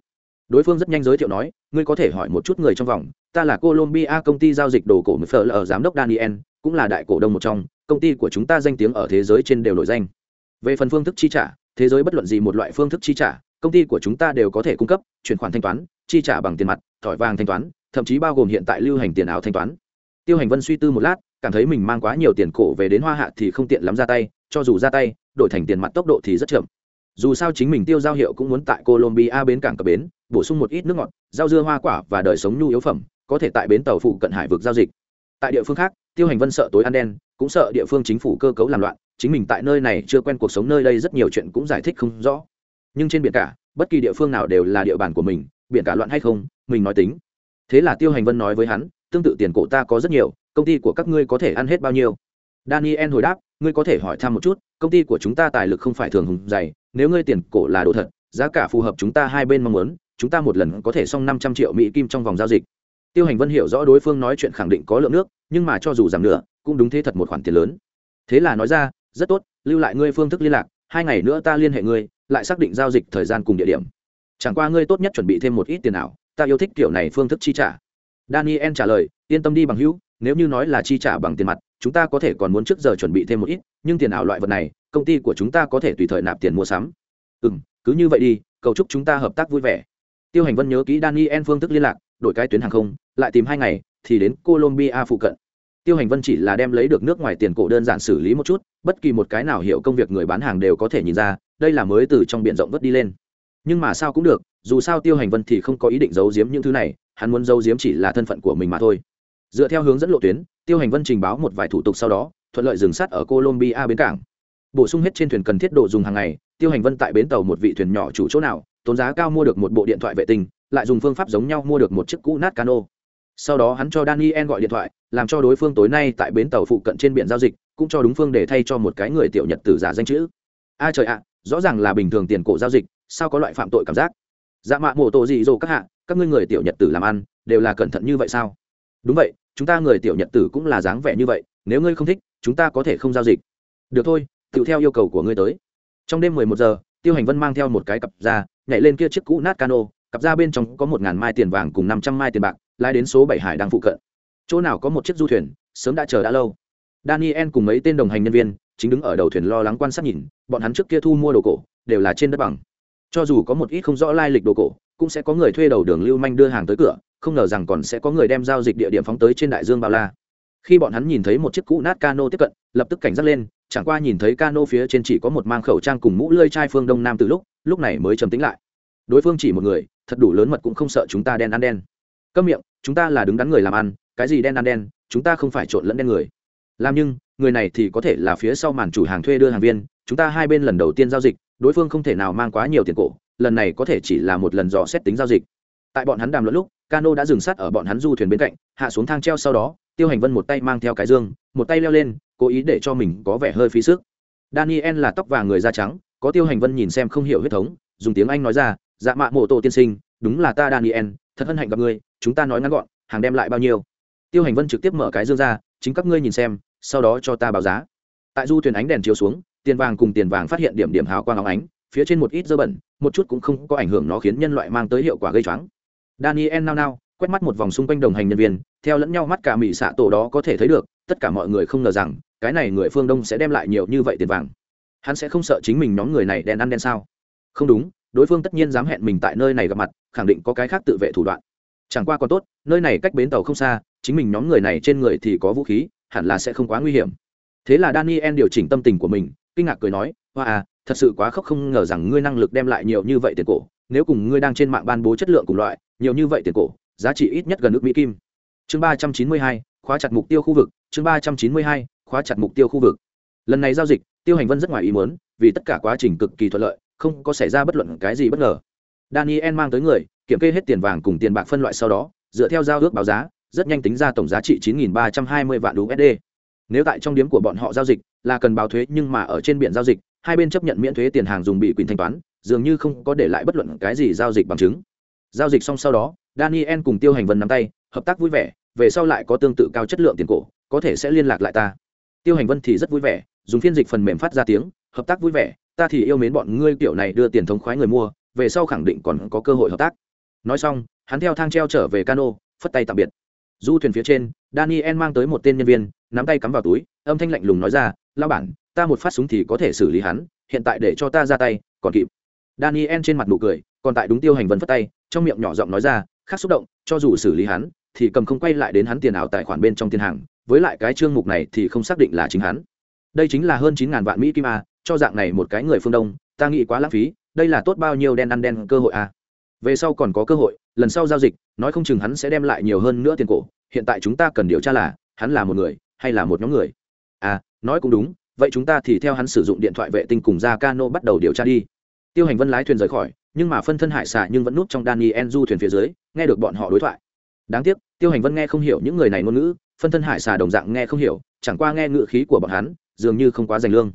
Đối phương rất nhanh giới thiệu nói, ngươi có thể hỏi một chút người trong vòng, ta là colombia công ty giao dịch đồ cổ mfl ở giám đốc daniel, cũng là đại cổ đông một trong, công ty của chúng ta danh tiếng ở thế giới trên đều nổi danh. Về phần phương thức chi trả, thế giới bất luận gì một loại phương thức chi trả, công ty của chúng ta đều có thể cung cấp, chuyển khoản thanh toán, chi trả bằng tiền mặt, thỏi vàng thanh toán, thậm chí bao gồm hiện tại lưu hành tiền ảo thanh toán. Tiêu hành vân suy tư một lát cảm thấy mình mang quá nhiều tiền cổ về đến hoa hạ thì không tiện lắm ra tay, cho dù ra tay, đổi thành tiền mặt tốc độ thì rất chậm. Dù sao chính mình tiêu giao hiệu cũng muốn tại colombia bến cảng cập bến, bổ sung một ít nước ngọt, rau dưa hoa quả và đời sống nhu yếu phẩm, có thể tại bến tàu phụ cận hải vực giao dịch. Tại địa phương khác, tiêu hành vân sợ tối ăn đen, cũng sợ địa phương chính phủ cơ cấu làm loạn, chính mình tại nơi này chưa quen cuộc sống nơi đây rất nhiều chuyện cũng giải thích không rõ. Nhưng trên biển cả, bất kỳ địa phương nào đều là địa bàn của mình, biển cả loạn hay không, mình nói tính. Thế là tiêu hành vân nói với hắn, tương tự tiền cổ ta có rất nhiều công ty của các ngươi có thể ăn hết bao nhiêu? Daniel hồi đáp, ngươi có thể hỏi thăm một chút, công ty của chúng ta tài lực không phải thường hùng dày, nếu ngươi tiền cổ là đồ thật, giá cả phù hợp chúng ta hai bên mong muốn, chúng ta một lần có thể xong năm trăm triệu mỹ kim trong vòng giao dịch. Tiêu hành vân hiểu rõ đối phương nói chuyện khẳng định có lượng nước, nhưng mà cho dù giảm nữa cũng đúng thế thật một khoản tiền lớn. Thế là nói ra, rất tốt, lưu lại ngươi phương thức liên lạc, hai ngày nữa ta liên hệ ngươi, lại xác định giao dịch thời gian cùng địa điểm. Chẳng qua ngươi tốt nhất chuẩn bị thêm một ít tiền nào ta yêu thích kiểu này phương thức chi trả. Daniel trả lời, yên tâm đi bằng hữu nếu như nói là chi trả bằng tiền mặt, chúng ta có thể còn muốn trước giờ chuẩn bị thêm một ít, nhưng tiền ảo loại vật này, công ty của chúng ta có thể tùy thời nạp tiền mua sắm. Ừ m cứ như vậy đi, cầu chúc chúng ta hợp tác vui vẻ. Tiêu hành vân nhớ kỹ daniel phương thức liên lạc, đổi cái tuyến hàng không, lại tìm hai ngày, thì đến colombia phụ cận. Tiêu hành vân chỉ là đem lấy được nước ngoài tiền cổ đơn giản xử lý một chút, bất kỳ một cái nào hiểu công việc người bán hàng đều có thể nhìn ra, đây là mới từ trong b i ể n rộng vớt đi lên. Nhưng mà sao cũng được, dù sao tiêu hành vân thì không có ý định giấu giếm những thứ này, hắn muốn giấu giếm chỉ là thân phận của mình mà thôi dựa theo hướng dẫn lộ tuyến, tiêu hành vân trình báo một vài thủ tục sau đó, thuận lợi dừng sát ở colombia bến cảng. Bổ sung hết trên thuyền cần thiết độ dùng hàng ngày, tiêu hành vân tại bến tàu một vị thuyền nhỏ chủ chỗ nào, tốn giá cao mua được một bộ điện thoại vệ tinh, lại dùng phương pháp giống nhau mua được một chiếc cũ nát cano. Sau đó hắn cho daniel gọi điện thoại, làm cho đối phương tối nay tại bến tàu phụ cận trên biển giao dịch, cũng cho đúng phương để thay cho một cái người tiểu nhật tử giả danh chữ. A trời ạ, rõ ràng là bình thường tiền cổ giao dịch, sao có loại phạm tội cảm giác? Dạ mạ mộ tổ gì rồi các hạ, các ngươi người tiểu nhật tử làm ăn, đều là cẩn thận như vậy sao? Đúng vậy chúng ta người tiểu nhật tử cũng là dáng vẻ như vậy, nếu ngươi không thích, chúng ta có thể không giao dịch. Được thôi, tự theo yêu cầu của ngươi tới. Trong đêm mười một giờ, tiêu hành vân mang theo một cái cặp ra nhảy lên kia chiếc cũ nát cano, cặp ra bên trong có một ngàn mai tiền vàng cùng năm trăm mai tiền bạc lai đến số bảy hải đang phụ cận. Chỗ nào có một chiếc du thuyền, sớm đã chờ đã lâu. Daniel cùng mấy tên đồng hành nhân viên, chính đứng ở đầu thuyền lo lắng quan sát nhìn, bọn hắn trước kia thu mua đồ cổ, đều là trên đất bằng. Cho dù có một ít không rõ lai lịch đồ cổ, cũng sẽ có người thuê đầu đường lưu manh đưa hàng tới cửa không ngờ rằng còn sẽ có người đem giao dịch địa điểm phóng tới trên đại dương bao la. Khi bọn hắn nhìn thấy một chiếc cũ nát cano tiếp cận, lập tức cảnh giác lên, chẳng qua nhìn thấy cano phía trên chỉ có một mang khẩu trang cùng mũ lơi chai phương đông nam từ lúc lúc này mới trầm tính lại. Đối phương chỉ một người, thật đủ lớn mật cũng không sợ chúng ta đen ăn đen. Câm miệng, chúng ta là đứng đắn người làm ăn, cái gì đen ăn đen, chúng ta không phải trộn lẫn đen người. Làm nhưng, người này thì có thể là phía sau màn chủ hàng thuê đưa hàng viên, chúng ta hai bên lần đầu tiên giao dịch, đối phương không thể nào mang quá nhiều tiền cổ, lần này có thể chỉ là một lần dò xét tính giao dịch. Tại bọn hắn đàm luận lúc cano đã dừng sát ở bọn hắn du thuyền bên cạnh, hạ xuống thang treo sau đó, tiêu hành vân một tay mang theo cái dương, một tay leo lên, cố ý để cho mình có vẻ hơi phí sức. Daniel là tóc vàng người da trắng, có tiêu hành vân nhìn xem không hiểu huyết thống, dùng tiếng anh nói ra dạ mạ mộ tổ tiên sinh, đúng là ta daniel, thật hân hạnh gặp ngươi, chúng ta nói ngắn gọn, hàng đem lại bao nhiêu? Tiêu hành vân trực tiếp mở cái dương ra, chính các ngươi nhìn xem, sau đó cho ta báo giá. Tại du thuyền ánh đèn chiếu xuống, tiền vàng cùng tiền vàng phát hiện điểm điểm hào quang óng ánh, phía trên một ít dơ bẩn, một chút cũng không có ảnh hưởng nó khiến nhân loại mang tới hiệu quả gây choáng daniel nao nao, quét mắt một vòng xung quanh đồng hành nhân viên, theo lẫn nhau mắt cả mỹ xạ tổ đó có thể thấy được, tất cả mọi người không ngờ rằng, cái này người phương đông sẽ đem lại nhiều như vậy tiền vàng. Hắn sẽ không sợ chính mình nhóm người này đen ăn đen sao? Không đúng, đối phương tất nhiên dám hẹn mình tại nơi này gặp mặt, khẳng định có cái khác tự vệ thủ đoạn. Chẳng qua còn tốt, nơi này cách bến tàu không xa, chính mình nhóm người này trên người thì có vũ khí, hẳn là sẽ không quá nguy hiểm. Thế là daniel điều chỉnh tâm tình của mình, kinh ngạc cười nói hoa à thật sự quá khóc không ngờ rằng ngươi năng lực đem lại nhiều như vậy tiền cổ nếu cùng ngươi đang trên mạng ban bố chất lượng cùng loại nhiều như vậy tiền cổ giá trị ít nhất gần ước mỹ kim. Chương ba trăm chín mươi hai khóa chặt mục tiêu khu vực. Chương ba trăm chín mươi hai khóa chặt mục tiêu khu vực. Lần này giao dịch tiêu hành vân rất ngoài ý muốn vì tất cả quá trình cực kỳ thuận lợi không có xảy ra bất luận cái gì bất ngờ. Daniel mang tới người kiểm kê hết tiền vàng cùng tiền bạc phân loại sau đó dựa theo giao ước báo giá rất nhanh tính ra tổng giá trị 9.320 vạn USD. Nếu tại trong điểm của bọn họ giao dịch là cần báo thuế nhưng mà ở trên biển giao dịch, hai bên chấp nhận miễn thuế tiền hàng dùng bị quyền thanh toán, dường như không có để lại bất luận cái gì giao dịch bằng chứng. Giao dịch xong sau đó, Daniel cùng Tiêu Hành Vân nắm tay, hợp tác vui vẻ, về sau lại có tương tự cao chất lượng tiền cổ, có thể sẽ liên lạc lại ta. Tiêu Hành Vân thì rất vui vẻ, dùng phiên dịch phần mềm phát ra tiếng, hợp tác vui vẻ, ta thì yêu mến bọn ngươi kiểu này đưa tiền thống khoái người mua, về sau khẳng định còn có cơ hội hợp tác. Nói xong, hắn theo thang treo trở về cano, phất tay tạm biệt du thuyền phía trên daniel mang tới một tên nhân viên nắm tay cắm vào túi âm thanh lạnh lùng nói ra lao bản ta một phát súng thì có thể xử lý hắn hiện tại để cho ta ra tay còn kịp daniel trên mặt nụ cười, còn tại đúng tiêu hành vân phất tay, trong miệng nhỏ giọng nói ra khác xúc động, cho dù xử lý hắn, thì cầm không quay lại đến hắn tiền ảo tài khoản bên trong tiền hàng, với lại cái chương mục này thì không xác định là chính hắn. Đây chính là hơn chín ngàn vạn mỹ kim a, cho dạng này một cái người phương đông, ta nghĩ quá lãng phí, đây là tốt bao nhiêu đen ăn đen cơ hội a. Về sau còn có cơ hội, lần sau giao dịch, nói không chừng hắn sẽ đem lại nhiều hơn nữa tiền cổ, hiện tại chúng ta cần điều tra là, hắn là một người, hay là một nhóm người? À nói cũng đúng, vậy chúng ta thì theo hắn sử dụng điện thoại vệ tinh cùng ra cano bắt đầu điều tra đi tiêu hành vân lái thuyền rời khỏi, nhưng mà phân thân hải xạ nhưng vẫn núp trong daniel du thuyền phía dưới, nghe được bọn họ đối thoại. Đáng tiếc, tiêu hành vân nghe không hiểu những người này ngôn ngữ, phân thân hải xà đồng dạng nghe không hiểu, chẳng qua nghe ngữ khí của bọn hắn, dường như không quá dành lương.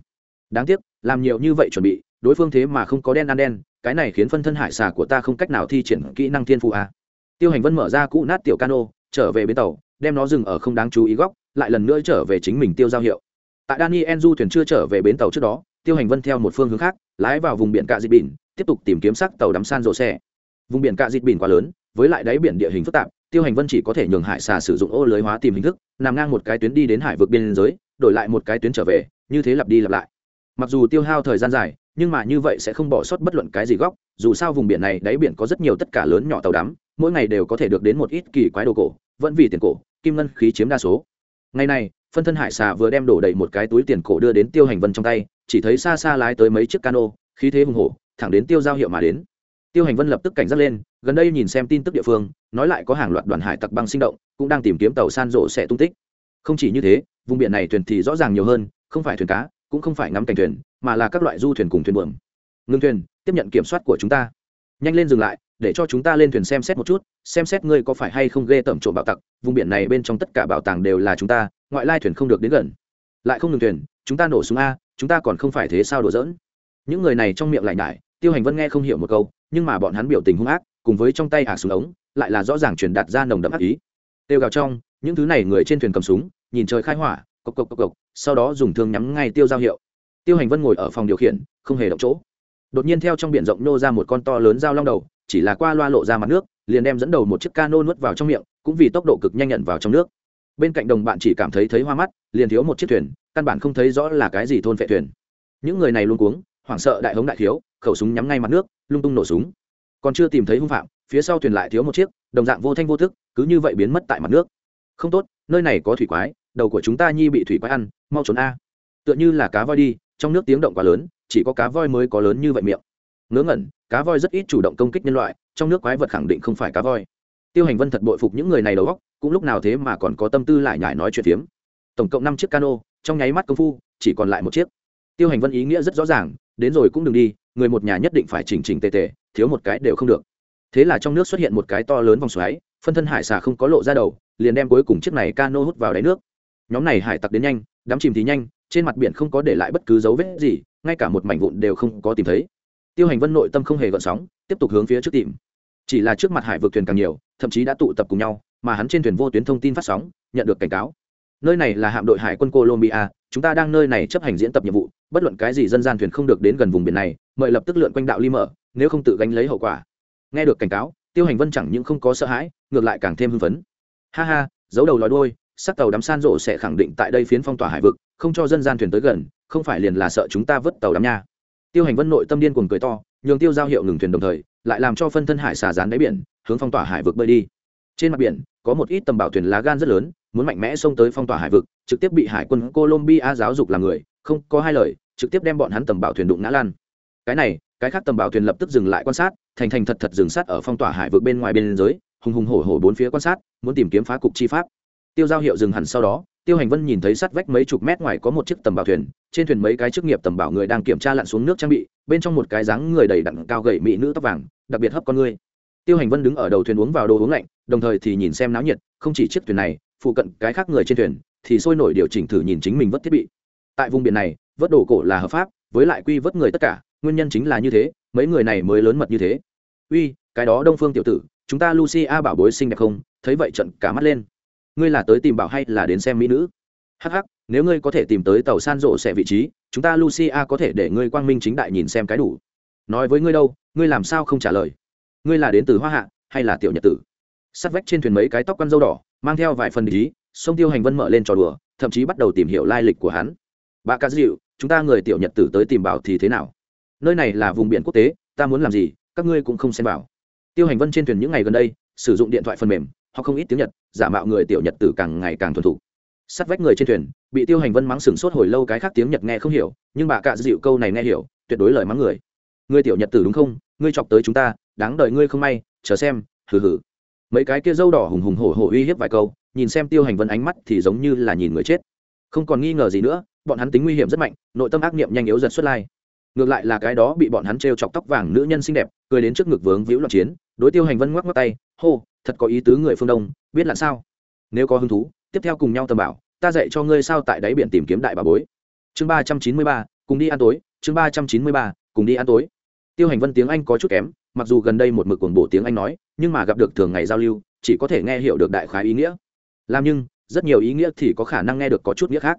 Đáng tiếc, làm nhiều như vậy chuẩn bị, đối phương thế mà không có đen ăn đen, cái này khiến phân thân hải xà của ta không cách nào thi triển kỹ năng thiên phụ a à. tiêu hành vân mở ra cũ nát tiểu cano, trở về bến tàu, đem nó dừng ở không đáng chú ý góc, lại lần nữa trở về chính mình tiêu giao hiệu. Tại daniel du thuyền chưa trở về bến tàu trước đó, tiêu hành vân theo một phương hướng khác lái vào vùng biển cạ dịt bỉn, tiếp tục tìm kiếm sắc tàu đắm san rộ xe. Vùng biển cạ dịt bỉn quá lớn, với lại đáy biển địa hình phức tạp, tiêu hành vân chỉ có thể nhường hải xà sử dụng ô lưới hóa tìm hình thức, nằm ngang một cái tuyến đi đến hải vực biên giới, đổi lại một cái tuyến trở về, như thế lặp đi lặp lại. Mặc dù tiêu hao thời gian dài, nhưng mà như vậy sẽ không bỏ sót bất luận cái gì góc, dù sao vùng biển này đáy biển có rất nhiều tất cả lớn nhỏ tàu đắm, mỗi ngày đều có thể được đến một ít kỳ quái đồ cổ, vẫn vì tiền cổ, kim ngân khí chiếm đa số. Ngày này phân thân hải xà vừa đem đổ đầy một cái túi tiền cổ đưa đến tiêu hành vân trong tay, chỉ thấy xa xa lái tới mấy chiếc cano, khí thế hùng hổ, thẳng đến tiêu giao hiệu mà đến. Tiêu hành vân lập tức cảnh giác lên, gần đây nhìn xem tin tức địa phương, nói lại có hàng loạt đoàn hải tặc băng sinh động, cũng đang tìm kiếm tàu san rộ sẽ tung tích. Không chỉ như thế, vùng biển này thuyền thì rõ ràng nhiều hơn, không phải thuyền cá, cũng không phải ngắm cảnh thuyền, mà là các loại du thuyền cùng thuyền buồm. Ngưng thuyền, tiếp nhận kiểm soát của chúng ta. Nhanh lên dừng lại, để cho chúng ta lên thuyền xem xét một chút, xem xét ngươi có phải hay không ghê tẩm trộm bảo tặc, vùng biển này bên trong tất cả bảo tàng đều là chúng ta ngoại lai thuyền không được đến gần. Lại không ngừng thuyền, chúng ta nổ súng a, chúng ta còn không phải thế sao đổ dỡn? những người này trong miệng lại nhải, tiêu hành vân nghe không hiểu một câu, nhưng mà bọn hắn biểu tình hung ác, cùng với trong tay ả súng ống, lại là rõ ràng truyền đạt ra nồng đậm ác ý. Tiêu gào trong, những thứ này người trên thuyền cầm súng, nhìn trời khai hỏa, cộc cộc cộc cộc, sau đó dùng thương nhắm ngay tiêu giao hiệu. Tiêu hành vân ngồi ở phòng điều khiển, không hề động chỗ. Đột nhiên theo trong biển rộng nô ra một con to lớn dao long đầu, chỉ là qua loa lộ ra mặt nước, liền đem dẫn đầu một chiếc cano nuốt vào trong miệng, cũng vì tốc độ cực nhanh nhận vào trong nước bên cạnh đồng bạn chỉ cảm thấy thấy hoa mắt, liền thiếu một chiếc thuyền, căn bản không thấy rõ là cái gì thôn vệ thuyền. Những người này luôn cuống, hoảng sợ đại hống đại thiếu, khẩu súng nhắm ngay mặt nước, lung tung nổ súng. Còn chưa tìm thấy hung phạm, phía sau thuyền lại thiếu một chiếc, đồng dạng vô thanh vô thức cứ như vậy biến mất tại mặt nước. Không tốt, nơi này có thủy quái, đầu của chúng ta nhi bị thủy quái ăn, mau trốn a. Tựa như là cá voi đi, trong nước tiếng động quá lớn, chỉ có cá voi mới có lớn như vậy miệng. Ngớ ngẩn, cá voi rất ít chủ động công kích nhân loại, trong nước quái vật khẳng định không phải cá voi tiêu hành vân thật bội phục những người này đầu góc cũng lúc nào thế mà còn có tâm tư lại nhải nói chuyện phiếm. Tổng cộng năm chiếc cano, trong nháy mắt công phu, chỉ còn lại một chiếc. Tiêu hành vân ý nghĩa rất rõ ràng, đến rồi cũng đừng đi, người một nhà nhất định phải chỉnh chỉnh tề tề, thiếu một cái đều không được. Thế là trong nước xuất hiện một cái to lớn vòng xoáy, phân thân hải xà không có lộ ra đầu, liền đem cuối cùng chiếc này cano hút vào đáy nước. Nhóm này hải tặc đến nhanh, đám chìm thì nhanh, trên mặt biển không có để lại bất cứ dấu vết gì, ngay cả một mảnh vụn đều không có tìm thấy. Tiêu hành vân nội tâm không hề gợn sóng, tiếp tục hướng phía trước tìm. Chỉ là trước mặt hải vượt thuyền càng nhiều thậm chí đã tụ tập cùng nhau, mà hắn trên thuyền vô tuyến thông tin phát sóng, nhận được cảnh cáo. Nơi này là hạm đội hải quân colombia, chúng ta đang nơi này chấp hành diễn tập nhiệm vụ, bất luận cái gì dân gian thuyền không được đến gần vùng biển này, mời lập tức lượn quanh đạo ly mở, nếu không tự gánh lấy hậu quả. Nghe được cảnh cáo, tiêu hành vân chẳng những không có sợ hãi, ngược lại càng thêm hưng phấn. Ha ha, giấu đầu lòi đôi sắc tàu đắm san rộ sẽ khẳng định tại đây phiến phong tỏa hải vực, không cho dân gian thuyền tới gần, không phải liền là sợ chúng ta vớt tàu đắm nha. Tiêu hành vân nội tâm điên cuồng cười to nhường tiêu giao hiệu ngừng thuyền đồng thời, lại làm cho phân thân hải xà rán đáy biển, hướng phong tỏa hải vực bơi đi. Trên mặt biển, có một ít tầm bảo thuyền lá gan rất lớn, muốn mạnh mẽ xông tới phong tỏa hải vực, trực tiếp bị hải quân colombia giáo dục làm người, không có hai lời, trực tiếp đem bọn hắn tầm bảo thuyền đụng ngã lan. Cái này, cái khác tầm bảo thuyền lập tức dừng lại quan sát, thành thành thật thật dừng sát ở phong tỏa hải vực bên ngoài biên giới, hùng hùng hổ hổ bốn phía quan sát, muốn tìm kiếm phá cục chi pháp. Tiêu giao hiệu dừng hẳn sau đó tiêu hành vân nhìn thấy sát vách mấy chục mét ngoài có một chiếc tầm bảo thuyền, trên thuyền mấy cái chức nghiệp tầm bảo người đang kiểm tra lặn xuống nước trang bị, bên trong một cái dáng người đầy đặn cao gậy mỹ nữ tóc vàng, đặc biệt hấp con người tiêu hành vân đứng ở đầu thuyền uống vào đồ uống lạnh, đồng thời thì nhìn xem náo nhiệt, không chỉ chiếc thuyền này, phụ cận cái khác người trên thuyền thì sôi nổi điều chỉnh thử nhìn chính mình vớt thiết bị. Tại vùng biển này, vớt đồ cổ là hợp pháp, với lại quy vớt người tất cả, nguyên nhân chính là như thế, mấy người này mới lớn mật như thế. Uy, cái đó đông phương tiểu tử, chúng ta lucia bảo bối xinh đẹp không? Thấy vậy trận cả mắt lên ngươi là tới tìm bảo hay là đến xem mỹ nữ? Hh nếu ngươi có thể tìm tới tàu san rộ sẽ vị trí, chúng ta lucia có thể để ngươi quang minh chính đại nhìn xem cái đủ. Nói với ngươi đâu, ngươi làm sao không trả lời? Ngươi là đến từ hoa hạ, hay là tiểu nhật tử? Sắt vách trên thuyền mấy cái tóc quăn dâu đỏ, mang theo vài phần ý, sông tiêu hành vân mở lên trò đùa, thậm chí bắt đầu tìm hiểu lai lịch của hắn. Bà ca dịu chúng ta người tiểu nhật tử tới tìm bảo thì thế nào? Nơi này là vùng biển quốc tế, ta muốn làm gì, các ngươi cũng không xem bảo. Tiêu hành vân trên thuyền những ngày gần đây, sử dụng điện thoại phần mềm họ không ít tiếng nhật, giả mạo người tiểu nhật tử càng ngày càng thuần thục. Sắt vách người trên thuyền, bị tiêu hành vân mắng sừng sốt hồi lâu cái khác tiếng nhật nghe không hiểu, nhưng bà cạ dịu câu này nghe hiểu, tuyệt đối lời mắng người. Người tiểu nhật tử đúng không? Ngươi chọc tới chúng ta, đáng đợi ngươi không may, chờ xem, hừ hừ. Mấy cái kia dâu đỏ hùng hùng hổ hổ uy hiếp vài câu, nhìn xem tiêu hành vân ánh mắt thì giống như là nhìn người chết. Không còn nghi ngờ gì nữa, bọn hắn tính nguy hiểm rất mạnh, nội tâm ác niệm nhanh yếu dần xuất lai. Ngược lại là cái đó bị bọn hắn t chọc tóc vàng nữ nhân xinh đẹp, cười đến trước ngực vướng víu loạn chiến, đối tiêu hành vân ngoắc ngoắc tay, hô thật có ý tứ người phương đông, biết là sao? Nếu có hứng thú, tiếp theo cùng nhau tầm bảo, ta dạy cho ngươi sao tại đáy biển tìm kiếm đại bà bối. Chương ba trăm chín mươi ba, cùng đi ăn tối, chương ba trăm chín mươi ba, cùng đi ăn tối. Tiêu hành vân tiếng anh có chút kém, mặc dù gần đây một mực cuồng bổ tiếng anh nói, nhưng mà gặp được thường ngày giao lưu, chỉ có thể nghe hiểu được đại khái ý nghĩa. Làm nhưng, rất nhiều ý nghĩa thì có khả năng nghe được có chút nghĩa khác.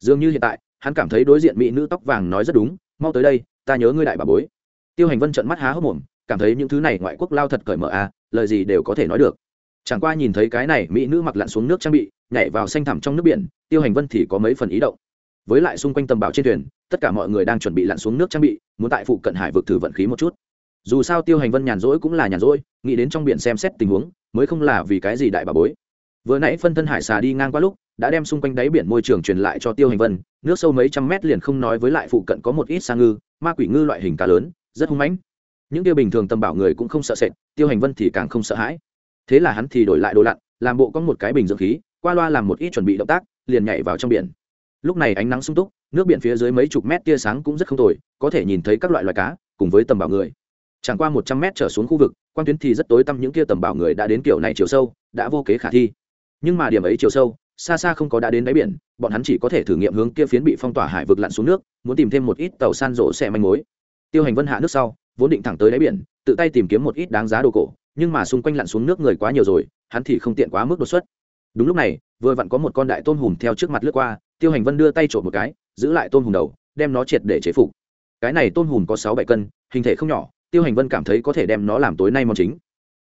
Dường như hiện tại, hắn cảm thấy đối diện mỹ nữ tóc vàng nói rất đúng, mau tới đây, ta nhớ ngươi đại bà bối. Tiêu hành vân trận mắt há hốc mồm, cảm thấy những thứ này ngoại quốc lao thật cởi mở à lời gì đều có thể nói được. Chẳng qua nhìn thấy cái này mỹ nữ mặc lặn xuống nước trang bị, nhảy vào xanh thẳm trong nước biển, tiêu hành vân thì có mấy phần ý động. Với lại xung quanh tầm bảo trên thuyền, tất cả mọi người đang chuẩn bị lặn xuống nước trang bị, muốn tại phụ cận hải vực thử vận khí một chút. Dù sao tiêu hành vân nhàn rỗi cũng là nhàn rỗi, nghĩ đến trong biển xem xét tình huống, mới không là vì cái gì đại bà bối. Vừa nãy phân thân hải xà đi ngang qua lúc, đã đem xung quanh đáy biển môi trường truyền lại cho tiêu hành vân, nước sâu mấy trăm mét liền không nói với lại phụ cận có một ít sa ngư, ma quỷ ngư loại hình cá lớn, rất hung mãnh những kia bình thường tâm bảo người cũng không sợ sệt, tiêu hành vân thì càng không sợ hãi. Thế là hắn thì đổi lại đồ lặn, làm bộ có một cái bình dưỡng khí, qua loa làm một ít chuẩn bị động tác, liền nhảy vào trong biển. Lúc này ánh nắng sung túc, nước biển phía dưới mấy chục mét tia sáng cũng rất không tồi, có thể nhìn thấy các loại loài cá, cùng với tầm bảo người. Chẳng qua một trăm mét trở xuống khu vực, quan tuyến thì rất tối tăm, những kia tầm bảo người đã đến kiểu này chiều sâu, đã vô kế khả thi. Nhưng mà điểm ấy chiều sâu, xa xa không có đã đến đáy biển, bọn hắn chỉ có thể thử nghiệm hướng kia phiến bị phong tỏa hải vực lặn xuống nước, muốn tìm thêm một ít tàu san rộ xe manh mối. Tiêu hành vân hạ nước sau vốn định thẳng tới đáy biển, tự tay tìm kiếm một ít đáng giá đồ cổ, nhưng mà xung quanh lặn xuống nước người quá nhiều rồi, hắn thì không tiện quá mức đột xuất. Đúng lúc này, vừa vặn có một con đại tôm hùm theo trước mặt lướt qua, tiêu hành vân đưa tay trộm một cái, giữ lại tôm hùm đầu, đem nó triệt để chế phục. Cái này tôm hùm có sáu bảy cân, hình thể không nhỏ, tiêu hành vân cảm thấy có thể đem nó làm tối nay món chính.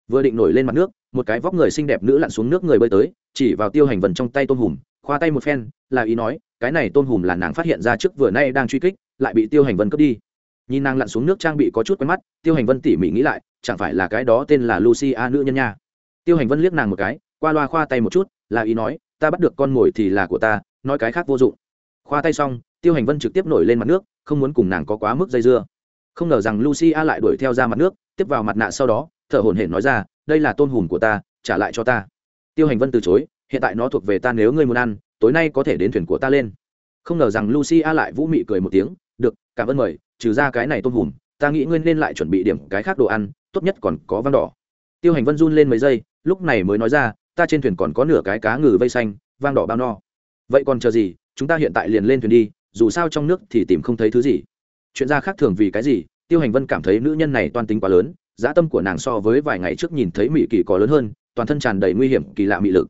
Vừa định nổi lên mặt nước, một cái vóc người xinh đẹp nữ lặn xuống nước người bơi tới, chỉ vào tiêu hành vân trong tay tôm hùm, khoa tay một phen, là ý nói, cái này tôm hùm là nàng phát hiện ra trước vừa nay đang truy kích, lại bị tiêu hành vân cướp đi nhìn nàng lặn xuống nước trang bị có chút quen mắt, tiêu hành vân tỉ mỉ nghĩ lại, chẳng phải là cái đó tên là lucia nữ nhân nha. Tiêu hành vân liếc nàng một cái, qua loa khoa tay một chút, là ý nói, ta bắt được con mồi thì là của ta, nói cái khác vô dụng. Khoa tay xong, tiêu hành vân trực tiếp nổi lên mặt nước, không muốn cùng nàng có quá mức dây dưa. Không ngờ rằng lucia lại đuổi theo ra mặt nước, tiếp vào mặt nạ sau đó, thở hổn hển nói ra, đây là tôn hùm của ta, trả lại cho ta. Tiêu hành vân từ chối, hiện tại nó thuộc về ta nếu ngươi muốn ăn, tối nay có thể đến thuyền của ta lên. Không ngờ rằng lucia lại vũ mị cười một tiếng, được, cảm ơn mời trừ ra cái này tôm hùm, ta nghĩ ngươi nên lại chuẩn bị điểm cái khác đồ ăn, tốt nhất còn có vang đỏ. Tiêu hành vân run lên mấy giây, lúc này mới nói ra, ta trên thuyền còn có nửa cái cá ngừ vây xanh, vang đỏ bao no. Vậy còn chờ gì, chúng ta hiện tại liền lên thuyền đi, dù sao trong nước thì tìm không thấy thứ gì. Chuyện ra khác thường vì cái gì, tiêu hành vân cảm thấy nữ nhân này toan tính quá lớn dã tâm của nàng so với vài ngày trước nhìn thấy mỹ kỳ có lớn hơn, toàn thân tràn đầy nguy hiểm, kỳ lạ mị lực.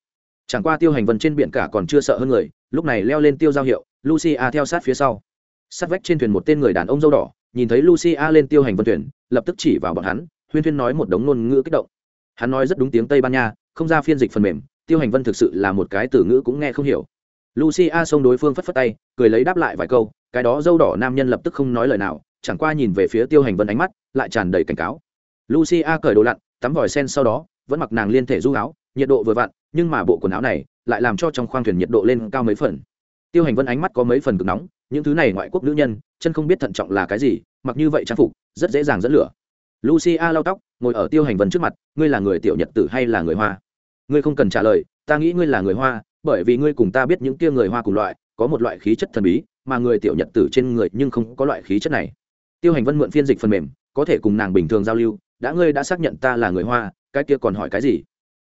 Chẳng qua tiêu hành vân trên biển cả còn chưa sợ hơn người, lúc này leo lên tiêu giao hiệu, lucia theo sát phía sau sát vách trên thuyền một tên người đàn ông dâu đỏ, nhìn thấy lucia lên tiêu hành vân thuyền, lập tức chỉ vào bọn hắn, huyên thuyên nói một đống ngôn ngữ kích động. Hắn nói rất đúng tiếng tây ban nha, không ra phiên dịch phần mềm, tiêu hành vân thực sự là một cái từ ngữ cũng nghe không hiểu. Lucia xông đối phương phất phất tay, cười lấy đáp lại vài câu, cái đó dâu đỏ nam nhân lập tức không nói lời nào, chẳng qua nhìn về phía tiêu hành vân ánh mắt, lại tràn đầy cảnh cáo. Lucia cởi đồ lặn, tắm vòi sen sau đó, vẫn mặc nàng liên thể du áo, nhiệt độ vừa vặn, nhưng mà bộ quần áo này lại làm cho trong khoang thuyền nhiệt độ lên cao mấy phần. Tiêu hành vân ánh mắt có mấy phần cực nóng những thứ này ngoại quốc nữ nhân, chân không biết thận trọng là cái gì, mặc như vậy trang phục, rất dễ dàng dẫn lửa. Lucia lau tóc, ngồi ở tiêu hành vân trước mặt, ngươi là người tiểu nhật tử hay là người hoa? Ngươi không cần trả lời, ta nghĩ ngươi là người hoa, bởi vì ngươi cùng ta biết những kia người hoa cùng loại, có một loại khí chất thần bí, mà người tiểu nhật tử trên người nhưng không có loại khí chất này. Tiêu hành vân mượn phiên dịch phần mềm, có thể cùng nàng bình thường giao lưu, đã ngươi đã xác nhận ta là người hoa, cái kia còn hỏi cái gì?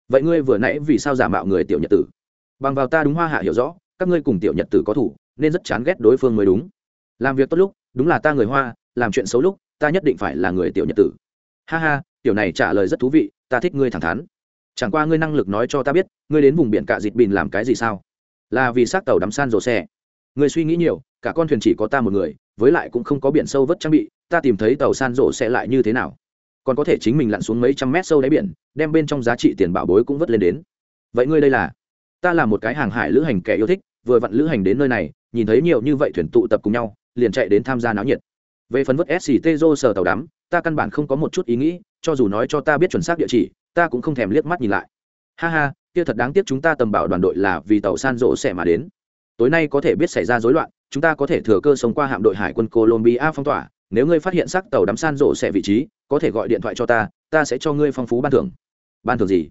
Vậy ngươi vừa nãy vì sao giả mạo người tiểu nhật tử? Bằng vào ta đúng hoa hạ hiểu rõ, các ngươi cùng tiểu nhật tử có thủ nên rất chán ghét đối phương mới đúng. Làm việc tốt lúc, đúng là ta người hoa, làm chuyện xấu lúc, ta nhất định phải là người tiểu nhật tử. Ha ha, tiểu này trả lời rất thú vị, ta thích ngươi thẳng thắn. Chẳng qua ngươi năng lực nói cho ta biết, ngươi đến vùng biển cạ dịt bìn làm cái gì sao? Là vì xác tàu đắm san rồ xe. Ngươi suy nghĩ nhiều, cả con thuyền chỉ có ta một người, với lại cũng không có biển sâu vất trang bị, ta tìm thấy tàu san rộ sẽ lại như thế nào? Còn có thể chính mình lặn xuống mấy trăm mét sâu đáy biển, đem bên trong giá trị tiền bảo bối cũng vất lên đến. Vậy ngươi đây là? Ta là một cái hàng hải lữ hành kẻ yêu thích vừa vặn lữ hành đến nơi này, nhìn thấy nhiều như vậy thuyền tụ tập cùng nhau, liền chạy đến tham gia náo nhiệt. Về phần vứt sct dô sờ tàu đắm, ta căn bản không có một chút ý nghĩ, cho dù nói cho ta biết chuẩn xác địa chỉ, ta cũng không thèm liếc mắt nhìn lại. Ha ha, kia thật đáng tiếc chúng ta tầm bảo đoàn đội là vì tàu san rộ sẽ mà đến. Tối nay có thể biết xảy ra rối loạn, chúng ta có thể thừa cơ sống qua hạm đội hải quân colombia phong tỏa. Nếu ngươi phát hiện xác tàu đắm san rộ sẽ vị trí, có thể gọi điện thoại cho ta ta sẽ cho ngươi phong phú ban thưởng. Ban thưởng gì?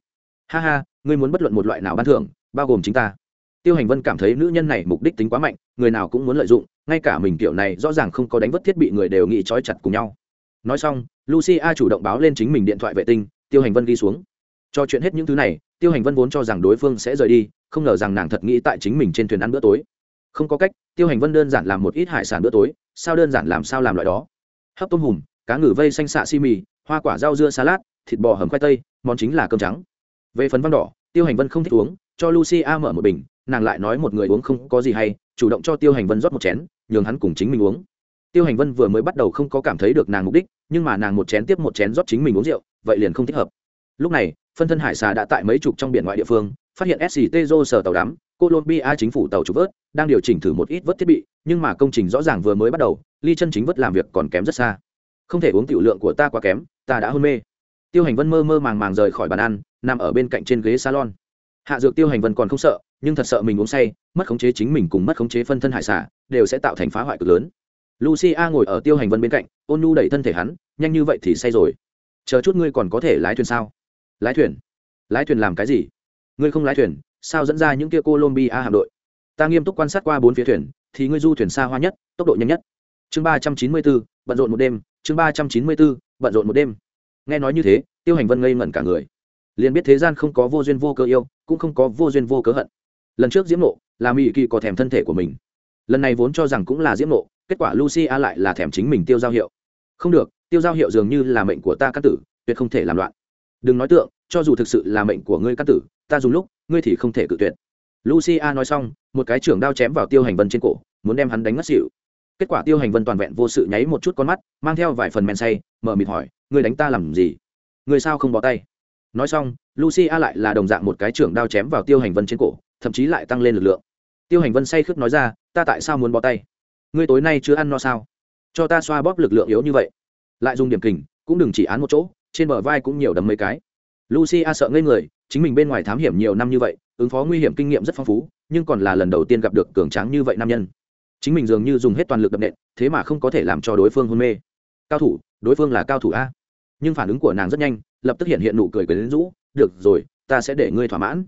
Ha ha, ngươi muốn bất luận một loại nào ban thưởng, bao gồm chính ta tiêu hành vân cảm thấy nữ nhân này mục đích tính quá mạnh, người nào cũng muốn lợi dụng, ngay cả mình kiểu này rõ ràng không có đánh vất thiết bị người đều nghĩ trói chặt cùng nhau. Nói xong, lucia chủ động báo lên chính mình điện thoại vệ tinh, tiêu hành vân ghi xuống. Cho chuyện hết những thứ này, tiêu hành vân vốn cho rằng đối phương sẽ rời đi, không ngờ rằng nàng thật nghĩ tại chính mình trên thuyền ăn bữa tối. Không có cách, tiêu hành vân đơn giản làm một ít hải sản bữa tối, sao đơn giản làm sao làm loại đó. Hấp tôm hùm, cá ngừ vây xanh xạ xi mì, hoa quả rau dưa salad, thịt bò hầm khoai tây, món chính là cơm trắng. Về phần văn đỏ, tiêu hành vân không thích uống, cho lucia mở một bình nàng lại nói một người uống không có gì hay, chủ động cho tiêu hành vân rót một chén, nhường hắn cùng chính mình uống. Tiêu hành vân vừa mới bắt đầu không có cảm thấy được nàng mục đích, nhưng mà nàng một chén tiếp một chén rót chính mình uống rượu, vậy liền không thích hợp. Lúc này, phân thân hải xà đã tại mấy chục trong biển ngoại địa phương, phát hiện sct dô sở tàu đắm, colombia chính phủ tàu trục vớt, đang điều chỉnh thử một ít vớt thiết bị, nhưng mà công trình rõ ràng vừa mới bắt đầu, ly chân chính vớt làm việc còn kém rất xa. Không thể uống tiểu lượng của ta quá kém, ta đã hôn mê. Tiêu hành vân mơ mơ màng màng rời khỏi bàn ăn, nằm ở bên cạnh trên ghế salon. Hạ dược tiêu hành vân còn không sợ nhưng thật sợ mình uống say, mất khống chế chính mình cùng mất khống chế phân thân hải xả đều sẽ tạo thành phá hoại cực lớn. Lucia ngồi ở tiêu hành vân bên cạnh, ôn nhu đẩy thân thể hắn, nhanh như vậy thì say rồi. Chờ chút ngươi còn có thể lái thuyền sao? Lái thuyền? Lái thuyền làm cái gì? Ngươi không lái thuyền, sao dẫn ra những kia colombia hạm đội? Ta nghiêm túc quan sát qua bốn phía thuyền, thì ngươi du thuyền xa hoa nhất, tốc độ nhanh nhất. Chương ba trăm chín mươi bốn, bận rộn một đêm. Chương ba trăm chín mươi bốn, bận rộn một đêm. Nghe nói như thế, tiêu hành vân ngây ngẩn cả người. Liền biết thế gian không có vô duyên vô cơ yêu, cũng không có vô duyên vô cớ hận lần trước diễm nộ là mỹ kỳ có thèm thân thể của mình. Lần này vốn cho rằng cũng là diễm nộ kết quả lucia lại là thèm chính mình tiêu giao hiệu. Không được, tiêu giao hiệu dường như là mệnh của ta cát tử, tuyệt không thể làm loạn. Đừng nói tượng, cho dù thực sự là mệnh của ngươi cát tử, ta dùng lúc, ngươi thì không thể cự tuyệt. Lucia nói xong, một cái trưởng đao chém vào tiêu hành vân trên cổ, muốn đem hắn đánh ngất xỉu. Kết quả tiêu hành vân toàn vẹn vô sự nháy một chút con mắt, mang theo vài phần men say, mở mịt hỏi, ngươi đánh ta làm gì? Ngươi sao không bỏ tay? Nói xong lucia lại là đồng dạng một cái trưởng đao chém vào tiêu hành vân trên cổ thậm chí lại tăng lên lực lượng. Tiêu hành vân say khướt nói ra, ta tại sao muốn bỏ tay? Ngươi tối nay chưa ăn no sao? Cho ta xoa bóp lực lượng yếu như vậy. Lại dùng điểm kình, cũng đừng chỉ án một chỗ, trên bờ vai cũng nhiều đấm mấy cái. Lucia sợ ngây người, chính mình bên ngoài thám hiểm nhiều năm như vậy, ứng phó nguy hiểm kinh nghiệm rất phong phú, nhưng còn là lần đầu tiên gặp được cường tráng như vậy nam nhân. Chính mình dường như dùng hết toàn lực đập nện, thế mà không có thể làm cho đối phương hôn mê. Cao thủ, đối phương là cao thủ a. Nhưng phản ứng của nàng rất nhanh, lập tức hiện hiện nụ cười cười đến rũ, được rồi, ta sẽ để ngươi thỏa mãn.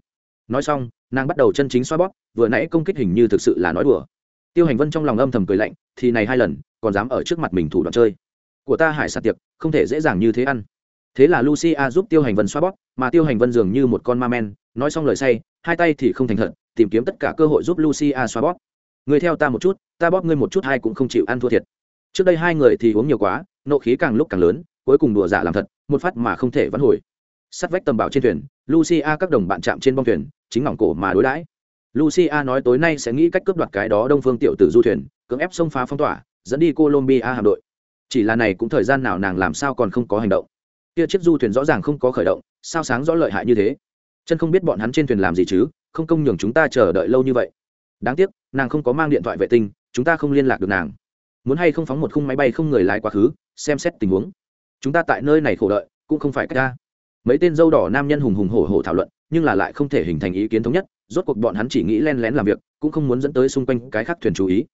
Nói xong nàng bắt đầu chân chính xoa bóp, vừa nãy công kích hình như thực sự là nói đùa. Tiêu hành vân trong lòng âm thầm cười lạnh, thì này hai lần, còn dám ở trước mặt mình thủ đoạn chơi. Của ta hải sạt tiệc, không thể dễ dàng như thế ăn. Thế là lucia giúp tiêu hành vân xoa bóp, mà tiêu hành vân dường như một con ma men, nói xong lời say, hai tay thì không thành thật, tìm kiếm tất cả cơ hội giúp lucia xoa bóp. Người theo ta một chút, ta bóp ngươi một chút hai cũng không chịu ăn thua thiệt. Trước đây hai người thì uống nhiều quá, nộ khí càng lúc càng lớn, cuối cùng đùa giả làm thật, một phát mà không thể vãn hồi. Sắt vách tầm bảo trên thuyền, lucia các đồng bạn chạm trên bong thuyền chính ngỏng cổ mà đối đãi. Lucia nói tối nay sẽ nghĩ cách cướp đoạt cái đó đông phương tiểu tử du thuyền, cưỡng ép xông phá phong tỏa, dẫn đi colombia hạm đội. Chỉ là này cũng thời gian nào nàng làm sao còn không có hành động. Kia chiếc du thuyền rõ ràng không có khởi động, sao sáng rõ lợi hại như thế? Chân không biết bọn hắn trên thuyền làm gì chứ, không công nhường chúng ta chờ đợi lâu như vậy. Đáng tiếc, nàng không có mang điện thoại vệ tinh, chúng ta không liên lạc được nàng. Muốn hay không phóng một khung máy bay không người lái quá khứ, xem xét tình huống. Chúng ta tại nơi này khổ đợi, cũng không phải cách ta mấy tên dâu đỏ nam nhân hùng hùng hổ hổ thảo luận nhưng là lại không thể hình thành ý kiến thống nhất, rốt cuộc bọn hắn chỉ nghĩ len lén làm việc, cũng không muốn dẫn tới xung quanh cái khác thuyền chú ý.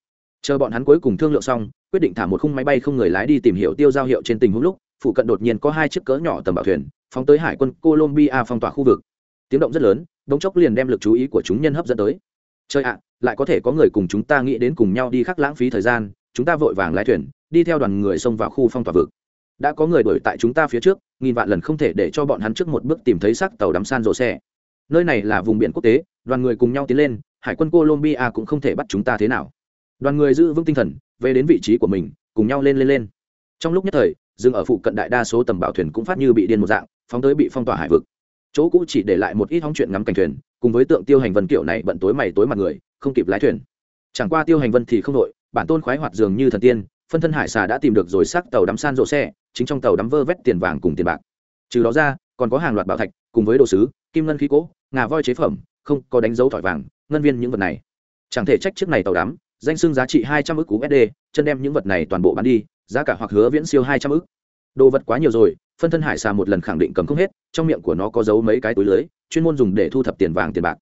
Chờ bọn hắn cuối cùng thương lượng xong, quyết định thả một khung máy bay không người lái đi tìm hiểu tiêu giao hiệu trên tình huống lúc, phụ cận đột nhiên có hai chiếc cỡ nhỏ tầm bảo thuyền, phóng tới hải quân colombia phong tỏa khu vực. Tiếng động rất lớn đống chốc liền đem lực chú ý của chúng nhân hấp dẫn tới. Chơi ạ, lại có thể có người cùng chúng ta nghĩ đến cùng nhau đi khắc lãng phí thời gian, chúng ta vội vàng lái thuyền, đi theo đoàn người xông vào khu phong tỏa vực. Đã có người đuổi tại chúng ta phía trước, nghìn vạn lần không thể để cho bọn hắn trước một bước tìm thấy xác tàu đắm san rộ xe nơi này là vùng biển quốc tế, đoàn người cùng nhau tiến lên, hải quân colombia cũng không thể bắt chúng ta thế nào. Đoàn người giữ vững tinh thần, về đến vị trí của mình, cùng nhau lên lên lên. Trong lúc nhất thời, dừng ở phụ cận đại đa số tầm bảo thuyền cũng phát như bị điên một dạng, phóng tới bị phong tỏa hải vực. Chỗ cũ chỉ để lại một ít hóng chuyện ngắm cảnh thuyền, cùng với tượng tiêu hành vân kiểu này bận tối mày tối mặt người, không kịp lái thuyền. Chẳng qua tiêu hành vân thì không đội, bản tôn khoái hoạt dường như thần tiên, phân thân hải xà đã tìm được rồi xác tàu đắm san rộ xe, chính trong tàu đắm vơ vét tiền vàng cùng tiền bạc. Trừ đó ra, còn có hàng loạt bảo thạch, cùng với đồ sứ, kim ngân khí cỗ ngà voi chế phẩm, không có đánh dấu thỏi vàng, ngân viên những vật này. Chẳng thể trách chiếc này tàu đắm, danh xưng giá trị hai trăm ức sd chân đem những vật này toàn bộ bán đi, giá cả hoặc hứa viễn siêu hai trăm ức. Đồ vật quá nhiều rồi, phân thân hải xà một lần khẳng định cầm không hết, trong miệng của nó có giấu mấy cái túi lưới, chuyên môn dùng để thu thập tiền vàng tiền bạc.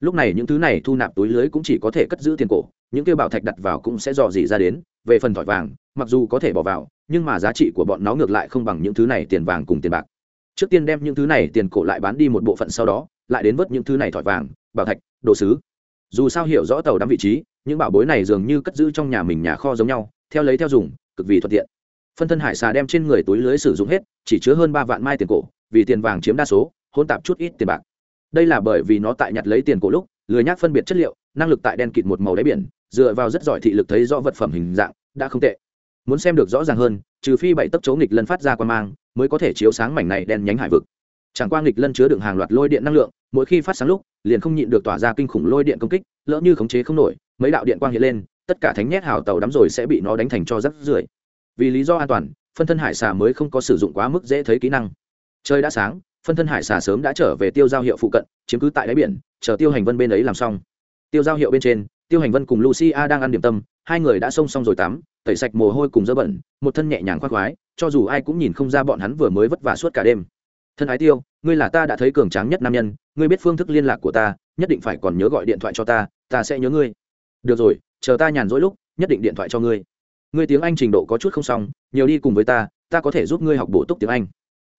Lúc này những thứ này thu nạp túi lưới cũng chỉ có thể cất giữ tiền cổ, những kêu bảo thạch đặt vào cũng sẽ dò dỉ ra đến, về phần thỏi vàng, mặc dù có thể bỏ vào, nhưng mà giá trị của bọn nó ngược lại không bằng những thứ này tiền vàng cùng tiền bạc. Trước tiên đem những thứ này tiền cổ lại bán đi một bộ phận sau đó lại đến vớt những thứ này thỏi vàng, bảo thạch, đồ sứ. Dù sao hiểu rõ tàu đắm vị trí, những bảo bối này dường như cất giữ trong nhà mình nhà kho giống nhau, theo lấy theo dùng, cực vì thuận tiện. Phân thân hải xà đem trên người túi lưới sử dụng hết, chỉ chứa hơn ba vạn mai tiền cổ, vì tiền vàng chiếm đa số hôn tạp chút ít tiền bạc. Đây là bởi vì nó tại nhặt lấy tiền cổ lúc, lười nhác phân biệt chất liệu, năng lực tại đen kịt một màu đáy biển, dựa vào rất giỏi thị lực thấy rõ vật phẩm hình dạng, đã không tệ. Muốn xem được rõ ràng hơn, trừ phi bảy tấc chấu nghịch lân phát ra qua mang, mới có thể chiếu sáng mảnh này đen nhánh hải vực chẳng qua nghịch lân chứa đựng hàng loạt lôi điện năng lượng, mỗi khi phát sáng lúc, liền không nhịn được tỏa ra kinh khủng lôi điện công kích, lỡ như khống chế không nổi, mấy đạo điện quang hiện lên, tất cả thánh nhét hào tàu đắm rồi sẽ bị nó đánh thành cho rắc rưởi. Vì lý do an toàn, phân thân hải xà mới không có sử dụng quá mức dễ thấy kỹ năng. Trời đã sáng, phân thân hải xà sớm đã trở về tiêu giao hiệu phụ cận, chiếm cứ tại đáy biển, chờ tiêu hành vân bên ấy làm xong. Tiêu giao hiệu bên trên, tiêu hành vân cùng lucia đang ăn điểm tâm, hai người đã xông xong rồi tắm, tẩy sạch mồ hôi cùng dơ bẩn, một thân nhẹ nhàng khoác khoái, cho dù ai cũng nhìn không ra bọn hắn vừa mới vất vả suốt cả đêm thân ái tiêu, ngươi là ta đã thấy cường tráng nhất nam nhân, ngươi biết phương thức liên lạc của ta, nhất định phải còn nhớ gọi điện thoại cho ta ta sẽ nhớ ngươi. Được rồi, chờ ta nhàn rỗi lúc, nhất định điện thoại cho ngươi. Ngươi tiếng anh trình độ có chút không xong, nhiều đi cùng với ta ta có thể giúp ngươi học bổ túc tiếng anh.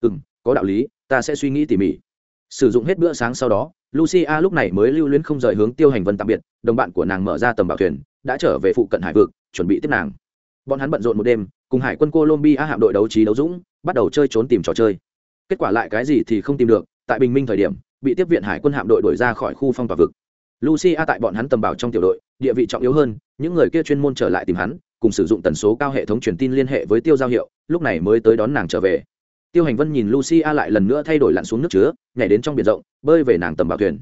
Ừ m có đạo lý, ta sẽ suy nghĩ tỉ mỉ. Sử dụng hết bữa sáng sau đó lucia lúc này mới lưu luyến không rời hướng tiêu hành vân tạm biệt, đồng bạn của nàng mở ra tầm bảo thuyền, đã trở về phụ cận hải vực, chuẩn bị tiếp nàng. Bọn hắn bận rộn một đêm, cùng hải quân colombia hạm đội đấu trí đấu dũng, bắt đầu chơi trốn tìm trò chơi kết quả lại cái gì thì không tìm được, tại bình minh thời điểm, bị tiếp viện hải quân hạm đội đuổi ra khỏi khu phong tỏa vực. Lucia tại bọn hắn tầm bảo trong tiểu đội, địa vị trọng yếu hơn, những người kia chuyên môn trở lại tìm hắn, cùng sử dụng tần số cao hệ thống truyền tin liên hệ với tiêu giao hiệu, lúc này mới tới đón nàng trở về. Tiêu hành vân nhìn lucia lại lần nữa thay đổi lặn xuống nước chứa, nhảy đến trong biển rộng, bơi về nàng tầm bảo thuyền.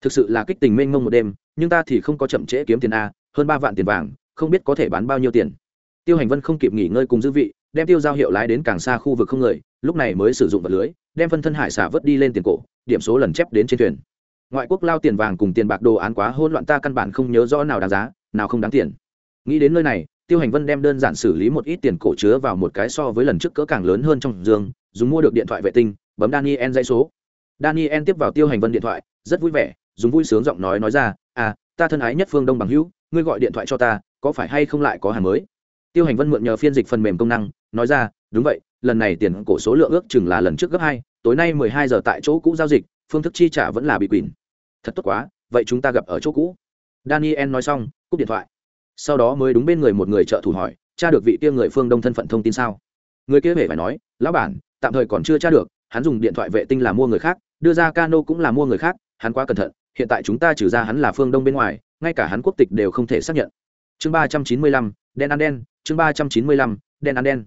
Thực sự là kích tình mênh mông một đêm, nhưng ta thì không có chậm trễ kiếm tiền a, hơn ba vạn tiền vàng, không biết có thể bán bao nhiêu tiền. Tiêu hành vân không kịp nghỉ ngơi cùng dư vị, đem tiêu giao hiệu lái đến càng xa khu vực không người lúc này mới sử dụng vật lưới, đem phân thân hải xả vớt đi lên tiền cổ, điểm số lần chép đến trên thuyền. Ngoại quốc lao tiền vàng cùng tiền bạc đồ án quá hôn loạn ta căn bản không nhớ rõ nào đáng giá, nào không đáng tiền. Nghĩ đến nơi này, tiêu hành vân đem đơn giản xử lý một ít tiền cổ chứa vào một cái so với lần trước cỡ càng lớn hơn trong giường, dùng mua được điện thoại vệ tinh, bấm daniel dãy số. Daniel tiếp vào tiêu hành vân điện thoại, rất vui vẻ, dùng vui sướng giọng nói nói ra à ta thân ái nhất phương đông bằng hữu, ngươi gọi điện thoại cho ta, có phải hay không lại có hàng mới? Tiêu hành vân mượn nhờ phiên dịch phần mềm công năng, nói ra, đúng vậy lần này tiền cổ số lượng ước chừng là lần trước gấp hai, tối nay mười hai giờ tại chỗ cũ giao dịch, phương thức chi trả vẫn là bị quỷ thật tốt quá, vậy chúng ta gặp ở chỗ cũ. Daniel nói xong, cúp điện thoại. Sau đó mới đúng bên người một người trợ thủ hỏi, cha được vị kia người phương đông thân phận thông tin sao? Người kia hề phải nói, lão bản, tạm thời còn chưa tra được, hắn dùng điện thoại vệ tinh là mua người khác, đưa ra cano cũng là mua người khác, hắn quá cẩn thận, hiện tại chúng ta trừ ra hắn là phương đông bên ngoài, ngay cả hắn quốc tịch đều không thể xác nhận. Chương ba trăm chín mươi lăm, đen ăn đen, chương ba trăm chín mươi lăm, đen ăn đen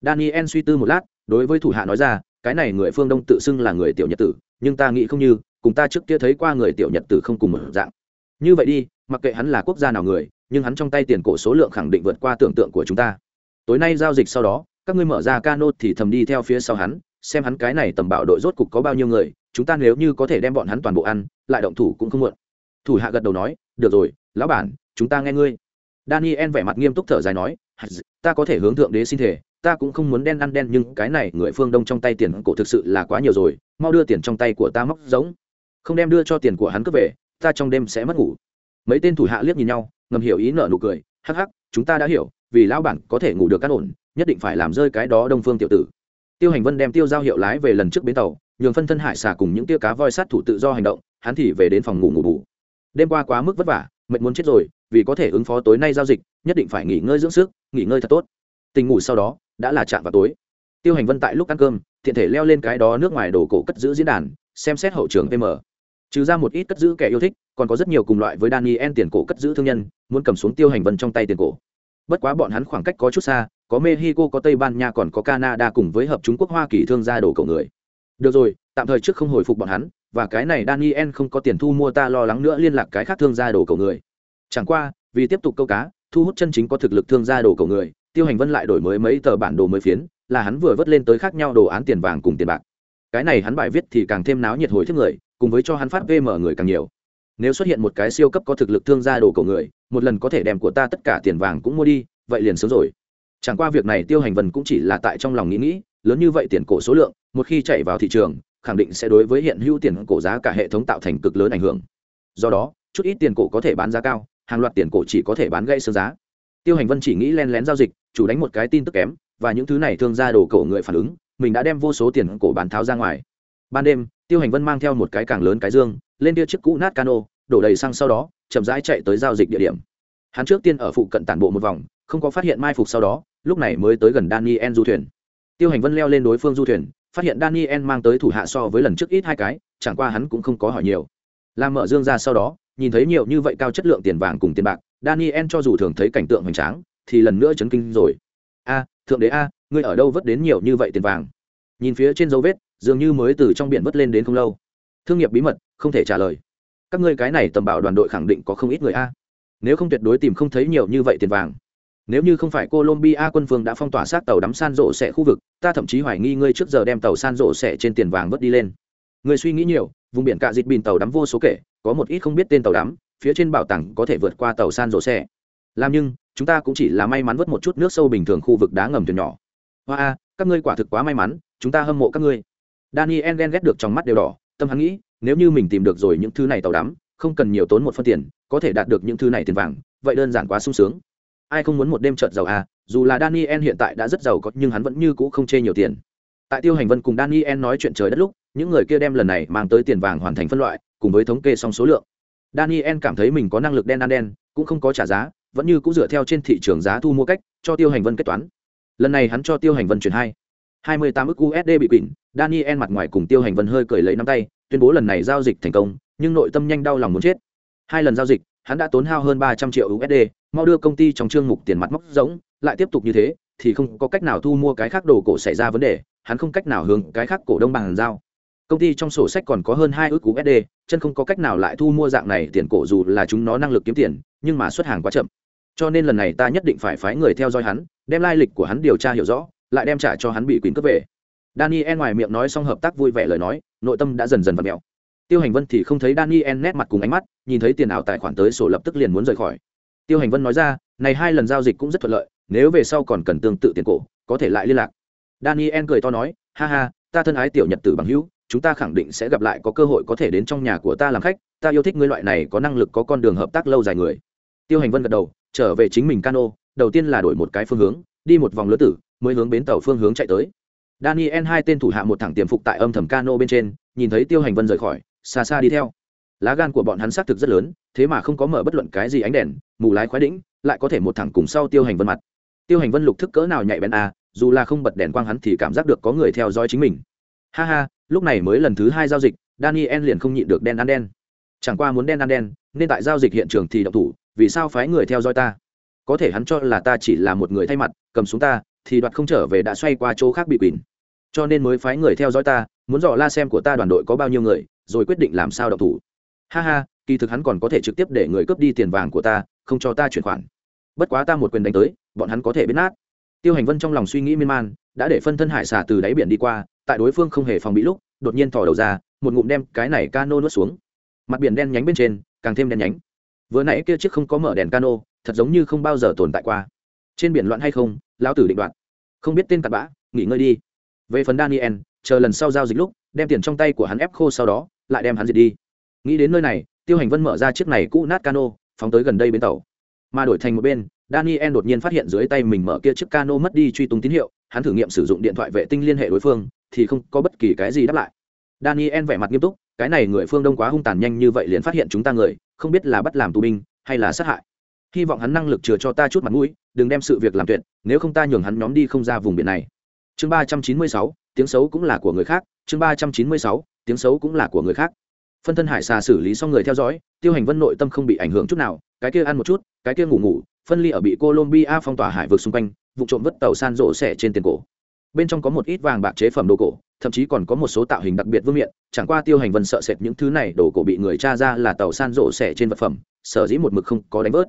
daniel suy tư một lát, đối với thủ hạ nói ra, cái này người phương đông tự xưng là người tiểu nhật tử, nhưng ta nghĩ không như, cùng ta trước kia thấy qua người tiểu nhật tử không cùng một dạng. Như vậy đi, mặc kệ hắn là quốc gia nào người, nhưng hắn trong tay tiền cổ số lượng khẳng định vượt qua tưởng tượng của chúng ta. Tối nay giao dịch sau đó, các ngươi mở ra cano thì thầm đi theo phía sau hắn, xem hắn cái này tầm bảo đội rốt cục có bao nhiêu người, chúng ta nếu như có thể đem bọn hắn toàn bộ ăn, lại động thủ cũng không muộn. Thủ hạ gật đầu nói, được rồi, lão bản, chúng ta nghe ngươi. Daniel vẻ mặt nghiêm túc thở dài nói ta có thể hướng thượng đế xin thể ta cũng không muốn đen ăn đen, nhưng cái này người phương đông trong tay tiền cổ thực sự là quá nhiều rồi, mau đưa tiền trong tay của ta móc giống. Không đem đưa cho tiền của hắn cướp về, ta trong đêm sẽ mất ngủ. Mấy tên thủ hạ liếc nhìn nhau, ngầm hiểu ý nợ nụ cười, hắc hắc, chúng ta đã hiểu, vì lão bản có thể ngủ được cắt ổn, nhất định phải làm rơi cái đó đông phương tiểu tử. Tiêu hành vân đem tiêu giao hiệu lái về lần trước bến tàu, nhường phân thân hải xà cùng những tia cá voi sát thủ tự do hành động, hắn thì về đến phòng ngủ ngủ bù. Đêm qua quá mức vất vả, mệt muốn chết rồi, vì có thể ứng phó tối nay giao dịch, nhất định phải nghỉ ngơi dưỡng sức, nghỉ ngơi thật tốt. Tình ngủ sau đó đã là chạm vào tối. Tiêu hành vân tại lúc ăn cơm thiện thể leo lên cái đó nước ngoài đồ cổ cất giữ diễn đàn, xem xét hậu trường pm trừ ra một ít cất giữ kẻ yêu thích, còn có rất nhiều cùng loại với daniel tiền cổ cất giữ thương nhân, muốn cầm xuống tiêu hành vân trong tay tiền cổ. Bất quá bọn hắn khoảng cách có chút xa, có mexico, có tây ban nha, còn có canada cùng với hợp trung quốc hoa kỳ thương gia đồ cổ người. Được rồi, tạm thời trước không hồi phục bọn hắn, và cái này daniel không có tiền thu mua ta lo lắng nữa liên lạc cái khác thương gia đồ cổ người. Chẳng qua, vì tiếp tục câu cá, thu hút chân chính có thực lực thương gia đồ cổ người tiêu hành vân lại đổi mới mấy tờ bản đồ mới phiến, là hắn vừa vớt lên tới khác nhau đồ án tiền vàng cùng tiền bạc. Cái này hắn bài viết thì càng thêm náo nhiệt hồi thức người, cùng với cho hắn phát vm người càng nhiều. Nếu xuất hiện một cái siêu cấp có thực lực thương gia đồ cổ người, một lần có thể đem của ta tất cả tiền vàng cũng mua đi, vậy liền sớm rồi. Chẳng qua việc này tiêu hành vân cũng chỉ là tại trong lòng nghĩ nghĩ, lớn như vậy tiền cổ số lượng, một khi chạy vào thị trường, khẳng định sẽ đối với hiện hữu tiền cổ giá cả hệ thống tạo thành cực lớn ảnh hưởng. Do đó, chút ít tiền cổ có thể bán giá cao, hàng loạt tiền cổ chỉ có thể bán gây sơ giá tiêu hành vân chỉ nghĩ len lén giao dịch, chủ đánh một cái tin tức kém, và những thứ này thương ra đồ cổ người phản ứng, mình đã đem vô số tiền cổ bán tháo ra ngoài. Ban đêm, tiêu hành vân mang theo một cái càng lớn cái dương, lên đưa chiếc cũ nát cano, đổ đầy xăng sau đó, chậm rãi chạy tới giao dịch địa điểm. Hắn trước tiên ở phụ cận tản bộ một vòng, không có phát hiện mai phục sau đó, lúc này mới tới gần daniel du thuyền. Tiêu hành vân leo lên đối phương du thuyền, phát hiện daniel mang tới thủ hạ so với lần trước ít hai cái, chẳng qua hắn cũng không có hỏi nhiều. Làm mở dương ra sau đó nhìn thấy nhiều như vậy cao chất lượng tiền vàng cùng tiền bạc, daniel cho dù thường thấy cảnh tượng hoành tráng, thì lần nữa chấn kinh rồi. A, thượng đế a, ngươi ở đâu vớt đến nhiều như vậy tiền vàng? Nhìn phía trên dấu vết, dường như mới từ trong biển vớt lên đến không lâu. Thương nghiệp bí mật, không thể trả lời. Các ngươi cái này tầm bảo đoàn đội khẳng định có không ít người a. Nếu không tuyệt đối tìm không thấy nhiều như vậy tiền vàng. Nếu như không phải colombia quân phương đã phong tỏa sát tàu đắm san rộ sẽ khu vực, ta thậm chí hoài nghi ngươi trước giờ đem tàu san rộ sẽ trên tiền vàng vớt đi lên. Ngươi suy nghĩ nhiều vùng biển cạ dịt bìn tàu đắm vô số kể, có một ít không biết tên tàu đắm, phía trên bảo tàng có thể vượt qua tàu san rổ xe làm nhưng, chúng ta cũng chỉ là may mắn vớt một chút nước sâu bình thường khu vực đá ngầm thuyền nhỏ. Hoa a, các ngươi quả thực quá may mắn, chúng ta hâm mộ các ngươi. Daniel ghen ghét được trong mắt đều đỏ, tâm hắn nghĩ, nếu như mình tìm được rồi những thứ này tàu đắm, không cần nhiều tốn một phân tiền, có thể đạt được những thứ này tiền vàng, vậy đơn giản quá sung sướng. Ai không muốn một đêm trợt giàu à dù là daniel hiện tại đã rất giàu có, nhưng hắn vẫn như cũ không chê nhiều tiền. Tại tiêu hành vân cùng daniel nói chuyện trời đất lúc những người kia đem lần này mang tới tiền vàng hoàn thành phân loại, cùng với thống kê xong số lượng. Daniel cảm thấy mình có năng lực đen ăn đen, cũng không có trả giá, vẫn như cũng dựa theo trên thị trường giá thu mua cách, cho tiêu hành vân kết toán. Lần này hắn cho tiêu hành vân chuyển hai. hai mươi tám ức usd bị quỵn, daniel mặt ngoài cùng tiêu hành vân hơi cười lấy nắm tay, tuyên bố lần này giao dịch thành công, nhưng nội tâm nhanh đau lòng muốn chết. Hai lần giao dịch, hắn đã tốn hao hơn ba trăm triệu usd mau đưa công ty trong chương mục tiền mặt móc rỗng, lại tiếp tục như thế, thì không có cách nào thu mua cái khác đồ cổ xảy ra vấn đề, hắn không cách nào hướng cái khác cổ đông bằng giao công ty trong sổ sách còn có hơn hai ước usd chân không có cách nào lại thu mua dạng này tiền cổ dù là chúng nó năng lực kiếm tiền, nhưng mà xuất hàng quá chậm. Cho nên lần này ta nhất định phải phái người theo dõi hắn, đem lai lịch của hắn điều tra hiểu rõ, lại đem trả cho hắn bị quyền cướp về. Daniel ngoài miệng nói xong hợp tác vui vẻ lời nói, nội tâm đã dần dần v ặ mẹo. Tiêu hành vân thì không thấy daniel nét mặt cùng ánh mắt, nhìn thấy tiền ảo tài khoản tới sổ lập tức liền muốn rời khỏi. Tiêu hành vân nói ra, này hai lần giao dịch cũng rất thuận lợi, nếu về sau còn cần tương tự tiền cổ, có thể lại liên lạc. Daniel cười to nói, ha ha, ta thân ái tiểu nhật tử bằng hữu chúng ta khẳng định sẽ gặp lại, có cơ hội có thể đến trong nhà của ta làm khách, ta yêu thích ngươi loại này có năng lực, có con đường hợp tác lâu dài người. Tiêu hành vân gật đầu, trở về chính mình cano, đầu tiên là đổi một cái phương hướng, đi một vòng lứa tử, mới hướng bến tàu phương hướng chạy tới. Daniel hai tên thủ hạ một thẳng tiềm phục tại âm thầm cano bên trên, nhìn thấy tiêu hành vân rời khỏi, xa xa đi theo. Lá gan của bọn hắn xác thực rất lớn, thế mà không có mở bất luận cái gì ánh đèn, mù lái khoái đĩnh, lại có thể một thẳng cùng sau tiêu hành vân mặt. Tiêu hành vân lục thức cỡ nào nhạy bén à dù là không bật đèn quang hắn thì cảm giác được có người theo dõi chính mình. Ha ha lúc này mới lần thứ hai giao dịch, daniel liền không nhịn được đen ăn đen. Chẳng qua muốn đen ăn đen, nên tại giao dịch hiện trường thì động thủ, vì sao phái người theo dõi ta? Có thể hắn cho là ta chỉ là một người thay mặt, cầm xuống ta, thì đoạt không trở về đã xoay qua chỗ khác bị quỳnh. Cho nên mới phái người theo dõi ta, muốn dò la xem của ta đoàn đội có bao nhiêu người, rồi quyết định làm sao động thủ. Ha ha, kỳ thực hắn còn có thể trực tiếp để người cướp đi tiền vàng của ta, không cho ta chuyển khoản. Bất quá ta một quyền đánh tới, bọn hắn có thể biết nát. Tiêu hành vân trong lòng suy nghĩ miên man, đã để phân thân hải xà từ đáy biển đi qua tại đối phương không hề phòng bị lúc, đột nhiên thò đầu ra, một ngụm đem cái này cano nuốt xuống. Mặt biển đen nhánh bên trên, càng thêm đen nhánh. Vừa nãy kia chiếc không có mở đèn cano, thật giống như không bao giờ tồn tại qua. Trên biển loạn hay không, lão tử định đoạt. Không biết tên cặn bã, nghỉ ngơi đi. Về phần daniel, chờ lần sau giao dịch lúc, đem tiền trong tay của hắn ép khô sau đó, lại đem hắn diệt đi. Nghĩ đến nơi này, tiêu hành vân mở ra chiếc này cũ nát cano, phóng tới gần đây bến tàu. Mà đổi thành một bên, daniel đột nhiên phát hiện dưới tay mình mở kia chiếc cano mất đi truy tung tín hiệu hắn thử nghiệm sử dụng điện thoại vệ tinh liên hệ đối phương, thì không có bất kỳ cái gì đáp lại. Daniel vẻ mặt nghiêm túc, cái này người phương đông quá hung tàn nhanh như vậy liền phát hiện chúng ta người, không biết là bắt làm tù binh, hay là sát hại. Hy vọng hắn năng lực chừa cho ta chút mặt mũi, đừng đem sự việc làm tuyệt, nếu không ta nhường hắn nhóm đi không ra vùng biển này. Chương ba trăm chín mươi sáu, tiếng xấu cũng là của người khác, chương ba trăm chín mươi sáu, tiếng xấu cũng là của người khác. Phân thân hải xà xử lý xong người theo dõi, tiêu hành vân nội tâm không bị ảnh hưởng chút nào, cái kia ăn một chút, cái kia ngủ ngủ, phân ly ở bị colombia phong tỏa hải vực xung quanh vụ trộm vứt tàu san rộ xẻ trên tiền cổ. Bên trong có một ít vàng bạc chế phẩm đồ cổ, thậm chí còn có một số tạo hình đặc biệt vương miện, chẳng qua tiêu hành vân sợ sệt những thứ này, đồ cổ bị người cha ra là tàu san rộ xẻ trên vật phẩm, sở dĩ một mực không có đánh vớt.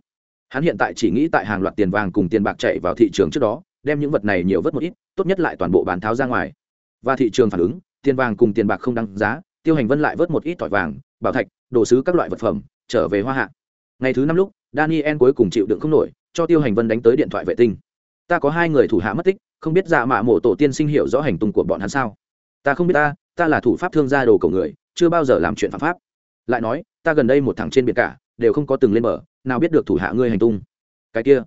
Hắn hiện tại chỉ nghĩ tại hàng loạt tiền vàng cùng tiền bạc chạy vào thị trường trước đó, đem những vật này nhiều vớt một ít, tốt nhất lại toàn bộ bán tháo ra ngoài. Và thị trường phản ứng, tiền vàng cùng tiền bạc không đăng giá, tiêu hành vân lại vớt một ít tỏi vàng, bảo thạch, đồ sứ các loại vật phẩm, trở về hoa hạ. Ngày thứ năm lúc, daniel cuối cùng chịu đựng không nổi, cho tiêu hành vân đánh tới điện thoại vệ tinh ta có hai người thủ hạ mất tích, không biết dạ mạ mộ tổ tiên sinh hiểu rõ hành tung của bọn hắn sao? Ta không biết ta ta là thủ pháp thương gia đồ cầu người, chưa bao giờ làm chuyện phạm pháp. Lại nói, ta gần đây một thằng trên biển cả, đều không có từng lên bờ, nào biết được thủ hạ ngươi hành tung. Cái kia,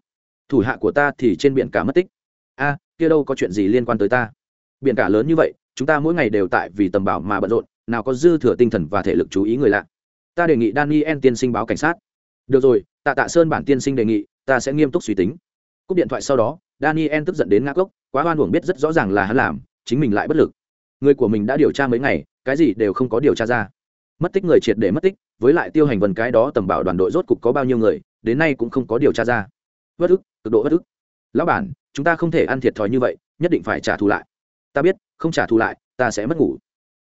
thủ hạ của ta thì trên biển cả mất tích. A, kia đâu có chuyện gì liên quan tới ta? Biển cả lớn như vậy, chúng ta mỗi ngày đều tại vì tầm bảo mà bận rộn, nào có dư thừa tinh thần và thể lực chú ý người lạ. Ta đề nghị daniel tiên sinh báo cảnh sát. Được rồi, tạ tạ sơn bản tiên sinh đề nghị, ta sẽ nghiêm túc suy tính. Cúp điện thoại sau đó daniel tức giận đến ngã cốc, quá hoan uổng biết rất rõ ràng là hắn làm, chính mình lại bất lực. Người của mình đã điều tra mấy ngày, cái gì đều không có điều tra ra. Mất tích người triệt để mất tích, với lại tiêu hành vần cái đó tầm bảo đoàn đội rốt cục có bao nhiêu người, đến nay cũng không có điều tra ra. Bất ức, cực độ bất ức. Lão bản, chúng ta không thể ăn thiệt thòi như vậy, nhất định phải trả thù lại. Ta biết, không trả thù lại, ta sẽ mất ngủ.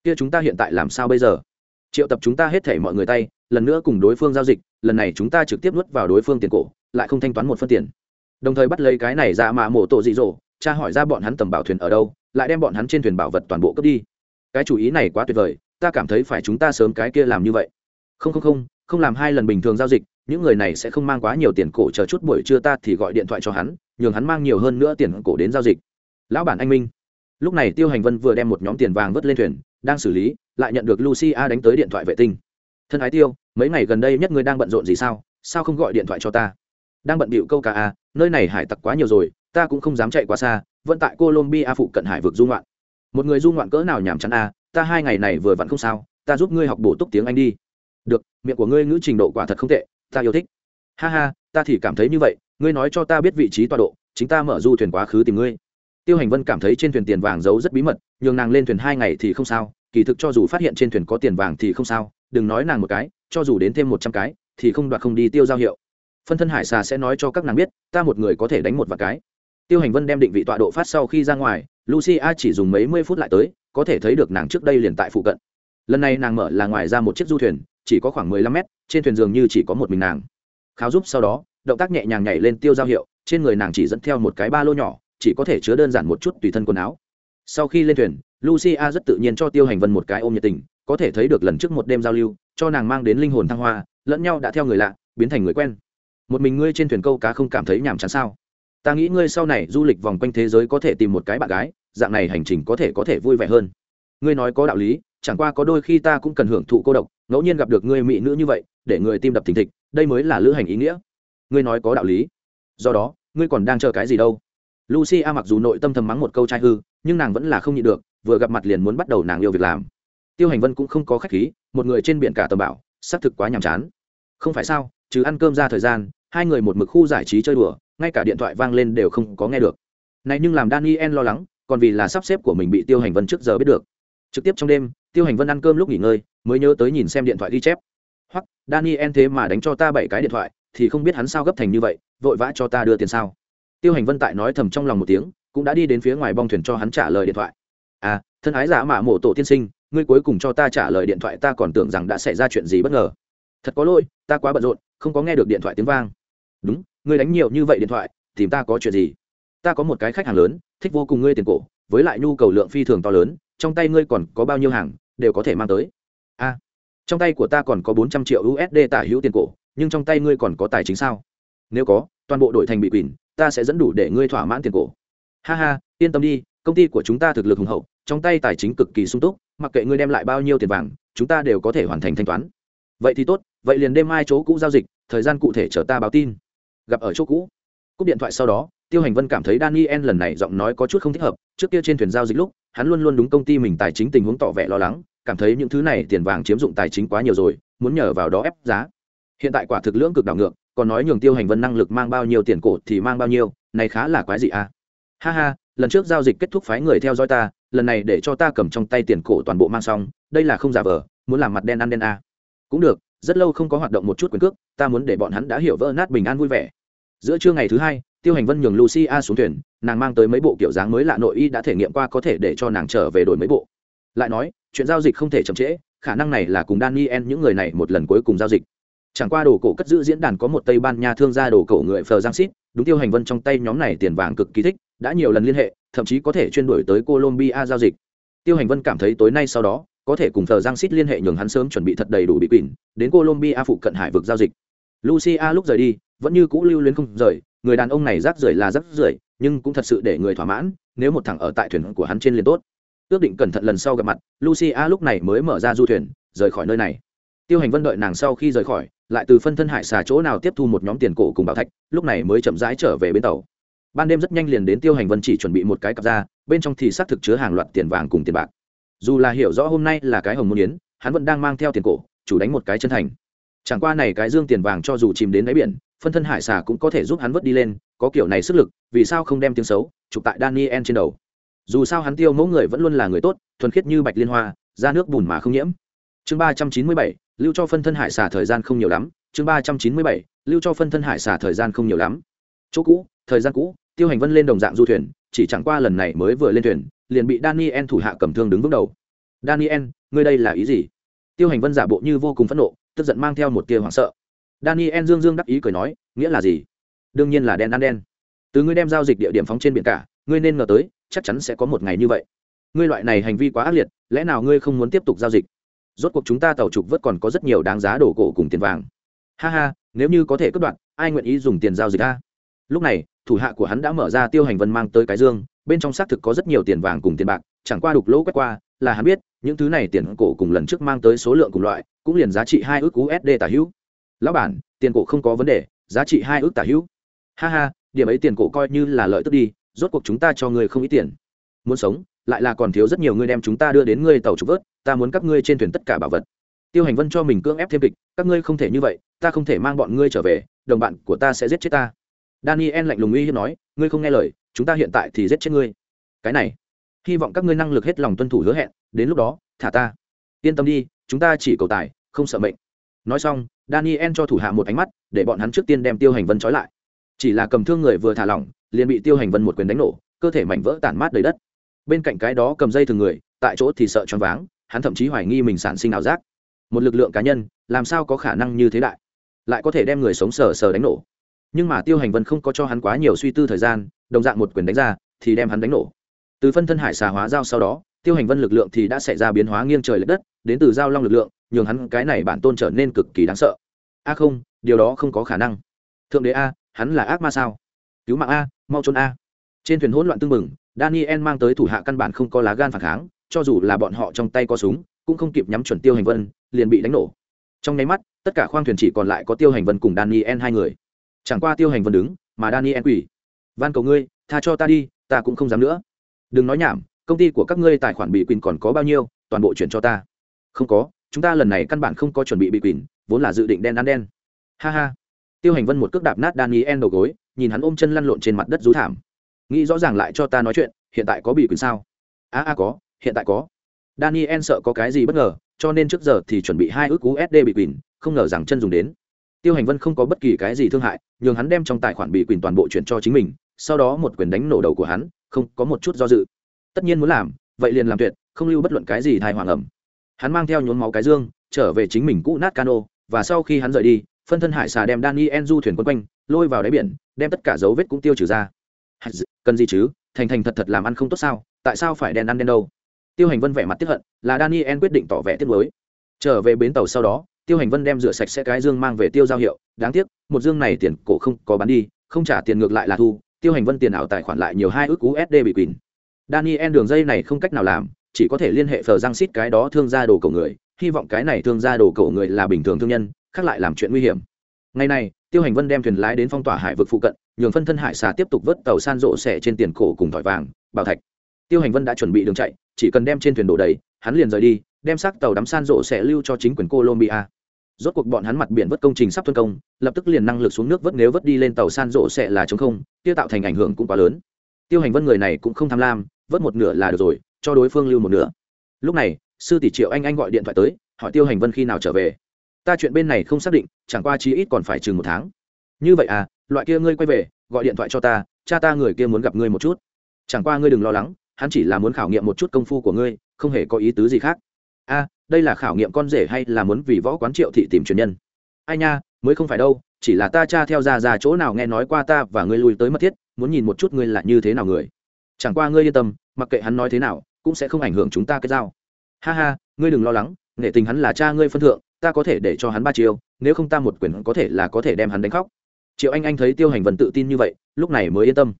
Kia chúng ta hiện tại làm sao bây giờ? Triệu tập chúng ta hết thể mọi người tay, lần nữa cùng đối phương giao dịch, lần này chúng ta trực tiếp nuốt vào đối phương tiền cổ, lại không thanh toán một phân tiền đồng thời bắt lấy cái này ra mạ mổ tổ dị dỗ cha hỏi ra bọn hắn tầm bảo thuyền ở đâu, lại đem bọn hắn trên thuyền bảo vật toàn bộ cướp đi. Cái chủ ý này quá tuyệt vời, ta cảm thấy phải chúng ta sớm cái kia làm như vậy. Không không không không làm hai lần bình thường giao dịch, những người này sẽ không mang quá nhiều tiền cổ chờ chút buổi trưa ta thì gọi điện thoại cho hắn, nhường hắn mang nhiều hơn nữa tiền cổ đến giao dịch. Lão bản anh minh. Lúc này tiêu hành vân vừa đem một nhóm tiền vàng vớt lên thuyền, đang xử lý, lại nhận được lucia đánh tới điện thoại vệ tinh. Thân ái tiêu, mấy ngày gần đây nhất ngươi đang bận rộn gì sao? Sao không gọi điện thoại cho ta? Đang bận bịu câu cả à nơi này hải tặc quá nhiều rồi, ta cũng không dám chạy quá xa, vẫn tại colombia phụ cận hải vực dung loạn một người du ngoạn cỡ nào nhàm chán à ta hai ngày này vừa vặn không sao, ta giúp ngươi học bổ túc tiếng anh đi. Được, miệng của ngươi ngữ trình độ quả thật không tệ, ta yêu thích. Ha ha, ta thì cảm thấy như vậy, ngươi nói cho ta biết vị trí tọa độ, chính ta mở du thuyền quá khứ tìm ngươi. Tiêu hành vân cảm thấy trên thuyền tiền vàng giấu rất bí mật, nhường nàng lên thuyền hai ngày thì không sao, kỳ thực cho dù phát hiện trên thuyền có tiền vàng thì không sao, đừng nói nàng một cái, cho dù đến thêm một trăm cái, thì không đoạt không đi tiêu giao hiệu phân thân hải xà sẽ nói cho các nàng biết, ta một người có thể đánh một vài cái. Tiêu hành vân đem định vị tọa độ phát sau khi ra ngoài lucia chỉ dùng mấy mươi phút lại tới, có thể thấy được nàng trước đây liền tại phụ cận. Lần này nàng mở là ngoài ra một chiếc du thuyền, chỉ có khoảng mười lăm mét, trên thuyền dường như chỉ có một mình nàng. Kháo giúp sau đó, động tác nhẹ nhàng nhảy lên tiêu giao hiệu, trên người nàng chỉ dẫn theo một cái ba lô nhỏ, chỉ có thể chứa đơn giản một chút tùy thân quần áo. Sau khi lên thuyền lucia rất tự nhiên cho tiêu hành vân một cái ôm nhiệt tình, có thể thấy được lần trước một đêm giao lưu, cho nàng mang đến linh hồn thăng hoa, lẫn nhau đã theo người lạ, biến thành người quen một mình ngươi trên thuyền câu cá không cảm thấy nhàm chán sao? Ta nghĩ ngươi sau này du lịch vòng quanh thế giới có thể tìm một cái bạn gái, dạng này hành trình có thể có thể vui vẻ hơn. Ngươi nói có đạo lý, chẳng qua có đôi khi ta cũng cần hưởng thụ cô độc, ngẫu nhiên gặp được ngươi mỹ nữ như vậy, để người tim đập thình thịch, đây mới là lữ hành ý nghĩa. Ngươi nói có đạo lý. Do đó, ngươi còn đang chờ cái gì đâu? Lucia mặc dù nội tâm thầm mắng một câu trai hư, nhưng nàng vẫn là không nhịn được, vừa gặp mặt liền muốn bắt đầu nàng yêu việc làm. Tiêu hành vân cũng không có khách khí, một người trên biển cả tầm bảo, xác thực quá nhàm chán. Không phải sao chứ ăn cơm ra thời gian hai người một mực khu giải trí chơi đùa, ngay cả điện thoại vang lên đều không có nghe được. Này nhưng làm daniel lo lắng, còn vì là sắp xếp của mình bị tiêu hành vân trước giờ biết được. Trực tiếp trong đêm, tiêu hành vân ăn cơm lúc nghỉ ngơi, mới nhớ tới nhìn xem điện thoại ghi chép. Hoặc, daniel thế mà đánh cho ta bảy cái điện thoại, thì không biết hắn sao gấp thành như vậy, vội vã cho ta đưa tiền sao? Tiêu hành vân tại nói thầm trong lòng một tiếng, cũng đã đi đến phía ngoài bong thuyền cho hắn trả lời điện thoại. À thân ái giả mạ mổ tổ tiên sinh, ngươi cuối cùng cho ta trả lời điện thoại, ta còn tưởng rằng đã xảy ra chuyện gì bất ngờ. Thật có lỗi, ta quá bận rộn, không có nghe được điện thoại tiếng vang đúng, ngươi đánh nhiều như vậy điện thoại, tìm ta có chuyện gì? Ta có một cái khách hàng lớn, thích vô cùng ngươi tiền cổ, với lại nhu cầu lượng phi thường to lớn, trong tay ngươi còn có bao nhiêu hàng, đều có thể mang tới. A, trong tay của ta còn có bốn trăm triệu usd tả hữu tiền cổ, nhưng trong tay ngươi còn có tài chính sao? Nếu có, toàn bộ đội thành bị quỳnh ta sẽ dẫn đủ để ngươi thỏa mãn tiền cổ. Ha ha, yên tâm đi, công ty của chúng ta thực lực hùng hậu, trong tay tài chính cực kỳ sung túc, mặc kệ ngươi đem lại bao nhiêu tiền vàng, chúng ta đều có thể hoàn thành thanh toán. Vậy thì tốt, vậy liền đêm mai chỗ cũ giao dịch, thời gian cụ thể chờ ta báo tin gặp ở chỗ cũ. Cúp điện thoại sau đó, tiêu hành vân cảm thấy daniel lần này giọng nói có chút không thích hợp, trước kia trên thuyền giao dịch lúc, hắn luôn luôn đúng công ty mình tài chính tình huống tỏ vẻ lo lắng, cảm thấy những thứ này tiền vàng chiếm dụng tài chính quá nhiều rồi, muốn nhờ vào đó ép giá. Hiện tại quả thực lưỡng cực đảo ngược, còn nói nhường tiêu hành vân năng lực mang bao nhiêu tiền cổ thì mang bao nhiêu, này khá là quái gì à. Ha ha, lần trước giao dịch kết thúc phái người theo dõi ta, lần này để cho ta cầm trong tay tiền cổ toàn bộ mang xong, đây là không giả vờ, muốn làm mặt đen ăn đen à. cũng được rất lâu không có hoạt động một chút quyền cước, ta muốn để bọn hắn đã hiểu vỡ nát bình an vui vẻ. Giữa trưa ngày thứ hai, tiêu hành vân nhường lucia xuống thuyền, nàng mang tới mấy bộ kiểu dáng mới lạ nội y đã thể nghiệm qua có thể để cho nàng trở về đổi mấy bộ. Lại nói, chuyện giao dịch không thể chậm trễ, khả năng này là cùng daniel những người này một lần cuối cùng giao dịch. Chẳng qua đồ cổ cất giữ diễn đàn có một tây ban nha thương gia đồ cổ người phờ giang xít đúng tiêu hành vân trong tay nhóm này tiền vàng cực kỳ thích, đã nhiều lần liên hệ, thậm chí có thể chuyên đổi tới colombia giao dịch. Tiêu hành vân cảm thấy tối nay sau đó có thể cùng thờ giang xít liên hệ nhường hắn sớm chuẩn bị thật đầy đủ bị quỳnh đến colombia phụ cận hải vực giao dịch. Lucia lúc rời đi, vẫn như cũ lưu luyến không rời, người đàn ông này rác rưởi là rác rưởi, nhưng cũng thật sự để người thỏa mãn, nếu một thằng ở tại thuyền của hắn trên liền tốt. Ước định cẩn thận lần sau gặp mặt, lucia lúc này mới mở ra du thuyền, rời khỏi nơi này. Tiêu hành vân đợi nàng sau khi rời khỏi, lại từ phân thân hải xà chỗ nào tiếp thu một nhóm tiền cổ cùng bảo thạch, lúc này mới chậm rãi trở về bên tàu. Ban đêm rất nhanh liền đến tiêu hành vân chỉ chuẩn bị một cái cặp ra, bên trong thì xác thực chứa hàng loạt tiền vàng cùng tiền bạc dù là hiểu rõ hôm nay là cái hồng môn yến, hắn vẫn đang mang theo tiền cổ, chủ đánh một cái chân thành. Chẳng qua này cái dương tiền vàng cho dù chìm đến đáy biển, phân thân hải xà cũng có thể giúp hắn vớt đi lên, có kiểu này sức lực, vì sao không đem tiếng xấu chụp tại daniel trên đầu? Dù sao hắn tiêu mẫu người vẫn luôn là người tốt, thuần khiết như bạch liên hoa ra nước bùn mà không nhiễm. Chương ba trăm chín mươi bảy, lưu cho phân thân hải xà thời gian không nhiều lắm. Chương ba trăm chín mươi bảy, lưu cho phân thân hải xà thời gian không nhiều lắm. Chỗ cũ, thời gian cũ, tiêu hành vân lên đồng dạng du thuyền, chỉ chẳng qua lần này mới vừa lên thuyền liền bị daniel thủ hạ cầm thương đứng vững đầu. Daniel, ngươi đây là ý gì? Tiêu hành vân giả bộ như vô cùng phẫn nộ, tức giận mang theo một tia hoảng sợ. Daniel dương dương đắc ý cười nói, nghĩa là gì? Đương nhiên là đen ăn đen. Từ ngươi đem giao dịch địa điểm phóng trên biển cả, ngươi nên ngờ tới, chắc chắn sẽ có một ngày như vậy. Ngươi loại này hành vi quá ác liệt, lẽ nào ngươi không muốn tiếp tục giao dịch? Rốt cuộc chúng ta tàu trục vớt còn có rất nhiều đáng giá đổ cổ cùng tiền vàng. Ha ha, nếu như có thể cắt đoạn ai nguyện ý dùng tiền giao dịch a lúc này, thủ hạ của hắn đã mở ra tiêu hành vân mang tới cái dương bên trong xác thực có rất nhiều tiền vàng cùng tiền bạc, chẳng qua đục lỗ quét qua, là hắn biết, những thứ này tiền cổ cùng lần trước mang tới số lượng cùng loại, cũng liền giá trị hai ước usd tả hữu. Lão bản, tiền cổ không có vấn đề, giá trị hai ước tả hữu. Ha ha, điểm ấy tiền cổ coi như là lợi tức đi, rốt cuộc chúng ta cho người không ít tiền. Muốn sống, lại là còn thiếu rất nhiều người đem chúng ta đưa đến ngươi tàu trục vớt, ta muốn các ngươi trên thuyền tất cả bảo vật. Tiêu hành vân cho mình cưỡng ép thêm kịch, các ngươi không thể như vậy, ta không thể mang bọn ngươi trở về, đồng bạn của ta sẽ giết chết ta daniel lạnh lùng uy hiếp nói, ngươi không nghe lời, chúng ta hiện tại thì giết chết ngươi. Cái này, hy vọng các ngươi năng lực hết lòng tuân thủ hứa hẹn, đến lúc đó, thả ta. Yên tâm đi, chúng ta chỉ cầu tài, không sợ mệnh. Nói xong, daniel cho thủ hạ một ánh mắt, để bọn hắn trước tiên đem tiêu hành vân trói lại. Chỉ là cầm thương người vừa thả lỏng, liền bị tiêu hành vân một quyền đánh nổ, cơ thể mảnh vỡ tản mát đầy đất. Bên cạnh cái đó cầm dây thường người, tại chỗ thì sợ choáng váng, hắn thậm chí hoài nghi mình sản sinh ảo giác. Một lực lượng cá nhân, làm sao có khả năng như thế đại? Lại có thể đem người sống sờ sờ đánh nổ nhưng mà tiêu hành vân không có cho hắn quá nhiều suy tư thời gian, đồng dạng một quyền đánh ra, thì đem hắn đánh nổ. Từ phân thân hải xà hóa giao sau đó, tiêu hành vân lực lượng thì đã xảy ra biến hóa nghiêng trời l ệ đất, đến từ giao long lực lượng, nhường hắn cái này bản tôn trở nên cực kỳ đáng sợ. A không, điều đó không có khả năng. Thượng đế a, hắn là ác ma sao? Cứu mạng a, mau trốn a. Trên thuyền hỗn loạn tưng bừng, daniel mang tới thủ hạ căn bản không có lá gan phản kháng, cho dù là bọn họ trong tay có súng, cũng không kịp nhắm chuẩn tiêu hành vân, liền bị đánh nổ. Trong nháy mắt, tất cả khoang thuyền chỉ còn lại có tiêu hành vân cùng daniel hai người chẳng qua tiêu hành vân đứng, mà daniel quỳ. Van cầu ngươi, tha cho ta đi, ta cũng không dám nữa. Đừng nói nhảm, công ty của các ngươi tài khoản bị quỳnh còn có bao nhiêu, toàn bộ chuyển cho ta. Không có, chúng ta lần này căn bản không có chuẩn bị bị quỳnh, vốn là dự định đen ăn đen. Ha ha. Tiêu hành vân một cước đạp nát daniel đầu gối, nhìn hắn ôm chân lăn lộn trên mặt đất rú thảm. Nghĩ rõ ràng lại cho ta nói chuyện, hiện tại có bị quỳnh sao? A a, có, hiện tại có. Daniel sợ có cái gì bất ngờ, cho nên trước giờ thì chuẩn bị hai ước usd bị quỳnh, không ngờ rằng chân dùng đến tiêu hành vân không có bất kỳ cái gì thương hại, nhường hắn đem trong tài khoản bị quyền toàn bộ chuyển cho chính mình, sau đó một quyền đánh nổ đầu của hắn, không có một chút do dự. Tất nhiên muốn làm, vậy liền làm tuyệt, không lưu bất luận cái gì thai hoàng ẩm hắn mang theo nhốn máu cái dương, trở về chính mình cũ nát cano, và sau khi hắn rời đi, phân thân hải xà đem daniel du thuyền quân quanh, lôi vào đáy biển, đem tất cả dấu vết cũng tiêu trừ ra. Cần gì chứ? Thành thành thật thật làm ăn không tốt sao? Tại sao phải đen ăn đen đâu? Tiêu hành vân vẻ mặt tiếp hận, là daniel quyết định tỏ vẻ tiếp mới trở về bến tàu sau đó tiêu hành vân đem rửa sạch sẽ cái dương mang về tiêu giao hiệu, đáng tiếc, một dương này tiền cổ không có bán đi, không trả tiền ngược lại là thu, tiêu hành vân tiền ảo tài khoản lại nhiều hai ước usd bị quỳnh. Daniel đường dây này không cách nào làm, chỉ có thể liên hệ phờ giang xít cái đó thương gia đồ cổ người, hy vọng cái này thương gia đồ cổ người là bình thường thương nhân, khác lại làm chuyện nguy hiểm. Ngày này, tiêu hành vân đem thuyền lái đến phong tỏa hải vực phụ cận, nhường phân thân hải xà tiếp tục vớt tàu san rộ xẻ trên tiền cổ cùng thỏi vàng, bảo thạch. Tiêu hành vân đã chuẩn bị đường chạy, chỉ cần đem trên thuyền đổ đầy, hắn liền rời đi, đem xác tàu đắm san rộ xẻ lưu cho chính quyền colombia rốt cuộc bọn hắn mặt biển vớt công trình sắp thuân công, lập tức liền năng lực xuống nước vớt nếu vớt đi lên tàu san rộ sẽ là chống không, tiêu tạo thành ảnh hưởng cũng quá lớn. Tiêu hành vân người này cũng không tham lam, vớt một nửa là được rồi, cho đối phương lưu một nửa. Lúc này, sư tỷ triệu anh anh gọi điện thoại tới, hỏi tiêu hành vân khi nào trở về. Ta chuyện bên này không xác định, chẳng qua chí ít còn phải chừng một tháng. Như vậy à loại kia ngươi quay về, gọi điện thoại cho ta, cha ta người kia muốn gặp ngươi một chút. Chẳng qua ngươi đừng lo lắng, hắn chỉ là muốn khảo nghiệm một chút công phu của ngươi, không hề có ý tứ gì khác. A đây là khảo nghiệm con rể hay là muốn vì võ quán triệu thị tìm truyền nhân? Ai nha, mới không phải đâu, chỉ là ta cha theo ra ra chỗ nào nghe nói qua ta và ngươi lui tới mất thiết, muốn nhìn một chút ngươi là như thế nào người. Chẳng qua ngươi yên tâm, mặc kệ hắn nói thế nào, cũng sẽ không ảnh hưởng chúng ta kết giao. Ha ha, ngươi đừng lo lắng, nghệ tình hắn là cha ngươi phân thượng, ta có thể để cho hắn ba chiêu, nếu không ta một quyền có thể là có thể đem hắn đánh khóc. Triệu anh anh thấy tiêu hành vân tự tin như vậy, lúc này mới yên tâm.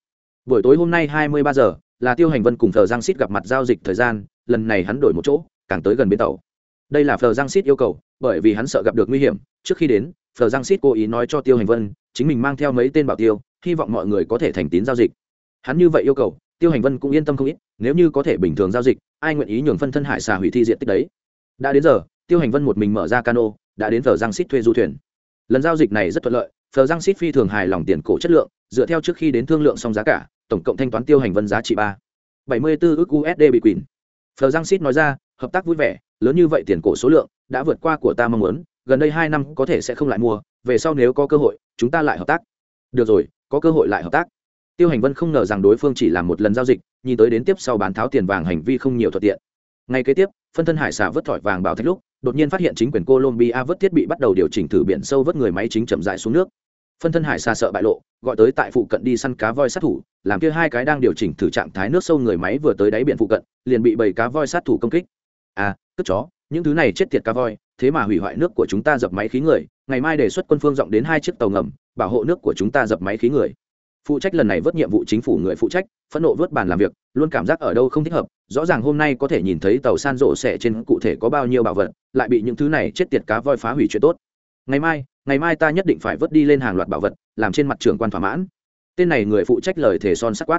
Buổi tối hôm nay hai mươi ba giờ, là tiêu hành vân cùng thờ giang xít gặp mặt giao dịch thời gian, lần này hắn đổi một chỗ, càng tới gần bến tàu đây là phờ giang xít yêu cầu, bởi vì hắn sợ gặp được nguy hiểm. Trước khi đến phờ giang xít cố ý nói cho tiêu hành vân, chính mình mang theo mấy tên bảo tiêu, hy vọng mọi người có thể thành tín giao dịch. Hắn như vậy yêu cầu, tiêu hành vân cũng yên tâm không ít, nếu như có thể bình thường giao dịch, ai nguyện ý nhường phân thân hải xà hủy thi diện tích đấy? Đã đến giờ, tiêu hành vân một mình mở ra cano, đã đến phờ giang xít thuê du thuyền. Lần giao dịch này rất thuận lợi phờ giang xít phi thường hài lòng tiền cổ chất lượng, dựa theo trước khi đến thương lượng xong giá cả, tổng cộng thanh toán tiêu hành vân giá trị ba. Bảy mươi bốn ước usd bị quỳnh phờ giang xít nói ra, hợp tác vui vẻ lớn như vậy tiền cổ số lượng đã vượt qua của ta mong muốn, gần đây hai năm có thể sẽ không lại mua, về sau nếu có cơ hội, chúng ta lại hợp tác. Được rồi, có cơ hội lại hợp tác. Tiêu hành vân không ngờ rằng đối phương chỉ làm một lần giao dịch, nhìn tới đến tiếp sau bán tháo tiền vàng hành vi không nhiều thuận tiện. Ngay kế tiếp, phân thân hải xả vớt thỏi vàng bảo thạch lúc, đột nhiên phát hiện chính quyền colombia vớt thiết bị bắt đầu điều chỉnh thử biển sâu vớt người máy chính chậm rãi xuống nước. Phân thân hải xa sợ bại lộ, gọi tới tại phụ cận đi săn cá voi sát thủ, làm kia hai cái đang điều chỉnh thử trạng thái nước sâu người máy vừa tới đáy biển phụ cận, liền bị bầy cá voi sát thủ công kích à cất chó, những thứ này chết tiệt cá voi, thế mà hủy hoại nước của chúng ta dập máy khí người, ngày mai đề xuất quân phương rộng đến hai chiếc tàu ngầm, bảo hộ nước của chúng ta dập máy khí người. Phụ trách lần này vớt nhiệm vụ chính phủ người phụ trách, phẫn nộ vớt bàn làm việc, luôn cảm giác ở đâu không thích hợp, rõ ràng hôm nay có thể nhìn thấy tàu san rộ xẻ trên cụ thể có bao nhiêu bảo vật, lại bị những thứ này chết tiệt cá voi phá hủy chuyện tốt. Ngày mai ngày mai ta nhất định phải vớt đi lên hàng loạt bảo vật, làm trên mặt trường quan thỏa mãn. Tên này người phụ trách lời thể son sắc quát.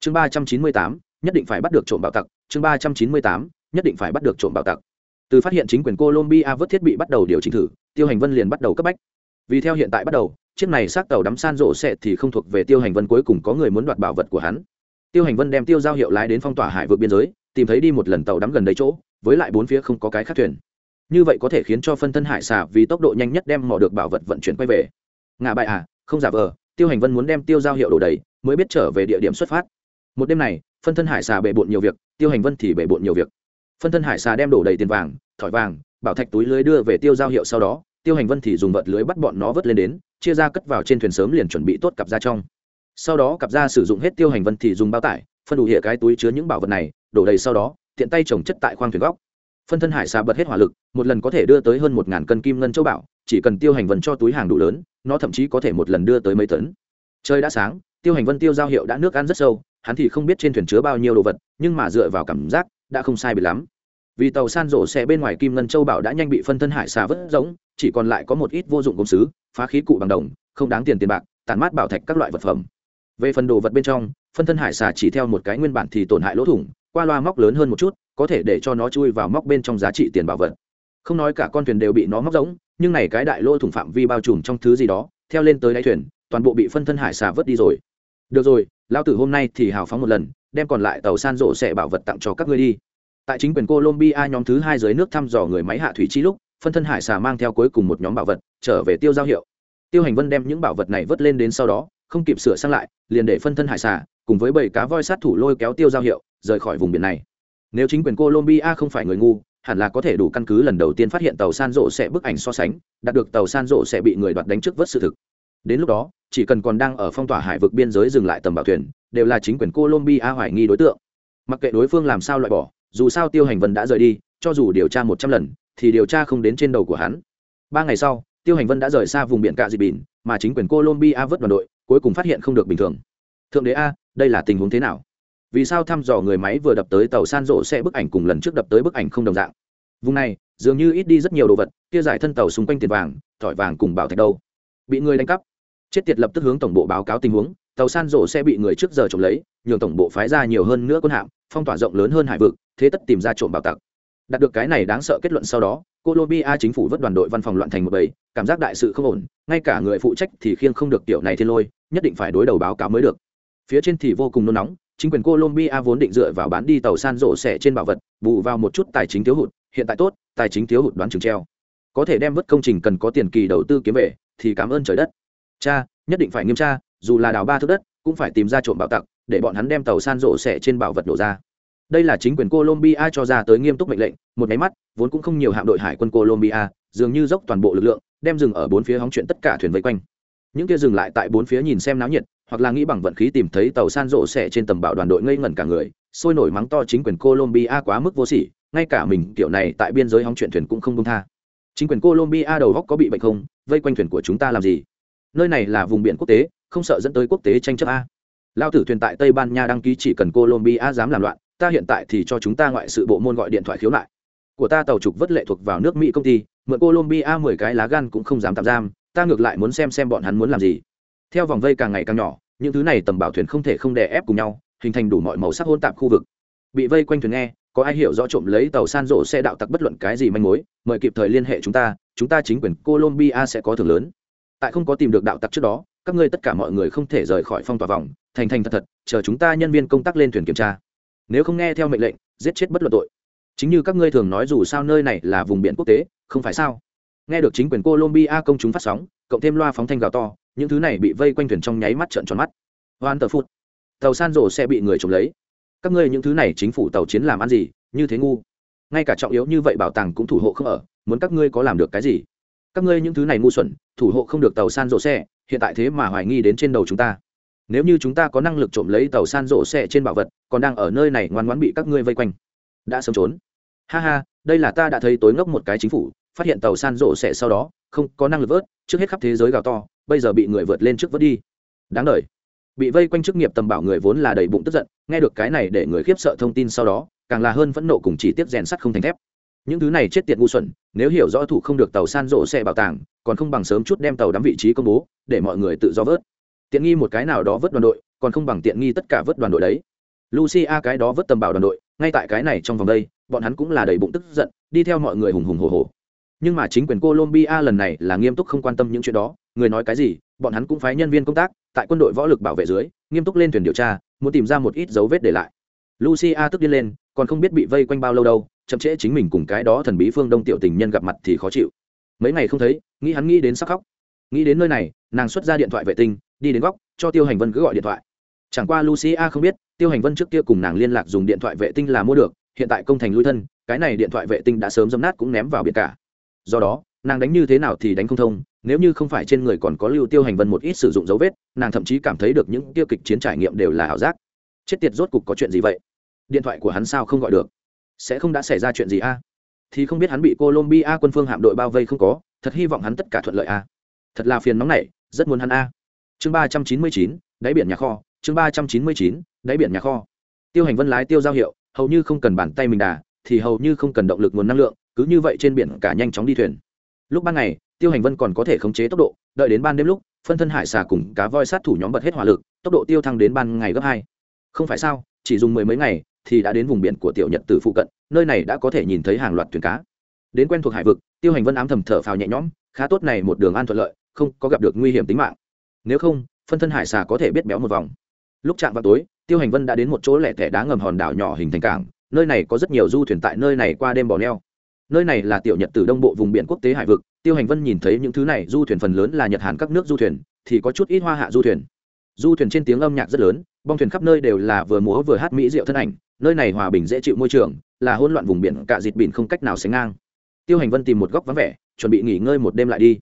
Chương ba trăm chín mươi tám, nhất định phải bắt được trộm bảo tặc. Chương ba trăm chín mươi tám nhất định phải bắt được trộm bảo tặc. Từ phát hiện chính quyền colombia vớt thiết bị bắt đầu điều chỉnh thử, tiêu hành vân liền bắt đầu cấp bách. Vì theo hiện tại bắt đầu, chiếc này xác tàu đắm san rộ sẽ thì không thuộc về tiêu hành vân cuối cùng có người muốn đoạt bảo vật của hắn. Tiêu hành vân đem tiêu giao hiệu lái đến phong tỏa hải vượt biên giới, tìm thấy đi một lần tàu đắm gần đấy chỗ, với lại bốn phía không có cái khác thuyền. Như vậy có thể khiến cho phân thân hải xà vì tốc độ nhanh nhất đem mò được bảo vật vận chuyển quay về. Ngạ bại à không giả vờ, tiêu hành vân muốn đem tiêu giao hiệu đổ đầy, mới biết trở về địa điểm xuất phát. Một đêm này, phân thân hải xà bề bộn nhiều việc, tiêu hành vân thì bề bộn nhiều việc phân thân hải xà đem đổ đầy tiền vàng, thỏi vàng, bảo thạch túi lưới đưa về tiêu giao hiệu sau đó, tiêu hành vân thì dùng vật lưới bắt bọn nó vớt lên đến, chia ra cất vào trên thuyền sớm liền chuẩn bị tốt cặp ra trong. Sau đó cặp ra sử dụng hết tiêu hành vân thì dùng bao tải, phân đủ hệ cái túi chứa những bảo vật này, đổ đầy sau đó, tiện tay trồng chất tại khoang thuyền góc. Phân thân hải xà bật hết hỏa lực, một lần có thể đưa tới hơn một ngàn cân kim ngân châu bảo, chỉ cần tiêu hành vân cho túi hàng đủ lớn, nó thậm chí có thể một lần đưa tới mấy tấn. Trời đã sáng, tiêu hành vân tiêu giao hiệu đã nước ăn rất sâu, hắn thì không biết trên thuyền chứa bao nhiêu đồ vật, nhưng mà dựa vào cảm giác đã không sai bị lắm. Vì tàu san rổ xe bên ngoài kim ngân châu bảo đã nhanh bị phân thân hải xà vứt rỗng, chỉ còn lại có một ít vô dụng công sứ, phá khí cụ bằng đồng, không đáng tiền tiền bạc, tàn mát bảo thạch các loại vật phẩm. Về phần đồ vật bên trong, phân thân hải xà chỉ theo một cái nguyên bản thì tổn hại lỗ thủng, qua loa móc lớn hơn một chút, có thể để cho nó chui vào móc bên trong giá trị tiền bảo vật. Không nói cả con thuyền đều bị nó móc rỗng, nhưng này cái đại lỗ thủng phạm vi bao trùm trong thứ gì đó, theo lên tới đáy thuyền, toàn bộ bị phân thân hải xà vớt đi rồi. Được rồi lao tử hôm nay thì hào phóng một lần đem còn lại tàu san rộ sẽ bảo vật tặng cho các ngươi đi. Tại chính quyền colombia nhóm thứ hai dưới nước thăm dò người máy hạ thủy chi lúc, phân thân hải xà mang theo cuối cùng một nhóm bảo vật, trở về tiêu giao hiệu. Tiêu hành vân đem những bảo vật này vớt lên đến sau đó, không kịp sửa sang lại, liền để phân thân hải xà, cùng với bảy cá voi sát thủ lôi kéo tiêu giao hiệu, rời khỏi vùng biển này. Nếu chính quyền colombia không phải người ngu, hẳn là có thể đủ căn cứ lần đầu tiên phát hiện tàu san rộ sẽ bức ảnh so sánh, đạt được tàu san rộ sẽ bị người đoạt đánh trước vớt sự thực. Đến lúc đó, chỉ cần còn đang ở phong tỏa hải vực biên giới dừng lại tầm bảo thuyền đều là chính quyền colombia hoài nghi đối tượng. Mặc kệ đối phương làm sao loại bỏ, dù sao tiêu hành vân đã rời đi, cho dù điều tra một trăm lần, thì điều tra không đến trên đầu của hắn. Ba ngày sau, tiêu hành vân đã rời xa vùng biển cạ dị bỉn, mà chính quyền colombia vớt đoàn đội, cuối cùng phát hiện không được bình thường. Thượng đế a, đây là tình huống thế nào? Vì sao thăm dò người máy vừa đập tới tàu san rộ sẽ bức ảnh cùng lần trước đập tới bức ảnh không đồng dạng? Vùng này, dường như ít đi rất nhiều đồ vật, kia giải thân tàu xung quanh tiền vàng, thỏi vàng cùng bảo thạch đâu? Bị người đánh cắp. Chết tiệt lập tức hướng tổng bộ báo cáo tình huống tàu san rổ sẽ bị người trước giờ trộm lấy, nhường tổng bộ phái ra nhiều hơn nữa quân hạm, phong tỏa rộng lớn hơn hải vực, thế tất tìm ra trộm bảo tặc. Đạt được cái này đáng sợ kết luận sau đó, colombia chính phủ vất đoàn đội văn phòng loạn thành một bầy, cảm giác đại sự không ổn, ngay cả người phụ trách thì khiêng không được kiểu này thiên lôi, nhất định phải đối đầu báo cáo mới được. Phía trên thì vô cùng nôn nóng, chính quyền colombia vốn định dựa vào bán đi tàu san rổ xẻ trên bảo vật, bù vào một chút tài chính thiếu hụt, hiện tại tốt, tài chính thiếu hụt đoán chừng treo. Có thể đem vứt công trình cần có tiền kỳ đầu tư kiếm về, thì cảm ơn trời đất. Cha, nhất định phải nghiêm tra dù là đào ba thước đất, cũng phải tìm ra trộm bảo tặc, để bọn hắn đem tàu san rộ xẻ trên bảo vật đổ ra. Đây là chính quyền colombia cho ra tới nghiêm túc mệnh lệnh, một máy mắt, vốn cũng không nhiều hạm đội hải quân colombia, dường như dốc toàn bộ lực lượng, đem dừng ở bốn phía hóng chuyện tất cả thuyền vây quanh. Những kia dừng lại tại bốn phía nhìn xem náo nhiệt, hoặc là nghĩ bằng vận khí tìm thấy tàu san rộ xẻ trên tầm bảo đoàn đội ngây ngẩn cả người, sôi nổi mắng to chính quyền colombia quá mức vô sỉ, ngay cả mình kiểu này tại biên giới hóng chuyện thuyền cũng không công tha. Chính quyền colombia đầu góc có bị bệnh không? Vây quanh thuyền của chúng ta làm gì? Nơi này là vùng biển quốc tế không sợ dẫn tới quốc tế tranh chấp a. Lao tử thuyền tại tây ban nha đăng ký chỉ cần colombia dám làm loạn, ta hiện tại thì cho chúng ta ngoại sự bộ môn gọi điện thoại khiếu nại. Của ta tàu trục vất lệ thuộc vào nước mỹ công ty, mượn colombia mười cái lá gan cũng không dám tạm giam, ta ngược lại muốn xem xem bọn hắn muốn làm gì. Theo vòng vây càng ngày càng nhỏ, những thứ này tầm bảo thuyền không thể không đè ép cùng nhau, hình thành đủ mọi màu sắc hôn tạp khu vực. Bị vây quanh thuyền nghe, có ai hiểu rõ trộm lấy tàu san rộ xe đạo tặc bất luận cái gì manh mối, mời kịp thời liên hệ chúng ta chúng ta chính quyền colombia sẽ có thưởng lớn. Tại không có tìm được đạo tặc trước đó các ngươi tất cả mọi người không thể rời khỏi phong tỏa vòng, thành thành thật thật, chờ chúng ta nhân viên công tác lên thuyền kiểm tra. Nếu không nghe theo mệnh lệnh, giết chết bất luận tội. Chính như các ngươi thường nói dù sao nơi này là vùng biển quốc tế, không phải sao? Nghe được chính quyền colombia công chúng phát sóng, cộng thêm loa phóng thanh gào to, những thứ này bị vây quanh thuyền trong nháy mắt trợn tròn mắt. Hoan tờ phút. Tàu san rổ sẽ bị người trộm lấy. Các ngươi những thứ này chính phủ tàu chiến làm ăn gì, như thế ngu? Ngay cả trọng yếu như vậy bảo tàng cũng thủ hộ không ở, muốn các ngươi có làm được cái gì? Các ngươi những thứ này ngu xuẩn, thủ hộ không được tàu san rổ xe hiện tại thế mà hoài nghi đến trên đầu chúng ta. Nếu như chúng ta có năng lực trộm lấy tàu san rổ xe trên bảo vật, còn đang ở nơi này ngoan ngoãn bị các ngươi vây quanh. Đã sớm trốn. Ha ha, đây là ta đã thấy tối ngốc một cái chính phủ, phát hiện tàu san rổ xe sau đó, không có năng lực vớt, trước hết khắp thế giới gào to, bây giờ bị người vượt lên trước vớt đi. Đáng đ bị vây quanh chức nghiệp tầm bảo người vốn là đầy bụng tức giận, nghe được cái này để người khiếp sợ thông tin sau đó, càng là hơn phẫn nộ cùng chỉ tiếp rèn sắt không thành thép những thứ này chết tiệt ngu xuẩn, nếu hiểu rõ thủ không được tàu san rộ xe bảo tàng, còn không bằng sớm chút đem tàu đắm vị trí công bố, để mọi người tự do vớt. Tiện nghi một cái nào đó vớt đoàn đội, còn không bằng tiện nghi tất cả vớt đoàn đội đấy. Lucia cái đó vớt tầm bảo đoàn đội, ngay tại cái này trong vòng đây, bọn hắn cũng là đầy bụng tức giận, đi theo mọi người hùng hùng hồ hồ nhưng mà chính quyền colombia lần này là nghiêm túc không quan tâm những chuyện đó, người nói cái gì, bọn hắn cũng phái nhân viên công tác, tại quân đội võ lực bảo vệ dưới, nghiêm túc lên thuyền điều tra, muốn tìm ra một ít dấu vết để lại. Lucia tức điên lên, còn không biết bị vây quanh bao lâu đâu chậm trễ chính mình cùng cái đó thần bí phương đông tiểu tình nhân gặp mặt thì khó chịu. Mấy ngày không thấy, nghĩ hắn nghĩ đến sắc khóc. Nghĩ đến nơi này, nàng xuất ra điện thoại vệ tinh, đi đến góc, cho tiêu hành vân cứ gọi điện thoại. Chẳng qua lucia không biết, tiêu hành vân trước kia cùng nàng liên lạc dùng điện thoại vệ tinh là mua được, hiện tại công thành lui thân, cái này điện thoại vệ tinh đã sớm dấm nát cũng ném vào biển cả. Do đó, nàng đánh như thế nào thì đánh không thông, nếu như không phải trên người còn có lưu tiêu hành vân một ít sử dụng dấu vết, nàng thậm chí cảm thấy được những tiêu kịch chiến trải nghiệm đều là ảo giác. Chết tiệt rốt cục có chuyện gì vậy? Điện thoại của hắn sao không gọi được? Sẽ không đã xảy ra chuyện gì a? Thì không biết hắn bị colombia quân phương hạm đội bao vây không có, thật hy vọng hắn tất cả thuận lợi a. Thật là phiền nóng này, rất muốn hắn a. Chương ba trăm chín mươi chín, đáy biển nhà kho, chương ba trăm chín mươi chín, đáy biển nhà kho. Tiêu hành vân lái tiêu giao hiệu, hầu như không cần bàn tay mình đà, thì hầu như không cần động lực nguồn năng lượng, cứ như vậy trên biển cả nhanh chóng đi thuyền. Lúc ban ngày, tiêu hành vân còn có thể khống chế tốc độ, đợi đến ban đêm lúc, phân thân hải xà cùng cá voi sát thủ nhóm bật hết hỏa lực, tốc độ tiêu thăng đến ban ngày gấp hai. Không phải sao, chỉ dùng mười mấy ngày thì đã đến vùng biển của tiểu nhật từ phụ cận, nơi này đã có thể nhìn thấy hàng loạt thuyền cá. Đến quen thuộc hải vực, tiêu hành vân ám thầm thở phào nhẹ nhõm, khá tốt này một đường an thuận lợi, không có gặp được nguy hiểm tính mạng. Nếu không, phân thân hải xà có thể biết béo một vòng. Lúc chạm vào tối, tiêu hành vân đã đến một chỗ lẻ tẻ đá ngầm hòn đảo nhỏ hình thành cảng, nơi này có rất nhiều du thuyền tại nơi này qua đêm bỏ neo. Nơi này là tiểu nhật từ đông bộ vùng biển quốc tế hải vực, tiêu hành vân nhìn thấy những thứ này, du thuyền phần lớn là nhật hàn các nước du thuyền, thì có chút ít hoa hạ du thuyền. Du thuyền trên tiếng âm nhạc rất lớn, bong thuyền khắp nơi đều là vừa múa vừa hát mỹ rượu thân ảnh nơi này hòa bình dễ chịu môi trường, là hỗn loạn vùng biển cả dịt biển không cách nào sánh ngang. Tiêu hành vân tìm một góc vắng vẻ, chuẩn bị nghỉ ngơi một đêm lại đi.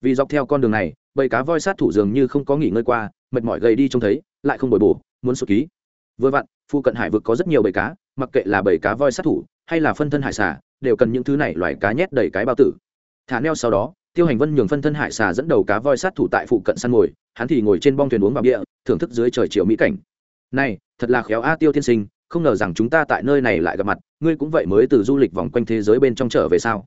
Vì dọc theo con đường này, bầy cá voi sát thủ dường như không có nghỉ ngơi qua, mệt mỏi gầy đi trông thấy, lại không bồi bổ, muốn sụt ký. Vừa vặn phu cận hải vực có rất nhiều bầy cá, mặc kệ là bầy cá voi sát thủ, hay là phân thân hải xà, đều cần những thứ này loài cá nhét đầy cái bao tử. Thả neo sau đó, tiêu hành vân nhường phân thân hải xà dẫn đầu cá voi sát thủ tại phụ cận săn ngồi, hắn thì ngồi trên bong thuyền uống vào địa thưởng thức dưới trời chiều mỹ cảnh. Này, thật là khéo a tiêu tiên sinh không ngờ rằng chúng ta tại nơi này lại gặp mặt, ngươi cũng vậy mới từ du lịch vòng quanh thế giới bên trong trở về sao?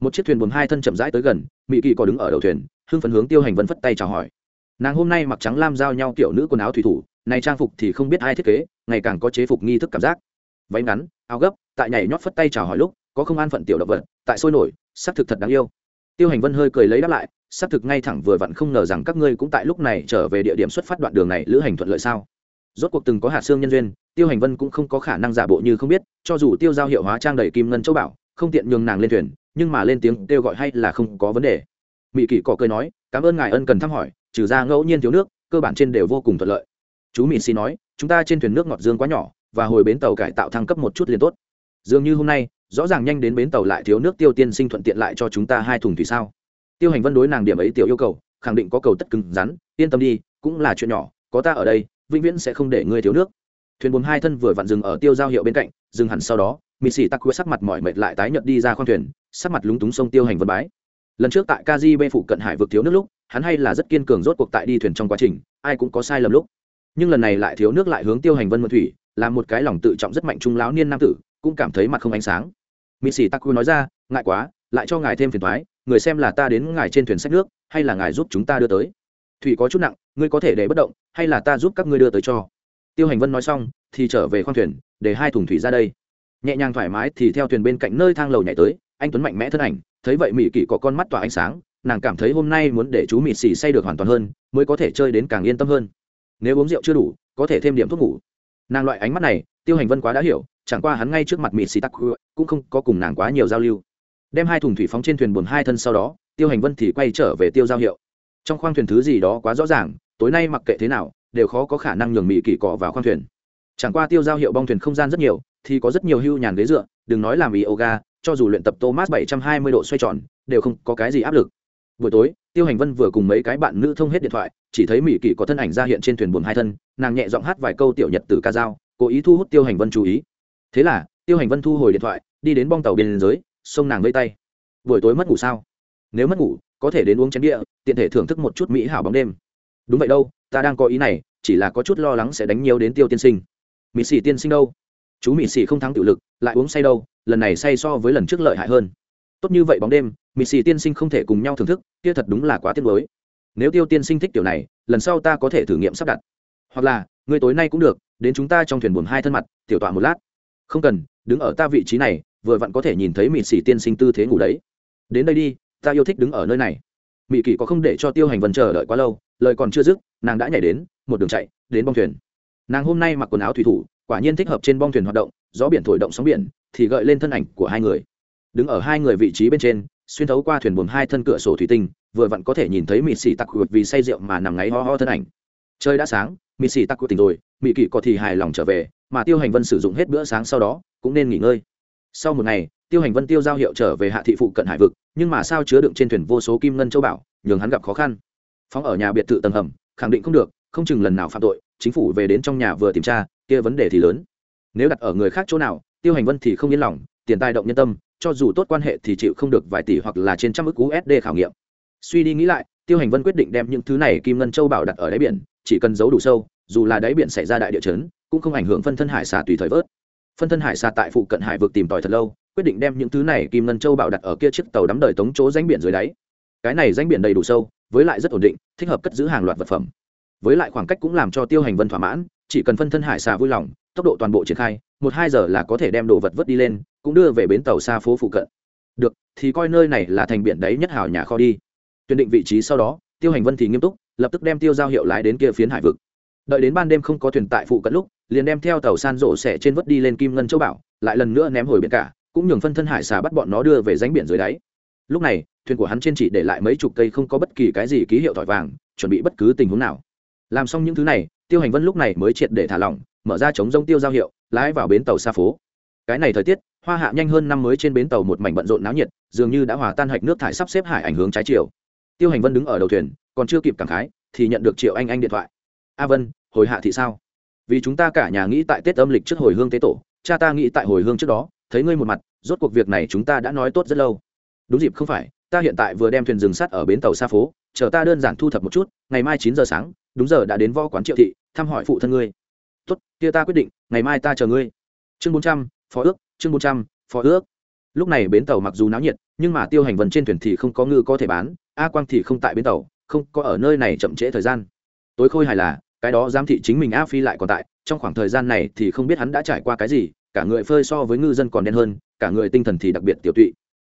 Một chiếc thuyền buồm hai thân chậm rãi tới gần mỹ kỳ có đứng ở đầu thuyền, hưng phấn hướng tiêu hành vân phất tay chào hỏi. Nàng hôm nay mặc trắng lam giao nhau kiểu nữ quần áo thủy thủ, này trang phục thì không biết ai thiết kế, ngày càng có chế phục nghi thức cảm giác. Váy ngắn, áo gấp, tại nhảy nhót phất tay chào hỏi lúc, có không an phận tiểu động vật, tại sôi nổi xác thực thật đáng yêu. Tiêu hành vân hơi cười lấy đáp lại xác thực ngay thẳng vừa vặn không ngờ rằng các ngươi cũng tại lúc này trở về địa điểm xuất phát đoạn đường này lữ hành thuận lợi sao? Rốt cuộc từng có hạt xương nhân duyên, tiêu hành vân cũng không có khả năng giả bộ như không biết, cho dù tiêu giao hiệu hóa trang đầy kim ngân châu bảo, không tiện nhường nàng lên thuyền, nhưng mà lên tiếng kêu gọi hay là không có vấn đề. Mỹ kỷ cỏ cười nói, cảm ơn ngài ân cần thăm hỏi, trừ ra ngẫu nhiên thiếu nước, cơ bản trên đều vô cùng thuận lợi. Chú mỹ xì nói, chúng ta trên thuyền nước ngọt dương quá nhỏ, và hồi bến tàu cải tạo thăng cấp một chút liền tốt. Dường như hôm nay, rõ ràng nhanh đến bến tàu lại thiếu nước tiêu tiên sinh thuận tiện lại cho chúng ta hai thùng thủy sao? Tiêu hành vân đối nàng điểm ấy tiểu yêu cầu, khẳng định có cầu tất cứng rắn, yên tâm đi, cũng là chuyện nhỏ có ta ở đây, vĩnh viễn sẽ không để ngươi thiếu nước. Thuyền buồm hai thân vừa vặn dừng ở tiêu giao hiệu bên cạnh, dừng hẳn sau đó mị sĩ tắc quét sắc mặt mỏi mệt lại tái nhợt đi ra khoang thuyền, sắc mặt lúng túng sông tiêu hành vân bái. Lần trước tại kg phụ cận hải vực thiếu nước lúc, hắn hay là rất kiên cường rốt cuộc tại đi thuyền trong quá trình, ai cũng có sai lầm lúc. Nhưng lần này lại thiếu nước lại hướng tiêu hành vân mượn thủy, là một cái lòng tự trọng rất mạnh trung lão niên nam tử, cũng cảm thấy mặt không ánh sáng. Mỹ sĩ taku nói ra, ngại quá, lại cho ngài thêm phiền thoái người xem là ta đến ngài trên thuyền sách nước, hay là ngài giúp chúng ta đưa tới? Thủy có chút nặng, ngươi có thể để bất động, hay là ta giúp các ngươi đưa tới cho. Tiêu hành vân nói xong, thì trở về khoang thuyền, để hai thùng thủy ra đây. Nhẹ nhàng thoải mái thì theo thuyền bên cạnh nơi thang lầu nhảy tới, anh tuấn mạnh mẽ thân ảnh, thấy vậy mỹ kỷ có con mắt tỏa ánh sáng, nàng cảm thấy hôm nay muốn để chú mịt xì say được hoàn toàn hơn, mới có thể chơi đến càng yên tâm hơn. Nếu uống rượu chưa đủ, có thể thêm điểm thuốc ngủ. Nàng loại ánh mắt này, tiêu hành vân quá đã hiểu, chẳng qua hắn ngay trước mặt mịt xì tắc cũng không có cùng nàng quá nhiều giao lưu. Đem hai thùng thủy phóng trên thuyền buồn hai thân sau đó, tiêu hành vân thì quay trở về tiêu giao hiệu trong khoang thuyền thứ gì đó quá rõ ràng, tối nay mặc kệ thế nào, đều khó có khả năng nhường mỹ kỳ cọ vào khoang thuyền. Chẳng qua tiêu giao hiệu bong thuyền không gian rất nhiều, thì có rất nhiều hưu nhàn ghế dựa, đừng nói làm ý yoga, cho dù luyện tập thomas bảy trăm hai mươi độ xoay tròn, đều không có cái gì áp lực. Buổi tối, tiêu hành vân vừa cùng mấy cái bạn nữ thông hết điện thoại, chỉ thấy mỹ kỳ có thân ảnh ra hiện trên thuyền buồm hai thân, nàng nhẹ giọng hát vài câu tiểu nhật từ ca dao, cố ý thu hút tiêu hành vân chú ý. Thế là, tiêu hành vân thu hồi điện thoại, đi đến bong tàu biên giới xông nàng vây tay. Buổi tối mất ngủ sao? Nếu mất ngủ có thể đến uống chén địa tiện thể thưởng thức một chút mỹ hảo bóng đêm. Đúng vậy đâu, ta đang có ý này, chỉ là có chút lo lắng sẽ đánh nhiều đến tiêu tiên sinh. Mỹ sĩ tiên sinh đâu? Chú mỹ sĩ không thắng tự lực, lại uống say đâu, lần này say so với lần trước lợi hại hơn. Tốt như vậy bóng đêm mỹ sĩ tiên sinh không thể cùng nhau thưởng thức, kia thật đúng là quá tiếc mới nếu tiêu tiên sinh thích kiểu này, lần sau ta có thể thử nghiệm sắp đặt. Hoặc là người tối nay cũng được, đến chúng ta trong thuyền buồm hai thân mặt, tiểu tọa một lát. Không cần, đứng ở ta vị trí này, vừa vặn có thể nhìn thấy mỹ xỉ tiên sinh tư thế ngủ đấy. Đến đây đi ta yêu thích đứng ở nơi này. Mỹ kỳ có không để cho tiêu hành vân chờ đợi quá lâu, lời còn chưa dứt, nàng đã nhảy đến, một đường chạy, đến bong thuyền. Nàng hôm nay mặc quần áo thủy thủ, quả nhiên thích hợp trên bong thuyền hoạt động, gió biển thổi động sóng biển, thì gợi lên thân ảnh của hai người. Đứng ở hai người vị trí bên trên, xuyên thấu qua thuyền buồm hai thân cửa sổ thủy tinh, vừa vặn có thể nhìn thấy mị xì tặc quật vì say rượu mà nằm ngáy ho ho thân ảnh. Trời đã sáng, mị xì tặc quật tỉnh rồi, mị kỵ có thì hài lòng trở về, mà tiêu hành vân sử dụng hết bữa sáng sau đó, cũng nên nghỉ ngơi. Sau một ngày tiêu hành vân tiêu giao hiệu trở về hạ thị phụ cận hải vực, nhưng mà sao chứa đựng trên thuyền vô số kim ngân châu bảo, nhường hắn gặp khó khăn. Phóng ở nhà biệt thự tầng hầm, khẳng định không được, không chừng lần nào phạm tội, chính phủ về đến trong nhà vừa tìm tra, kia vấn đề thì lớn. Nếu đặt ở người khác chỗ nào, tiêu hành vân thì không yên lòng, tiền tài động nhân tâm, cho dù tốt quan hệ thì chịu không được vài tỷ hoặc là trên trăm ức usd khảo nghiệm. Suy đi nghĩ lại, tiêu hành vân quyết định đem những thứ này kim ngân châu bảo đặt ở đáy biển, chỉ cần giấu đủ sâu, dù là đáy biển xảy ra đại địa chấn, cũng không ảnh hưởng phân thân hải xà tùy thời vớt. Phân thân hải xà tại phụ cận hải vực tìm tòi thật lâu quyết định đem những thứ này kim ngân châu bảo đặt ở kia chiếc tàu đắm đời tống chỗ danh biển dưới đáy. Cái này danh biển đầy đủ sâu, với lại rất ổn định, thích hợp cất giữ hàng loạt vật phẩm. Với lại khoảng cách cũng làm cho tiêu hành vân thỏa mãn, chỉ cần phân thân hải xà vui lòng, tốc độ toàn bộ triển khai, một hai giờ là có thể đem đồ vật vớt đi lên, cũng đưa về bến tàu xa phố phụ cận. Được, thì coi nơi này là thành biển đấy nhất hào nhà kho đi. Tuyển định vị trí sau đó, tiêu hành vân thì nghiêm túc, lập tức đem tiêu giao hiệu lái đến kia phiến hải vực. Đợi đến ban đêm không có thuyền tại phụ cận lúc, liền đem theo tàu san rộ sẽ trên vớt đi lên kim ngân châu bảo, lại lần nữa ném hồi biển cả cũng nhường phân thân hải xà bắt bọn nó đưa về ránh biển dưới đáy. Lúc này, thuyền của hắn trên chỉ để lại mấy chục cây không có bất kỳ cái gì ký hiệu thỏi vàng, chuẩn bị bất cứ tình huống nào. Làm xong những thứ này, tiêu hành vân lúc này mới triệt để thả lỏng, mở ra chống rông tiêu giao hiệu, lái vào bến tàu xa phố. Cái này thời tiết, hoa hạ nhanh hơn năm mới trên bến tàu một mảnh bận rộn náo nhiệt, dường như đã hòa tan hạch nước thải sắp xếp hải ảnh hướng trái chiều. Tiêu hành vân đứng ở đầu thuyền, còn chưa kịp cảm khái, thì nhận được triệu anh anh điện thoại. A vân, hồi hạ thị sao? Vì chúng ta cả nhà nghĩ tại tết âm lịch trước hồi hương tế tổ, cha ta nghĩ tại hồi hương trước đó thấy ngươi một mặt, rốt cuộc việc này chúng ta đã nói tốt rất lâu. Đúng dịp, không phải, ta hiện tại vừa đem thuyền rừng sắt ở bến tàu xa phố, chờ ta đơn giản thu thập một chút, ngày mai chín giờ sáng, đúng giờ đã đến võ quán triệu thị, thăm hỏi phụ thân ngươi. Tốt, kia ta quyết định, ngày mai ta chờ ngươi. Chương bốn trăm, phó ước, chương bốn trăm, phó ước. Lúc này bến tàu mặc dù náo nhiệt, nhưng mà tiêu hành vân trên thuyền thì không có ngư có thể bán, a quang thì không tại bến tàu, không có ở nơi này chậm trễ thời gian. Tối khôi hài là, cái đó giám thị chính mình a phi lại còn tại, trong khoảng thời gian này thì không biết hắn đã trải qua cái gì cả người phơi so với ngư dân còn đen hơn, cả người tinh thần thì đặc biệt tiểu tụy.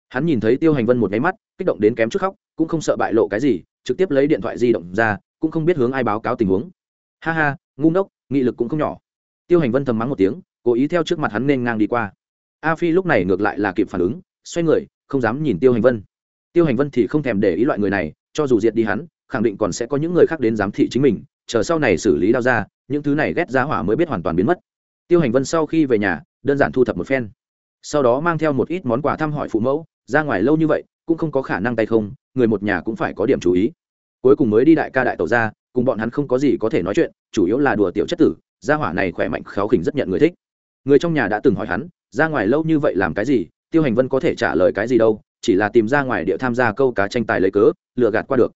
Hắn nhìn thấy tiêu hành vân một máy mắt, kích động đến kém chút khóc, cũng không sợ bại lộ cái gì, trực tiếp lấy điện thoại di động ra, cũng không biết hướng ai báo cáo tình huống. Ha ha, ngu ngốc, nghị lực cũng không nhỏ. Tiêu hành vân thầm mắng một tiếng, cố ý theo trước mặt hắn nên ngang đi qua. A phi lúc này ngược lại là kịp phản ứng, xoay người, không dám nhìn tiêu hành vân. Tiêu hành vân thì không thèm để ý loại người này, cho dù diệt đi hắn, khẳng định còn sẽ có những người khác đến giám thị chính mình, chờ sau này xử lý đao ra, những thứ này ghét giá hỏa mới biết hoàn toàn biến mất. Tiêu hành vân sau khi về nhà đơn giản thu thập một phen. Sau đó mang theo một ít món quà thăm hỏi phụ mẫu, ra ngoài lâu như vậy, cũng không có khả năng tay không, người một nhà cũng phải có điểm chú ý. Cuối cùng mới đi đại ca đại tàu ra, cùng bọn hắn không có gì có thể nói chuyện, chủ yếu là đùa tiểu chất tử, gia hỏa này khỏe mạnh, khéo khỉnh rất nhận người thích. Người trong nhà đã từng hỏi hắn, ra ngoài lâu như vậy làm cái gì, tiêu hành vân có thể trả lời cái gì đâu, chỉ là tìm ra ngoài địa tham gia câu cá tranh tài lấy cớ, lừa gạt qua được.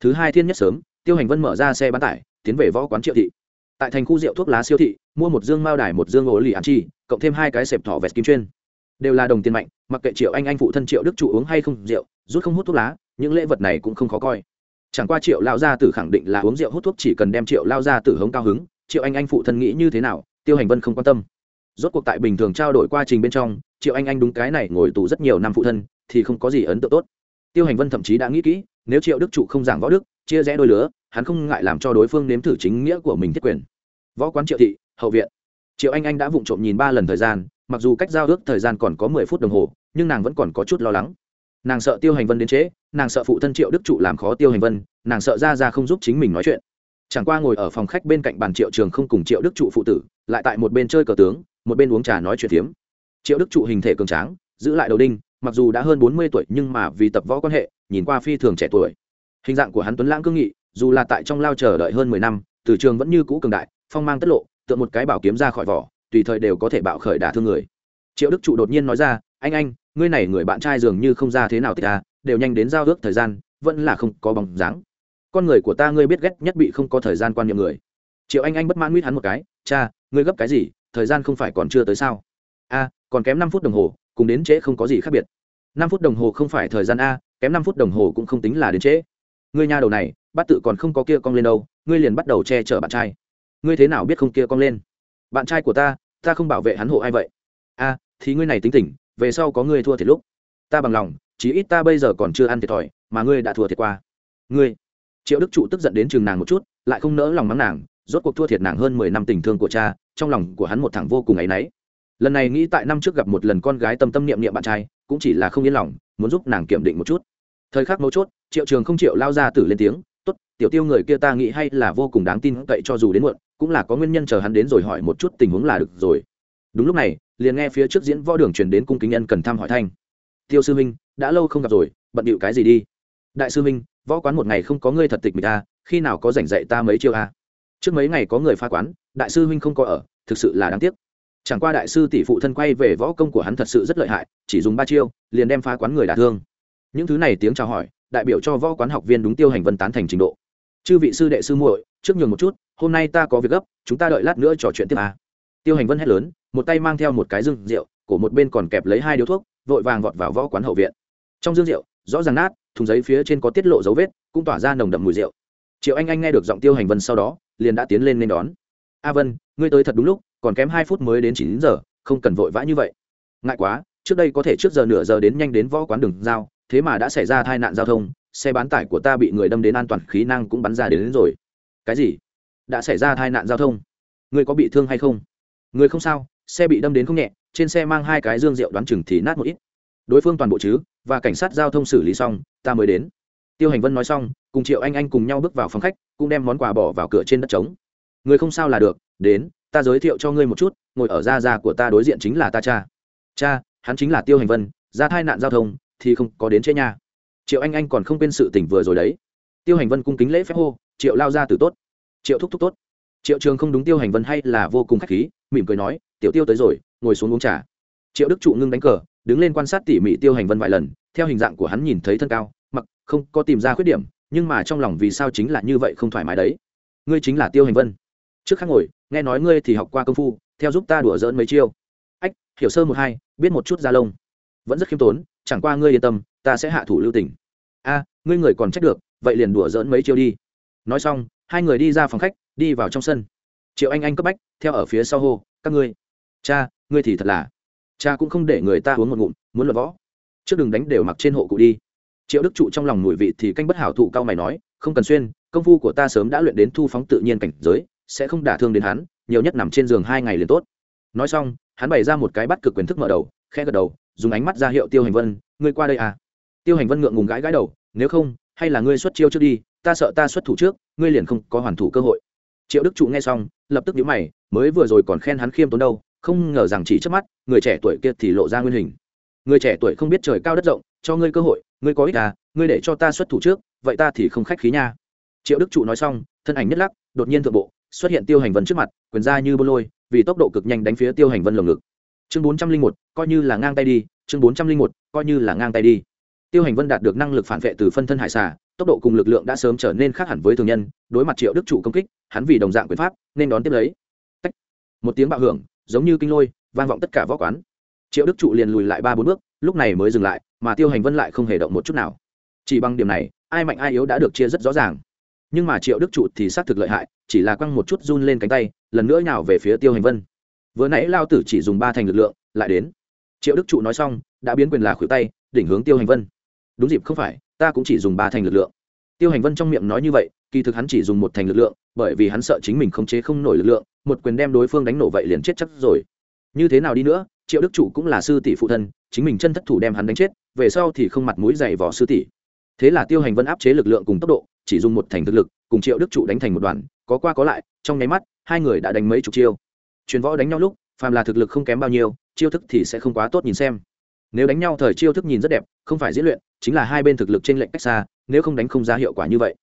Thứ hai thiên nhất sớm, tiêu hành vân mở ra xe bán tải, tiến về võ quán triệu thị tại thành khu rượu thuốc lá siêu thị, mua một dương mao đài, một dương ổ lì ăn chi, cộng thêm hai cái xẹp thỏ vẹt kim chuyên. Đều là đồng tiền mạnh, mặc kệ triệu anh anh phụ thân triệu đức trụ uống hay không rượu, rút không hút thuốc lá, những lễ vật này cũng không khó coi. Chẳng qua triệu lao gia tử khẳng định là uống rượu hút thuốc chỉ cần đem triệu lao gia tử hống cao hứng, triệu anh anh phụ thân nghĩ như thế nào, tiêu hành vân không quan tâm. Rốt cuộc tại bình thường trao đổi quá trình bên trong, triệu anh anh đúng cái này ngồi tù rất nhiều năm phụ thân, thì không có gì ấn tượng tốt. Tiêu hành vân thậm chí đã nghĩ kỹ, nếu triệu đức trụ không giảng võ đức chia rẽ đôi lứa, hắn không ngại làm cho đối phương nếm thử chính nghĩa của mình thiết quyền. Võ quán triệu thị, hậu viện. Triệu anh anh đã vụng trộm nhìn ba lần thời gian, mặc dù cách giao ước thời gian còn có mười phút đồng hồ, nhưng nàng vẫn còn có chút lo lắng. Nàng sợ tiêu hành vân đến trễ, nàng sợ phụ thân triệu đức trụ làm khó tiêu hành vân, nàng sợ ra ra không giúp chính mình nói chuyện. Chẳng qua ngồi ở phòng khách bên cạnh bàn triệu trường không cùng triệu đức trụ phụ tử, lại tại một bên chơi cờ tướng, một bên uống trà nói chuyện phiếm. Triệu đức trụ hình thể cường tráng, giữ lại đầu đinh, mặc dù đã hơn bốn mươi tuổi nhưng mà vì tập võ quan hệ, nhìn qua phi thường trẻ tuổi hình dạng của hắn tuấn lãng cương nghị, dù là tại trong lao chờ đợi hơn mười năm, từ trường vẫn như cũ cường đại, phong mang tất lộ, tựa một cái bảo kiếm ra khỏi vỏ, tùy thời đều có thể bạo khởi đả thương người. Triệu đức trụ đột nhiên nói ra, anh anh, ngươi này người bạn trai dường như không ra thế nào tích ta, đều nhanh đến giao ước thời gian, vẫn là không có bóng dáng. Con người của ta ngươi biết ghét nhất bị không có thời gian quan niệm người. Triệu anh anh bất mãn nguyết hắn một cái, cha, ngươi gấp cái gì, thời gian không phải còn chưa tới sao? A, còn kém năm phút đồng hồ, cùng đến trễ không có gì khác biệt. Năm phút đồng hồ không phải thời gian a, kém năm phút đồng hồ cũng không tính là đến trễ ngươi nhà đầu này bắt tự còn không có kia cong lên đâu, ngươi liền bắt đầu che chở bạn trai. Ngươi thế nào biết không kia cong lên? Bạn trai của ta ta không bảo vệ hắn hộ ai vậy? A, thì ngươi này tính tỉnh về sau có ngươi thua thiệt lúc. Ta bằng lòng, chí ít ta bây giờ còn chưa ăn thiệt thòi, mà ngươi đã thua thiệt qua. Ngươi. Triệu đức trụ tức giận đến chừng nàng một chút, lại không nỡ lòng mắng nàng, rốt cuộc thua thiệt nàng hơn mười năm tình thương của cha, trong lòng của hắn một thằng vô cùng áy náy. Lần này nghĩ tại năm trước gặp một lần con gái tâm tâm niệm niệm bạn trai, cũng chỉ là không yên lòng, muốn giúp nàng kiểm định một chút. Thời khắc mấu chốt triệu trường không chịu lao ra tử lên tiếng, tốt, tiểu tiêu người kia ta nghĩ hay là vô cùng đáng tin cậy cho dù đến muộn, cũng là có nguyên nhân chờ hắn đến rồi hỏi một chút tình huống là được rồi. Đúng lúc này, liền nghe phía trước diễn võ đường truyền đến cung kính nhân cần thăm hỏi thanh. Tiêu sư minh đã lâu không gặp rồi, bận điệu cái gì đi? Đại sư minh võ quán một ngày không có ngươi thật tịch mình ta à, khi nào có rảnh dạy ta mấy chiêu a trước mấy ngày có người phá quán, đại sư huynh không có ở, thực sự là đáng tiếc. Chẳng qua đại sư tỷ phụ thân quay về võ công của hắn thật sự rất lợi hại, chỉ dùng ba chiêu, liền đem phá quán người đả thương. Những thứ này tiếng chào hỏi đại biểu cho võ quán học viên đúng tiêu hành vân tán thành trình độ. Chư vị sư đệ sư muội, trước nhường một chút, hôm nay ta có việc gấp, chúng ta đợi lát nữa trò chuyện tiếp à. tiêu hành vân hét lớn, một tay mang theo một cái dương rượu, cổ một bên còn kẹp lấy hai điếu thuốc, vội vàng vọt vào võ quán hậu viện. Trong dương rượu, rõ ràng nát, thùng giấy phía trên có tiết lộ dấu vết, cũng tỏa ra nồng đậm mùi rượu. Triệu anh anh nghe được giọng tiêu hành vân sau đó, liền đã tiến lên nên đón. A vân, ngươi tới thật đúng lúc, còn kém hai phút mới đến chín giờ, không cần vội vã như vậy. Ngại quá, trước đây có thể trước giờ nửa giờ đến nhanh đến võ quán đường giao thế mà đã xảy ra tai nạn giao thông xe bán tải của ta bị người đâm đến an toàn khí năng cũng bắn ra đến, đến rồi. Cái gì? Đã xảy ra tai nạn giao thông? Người có bị thương hay không? Người không sao xe bị đâm đến không nhẹ trên xe mang hai cái dương rượu đoán chừng thì nát một ít. Đối phương toàn bộ chứ và cảnh sát giao thông xử lý xong ta mới đến. Tiêu hành vân nói xong cùng triệu anh anh cùng nhau bước vào phòng khách cũng đem món quà bỏ vào cửa trên đất trống. Người không sao là được đến ta giới thiệu cho ngươi một chút ngồi ở da da của ta đối diện chính là ta cha. Cha hắn chính là tiêu hành vân ra tai nạn giao thông thì không có đến chế nha. Triệu anh anh còn không quên sự tỉnh vừa rồi đấy. Tiêu hành vân cung kính lễ phép hô, triệu lao ra từ tốt. Triệu thúc thúc tốt. Triệu trường không đúng tiêu hành vân hay là vô cùng k h á c h khí, mỉm cười nói, tiểu tiêu tới rồi, ngồi xuống uống trà. Triệu đức trụ ngưng đánh cờ, đứng lên quan sát tỉ mỉ tiêu hành vân vài lần, theo hình dạng của hắn nhìn thấy thân cao, mặc không có tìm ra khuyết điểm, nhưng mà trong lòng vì sao chính là như vậy không thoải mái đấy. Ngươi chính là tiêu hành vân. Trước khác ngồi, nghe nói ngươi thì học qua công phu, theo giúp ta đùa dỡn mấy chiêu. Ách, hiểu sơ một hai, biết một chút da lông. Vẫn rất khiêm tốn chẳng qua ngươi yên tâm, ta sẽ hạ thủ lưu tình. A, ngươi người còn trách được, vậy liền đùa dỡn mấy chiêu đi. Nói xong, hai người đi ra phòng khách, đi vào trong sân. Triệu anh anh cấp bách, theo ở phía sau hô, các ngươi, cha, ngươi thì thật là, cha cũng không để người ta uống một ngụm, muốn luận võ. Trước đừng đánh đều mặc trên hộ cụ đi. Triệu đức trụ trong lòng mùi vị thì canh bất hảo thụ cao mày nói, không cần xuyên, công phu của ta sớm đã luyện đến thu phóng tự nhiên cảnh giới, sẽ không đả thương đến hắn, nhiều nhất nằm trên giường hai ngày liền tốt. Nói xong, hắn bày ra một cái bắt cực quyền thức mở đầu khe gật đầu dùng ánh mắt ra hiệu tiêu hành vân, ngươi qua đây à? Tiêu hành vân ngượng ngùng gãi gãi đầu, nếu không, hay là ngươi xuất chiêu trước đi, ta sợ ta xuất thủ trước, ngươi liền không có hoàn thủ cơ hội. Triệu đức trụ nghe xong, lập tức nhíu mày, mới vừa rồi còn khen hắn khiêm tốn đâu, không ngờ rằng chỉ trước mắt, người trẻ tuổi kia thì lộ ra nguyên hình. Người trẻ tuổi không biết trời cao đất rộng, cho ngươi cơ hội, ngươi có ích à ngươi để cho ta xuất thủ trước, vậy ta thì không khách khí nha. Triệu đức trụ nói xong, thân ảnh nhất lắc, đột nhiên thượng bộ, xuất hiện tiêu hành vân trước mặt, quyền ra như bô lôi, vì tốc độ cực nhanh đánh phía tiêu hành vân lồng ngực chương bốn trăm linh một, coi như là ngang tay đi, chương bốn trăm linh một, coi như là ngang tay đi. Tiêu hành vân đạt được năng lực phản vệ từ phân thân hải xà, tốc độ cùng lực lượng đã sớm trở nên khác hẳn với thường nhân, đối mặt triệu đức trụ công kích, hắn vì đồng dạng quyền pháp, nên đón tiếp lấy. Tách. một tiếng bạo hưởng, giống như kinh lôi, vang vọng tất cả võ quán. Triệu đức trụ liền lùi lại ba bốn bước, lúc này mới dừng lại, mà tiêu hành vân lại không hề động một chút nào. Chỉ bằng điểm này, ai mạnh ai yếu đã được chia rất rõ ràng. Nhưng mà triệu đức trụ thì xác thực lợi hại, chỉ là quăng một chút run lên cánh tay, lần nữa nhào về phía tiêu hành vân vừa nãy lao tử chỉ dùng ba thành lực lượng, lại đến. Triệu đức trụ nói xong, đã biến quyền là khuỷu tay, đỉnh hướng tiêu hành vân. Đúng dịp, không phải, ta cũng chỉ dùng ba thành lực lượng. Tiêu hành vân trong miệng nói như vậy, kỳ thực hắn chỉ dùng một thành lực lượng, bởi vì hắn sợ chính mình không chế không nổi lực lượng, một quyền đem đối phương đánh nổ vậy liền chết chắc rồi. Như thế nào đi nữa, triệu đức Chủ cũng là sư tỷ phụ thân, chính mình chân thất thủ đem hắn đánh chết, về sau thì không mặt mũi dày vỏ sư tỷ. Thế là tiêu hành vân áp chế lực lượng cùng tốc độ, chỉ dùng một thành thực lực, cùng triệu đức trụ đánh thành một đoàn, có qua có lại, trong nháy mắt, hai người đã đánh mấy chục chiêu truyền võ đánh nhau lúc, phàm là thực lực không kém bao nhiêu, chiêu thức thì sẽ không quá tốt nhìn xem. Nếu đánh nhau thời chiêu thức nhìn rất đẹp, không phải diễn luyện, chính là hai bên thực lực trên lệnh cách xa, nếu không đánh không ra hiệu quả như vậy.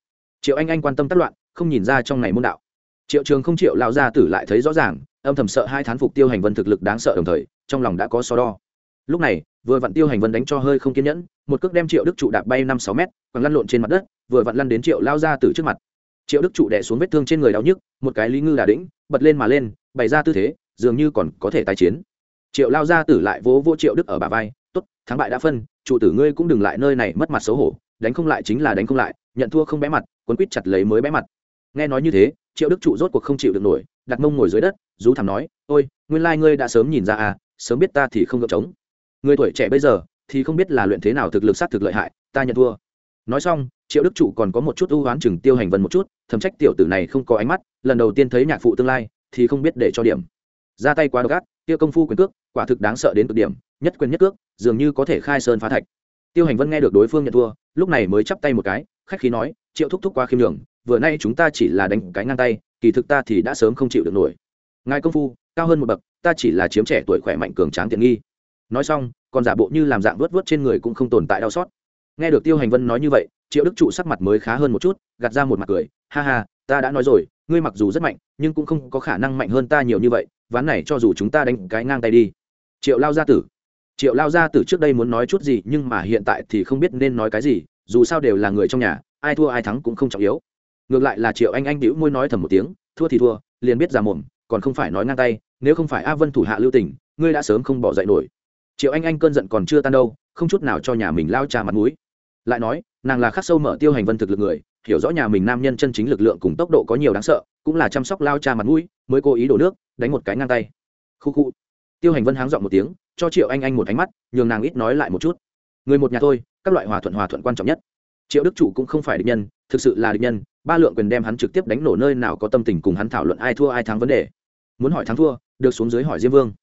Triệu anh anh quan tâm tác loạn, không nhìn ra trong này môn đạo. Triệu trường không triệu lao ra tử lại thấy rõ ràng, âm thầm sợ hai thán phục tiêu hành vân thực lực đáng sợ đồng thời, trong lòng đã có so đo. Lúc này, vừa vặn tiêu hành vân đánh cho hơi không kiên nhẫn, một cước đem triệu đức trụ đạp bay năm sáu mét còn lăn lộn trên mặt đất, vừa vặn lăn đến triệu lao ra tử trước mặt. Triệu đức trụ đẻ xuống vết thương trên người đau nhức, một cái lý ngư đà đĩnh bật lên mà lên, bày ra tư thế, dường như còn có thể tái chiến. Triệu lao ra tử lại vỗ vỗ triệu đức ở bà vai t ố t thắng bại đã phân trụ tử ngươi cũng đừng lại nơi này mất mặt xấu hổ, đánh không lại chính là đánh không lại, nhận thua không bé mặt, quấn quýt chặt lấy mới bé mặt. Nghe nói như thế, triệu đức trụ rốt cuộc không chịu được nổi, đặt mông ngồi dưới đất, rú thảm nói, ôi, nguyên lai、like、ngươi đã sớm nhìn ra à sớm biết ta thì không gợp trống. Người tuổi trẻ bây giờ thì không biết là luyện thế nào thực lực sát thực lợi hại, ta nhận thua. Nói xong, triệu đức trụ còn có một chút ưu oán chừng tiêu hành vân một chút, thầm trách tiểu tử này không có ánh mắt lần đầu tiên thấy nhạc phụ tương lai thì không biết để cho điểm. Ra tay quá độc ác, kia công phu quyền cước, quả thực đáng sợ đến cực điểm, nhất quyền nhất cước, dường như có thể khai sơn phá thạch. Tiêu hành vân nghe được đối phương nhận thua, lúc này mới chắp tay một cái, khách khí nói, triệu thúc thúc qua khiêm đường vừa nay chúng ta chỉ là đánh cái ngang tay, kỳ thực ta thì đã sớm không chịu được nổi. Ngài công phu, cao hơn một bậc, ta chỉ là chiếm trẻ tuổi khỏe mạnh cường tráng tiện nghi. Nói xong, còn giả bộ như làm dạng vớt vớt trên người cũng không tồn tại đau xót. Nghe được tiêu hành vân nói như vậy, triệu đức trụ sắc mặt mới khá hơn một chút, gạt ra một mặt cười, ha ha ta đã nói rồi, ngươi mặc dù rất mạnh, nhưng cũng không có khả năng mạnh hơn ta nhiều như vậy, ván này cho dù chúng ta đánh cái ngang tay đi. Triệu lao gia tử. Triệu lao gia tử trước đây muốn nói chút gì, nhưng mà hiện tại thì không biết nên nói cái gì, dù sao đều là người trong nhà, ai thua ai thắng cũng không trọng yếu. Ngược lại là triệu anh anh đĩu môi nói thầm một tiếng, thua thì thua, liền biết ra mồm, còn không phải nói ngang tay, nếu không phải a vân thủ hạ lưu tình ngươi đã sớm không bỏ dậy nổi. Triệu anh anh cơn giận còn chưa tan đâu, không chút nào cho nhà mình lao trà mặt mũi. Lại nói, nàng là khắc sâu mở tiêu hành vân thực lực người hiểu rõ nhà mình nam nhân chân chính lực lượng cùng tốc độ có nhiều đáng sợ, cũng là chăm sóc lao cha mặt mũi, mới cố ý đổ nước, đánh một cái ngang tay. Khu khu. Tiêu hành vân háng dọn một tiếng, cho triệu anh anh một ánh mắt, nhường nàng ít nói lại một chút. Người một nhà thôi, các loại hòa thuận hòa thuận quan trọng nhất. Triệu đức chủ cũng không phải địch nhân, thực sự là địch nhân, ba lượng quyền đem hắn trực tiếp đánh nổ nơi nào có tâm tình cùng hắn thảo luận ai thua ai thắng vấn đề. Muốn hỏi thắng thua, được xuống dưới hỏi diêm vương.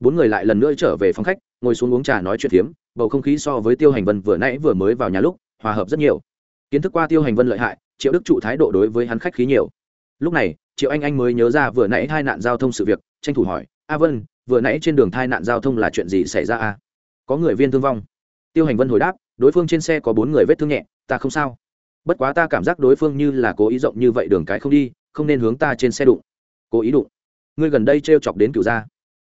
Bốn người lại lần nữa trở về phòng khách, ngồi xuống uống trà nói chuyện phiếm, bầu không khí so với tiêu hành vân vừa nãy vừa mới vào nhà lúc, hòa hợp rất nhiều kiến thức qua tiêu hành vân lợi hại, triệu đức trụ thái độ đối với hắn khách khí nhiều. Lúc này, triệu anh anh mới nhớ ra vừa nãy hai nạn giao thông sự việc, tranh thủ hỏi, a vân, vừa nãy trên đường tai nạn giao thông là chuyện gì xảy ra a? Có người viên thương vong. Tiêu hành vân hồi đáp, đối phương trên xe có bốn người vết thương nhẹ, ta không sao. Bất quá ta cảm giác đối phương như là cố ý rộng như vậy đường cái không đi, không nên hướng ta trên xe đụng. Cố ý đụng? Ngươi gần đây t r e o chọc đến cựu gia.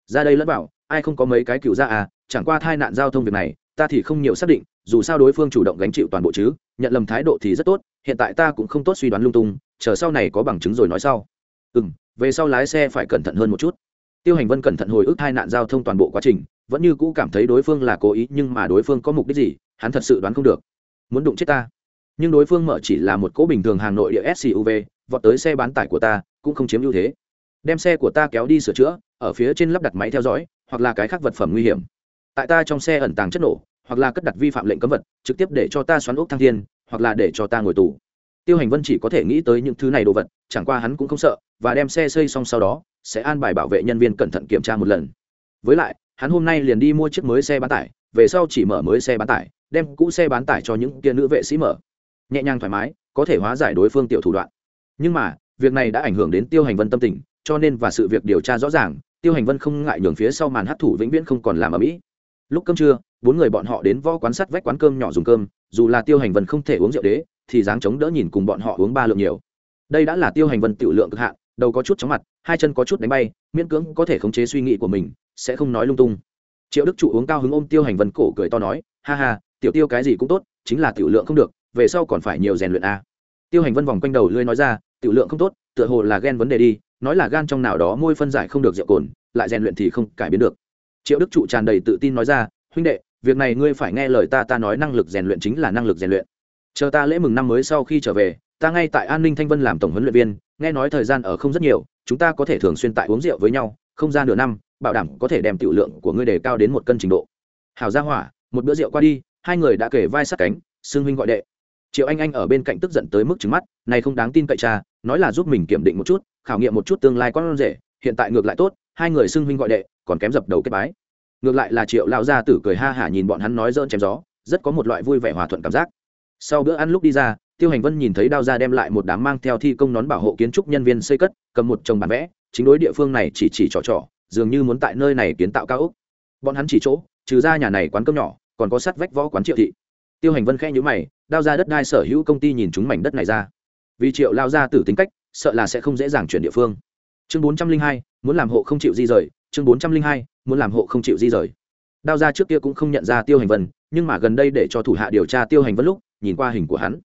Ra đây lẫn bảo ai không có mấy cái cựu gia à chẳng qua tai nạn giao thông việc này ta thì không nhiều xác định, dù sao đối phương chủ động gánh chịu toàn bộ chứ, nhận lầm thái độ thì rất tốt, hiện tại ta cũng không tốt suy đoán lung tung, chờ sau này có bằng chứng rồi nói sau. Ừ m về sau lái xe phải cẩn thận hơn một chút. Tiêu hành vân cẩn thận hồi ức hai nạn giao thông toàn bộ quá trình, vẫn như cũ cảm thấy đối phương là cố ý, nhưng mà đối phương có mục đích gì, hắn thật sự đoán không được. Muốn đụng chết ta. Nhưng đối phương mở chỉ là một cỗ bình thường hàng nội địa suv vọt tới xe bán tải của ta, cũng không chiếm ưu thế. Đem xe của ta kéo đi sửa chữa, ở phía trên lắp đặt máy theo dõi, hoặc là cái khác vật phẩm nguy hiểm. Tại ta trong xe ẩn tàng chất nổ hoặc là cất đặt vi phạm lệnh cấm vật, trực tiếp để cho ta xoắn ốc thăng thiên, hoặc là để cho ta ngồi tù. Tiêu hành vân chỉ có thể nghĩ tới những thứ này đồ vật, chẳng qua hắn cũng không sợ, và đem xe xây xong sau đó, sẽ an bài bảo vệ nhân viên cẩn thận kiểm tra một lần. Với lại, hắn hôm nay liền đi mua chiếc mới xe bán tải, về sau chỉ mở mới xe bán tải, đem cũ xe bán tải cho những kia nữ vệ sĩ mở. Nhẹ nhàng thoải mái, có thể hóa giải đối phương tiểu thủ đoạn. Nhưng mà, việc này đã ảnh hưởng đến tiêu hành vân tâm tình, cho nên và sự việc điều tra rõ ràng, tiêu hành vân không ngại nhường phía sau màn hát thủ vĩnh viễn không còn làm ở mỹ lúc cơm trưa, bốn người bọn họ đến võ quán sắt vách quán cơm nhỏ dùng cơm, dù là tiêu hành vân không thể uống rượu đế, thì dáng chống đỡ nhìn cùng bọn họ uống ba lượng nhiều. Đây đã là tiêu hành vân tiểu lượng cực hạn, đầu có chút chóng mặt, hai chân có chút đánh bay, miễn cưỡng có thể khống chế suy nghĩ của mình, sẽ không nói lung tung. Triệu đức trụ uống cao hứng ôm tiêu hành vân cổ cười to nói, ha ha, tiểu tiêu cái gì cũng tốt, chính là tiểu lượng không được, về sau còn phải nhiều rèn luyện a. À. tiêu hành vân vòng quanh đầu lưới nói ra, tiểu lượng không tốt, tựa hồ là ghen vấn đề đi, nói là gan trong nào đó môi phân giải không được rượu cồn, lại rèn luyện thì không cải biến được triệu đức trụ tràn đầy tự tin nói ra, huynh đệ, việc này ngươi phải nghe lời ta ta nói năng lực rèn luyện chính là năng lực rèn luyện. Chờ ta lễ mừng năm mới sau khi trở về, ta ngay tại an ninh thanh vân làm tổng huấn luyện viên, nghe nói thời gian ở không rất nhiều, chúng ta có thể thường xuyên tại uống rượu với nhau, không ra nửa năm, bảo đảm có thể đem tiểu lượng của ngươi đề cao đến một cân trình độ. Hảo gia hỏa, một bữa rượu qua đi. Hai người đã kể vai sát cánh xương huynh gọi đệ. Triệu anh anh ở bên cạnh tức giận tới mức trứng mắt, này không đáng tin cậy cha, nói là giúp mình kiểm định một chút, khảo nghiệm một chút tương lai con rể, hiện tại ngược lại tốt, hai người xưng huynh gọi đệ còn kém dập đầu kết bái. Ngược lại là triệu lao gia tử cười ha hả nhìn bọn hắn nói dỡn chém gió, rất có một loại vui vẻ hòa thuận cảm giác. Sau bữa ăn lúc đi ra, tiêu hành vân nhìn thấy đao ra đem lại một đám mang theo thi công nón bảo hộ kiến trúc nhân viên xây cất, cầm một chồng bản vẽ, chính đối địa phương này chỉ chỉ trò trò, dường như muốn tại nơi này kiến tạo cao ốc. Bọn hắn chỉ chỗ, trừ ra nhà này quán cơm nhỏ, còn có sắt vách võ quán triệu thị. Tiêu hành vân khẽ nhữ mày, đao ra đất đai sở hữu công ty nhìn chúng mảnh đất này ra. Vì triệu lao ra tử tính cách, sợ là sẽ không dễ dàng chuyển địa phương. Chương bốn trăm linh hai, muốn làm hộ không chịu di rời chương bốn trăm linh hai, muốn làm hộ không chịu di rời. Đao ra trước kia cũng không nhận ra tiêu hành vân, nhưng mà gần đây để cho thủ hạ điều tra tiêu hành vân lúc, nhìn qua hình của hắn.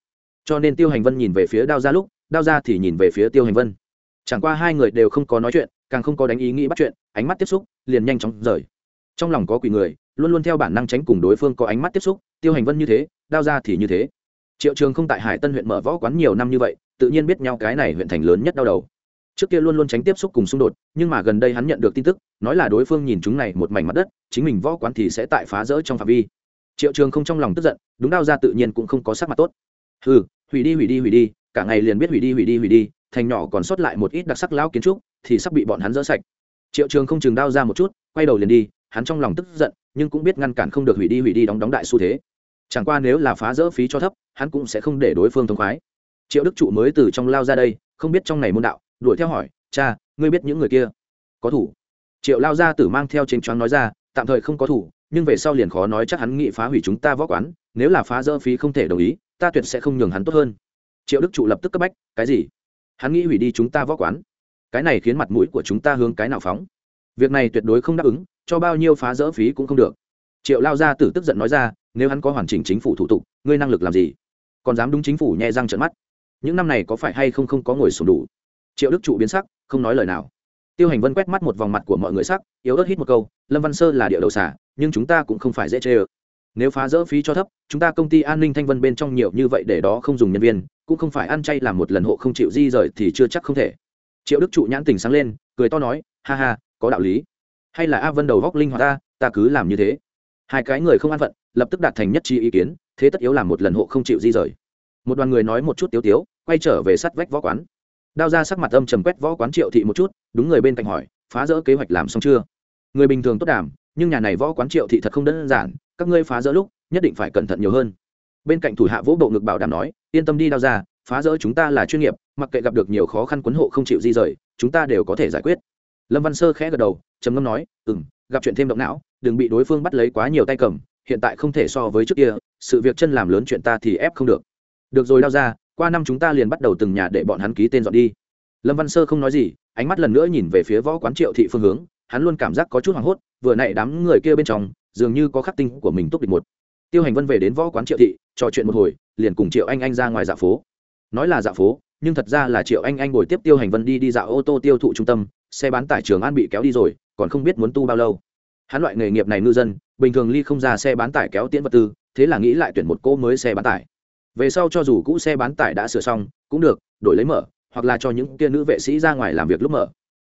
Cho nên tiêu hành vân nhìn về phía đao ra lúc, đao ra thì nhìn về phía tiêu hành vân. Chẳng qua hai người đều không có nói chuyện, càng không có đánh ý nghĩ bắt chuyện, ánh mắt tiếp xúc, liền nhanh chóng rời. Trong lòng có quỷ người, luôn luôn theo bản năng tránh cùng đối phương có ánh mắt tiếp xúc, tiêu hành vân như thế, đao ra thì như thế. Triệu trường không tại hải tân huyện mở võ quán nhiều năm như vậy, tự nhiên biết nhau cái này huyện thành lớn nhất đau đầu trước kia luôn luôn tránh tiếp xúc cùng xung đột, nhưng mà gần đây hắn nhận được tin tức, nói là đối phương nhìn chúng này một mảnh mặt đất, chính mình võ quán thì sẽ tại phá rỡ trong phạm vi. Triệu trường không trong lòng tức giận, đúng đao ra tự nhiên cũng không có sắc mặt tốt. Ừ hủy đi hủy đi hủy đi, cả ngày liền biết hủy đi hủy đi hủy đi, thành nhỏ còn sót lại một ít đặc sắc lão kiến trúc, thì sắp bị bọn hắn dỡ sạch. Triệu trường không chừng đao ra một chút, quay đầu liền đi, hắn trong lòng tức giận, nhưng cũng biết ngăn cản không được hủy đi hủy đi đóng đóng đại xu thế. Chẳng qua nếu là phá rỡ phí cho thấp, hắn cũng sẽ không để đối phương thông khoái. Triệu đức trụ mới từ trong lao ra đây, không biết trong này môn đạo đuổi theo hỏi, cha, ngươi biết những người kia có thủ? Triệu lao gia tử mang theo trên choáng nói ra, tạm thời không có thủ, nhưng về sau liền khó nói chắc hắn nghị phá hủy chúng ta võ quán, nếu là phá dỡ phí không thể đồng ý, ta tuyệt sẽ không nhường hắn tốt hơn. Triệu đức trụ lập tức cấp bách, cái gì? Hắn nghĩ hủy đi chúng ta võ quán? Cái này khiến mặt mũi của chúng ta hướng cái nào phóng? Việc này tuyệt đối không đáp ứng, cho bao nhiêu phá dỡ phí cũng không được. Triệu lao gia tử tức giận nói ra, nếu hắn có hoàn chỉnh chính phủ thủ tục, ngươi năng lực làm gì? Còn dám đúng chính phủ nhẹ răng trận mắt? Những năm này có phải hay không không có ngồi sổ đủ? Triệu đức trụ biến sắc, không nói lời nào. Tiêu hành vân quét mắt một vòng mặt của mọi người sắc, yếu ớt hít một câu, lâm văn sơ là địa đầu xả nhưng chúng ta cũng không phải dễ chê ơ. Nếu phá rỡ phí cho thấp, chúng ta công ty an ninh thanh vân bên trong nhiều như vậy để đó không dùng nhân viên, cũng không phải ăn chay làm một lần hộ không chịu di rời thì chưa chắc không thể. Triệu đức trụ nhãn tình sáng lên, cười to nói, ha ha, có đạo lý. Hay là a vân đầu góc linh hoạt ta ta cứ làm như thế. Hai cái người không an phận, lập tức đạt thành nhất trí ý kiến, thế tất yếu làm một lần hộ không chịu di rời. Một đoàn người nói một chút tiếu tiếu, quay trở về sắt vách võ quán đao ra sắc mặt âm trầm quét võ quán triệu thị một chút, đúng người bên cạnh hỏi, phá rỡ kế hoạch làm xong chưa? Người bình thường tốt đảm, nhưng nhà này võ quán triệu thị thật không đơn giản, các ngươi phá rỡ lúc, nhất định phải cẩn thận nhiều hơn. Bên cạnh thủ hạ vỗ bộ ngực bảo đảm nói, yên tâm đi đao ra, phá rỡ chúng ta là chuyên nghiệp, mặc kệ gặp được nhiều khó khăn quấn hộ không chịu di rời, chúng ta đều có thể giải quyết. Lâm văn sơ khẽ gật đầu, trầm ngâm nói ừ m gặp chuyện thêm động não, đừng bị đối phương bắt lấy quá nhiều tay cầm, hiện tại không thể so với trước kia, sự việc chân làm lớn chuyện ta thì ép không được. Được rồi đao ra qua năm chúng ta liền bắt đầu từng nhà để bọn hắn ký tên dọn đi. Lâm văn sơ không nói gì, ánh mắt lần nữa nhìn về phía võ quán triệu thị phương hướng, hắn luôn cảm giác có chút hoảng hốt, vừa nãy đám người kia bên trong, dường như có khắc tinh của mình túc địch một. Tiêu hành vân về đến võ quán triệu thị, trò chuyện một hồi, liền cùng triệu anh anh ra ngoài dạ phố. Nói là dạ phố, nhưng thật ra là triệu anh anh ngồi tiếp tiêu hành vân đi đi dạo ô tô tiêu thụ trung tâm, xe bán tải trường an bị kéo đi rồi, còn không biết muốn tu bao lâu. Hắn loại nghề nghiệp này ngư dân, bình thường ly không ra xe bán tải kéo tiễn vật tư, thế là nghĩ lại tuyển một cô mới xe bán tải về sau cho dù cũ xe bán tải đã sửa xong, cũng được, đổi lấy mở, hoặc là cho những kia nữ vệ sĩ ra ngoài làm việc lúc mở.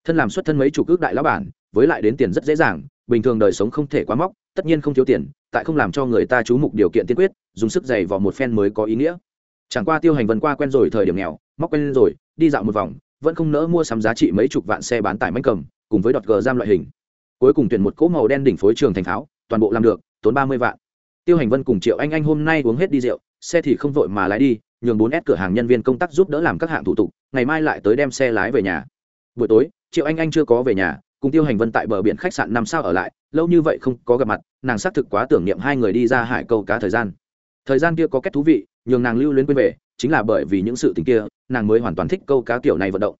Thân làm xuất thân mấy chủ cước đại lão bản, với lại đến tiền rất dễ dàng, bình thường đời sống không thể quá móc, tất nhiên không thiếu tiền, tại không làm cho người ta chú mục điều kiện tiên quyết, dùng sức dày vào một phen mới có ý nghĩa. Chẳng qua tiêu hành vân qua quen rồi thời điểm nghèo, móc quen rồi, đi dạo một vòng, vẫn không nỡ mua sắm giá trị mấy chục vạn xe bán tải mánh cầm, cùng với đọt gờ giam loại hình. Cuối cùng tuyển một cỗ màu đen đỉnh phối trường thành tháo toàn bộ làm được, tốn ba mươi vạn. Tiêu hành vân cùng triệu anh anh hôm nay uống hết đi rượu xe thì không vội mà lái đi, nhường bốn s cửa hàng nhân viên công tác giúp đỡ làm các hạng thủ tục, ngày mai lại tới đem xe lái về nhà. Buổi tối, triệu anh anh chưa có về nhà, cùng tiêu hành vân tại bờ biển khách sạn năm sao ở lại, lâu như vậy không có gặp mặt, nàng xác thực quá tưởng niệm hai người đi ra hải câu cá thời gian. Thời gian kia có kết thú vị, nhường nàng lưu luyến quên về, chính là bởi vì những sự tình kia, nàng mới hoàn toàn thích câu cá kiểu này vận động.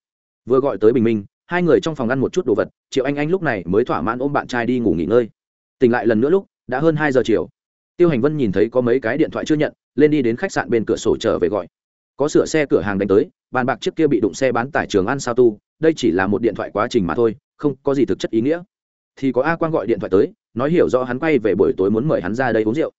Vừa gọi tới bình minh, hai người trong phòng ăn một chút đồ vật, triệu anh anh lúc này mới thỏa mãn ôm bạn trai đi ngủ nghỉ ngơi. Tỉnh lại lần nữa lúc, đã hơn hai giờ chiều. Tiêu hành vân nhìn thấy có mấy cái điện thoại chưa nhận lên đi đến khách sạn bên cửa sổ trở về gọi. Có sửa xe cửa hàng đánh tới, bàn bạc trước kia bị đụng xe bán tải trường ăn sao tu, đây chỉ là một điện thoại quá trình mà thôi, không có gì thực chất ý nghĩa. Thì có a quang gọi điện thoại tới, nói hiểu rõ hắn quay về buổi tối muốn mời hắn ra đây uống rượu.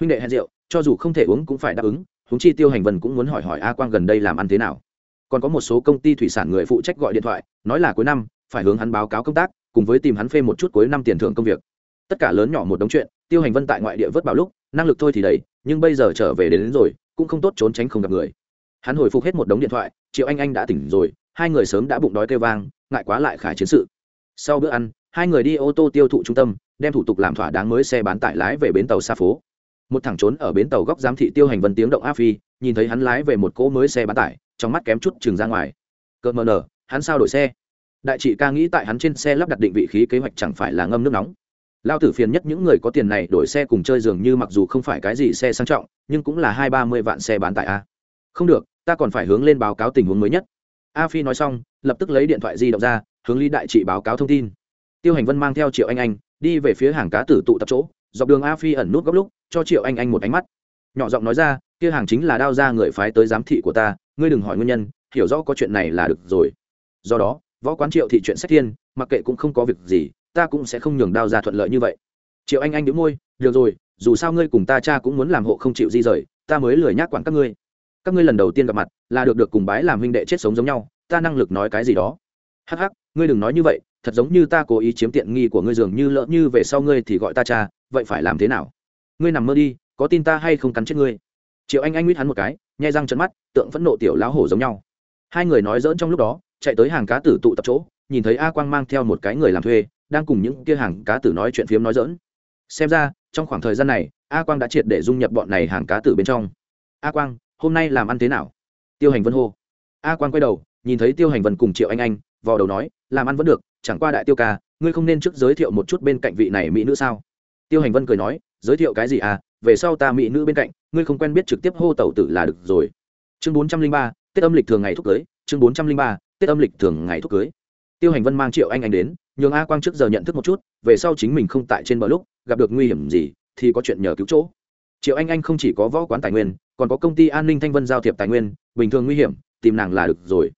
Huynh đệ hẹn rượu, cho dù không thể uống cũng phải đáp ứng húng chi tiêu hành vân cũng muốn hỏi hỏi a quang gần đây làm ăn thế nào. Còn có một số công ty thủy sản người phụ trách gọi điện thoại, nói là cuối năm, phải hướng hắn báo cáo công tác, cùng với tìm hắn phê một chút cuối năm tiền thưởng công việc. Tất cả lớn nhỏ một đống chuyện tiêu hành vân tại ngoại địa vớt bảo lúc năng lực thôi thì đầy nhưng bây giờ trở về đến, đến rồi cũng không tốt trốn tránh không gặp người. Hắn hồi phục hết một đống điện thoại triệu anh anh đã tỉnh rồi hai người sớm đã bụng đói kêu vang ngại quá lại khải chiến sự. Sau bữa ăn hai người đi ô tô tiêu thụ trung tâm đem thủ tục làm thỏa đáng mới xe bán tải lái về bến tàu xa phố. Một thằng trốn ở bến tàu góc giám thị tiêu hành vân tiếng động a phi nhìn thấy hắn lái về một cỗ mới xe bán tải trong mắt kém chút chừng ra ngoài. Cợt mờ nở hắn sao đổi xe? Đại trị ca nghĩ tại hắn trên xe lắp đặt định vị khí kế hoạch chẳng phải là ngâm nước nóng lao tử phiền nhất những người có tiền này đổi xe cùng chơi dường như mặc dù không phải cái gì xe sang trọng, nhưng cũng là hai ba mươi vạn xe bán tại a. Không được, ta còn phải hướng lên báo cáo tình huống mới nhất. A phi nói xong, lập tức lấy điện thoại di động ra, hướng lý đại trị báo cáo thông tin. Tiêu hành vân mang theo triệu anh anh, đi về phía hàng cá tử tụ tập chỗ, dọc đường a phi ẩn nút góc lúc, cho triệu anh anh một ánh mắt. Nhỏ giọng nói ra, kia hàng chính là đao ra người phái tới giám thị của ta, ngươi đừng hỏi nguyên nhân, hiểu rõ có chuyện này là được rồi. Do đó, võ quán triệu thị chuyện sách thiên, mặc kệ cũng không có việc gì ta cũng sẽ không nhường đao ra thuận lợi như vậy. Triệu anh anh đĩu môi, được rồi, dù sao ngươi cùng ta cha cũng muốn làm hộ không chịu di rời, ta mới lười nhác quản các ngươi. Các ngươi lần đầu tiên gặp mặt là được được cùng bái làm huynh đệ chết sống giống nhau, ta năng lực nói cái gì đó? Hắc hắc, ngươi đừng nói như vậy, thật giống như ta cố ý chiếm tiện nghi của ngươi dường như lỡ như về sau ngươi thì gọi ta cha, vậy phải làm thế nào? Ngươi nằm mơ đi, có tin ta hay không cắn chết ngươi? Triệu anh anh nguyết hắn một cái, nhai răng trận mắt, tượng phẫn nộ tiểu lão hổ giống nhau. Hai người nói dỡn trong lúc đó, chạy tới hàng cá tử tụ tập chỗ, nhìn thấy a quang mang theo một cái người làm thuê đang cùng những kia hàng cá tử nói chuyện phiếm nói dỡn. Xem ra, trong khoảng thời gian này, a quang đã triệt để dung nhập bọn này hàng cá tử bên trong. A quang, hôm nay làm ăn thế nào? Tiêu hành vân hô. A quang quay đầu, nhìn thấy tiêu hành vân cùng triệu anh anh, vò đầu nói, làm ăn vẫn được, chẳng qua đại tiêu ca, ngươi không nên trước giới thiệu một chút bên cạnh vị này mỹ nữ sao? Tiêu hành vân cười nói, giới thiệu cái gì à? Về sau ta mỹ nữ bên cạnh, ngươi không quen biết trực tiếp hô tẩu tử là được rồi. Chương bốn trăm linh ba, tết âm lịch thường ngày thúc cưới, chương bốn trăm linh ba, tết âm lịch thường ngày thúc cưới. Tiêu hành vân mang triệu anh anh đến nhường a quang trước giờ nhận thức một chút, về sau chính mình không tại trên bờ lúc, gặp được nguy hiểm gì, thì có chuyện nhờ cứu chỗ. Triệu anh anh không chỉ có võ quán tài nguyên, còn có công ty an ninh thanh vân giao thiệp tài nguyên, bình thường nguy hiểm, tìm nàng là được rồi.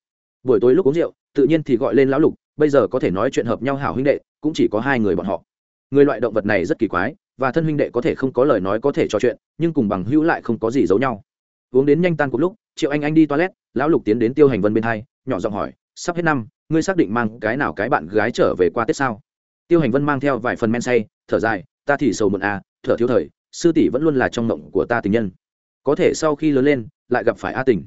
Buổi tối lúc uống rượu, tự nhiên thì gọi lên lão lục, bây giờ có thể nói chuyện hợp nhau hảo huynh đệ, cũng chỉ có hai người bọn họ. Người loại động vật này rất kỳ quái, và thân huynh đệ có thể không có lời nói có thể trò chuyện, nhưng cùng bằng hữu lại không có gì giấu nhau. Uống đến nhanh tan cùng lúc, triệu anh anh đi toilet, lão lục tiến đến tiêu hành vân bên hai, nhỏ giọng hỏi, sắp hết năm ngươi xác định mang cái nào cái bạn gái trở về qua tết sao? Tiêu hành vân mang theo vài phần men say, thở dài, ta thì sầu muộn à thở thiếu thời, sư tỷ vẫn luôn là trong mộng của ta tình nhân. Có thể sau khi lớn lên, lại gặp phải a tình.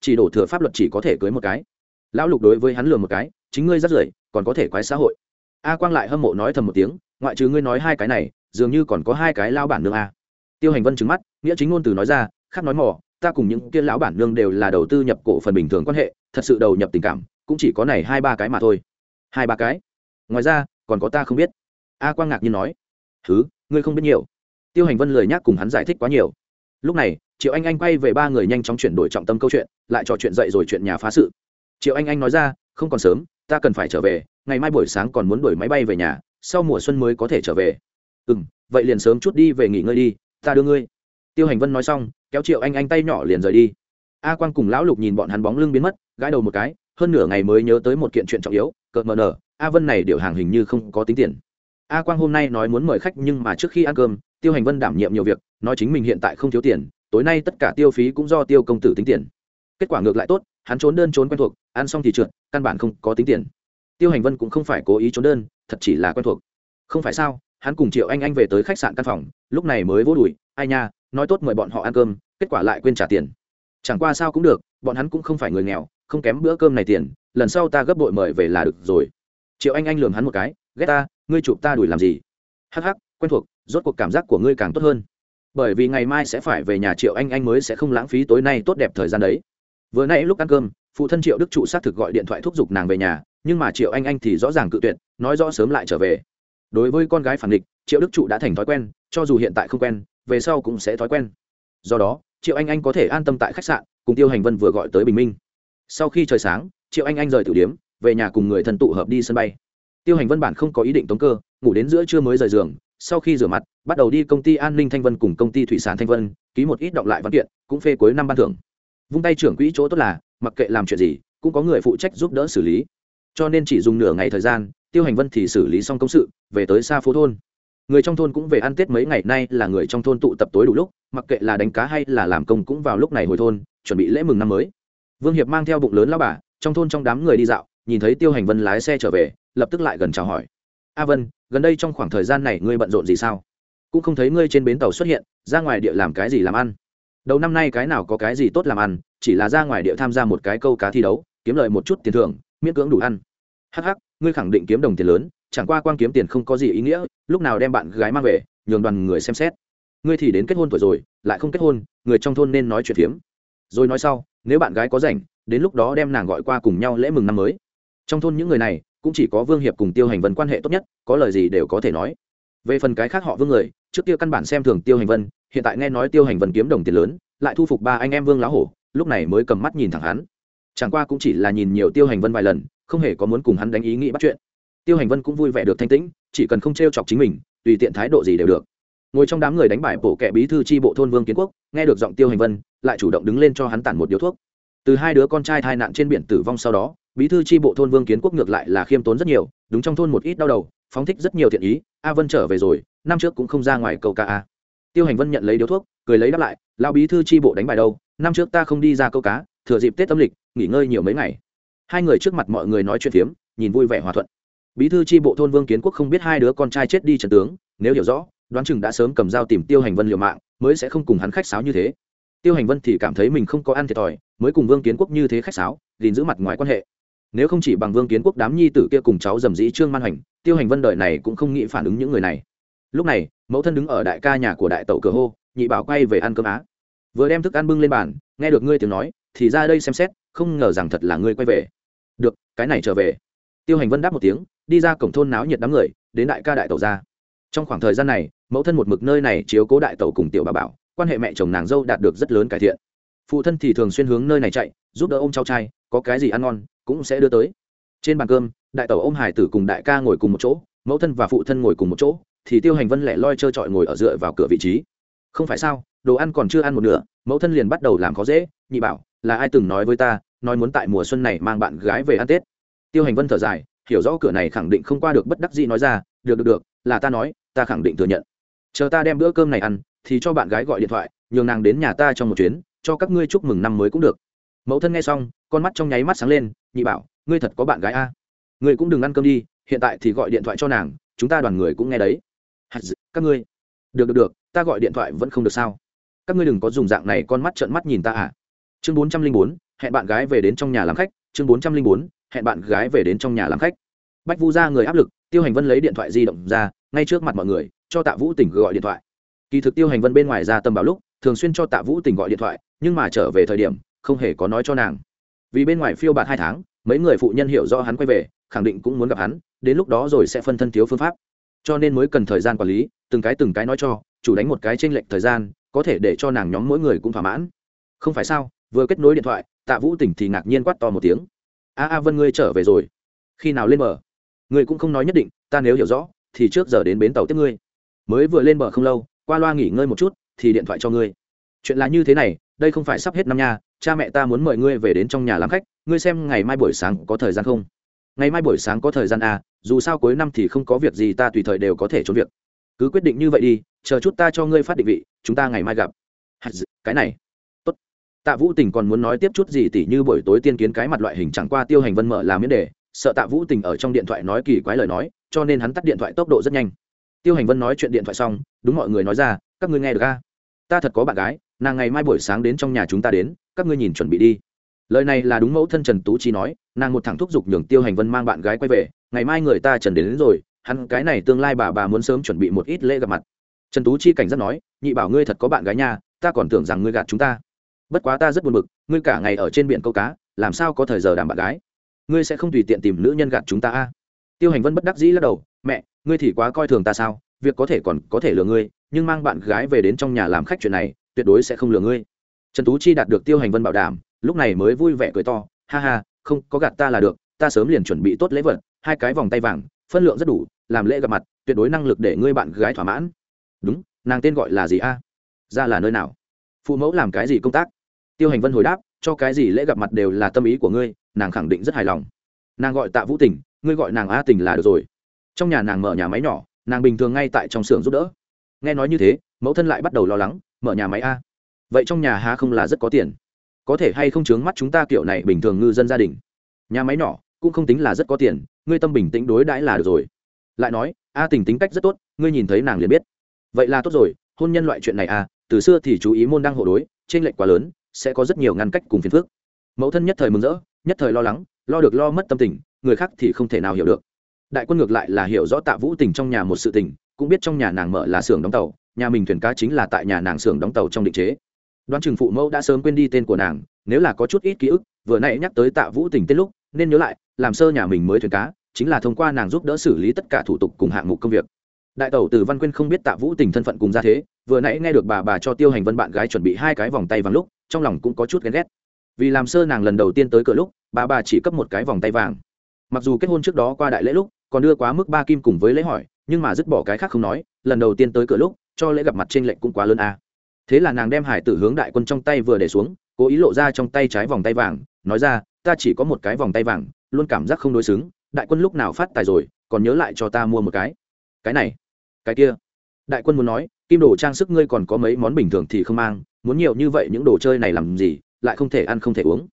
Chỉ đổ thừa pháp luật chỉ có thể cưới một cái. Lão lục đối với hắn lừa một cái, chính ngươi rất rưởi, còn có thể quái xã hội. A quang lại hâm mộ nói thầm một tiếng, ngoại trừ ngươi nói hai cái này, dường như còn có hai cái lao bản nương a tiêu hành vân trứng mắt, nghĩa chính ngôn từ nói ra, khác nói mỏ ta cùng những kia lão bản nương đều là đầu tư nhập cổ phần bình thường quan hệ, thật sự đầu nhập tình cảm cũng chỉ có này hai ba cái mà thôi. Hai ba cái? Ngoài ra, còn có ta không biết. A quang ngạc nhiên nói. Thứ ngươi không biết nhiều. Tiêu hành vân lời nhắc cùng hắn giải thích quá nhiều. Lúc này, triệu anh anh quay về ba người nhanh chóng chuyển đổi trọng tâm câu chuyện, lại trò chuyện dậy rồi chuyện nhà phá sự. Triệu anh anh nói ra, không còn sớm, ta cần phải trở về, ngày mai buổi sáng còn muốn đuổi máy bay về nhà, sau mùa xuân mới có thể trở về. Ừ m vậy liền sớm chút đi về nghỉ ngơi đi, ta đưa ngươi. Tiêu hành vân nói xong, kéo triệu anh anh tay nhỏ liền rời đi. A quang cùng lão lục nhìn bọn hắn bóng lưng biến mất, gãi đầu một cái hơn nửa ngày mới nhớ tới một kiện chuyện trọng yếu cợt mờ nở a vân này điều hàng hình như không có tính tiền. A quang hôm nay nói muốn mời khách nhưng mà trước khi ăn cơm, tiêu hành vân đảm nhiệm nhiều việc, nói chính mình hiện tại không thiếu tiền, tối nay tất cả tiêu phí cũng do tiêu công tử tính tiền. Kết quả ngược lại tốt, hắn trốn đơn trốn quen thuộc, ăn xong thì trượt, căn bản không có tính tiền. Tiêu hành vân cũng không phải cố ý trốn đơn, thật chỉ là quen thuộc. Không phải sao, hắn cùng triệu anh anh về tới khách sạn căn phòng, lúc này mới vô đùi, ai nha, nói tốt mời bọn họ ăn cơm, kết quả lại quên trả tiền chẳng qua sao cũng được, bọn hắn cũng không phải người nghèo, không kém bữa cơm này tiền, lần sau ta gấp đội mời về là được rồi. Triệu anh anh lường hắn một cái, ghét ta, ngươi chụp ta đuổi làm gì? Hắc hắc, quen thuộc, rốt cuộc cảm giác của ngươi càng tốt hơn. Bởi vì ngày mai sẽ phải về nhà triệu anh anh mới sẽ không lãng phí tối nay tốt đẹp thời gian đấy. Vừa nãy lúc ăn cơm, phụ thân triệu đức trụ xác thực gọi điện thoại thúc giục nàng về nhà, nhưng mà triệu anh anh thì rõ ràng cự tuyệt, nói rõ sớm lại trở về. Đối với con gái phản địch triệu đức trụ đã thành thói quen, cho dù hiện tại không quen, về sau cũng sẽ thói quen. Do đó triệu anh anh có thể an tâm tại khách sạn, cùng tiêu hành vân vừa gọi tới bình minh. Sau khi trời sáng, triệu anh anh rời tử điếm, về nhà cùng người thân tụ hợp đi sân bay. Tiêu hành vân bản không có ý định tống cơ, ngủ đến giữa trưa mới rời giường, sau khi rửa mặt, bắt đầu đi công ty an ninh thanh vân cùng công ty thủy sản thanh vân, ký một ít động lại văn kiện, cũng phê cuối năm ban thưởng. Vung tay trưởng quỹ chỗ tốt là, mặc kệ làm chuyện gì, cũng có người phụ trách giúp đỡ xử lý. Cho nên chỉ dùng nửa ngày thời gian, tiêu hành vân thì xử lý xong công sự, về tới xa phố thôn người trong thôn cũng về ăn tết mấy ngày nay là người trong thôn tụ tập tối đủ lúc, mặc kệ là đánh cá hay là làm công cũng vào lúc này hồi thôn, chuẩn bị lễ mừng năm mới. Vương hiệp mang theo bụng lớn lao bà, trong thôn trong đám người đi dạo, nhìn thấy tiêu hành vân lái xe trở về, lập tức lại gần chào hỏi. A vân, gần đây trong khoảng thời gian này ngươi bận rộn gì sao? Cũng không thấy ngươi trên bến tàu xuất hiện, ra ngoài địa làm cái gì làm ăn? Đầu năm nay cái nào có cái gì tốt làm ăn, chỉ là ra ngoài địa tham gia một cái câu cá thi đấu, kiếm lợi một chút tiền thưởng, miễn cưỡng đủ ăn. Hắc hắc, ngươi khẳng định kiếm đồng tiền lớn, chẳng qua quan kiếm tiền không có gì ý nghĩa lúc nào đem bạn gái mang về, nhường đoàn người xem xét. Ngươi thì đến kết hôn tuổi rồi, lại không kết hôn, người trong thôn nên nói chuyện phiếm. Rồi nói sau, nếu bạn gái có rảnh, đến lúc đó đem nàng gọi qua cùng nhau lễ mừng năm mới. Trong thôn những người này, cũng chỉ có vương hiệp cùng tiêu hành vân quan hệ tốt nhất, có lời gì đều có thể nói. Về phần cái khác họ vương người, trước kia căn bản xem thường tiêu hành vân, hiện tại nghe nói tiêu hành vân kiếm đồng tiền lớn, lại thu phục ba anh em vương lá hổ, lúc này mới cầm mắt nhìn thẳng hắn. Chẳng qua cũng chỉ là nhìn nhiều tiêu hành vân vài lần, không hề có muốn cùng hắn đánh ý nghĩ bắt chuyện tiêu hành vân cũng vui vẻ được thanh tĩnh, chỉ cần không t r e o chọc chính mình, tùy tiện thái độ gì đều được. Ngồi trong đám người đánh bài bổ kẻ bí thư tri bộ thôn vương kiến quốc, nghe được giọng tiêu hành vân, lại chủ động đứng lên cho hắn tản một điếu thuốc. Từ hai đứa con trai thai nạn trên biển tử vong sau đó, bí thư tri bộ thôn vương kiến quốc ngược lại là khiêm tốn rất nhiều, đúng trong thôn một ít đau đầu, phóng thích rất nhiều thiện ý, a vân trở về rồi, năm trước cũng không ra ngoài câu ca a. Tiêu hành vân nhận lấy điếu thuốc, cười lấy đáp lại, lão bí thư tri bộ đánh bài đâu, năm trước ta không đi ra câu cá, thừa dịp tết âm lịch, nghỉ ngơi nhiều mấy ngày. Hai người trước mặt mọi người nói chuyện phiếm, nhìn vui vẻ hòa thuận bí thư tri bộ thôn vương kiến quốc không biết hai đứa con trai chết đi trần tướng, nếu hiểu rõ, đoán chừng đã sớm cầm dao tìm tiêu hành vân liều mạng, mới sẽ không cùng hắn khách sáo như thế. Tiêu hành vân thì cảm thấy mình không có ăn thiệt thòi, mới cùng vương kiến quốc như thế khách sáo, gìn giữ mặt ngoài quan hệ. Nếu không chỉ bằng vương kiến quốc đám nhi tử kia cùng cháu dầm dĩ trương man hành tiêu hành vân đời này cũng không nghĩ phản ứng những người này. Lúc này, mẫu thân đứng ở đại ca nhà của đại tẩu cửa hô, nhị bảo quay về ăn cơm á. Vừa đem thức ăn bưng lên bàn, nghe được ngươi tiếng nói, thì ra đây xem xét, không ngờ rằng thật là ngươi quay về. Được, cái này trở về. Tiêu hành vân đáp một tiếng đi ra cổng thôn náo nhiệt đám người, đến đại ca đại tẩu ra. Trong khoảng thời gian này, mẫu thân một mực nơi này chiếu cố đại tẩu cùng tiểu bà bảo, quan hệ mẹ chồng nàng dâu đạt được rất lớn cải thiện. Phụ thân thì thường xuyên hướng nơi này chạy, giúp đỡ ô m cháu trai, có cái gì ăn ngon cũng sẽ đưa tới. Trên bàn cơm, đại tẩu ô m hải tử cùng đại ca ngồi cùng một chỗ, mẫu thân và phụ thân ngồi cùng một chỗ, thì tiêu hành vân lẻ loi trơ trọi ngồi ở dựa vào cửa vị trí. Không phải sao, đồ ăn còn chưa ăn một nửa, mẫu thân liền bắt đầu làm khó dễ, nhị bảo, là ai từng nói với ta, nói muốn tại mùa xuân này mang bạn gái về ăn tết? Tiêu hành vân thở dài hiểu rõ cửa này khẳng định không qua được bất đắc dĩ nói ra, được được được, là ta nói, ta khẳng định thừa nhận. Chờ ta đem bữa cơm này ăn, thì cho bạn gái gọi điện thoại, nhường nàng đến nhà ta trong một chuyến, cho các ngươi chúc mừng năm mới cũng được. Mẫu thân nghe xong, con mắt trong nháy mắt sáng lên, nhị bảo, ngươi thật có bạn gái a. Ngươi cũng đừng ăn cơm đi, hiện tại thì gọi điện thoại cho nàng, chúng ta đoàn người cũng nghe đấy. Các ngươi, được được được, ta gọi điện thoại vẫn không được sao? Các ngươi đừng có dùng dạng này con mắt trợn mắt nhìn ta à. Chương bốn trăm linh bốn, hẹn bạn gái về đến trong nhà làm khách, chương bốn trăm linh bốn hẹn bạn gái về đến trong nhà làm khách. Bách vu ra người áp lực, tiêu hành vân lấy điện thoại di động ra, ngay trước mặt mọi người, cho tạ vũ tỉnh gọi điện thoại. Kỳ thực tiêu hành vân bên ngoài ra tâm bảo lúc, thường xuyên cho tạ vũ tỉnh gọi điện thoại, nhưng mà trở về thời điểm, không hề có nói cho nàng. Vì bên ngoài phiêu bạt hai tháng, mấy người phụ nhân hiểu rõ hắn quay về, khẳng định cũng muốn gặp hắn, đến lúc đó rồi sẽ phân thân thiếu phương pháp. Cho nên mới cần thời gian quản lý, từng cái từng cái nói cho, chủ đánh một cái t r ê n lệch thời gian, có thể để cho nàng nhóm mỗi người cũng thỏa mãn. Không phải sao, vừa kết nối điện thoại, tạ vũ tỉnh thì ngạc nhiên quát to một tiếng a a vân ngươi trở về rồi. Khi nào lên bờ? Ngươi cũng không nói nhất định, ta nếu hiểu rõ, thì trước giờ đến bến tàu tiếp ngươi. Mới vừa lên bờ không lâu, qua loa nghỉ ngơi một chút, thì điện thoại cho ngươi. Chuyện là như thế này, đây không phải sắp hết năm nha, cha mẹ ta muốn mời ngươi về đến trong nhà làm khách, ngươi xem ngày mai buổi sáng có thời gian không? Ngày mai buổi sáng có thời gian à dù sao cuối năm thì không có việc gì, ta tùy thời đều có thể trốn việc. Cứ quyết định như vậy đi, chờ chút ta cho ngươi phát định vị, chúng ta ngày mai gặp. Cái này tạ vũ tình còn muốn nói tiếp chút gì tỉ như buổi tối tiên kiến cái mặt loại hình chẳng qua tiêu hành vân mở làm miễn đề sợ tạ vũ tình ở trong điện thoại nói kỳ quái lời nói cho nên hắn tắt điện thoại tốc độ rất nhanh. Tiêu hành vân nói chuyện điện thoại xong đúng mọi người nói ra các ngươi nghe được ca ta thật có bạn gái nàng ngày mai buổi sáng đến trong nhà chúng ta đến các ngươi nhìn chuẩn bị đi. Lời này là đúng mẫu thân trần tú chi nói nàng một thằng thúc giục nhường tiêu hành vân mang bạn gái quay về ngày mai người ta trần đến, đến rồi hắn cái này tương lai bà bà muốn sớm chuẩn bị một ít lễ gặp mặt. Trần tú chi cảnh giác nói nhị bảo ngươi thật có bạn gái nha ta còn tưởng rằng ngươi gạt chúng ta bất quá ta rất buồn bực, ngươi cả ngày ở trên biển câu cá, làm sao có thời giờ đàm bạn gái? Ngươi sẽ không tùy tiện tìm nữ nhân gạt chúng ta a? Tiêu hành vân bất đắc dĩ lắc đầu, mẹ, ngươi thì quá coi thường ta sao? Việc có thể còn có thể lừa ngươi, nhưng mang bạn gái về đến trong nhà làm khách chuyện này, tuyệt đối sẽ không lừa ngươi. Trần tú chi đạt được tiêu hành vân bảo đảm, lúc này mới vui vẻ cười to, ha ha, không, có gạt ta là được, ta sớm liền chuẩn bị tốt lễ vật, hai cái vòng tay vàng, phân lượng rất đủ, làm lễ gặp mặt, tuyệt đối năng lực để ngươi bạn gái thỏa mãn. Đúng, nàng tên gọi là gì a? Ra là nơi nào? Phụ mẫu làm cái gì công tác? Tiêu hành vân hồi đáp, cho cái gì lễ gặp mặt đều là tâm ý của ngươi, nàng khẳng định rất hài lòng. Nàng gọi tạ vũ tình, ngươi gọi nàng a tình là được rồi. Trong nhà nàng mở nhà máy nhỏ, nàng bình thường ngay tại trong xưởng giúp đỡ. Nghe nói như thế, mẫu thân lại bắt đầu lo lắng, mở nhà máy a. Vậy trong nhà há không là rất có tiền? Có thể hay không chướng mắt chúng ta kiểu này bình thường ngư dân gia đình? Nhà máy nhỏ, cũng không tính là rất có tiền, ngươi tâm bình tĩnh đối đãi là được rồi. Lại nói, a tình tính cách rất tốt, ngươi nhìn thấy nàng liền biết. Vậy là tốt rồi, hôn nhân loại chuyện này à từ xưa thì chú ý môn đăng hộ đối trên lệnh quá lớn sẽ có rất nhiều ngăn cách cùng phiền phức. Mẫu thân nhất thời mừng rỡ, nhất thời lo lắng, lo được lo mất tâm tình, người khác thì không thể nào hiểu được. Đại quân ngược lại là hiểu rõ tạ vũ tình trong nhà một sự tình, cũng biết trong nhà nàng mở là xưởng đóng tàu, nhà mình thuyền cá chính là tại nhà nàng xưởng đóng tàu trong định chế. Đoán chừng phụ mẫu đã sớm quên đi tên của nàng, nếu là có chút ít ký ức, vừa nãy nhắc tới tạ vũ tình tên lúc, nên nhớ lại, làm sơ nhà mình mới thuyền cá, chính là thông qua nàng giúp đỡ xử lý tất cả thủ tục cùng hạng mục công việc đại tẩu từ văn quyên không biết tạ vũ tình thân phận cùng ra thế, vừa nãy nghe được bà bà cho tiêu hành vân bạn gái chuẩn bị hai cái vòng tay vàng lúc, trong lòng cũng có chút ghen ghét. Vì làm sơ nàng lần đầu tiên tới cửa lúc, bà bà chỉ cấp một cái vòng tay vàng. Mặc dù kết hôn trước đó qua đại lễ lúc, còn đưa quá mức ba kim cùng với lễ hỏi, nhưng mà dứt bỏ cái khác không nói, lần đầu tiên tới cửa lúc, cho lễ gặp mặt trên lệnh cũng quá lớn a. Thế là nàng đem hải tử hướng đại quân trong tay vừa để xuống, cố ý lộ ra trong tay trái vòng tay vàng, nói ra, ta chỉ có một cái vòng tay vàng, luôn cảm giác không đối xứng, đại quân lúc nào phát tài rồi, còn nhớ lại cho ta mua một cái. Cái này cái kia. Đại quân muốn nói, kim đồ trang sức ngươi còn có mấy món bình thường thì không mang, muốn nhiều như vậy những đồ chơi này làm gì, lại không thể ăn không thể uống.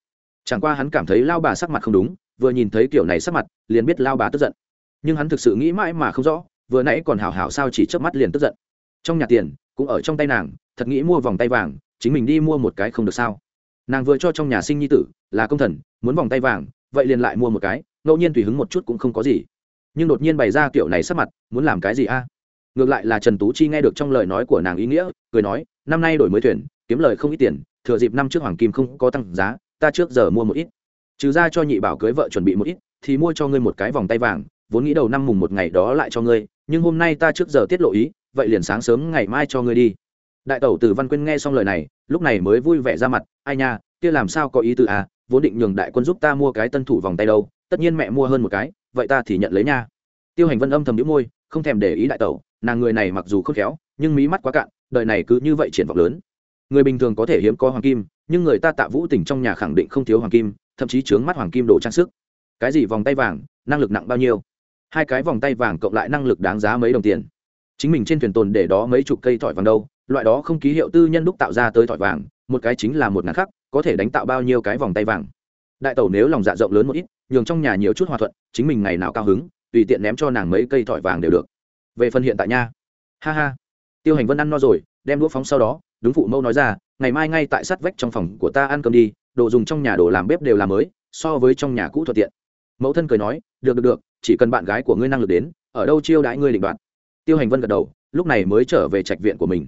Chẳng qua hắn cảm thấy lao bà sắc mặt không đúng, vừa nhìn thấy kiểu này sắc mặt, liền biết lao bà tức giận. Nhưng hắn thực sự nghĩ mãi mà không rõ, vừa nãy còn hảo hảo sao chỉ chớp mắt liền tức giận. Trong nhà tiền, cũng ở trong tay nàng, thật nghĩ mua vòng tay vàng, chính mình đi mua một cái không được sao. Nàng vừa cho trong nhà sinh nhi tử, là công thần, muốn vòng tay vàng, vậy liền lại mua một cái, ngẫu nhiên tùy hứng một chút cũng không có gì. Nhưng đột nhiên bày ra kiểu này sắc mặt, muốn làm cái gì a? Ngược lại là trần tú chi nghe được trong lời nói của nàng ý nghĩa, cười nói, năm nay đổi mới thuyền, kiếm lời không ít tiền, thừa dịp năm trước hoàng kim không có tăng giá, ta trước giờ mua một ít. Trừ ra cho nhị bảo cưới vợ chuẩn bị một ít, thì mua cho ngươi một cái vòng tay vàng, vốn nghĩ đầu năm mùng một ngày đó lại cho ngươi, nhưng hôm nay ta trước giờ tiết lộ ý, vậy liền sáng sớm ngày mai cho ngươi đi. Đại tẩu từ văn quyên nghe xong lời này, lúc này mới vui vẻ ra mặt, ai nha, kia làm sao có ý từ à vốn định nhường đại quân giúp ta mua cái tân thủ vòng tay đâu, tất nhiên mẹ mua hơn một cái, vậy ta thì nhận lấy nha. Tiêu hành vân âm thầm đĩu môi, không thèm để ý đại tẩu nàng người này mặc dù khôn khéo, nhưng mí mắt quá cạn, đời này cứ như vậy triển vọng lớn. Người bình thường có thể hiếm có hoàng kim, nhưng người ta tạ vũ tỉnh trong nhà khẳng định không thiếu hoàng kim, thậm chí chướng mắt hoàng kim đồ trang sức. Cái gì vòng tay vàng, năng lực nặng bao nhiêu? Hai cái vòng tay vàng cộng lại năng lực đáng giá mấy đồng tiền. Chính mình trên thuyền tồn để đó mấy chục cây thỏi vàng đâu, loại đó không ký hiệu tư nhân đúc tạo ra tới thỏi vàng, một cái chính là một ngàn khắc, có thể đánh tạo bao nhiêu cái vòng tay vàng. Đại tẩu nếu lòng dạ rộng lớn một ít, nhường trong nhà nhiều chút hòa thuận, chính mình ngày nào cao hứng, tùy tiện ném cho nàng mấy cây thỏi vàng đều được về phần hiện tại nha. Ha ha. Tiêu hành vân ăn no rồi, đem đũa phóng sau đó, đúng phụ mẫu nói ra, ngày mai ngay tại sát vách trong phòng của ta ăn cơm đi, đồ dùng trong nhà đồ làm bếp đều làm mới, so với trong nhà cũ thuận tiện. Mẫu thân cười nói, được được được, chỉ cần bạn gái của ngươi năng lực đến, ở đâu chiêu đãi ngươi định đoạt. Tiêu hành vân gật đầu, lúc này mới trở về trạch viện của mình.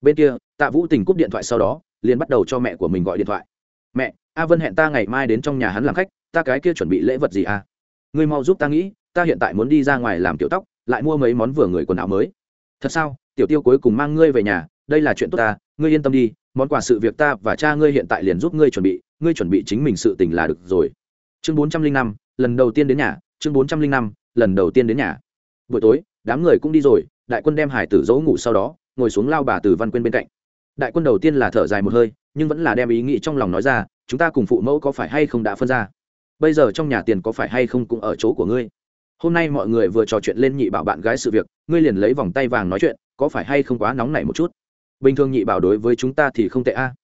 Bên kia, tạ vũ tình cúp điện thoại sau đó, liền bắt đầu cho mẹ của mình gọi điện thoại. Mẹ, a vân hẹn ta ngày mai đến trong nhà hắn làm khách, ta cái kia chuẩn bị lễ vật gì à? Ngươi mau giúp ta nghĩ, ta hiện tại muốn đi ra ngoài làm kiểu tóc lại mua mấy món vừa người quần áo mới. Thật sao? Tiểu tiêu cuối cùng mang ngươi về nhà, đây là chuyện tốt ta, ngươi yên tâm đi, món quà sự việc ta và cha ngươi hiện tại liền giúp ngươi chuẩn bị, ngươi chuẩn bị chính mình sự tình là được rồi. Chương bốn trăm linh năm, lần đầu tiên đến nhà, chương bốn trăm linh năm, lần đầu tiên đến nhà. Buổi tối, đám người cũng đi rồi, đại quân đem hải tử giấu ngủ sau đó, ngồi xuống lao bà từ văn quyên bên cạnh. Đại quân đầu tiên là thở dài một hơi, nhưng vẫn là đem ý nghĩ trong lòng nói ra, chúng ta cùng phụ mẫu có phải hay không đã phân ra? Bây giờ trong nhà tiền có phải hay không cũng ở chỗ của ngươi? Hôm nay mọi người vừa trò chuyện lên nhị bảo bạn gái sự việc, ngươi liền lấy vòng tay vàng nói chuyện, có phải hay không quá nóng nảy một chút? Bình thường nhị bảo đối với chúng ta thì không tệ a.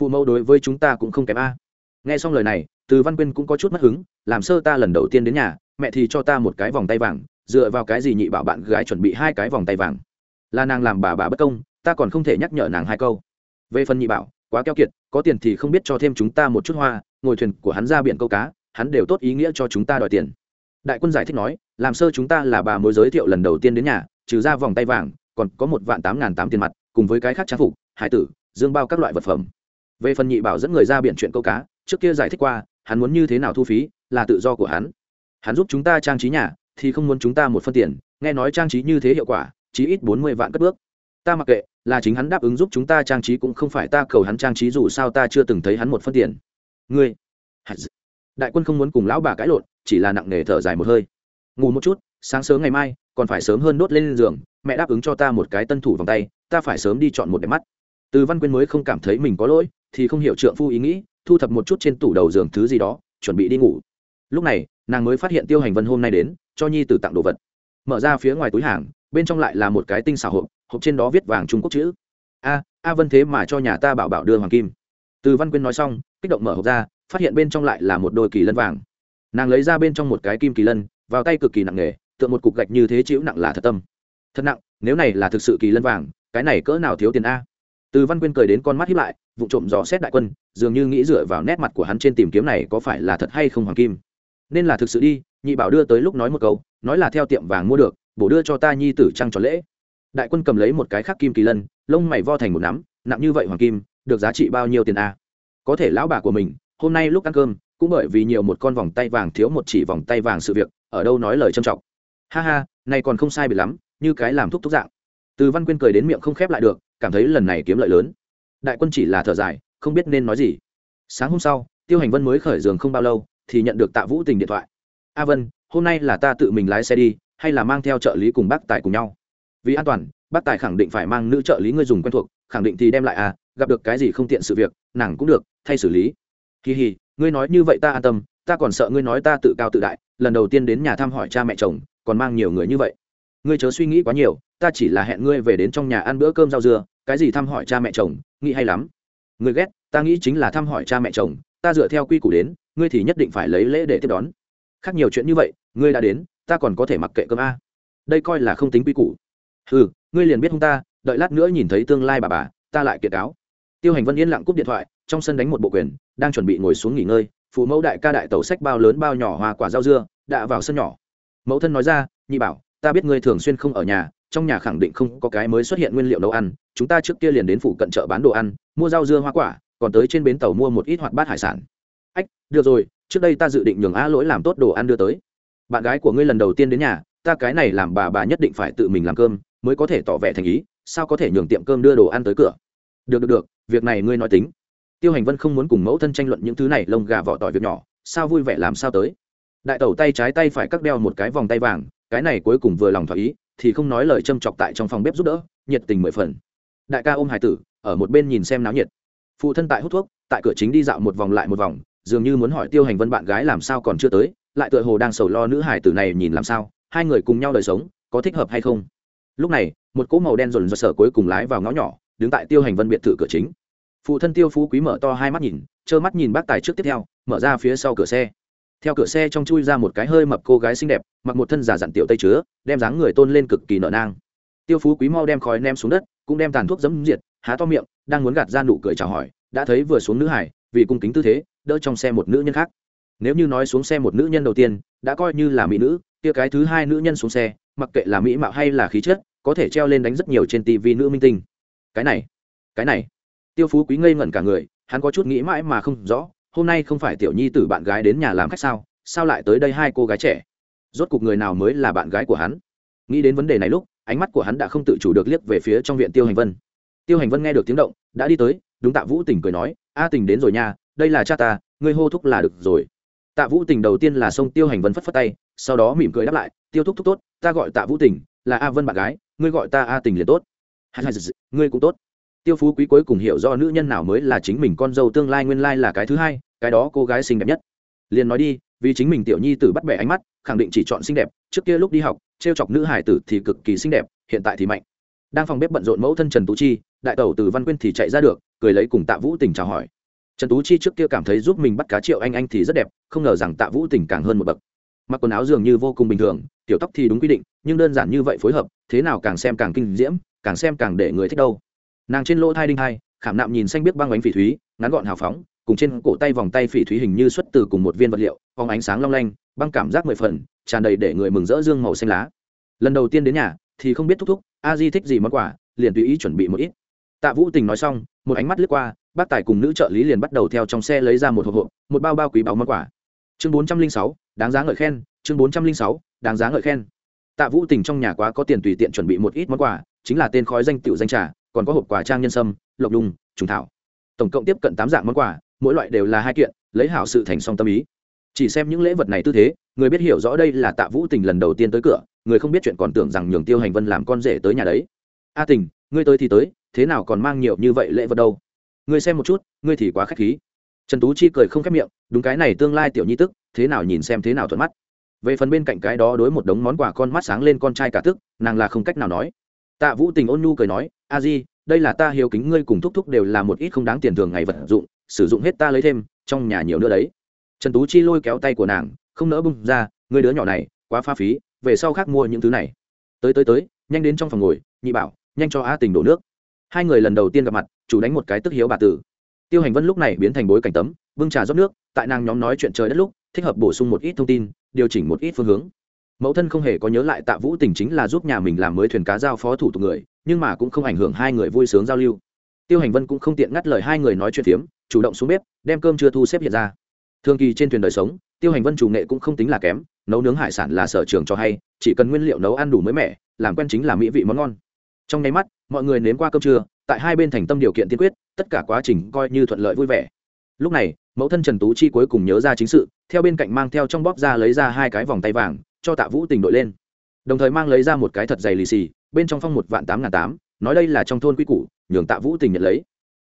Phụ mẫu đối với chúng ta cũng không kém a. Nghe xong lời này, từ văn quyên cũng có chút mất hứng, làm sơ ta lần đầu tiên đến nhà, mẹ thì cho ta một cái vòng tay vàng, dựa vào cái gì nhị bảo bạn gái chuẩn bị hai cái vòng tay vàng? Là nàng làm bà bà bất công, ta còn không thể nhắc nhở nàng hai câu. Về phần nhị bảo, quá keo kiệt, có tiền thì không biết cho thêm chúng ta một chút hoa, ngồi thuyền của hắn ra biển câu cá, hắn đều tốt ý nghĩa cho chúng ta đòi tiền đại quân giải thích nói, làm sơ chúng ta là bà mối giới thiệu lần đầu tiên đến nhà, trừ ra vòng tay vàng, còn có một vạn tám n g h n tám tiền mặt, cùng với cái khác trang phục, hải tử, dương bao các loại vật phẩm. Về phần nhị bảo dẫn người ra biển chuyện câu cá, trước kia giải thích qua, hắn muốn như thế nào thu phí, là tự do của hắn. Hắn giúp chúng ta trang trí nhà, thì không muốn chúng ta một phân tiền, nghe nói trang trí như thế hiệu quả, chí ít bốn mươi vạn cất bước. Ta mặc kệ, là chính hắn đáp ứng giúp chúng ta trang trí cũng không phải ta cầu hắn trang trí dù sao ta chưa từng thấy hắn một phân tiền. Ngươi đại quân không muốn cùng lão bà cãi lộn, chỉ là nặng nề thở dài một hơi. Ngủ một chút, sáng sớm ngày mai, còn phải sớm hơn đốt lên giường, mẹ đáp ứng cho ta một cái tân thủ vòng tay, ta phải sớm đi chọn một đẹp mắt. Từ văn quyên mới không cảm thấy mình có lỗi, thì không hiểu trượng phu ý nghĩ, thu thập một chút trên tủ đầu giường thứ gì đó, chuẩn bị đi ngủ. Lúc này, nàng mới phát hiện tiêu hành vân hôm nay đến, cho nhi từ tặng đồ vật. Mở ra phía ngoài túi hàng, bên trong lại là một cái tinh xảo hộp hộp trên đó viết vàng trung quốc chữ. A a vân thế mà cho nhà ta bảo bảo đưa hoàng kim. Từ văn quyên nói xong, kích động mở hộp ra phát hiện bên trong lại là một đôi kỳ lân vàng. Nàng lấy ra bên trong một cái kim kỳ lân, vào tay cực kỳ nặng nề tựa một cục gạch như thế chịu nặng là thật tâm. Thật nặng, nếu này là thực sự kỳ lân vàng, cái này cỡ nào thiếu tiền a? Từ văn quyên cười đến con mắt hiếp lại, vụ trộm dò xét đại quân, dường như nghĩ dựa vào nét mặt của hắn trên tìm kiếm này có phải là thật hay không hoàng kim. Nên là thực sự đi, nhị bảo đưa tới lúc nói một câu, nói là theo tiệm vàng mua được, bổ đưa cho ta nhi tử trăng tròn lễ. Đại quân cầm lấy một cái khắc kim kỳ lân, lông mày vo thành một nắm, nặng như vậy hoàng kim, được giá trị bao nhiêu tiền a? Có thể lão bà của mình hôm nay lúc ăn cơm, cũng bởi vì nhiều một con vòng tay vàng thiếu một chỉ vòng tay vàng sự việc, ở đâu nói lời trân trọng. Ha ha, này còn không sai bị lắm, như cái làm thúc thúc dạng. Từ văn quyên cười đến miệng không khép lại được, cảm thấy lần này kiếm lợi lớn. Đại quân chỉ là thở dài, không biết nên nói gì. Sáng hôm sau, tiêu hành vân mới khởi giường không bao lâu, thì nhận được tạ vũ tình điện thoại. A vân, hôm nay là ta tự mình lái xe đi, hay là mang theo trợ lý cùng bác tài cùng nhau? Vì an toàn, bác tài khẳng định phải mang nữ trợ lý người dùng quen thuộc, khẳng định thì đem lại à gặp được cái gì không tiện sự việc, nàng cũng được, thay xử lý kỳ hì, ngươi nói như vậy ta an tâm, ta còn sợ ngươi nói ta tự cao tự đại, lần đầu tiên đến nhà thăm hỏi cha mẹ chồng, còn mang nhiều người như vậy. Ngươi chớ suy nghĩ quá nhiều, ta chỉ là hẹn ngươi về đến trong nhà ăn bữa cơm rau dưa, cái gì thăm hỏi cha mẹ chồng, nghĩ hay lắm. Ngươi ghét, ta nghĩ chính là thăm hỏi cha mẹ chồng, ta dựa theo quy củ đến, ngươi thì nhất định phải lấy lễ để tiếp đón. Khác nhiều chuyện như vậy, ngươi đã đến, ta còn có thể mặc kệ cơm a. Đây coi là không tính quy củ. Ừ ngươi liền biết không ta, đợi lát nữa nhìn thấy tương lai bà bà, ta lại kiệt cáo. Tiêu hành vân yên lặng cúp điện thoại, trong sân đánh một bộ quyền đang chuẩn bị ngồi xuống nghỉ ngơi, phụ mẫu đại ca đại tàu sách bao lớn bao nhỏ hoa quả rau dưa, đã vào sân nhỏ. Mẫu thân nói ra, nhị bảo, ta biết ngươi thường xuyên không ở nhà, trong nhà khẳng định không có cái mới xuất hiện nguyên liệu nấu ăn, chúng ta trước kia liền đến phủ cận chợ bán đồ ăn, mua rau dưa hoa quả, còn tới trên bến tàu mua một ít hoạt bát hải sản. Ách, được rồi, trước đây ta dự định nhường a lỗi làm tốt đồ ăn đưa tới. Bạn gái của ngươi lần đầu tiên đến nhà, ta cái này làm bà bà nhất định phải tự mình làm cơm, mới có thể tỏ vẻ thành ý, sao có thể nhường tiệm cơm đưa đồ ăn tới cửa? Được được được, việc này ngươi nói tính tiêu hành vân không muốn cùng mẫu thân tranh luận những thứ này, lông gà vỏ tỏi việc nhỏ, sao vui vẻ làm sao tới? Đại tẩu tay trái tay phải cắt đeo một cái vòng tay vàng, cái này cuối cùng vừa lòng thỏa ý, thì không nói lời châm chọc tại trong phòng bếp giúp đỡ, nhiệt tình mười phần. Đại ca ôm hải tử, ở một bên nhìn xem náo nhiệt. Phụ thân tại hút thuốc, tại cửa chính đi dạo một vòng lại một vòng, dường như muốn hỏi tiêu hành vân bạn gái làm sao còn chưa tới, lại tựa hồ đang sầu lo nữ hải tử này nhìn làm sao, hai người cùng nhau đời sống, có thích hợp hay không? Lúc này, một cỗ màu đen dồn dồn sở cuối cùng lái vào ngõ nhỏ, đứng tại tiêu hành vân biệt thự cửa chính phụ thân tiêu phú quý mở to hai mắt nhìn, trơ mắt nhìn bác tài trước tiếp theo, mở ra phía sau cửa xe. Theo cửa xe trong chui ra một cái hơi mập cô gái xinh đẹp, mặc một thân giả dặn tiểu tây chứa, đem dáng người tôn lên cực kỳ nở nang. Tiêu phú quý mau đem khói nem xuống đất, cũng đem tàn thuốc dấm diệt, há to miệng, đang muốn gạt ra nụ cười chào hỏi, đã thấy vừa xuống nữ hải, vì cung kính tư thế, đỡ trong xe một nữ nhân khác. Nếu như nói xuống xe một nữ nhân đầu tiên, đã coi như là mỹ nữ, kia cái thứ hai nữ nhân xuống xe, mặc kệ là mỹ mạo hay là khí chất, có thể treo lên đánh rất nhiều trên tivi nữ minh tinh. Cái này cái này tiêu phú quý ngây ngẩn cả người, hắn có chút nghĩ mãi mà không rõ, hôm nay không phải tiểu nhi tử bạn gái đến nhà làm khách sao sao lại tới đây hai cô gái trẻ? Rốt cuộc người nào mới là bạn gái của hắn? Nghĩ đến vấn đề này lúc, ánh mắt của hắn đã không tự chủ được liếc về phía trong viện tiêu hành vân. Tiêu hành vân nghe được tiếng động, đã đi tới, đúng tạ vũ tình cười nói, a tình đến rồi nha, đây là cha ta, ngươi hô thúc là được rồi. Tạ vũ tình đầu tiên là xông tiêu hành vân phất phất tay, sau đó mỉm cười đáp lại, tiêu thúc thúc tốt, ta gọi tạ vũ tình, là a vân bạn gái, ngươi gọi ta a tình liền tốt. Ngươi cũng tốt tiêu phú quý cuối cùng hiểu do nữ nhân nào mới là chính mình con dâu tương lai nguyên lai là cái thứ hai, cái đó cô gái xinh đẹp nhất. Liền nói đi, vì chính mình tiểu nhi tử bắt bẻ ánh mắt, khẳng định chỉ chọn xinh đẹp, trước kia lúc đi học t r e o chọc nữ hải tử thì cực kỳ xinh đẹp, hiện tại thì mạnh. Đang phòng bếp bận rộn mẫu thân trần tú chi, đại tẩu từ văn quyên thì chạy ra được, cười lấy cùng tạ vũ tình chào hỏi. Trần tú chi trước kia cảm thấy giúp mình bắt cá triệu anh anh thì rất đẹp, không ngờ rằng tạ vũ tình càng hơn một bậc. Mặc quần áo dường như vô cùng bình thường, tiểu tóc thì đúng quy định, nhưng đơn giản như vậy phối hợp, thế nào càng xem càng kinh diễm, càng xem càng để người thích đâu nàng trên lỗ thai đinh hai, khảm nạm nhìn xanh biết băng bánh phỉ thúy, ngắn gọn hào phóng, cùng trên cổ tay vòng tay phỉ thúy hình như xuất từ cùng một viên vật liệu, phóng ánh sáng long lanh, băng cảm giác mười phần, tràn đầy để người mừng rỡ dương màu xanh lá. Lần đầu tiên đến nhà, thì không biết thúc thúc, a di thích gì món quà, liền tùy ý chuẩn bị một ít. Tạ vũ tình nói xong, một ánh mắt lướt qua, bác tài cùng nữ trợ lý liền bắt đầu theo trong xe lấy ra một hộp hộp, một bao bao quý báu món quà. Chương bốn trăm linh sáu, đáng giá ngợi khen, chương bốn trăm linh sáu, đáng giá ngợi khen. Tạ vũ tình trong nhà quá có tiền tùy tiện chuẩn bị một ít món quà, chính là tên khói danh tựu danh trà còn có hộp quà trang nhân sâm, lộc đùng, trùng thảo. Tổng cộng tiếp cận tám dạng món quà, mỗi loại đều là hai kiện, lấy hảo sự thành song tâm ý. Chỉ xem những lễ vật này tư thế, người biết hiểu rõ đây là tạ vũ tình lần đầu tiên tới cửa, người không biết chuyện còn tưởng rằng nhường tiêu hành vân làm con rể tới nhà đấy. A tình, ngươi tới thì tới, thế nào còn mang nhiều như vậy lễ vật đâu? Ngươi xem một chút, ngươi thì quá k h á c h khí. Trần tú chi cười không khép miệng, đúng cái này tương lai tiểu nhi tức, thế nào nhìn xem thế nào thuận mắt. Về phần bên cạnh cái đó đối một đống món quà con mắt sáng lên con trai cả tức, nàng là không cách nào nói. Tạ vũ tình ôn nhu cười nói a di, đây là ta hiếu kính, ngươi cùng thúc thúc đều là một ít không đáng tiền thường ngày vật dụng, sử dụng hết ta lấy thêm, trong nhà nhiều nữa đấy. Trần tú chi lôi kéo tay của nàng, không nỡ bung ra người đứa nhỏ này, quá pha phí, về sau khác mua những thứ này. Tới tới tới, nhanh đến trong phòng ngồi, nhị bảo, nhanh cho a tình đổ nước. Hai người lần đầu tiên gặp mặt, chủ đánh một cái tức hiếu bà tử. Tiêu hành vân lúc này biến thành bối cảnh tấm, bưng trà rót nước, tại nàng nhóm nói chuyện trời đất lúc, thích hợp bổ sung một ít thông tin, điều chỉnh một ít phương hướng. Mẫu thân không hề có nhớ lại tạ vũ tình chính là giúp nhà mình làm mới thuyền cá giao phó thủ tục người nhưng mà cũng không ảnh hưởng hai người vui sướng giao lưu. Tiêu hành vân cũng không tiện ngắt lời hai người nói chuyện phiếm, chủ động xuống bếp, đem cơm chưa thu xếp hiện ra. Thường kỳ trên thuyền đời sống, tiêu hành vân chủ nghệ cũng không tính là kém, nấu nướng hải sản là sở trường cho hay, chỉ cần nguyên liệu nấu ăn đủ mới mẻ, làm quen chính là mỹ vị món ngon. Trong nháy mắt, mọi người nếm qua cơm trưa, tại hai bên thành tâm điều kiện tiên quyết, tất cả quá trình coi như thuận lợi vui vẻ. Lúc này, mẫu thân trần tú chi cuối cùng nhớ ra chính sự, theo bên cạnh mang theo trong bóp ra lấy ra hai cái vòng tay vàng, cho tạ vũ tình đội lên. Đồng thời mang lấy ra một cái thật dày lì xì bên trong phong một vạn tám ngàn tám, nói đây là trong thôn quy củ, nhường tạ vũ tình nhận lấy.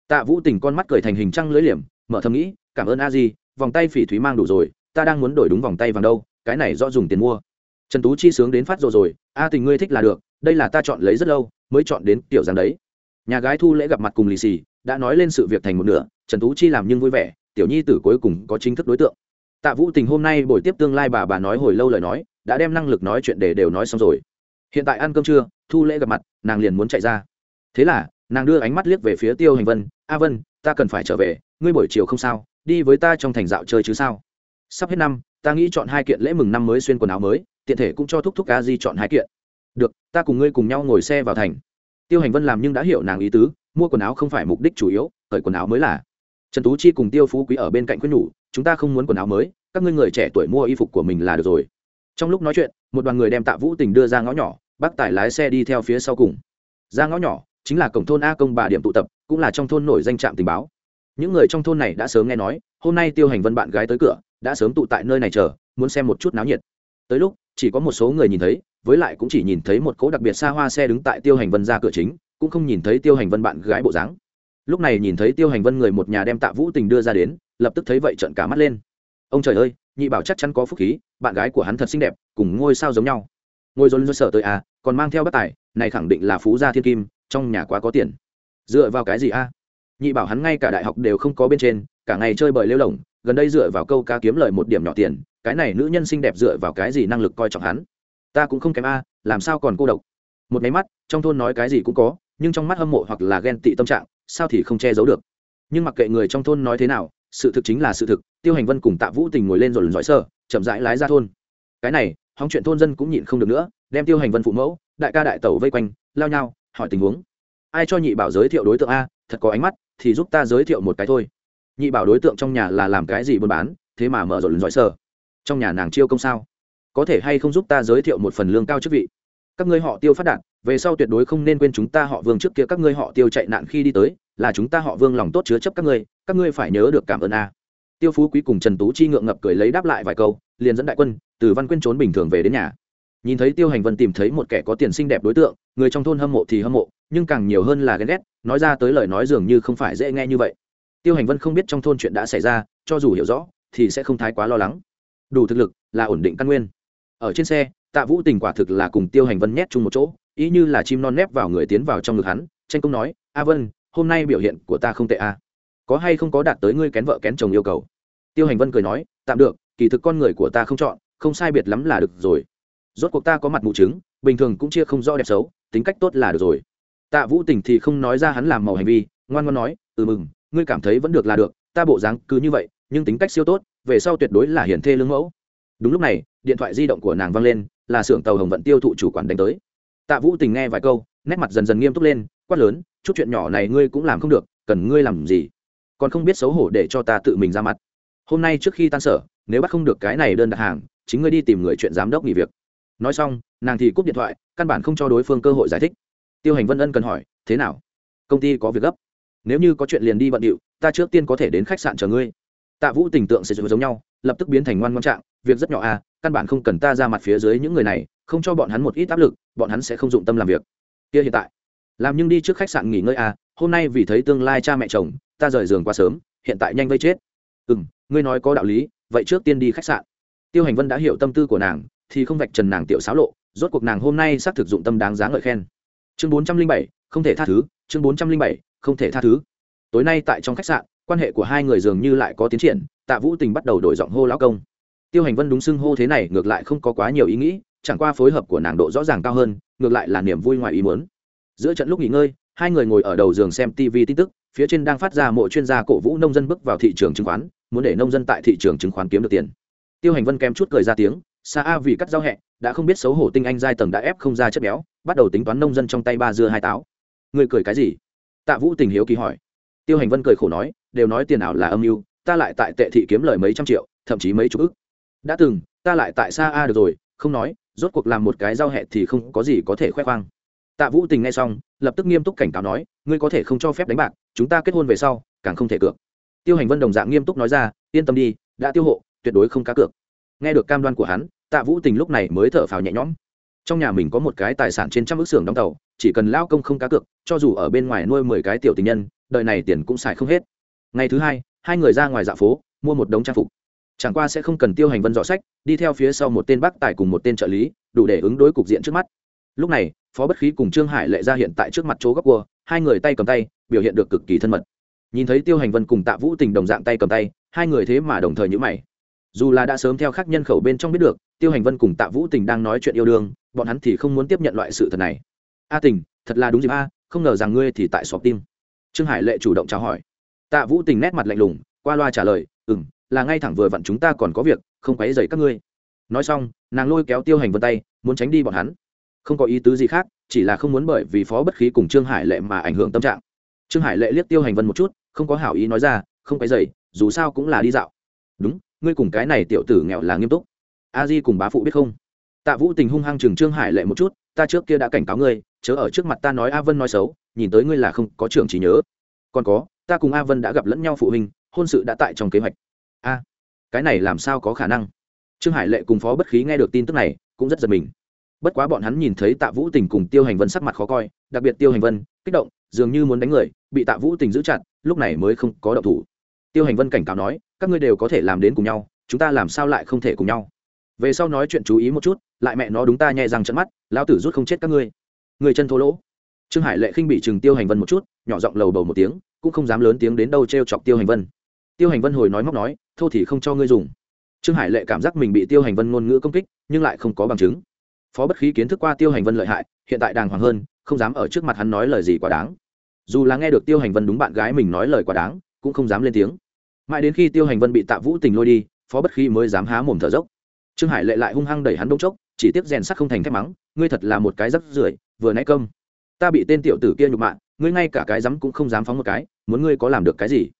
Tạ vũ tình con mắt cười thành hình trăng lưỡi liềm, mở thầm nghĩ, cảm ơn a di, vòng tay phỉ thúy mang đủ rồi, ta đang muốn đổi đúng vòng tay vàng đâu, cái này do dùng tiền mua. Trần tú chi sướng đến phát rồi rồi, a tình ngươi thích là được, đây là ta chọn lấy rất lâu, mới chọn đến tiểu giang đấy. Nhà gái thu lễ gặp mặt cùng lì xì, đã nói lên sự việc thành một nửa, trần tú chi làm nhưng vui vẻ, tiểu nhi tử cuối cùng có chính thức đối tượng. Tạ vũ tình hôm nay buổi tiếp tương lai bà bà nói hồi lâu lời nói, đã đem năng lực nói chuyện để đều nói xong rồi. Hiện tại ăn cơm trưa thu lễ gặp mặt, nàng liền muốn chạy ra. Thế là, nàng đưa ánh mắt liếc về phía tiêu hành vân, a vân, ta cần phải trở về, ngươi buổi chiều không sao, đi với ta trong thành dạo chơi chứ sao? Sắp hết năm, ta nghĩ chọn hai kiện lễ mừng năm mới xuyên quần áo mới, tiện thể cũng cho thúc thúc ca di chọn hai kiện. Được, ta cùng ngươi cùng nhau ngồi xe vào thành. Tiêu hành vân làm nhưng đã hiểu nàng ý tứ, mua quần áo không phải mục đích chủ yếu, khởi quần áo mới là. Trần tú chi cùng tiêu phú quý ở bên cạnh quyết nhủ, chúng ta không muốn quần áo mới, các ngươi người trẻ tuổi mua y phục của mình là được rồi. Trong lúc nói chuyện, một đoàn người đem tạ vũ tình đưa ra ngõ nhỏ bác tài lái xe đi theo phía sau cùng. Ra ngõ nhỏ, chính là cổng thôn a công bà điểm tụ tập, cũng là trong thôn nổi danh trạm tình báo. Những người trong thôn này đã sớm nghe nói, hôm nay tiêu hành vân bạn gái tới cửa, đã sớm tụ tại nơi này chờ, muốn xem một chút náo nhiệt. Tới lúc, chỉ có một số người nhìn thấy, với lại cũng chỉ nhìn thấy một cỗ đặc biệt xa hoa xe đứng tại tiêu hành vân ra cửa chính, cũng không nhìn thấy tiêu hành vân bạn gái bộ dáng. Lúc này nhìn thấy tiêu hành vân người một nhà đem tạ vũ tình đưa ra đến, lập tức thấy vậy trận cả mắt lên. Ông trời ơi, nhị bảo chắc chắn có phúc khí, bạn gái của hắn thật xinh đẹp, cùng ngôi sao giống nhau ngồi dồn dồn sở tới à còn mang theo bất tài, này khẳng định là phú gia thiên kim, trong nhà quá có tiền. Dựa vào cái gì a nhị bảo hắn ngay cả đại học đều không có bên trên, cả ngày chơi bời lêu lỏng, gần đây dựa vào câu ca kiếm lời một điểm nhỏ tiền, cái này nữ nhân xinh đẹp dựa vào cái gì năng lực coi trọng hắn? Ta cũng không kém a, làm sao còn cô độc? Một máy mắt, trong thôn nói cái gì cũng có, nhưng trong mắt hâm mộ hoặc là ghen tị tâm trạng, sao thì không che giấu được? Nhưng mặc kệ người trong thôn nói thế nào, sự thực chính là sự thực, tiêu hành vân cùng tạ vũ tình ngồi lên rồi lần dõi sơ, chậm rãi lái ra thôn. Cái này hóng chuyện thôn dân cũng nhịn không được nữa, đem tiêu hành vân phụ mẫu, đại ca đại tẩu vây quanh, lao nhau, hỏi tình huống. Ai cho nhị bảo giới thiệu đối tượng a, thật có ánh mắt, thì giúp ta giới thiệu một cái thôi. Nhị bảo đối tượng trong nhà là làm cái gì buôn bán, thế mà mở rồi giỏi dõi trong nhà nàng chiêu công sao? Có thể hay không giúp ta giới thiệu một phần lương cao chức vị? Các ngươi họ tiêu phát đạt, về sau tuyệt đối không nên quên chúng ta họ vương trước kia các ngươi họ tiêu chạy nạn khi đi tới, là chúng ta họ vương lòng tốt chứa chấp các ngươi các ngươi phải nhớ được cảm ơn a tiêu phú quý cùng trần tú chi ngượng ngập cười lấy đáp lại vài câu, liền dẫn đại quân từ văn quyên trốn bình thường về đến nhà. Nhìn thấy tiêu hành vân tìm thấy một kẻ có tiền xinh đẹp đối tượng, người trong thôn hâm mộ thì hâm mộ, nhưng càng nhiều hơn là ghen ghét, nói ra tới lời nói dường như không phải dễ nghe như vậy. Tiêu hành vân không biết trong thôn chuyện đã xảy ra, cho dù hiểu rõ, thì sẽ không thái quá lo lắng. Đủ thực lực, là ổn định căn nguyên. Ở trên xe, tạ vũ tình quả thực là cùng tiêu hành vân nhét chung một chỗ, ý như là chim non nép vào người tiến vào trong ngực hắn, tranh công nói, a vân, hôm nay biểu hiện của ta không tệ a có hay không có đạt tới ngươi kén vợ kén chồng yêu cầu? Tiêu hành vân cười nói, tạm được, kỳ thực con người của ta không chọn, không sai biệt lắm là được rồi. Rốt cuộc ta có mặt mụ chứng, bình thường cũng chia không rõ đẹp xấu, tính cách tốt là được rồi. Tạ vũ tình thì không nói ra hắn làm màu hành vi, ngoan ngoan nói ừ mừng, ngươi cảm thấy vẫn được là được, ta bộ dáng cứ như vậy, nhưng tính cách siêu tốt, về sau tuyệt đối là hiển thê lương mẫu. Đúng lúc này, điện thoại di động của nàng văng lên, là xưởng tàu hồng vận tiêu thụ chủ quản đánh tới. Tạ vũ tình nghe vài câu, nét mặt dần dần nghiêm túc lên, quát lớn, chút chuyện nhỏ này ngươi cũng làm không được, cần ngươi làm gì? Còn không biết xấu hổ để cho ta tự mình ra mặt hôm nay trước khi tan sở, nếu bắt không được cái này đơn đặt hàng, chính ngươi đi tìm người chuyện giám đốc nghỉ việc. Nói xong, nàng thì cúp điện thoại, căn bản không cho đối phương cơ hội giải thích. Tiêu hành vân ân cần hỏi, thế nào? Công ty có việc gấp? Nếu như có chuyện liền đi bận điệu, ta trước tiên có thể đến khách sạn chờ ngươi. Tạ vũ tình tượng sẽ giống nhau, lập tức biến thành ngoan ngoan trạng, việc rất nhỏ à căn bản không cần ta ra mặt phía dưới những người này, không cho bọn hắn một ít áp lực, bọn hắn sẽ không dụng tâm làm việc. Kia hiện tại, làm nhưng đi trước khách sạn nghỉ ngơi à hôm nay vì thấy tương lai cha mẹ chồng, ta rời giường quá sớm, hiện tại nhanh vây chết. Ừ m ngươi nói có đạo lý, vậy trước tiên đi khách sạn. Tiêu hành vân đã hiểu tâm tư của nàng, thì không vạch trần nàng tiểu xáo lộ, rốt cuộc nàng hôm nay xác thực dụng tâm đáng giá ngợi khen. Chương bốn trăm linh bảy, không thể tha thứ, chương bốn trăm linh bảy, không thể tha thứ. Tối nay tại trong khách sạn, quan hệ của hai người dường như lại có tiến triển, tạ vũ tình bắt đầu đổi giọng hô lão công. Tiêu hành vân đúng xưng hô thế này ngược lại không có quá nhiều ý nghĩ, chẳng qua phối hợp của nàng độ rõ ràng cao hơn, ngược lại là niềm vui ngoài ý muốn. Giữa trận lúc nghỉ ngơi, hai người ngồi ở đầu giường xem tv tin tức, phía trên đang phát ra mỗi chuyên gia cổ vũ nông dân bước vào thị trường chứng khoán muốn để nông dân tại thị trường chứng khoán kiếm được tiền. Tiêu hành vân kém chút cười ra tiếng xa a vì cắt giao hẹ, đã không biết xấu hổ tinh anh giai tầng đã ép không ra chất béo, bắt đầu tính toán nông dân trong tay ba dưa hai táo. Người cười cái gì? Tạ vũ tình hiếu kỳ hỏi. Tiêu hành vân cười khổ nói, đều nói tiền ảo là âm mưu, ta lại tại tệ thị kiếm lời mấy trăm triệu, thậm chí mấy chục ức. Đã từng, ta lại tại xa a được rồi, không nói, rốt cuộc làm một cái giao hẹ thì không có gì có thể khoe khoang. Tạ vũ tình nghe xong, lập tức nghiêm túc cảnh cáo nói, ngươi có thể không cho phép đánh bạc, chúng ta kết hôn về sau, càng không thể cược tiêu hành vân đồng dạng nghiêm túc nói ra, yên tâm đi, đã tiêu hộ, tuyệt đối không cá cược. Nghe được cam đoan của hắn, tạ vũ tình lúc này mới thở phào nhẹ nhõm. Trong nhà mình có một cái tài sản trên trăm ước xưởng đóng tàu, chỉ cần lao công không cá cược, cho dù ở bên ngoài nuôi mười cái tiểu tình nhân đợi này tiền cũng xài không hết. Ngày thứ hai hai người ra ngoài dạ phố, mua một đống trang phục. Chẳng qua sẽ không cần tiêu hành vân dọ sách, đi theo phía sau một tên bác tài cùng một tên trợ lý, đủ để ứng đối cục diện trước mắt. Lúc này, phó bất khí cùng trương hải lệ ra hiện tại trước mặt chỗ góc cua, hai người tay cầm tay, biểu hiện được cực kỳ thân mật nhìn thấy tiêu hành vân cùng tạ vũ tình đồng dạng tay cầm tay, hai người thế mà đồng thời nhữ mày. Dù là đã sớm theo khác nhân khẩu bên trong biết được, tiêu hành vân cùng tạ vũ tình đang nói chuyện yêu đương, bọn hắn thì không muốn tiếp nhận loại sự thật này. A tình, thật là đúng dịp a, không ngờ rằng ngươi thì tại xóm tim. Trương hải lệ chủ động chào hỏi. Tạ vũ tình nét mặt lạnh lùng, qua loa trả lời ừ m là ngay thẳng vừa vặn chúng ta còn có việc, không quấy dày các ngươi. Nói xong, nàng lôi kéo tiêu hành vân tay, muốn tránh đi bọn hắn. Không có ý tứ gì khác, chỉ là không muốn bởi vì phó bất khí cùng trương hải lệ mà ảnh hưởng tâm trạng. Trương hải lệ liếc tiêu hành vân một chút không có hảo ý nói ra, không cái dày dù sao cũng là đi dạo. Đúng, ngươi cùng cái này tiểu tử nghèo là nghiêm túc. A di cùng bá phụ biết không? Tạ vũ tình hung hăng chừng trương hải lệ một chút, ta trước kia đã cảnh cáo ngươi, chớ ở trước mặt ta nói a vân nói xấu, nhìn tới ngươi là không có trưởng trí nhớ. Còn có, ta cùng a vân đã gặp lẫn nhau phụ huynh, hôn sự đã tại trong kế hoạch. A, cái này làm sao có khả năng? Trương hải lệ cùng phó bất khí nghe được tin tức này, cũng rất giật mình. Bất quá bọn hắn nhìn thấy tạ vũ tình cùng tiêu hành vân sắc mặt khó coi, đặc biệt tiêu hành vân, kích động dường như muốn đánh người, bị tạ vũ tình giữ chặt, lúc này mới không có động thủ. Tiêu hành vân cảnh cáo nói, các ngươi đều có thể làm đến cùng nhau, chúng ta làm sao lại không thể cùng nhau? Về sau nói chuyện chú ý một chút, lại mẹ nó đúng ta nhẹ răng trận mắt, lão tử rút không chết các ngươi. Người chân thô lỗ. Trương hải lệ khinh bị chừng tiêu hành vân một chút, nhỏ giọng lầu bầu một tiếng, cũng không dám lớn tiếng đến đâu t r e o chọc tiêu hành vân. Tiêu hành vân hồi nói móc nói, thô thì không cho ngươi dùng. Trương hải lệ cảm giác mình bị tiêu hành vân ngôn ngữ công kích, nhưng lại không có bằng chứng. Phó bất khí kiến thức qua tiêu hành vân lợi hại, hiện tại đàng hoàng hơn, không dám ở trước mặt hắn nói lời gì quá đáng dù là nghe được tiêu hành vân đúng bạn gái mình nói lời quá đáng, cũng không dám lên tiếng. Mãi đến khi tiêu hành vân bị tạ vũ tình lôi đi, phó bất khí mới dám há mồm thở dốc. Trương hải lệ lại hung hăng đẩy hắn đông chốc, chỉ tiếp rèn sắc không thành thép mắng, ngươi thật là một cái rắc rưởi, vừa nãy công ta bị tên tiểu tử kia nhục mạ, ngươi ngay cả cái dám cũng không dám phóng một cái, muốn ngươi có làm được cái gì?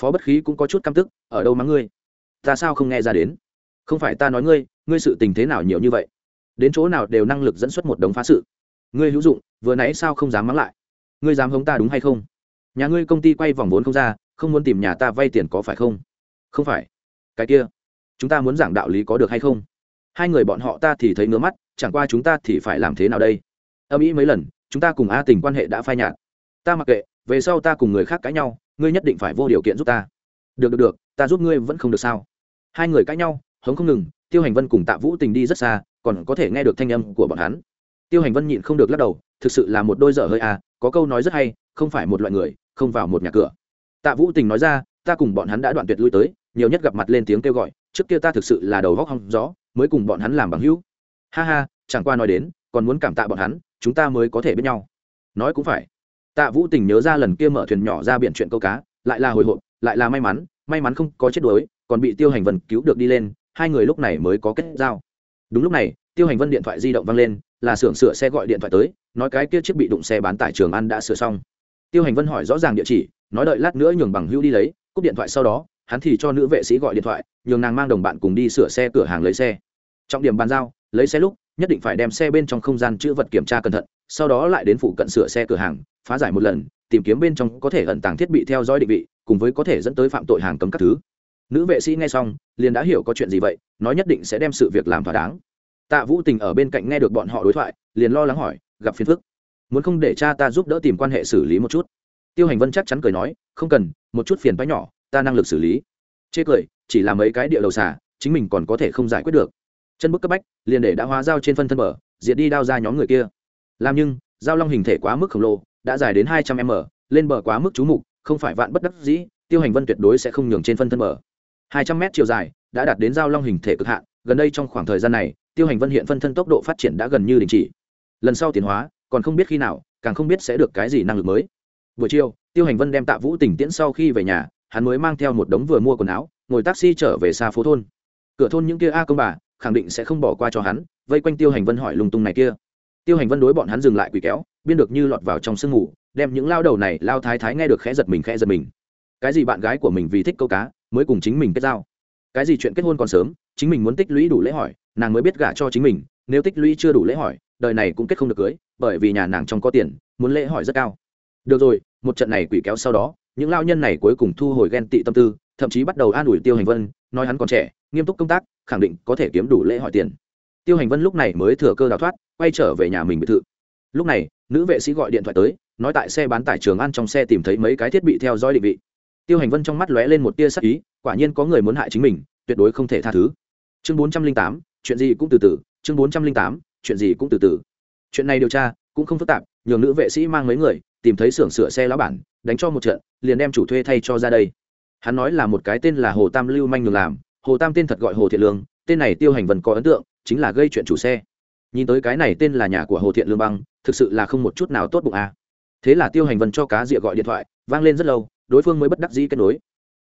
Phó bất khí cũng có chút căm tức, ở đâu mắng ngươi? Ta sao không nghe ra đến? Không phải ta nói ngươi ngươi sự tình thế nào nhiều như vậy? Đến chỗ nào đều năng lực dẫn xuất một đống phá sự. Ngươi hữu dụng, vừa nãy sao không dám mắng lại? Ngươi dám hống ta đúng hay không? Nhà ngươi công ty quay vòng vốn không ra, không muốn tìm nhà ta vay tiền có phải không? Không phải. Cái kia, chúng ta muốn giảng đạo lý có được hay không? Hai người bọn họ ta thì thấy ngứa mắt, chẳng qua chúng ta thì phải làm thế nào đây? Âm ý mấy lần, chúng ta cùng a tình quan hệ đã phai nhạt. Ta mặc kệ, về sau ta cùng người khác cãi nhau, ngươi nhất định phải vô điều kiện giúp ta. Được được được, ta giúp ngươi vẫn không được sao? Hai người cãi nhau, hống không ngừng, tiêu hành vân cùng tạ vũ tình đi rất xa, còn có thể nghe được thanh âm của bọn hắn. Tiêu hành vân nhịn không được lắc đầu, thực sự là một đôi dở hơi à có câu nói rất hay, không phải một loại người, không vào một nhà cửa. Tạ vũ tình nói ra, ta cùng bọn hắn đã đoạn tuyệt lui tới, nhiều nhất gặp mặt lên tiếng kêu gọi, trước kia ta thực sự là đầu góc hong gió mới cùng bọn hắn làm bằng hữu. Ha ha, chẳng qua nói đến, còn muốn cảm tạ bọn hắn, chúng ta mới có thể biết nhau. Nói cũng phải. Tạ vũ tình nhớ ra lần kia mở thuyền nhỏ ra biển chuyện câu cá, lại là hồi hộp, lại là may mắn may mắn không có chết đuối, còn bị tiêu hành vân cứu được đi lên, hai người lúc này mới có kết giao. Đúng lúc này, tiêu hành vân điện thoại di động văng lên là xưởng sửa xe gọi điện thoại tới, nói cái kia chiếc bị đụng xe bán tải trường ăn đã sửa xong. Tiêu hành vân hỏi rõ ràng địa chỉ, nói đợi lát nữa nhường bằng hữu đi lấy, cúp điện thoại sau đó, hắn thì cho nữ vệ sĩ gọi điện thoại, nhường nàng mang đồng bạn cùng đi sửa xe cửa hàng lấy xe. Trọng điểm bàn giao, lấy xe lúc, nhất định phải đem xe bên trong không gian chữ vật kiểm tra cẩn thận, sau đó lại đến phụ cận sửa xe cửa hàng, phá giải một lần, tìm kiếm bên trong có thể ẩn tàng thiết bị theo dõi định vị, cùng với có thể dẫn tới phạm tội hàng cấm các thứ. Nữ vệ sĩ nghe xong, liền đã hiểu có chuyện gì vậy, nói nhất định sẽ đem sự việc làm thỏa đáng tạ vũ tình ở bên cạnh nghe được bọn họ đối thoại, liền lo lắng hỏi, gặp phiền phức. Muốn không để cha ta giúp đỡ tìm quan hệ xử lý một chút? Tiêu hành vân chắc chắn cười nói, không cần, một chút phiền bái nhỏ, ta năng lực xử lý. Chê cười, chỉ là mấy cái địa đầu xả chính mình còn có thể không giải quyết được. Chân bức cấp bách, liền để đã hóa dao trên phân thân mở, diệt đi đao ra nhóm người kia. Làm nhưng, dao long hình thể quá mức khổng lồ, đã dài đến hai trăm m, lên bờ quá mức chú mục, không phải vạn bất đắc dĩ, tiêu hành vân tuyệt đối sẽ không nhường trên phân thân mở. hai trăm m chiều dài, đã đạt đến dao long hình thể cực hạn, gần đây trong khoảng thời gian này tiêu hành vân hiện phân thân tốc độ phát triển đã gần như đình chỉ. Lần sau tiến hóa, còn không biết khi nào, càng không biết sẽ được cái gì năng lực mới. Buổi chiều, tiêu hành vân đem tạ vũ tỉnh tiễn sau khi về nhà, hắn mới mang theo một đống vừa mua quần áo, ngồi taxi trở về xa phố thôn. Cửa thôn những kia a công bà, khẳng định sẽ không bỏ qua cho hắn, vây quanh tiêu hành vân hỏi lung tung này kia. Tiêu hành vân đối bọn hắn dừng lại quỷ kéo, biên được như lọt vào trong sương ngủ đem những lao đầu này lao thái thái nghe được khẽ giật mình, khẽ giật mình. Cái gì bạn gái của mình vì thích câu cá, mới cùng chính mình kết giao? Cái gì chuyện kết hôn còn sớm, chính mình muốn tích lũy đủ lễ hỏi nàng mới biết gả cho chính mình, nếu tích lũy chưa đủ lễ hỏi, đời này cũng kết không được cưới, bởi vì nhà nàng trong có tiền, muốn lễ hỏi rất cao. Được rồi, một trận này quỷ kéo sau đó, những lao nhân này cuối cùng thu hồi ghen tị tâm tư, thậm chí bắt đầu an ủi tiêu hành vân, nói hắn còn trẻ, nghiêm túc công tác, khẳng định có thể kiếm đủ lễ hỏi tiền. Tiêu hành vân lúc này mới thừa cơ đào thoát, quay trở về nhà mình biệt thự. Lúc này, nữ vệ sĩ gọi điện thoại tới, nói tại xe bán tải trường ăn trong xe tìm thấy mấy cái thiết bị theo dõi định vị. Tiêu hành vân trong mắt lóe lên một tia sắc ý, quả nhiên có người muốn hại chính mình, tuyệt đối không thể tha thứ. Chương bốn trăm linh tám chuyện gì cũng từ từ, chương bốn trăm linh tám, chuyện gì cũng từ từ. Chuyện này điều tra, cũng không phức tạp, nhường nữ vệ sĩ mang mấy người, tìm thấy xưởng sửa xe lão bản, đánh cho một trận, liền đem chủ thuê thay cho ra đây. Hắn nói là một cái tên là hồ tam lưu manh ngừng làm, hồ tam tên thật gọi hồ thiện lương, tên này tiêu hành vân có ấn tượng, chính là gây chuyện chủ xe. Nhìn tới cái này tên là nhà của hồ thiện lương băng, thực sự là không một chút nào tốt bụng à. thế là tiêu hành vân cho cá rịa gọi điện thoại, vang lên rất lâu, đối phương mới bất đắc dĩ kết nối.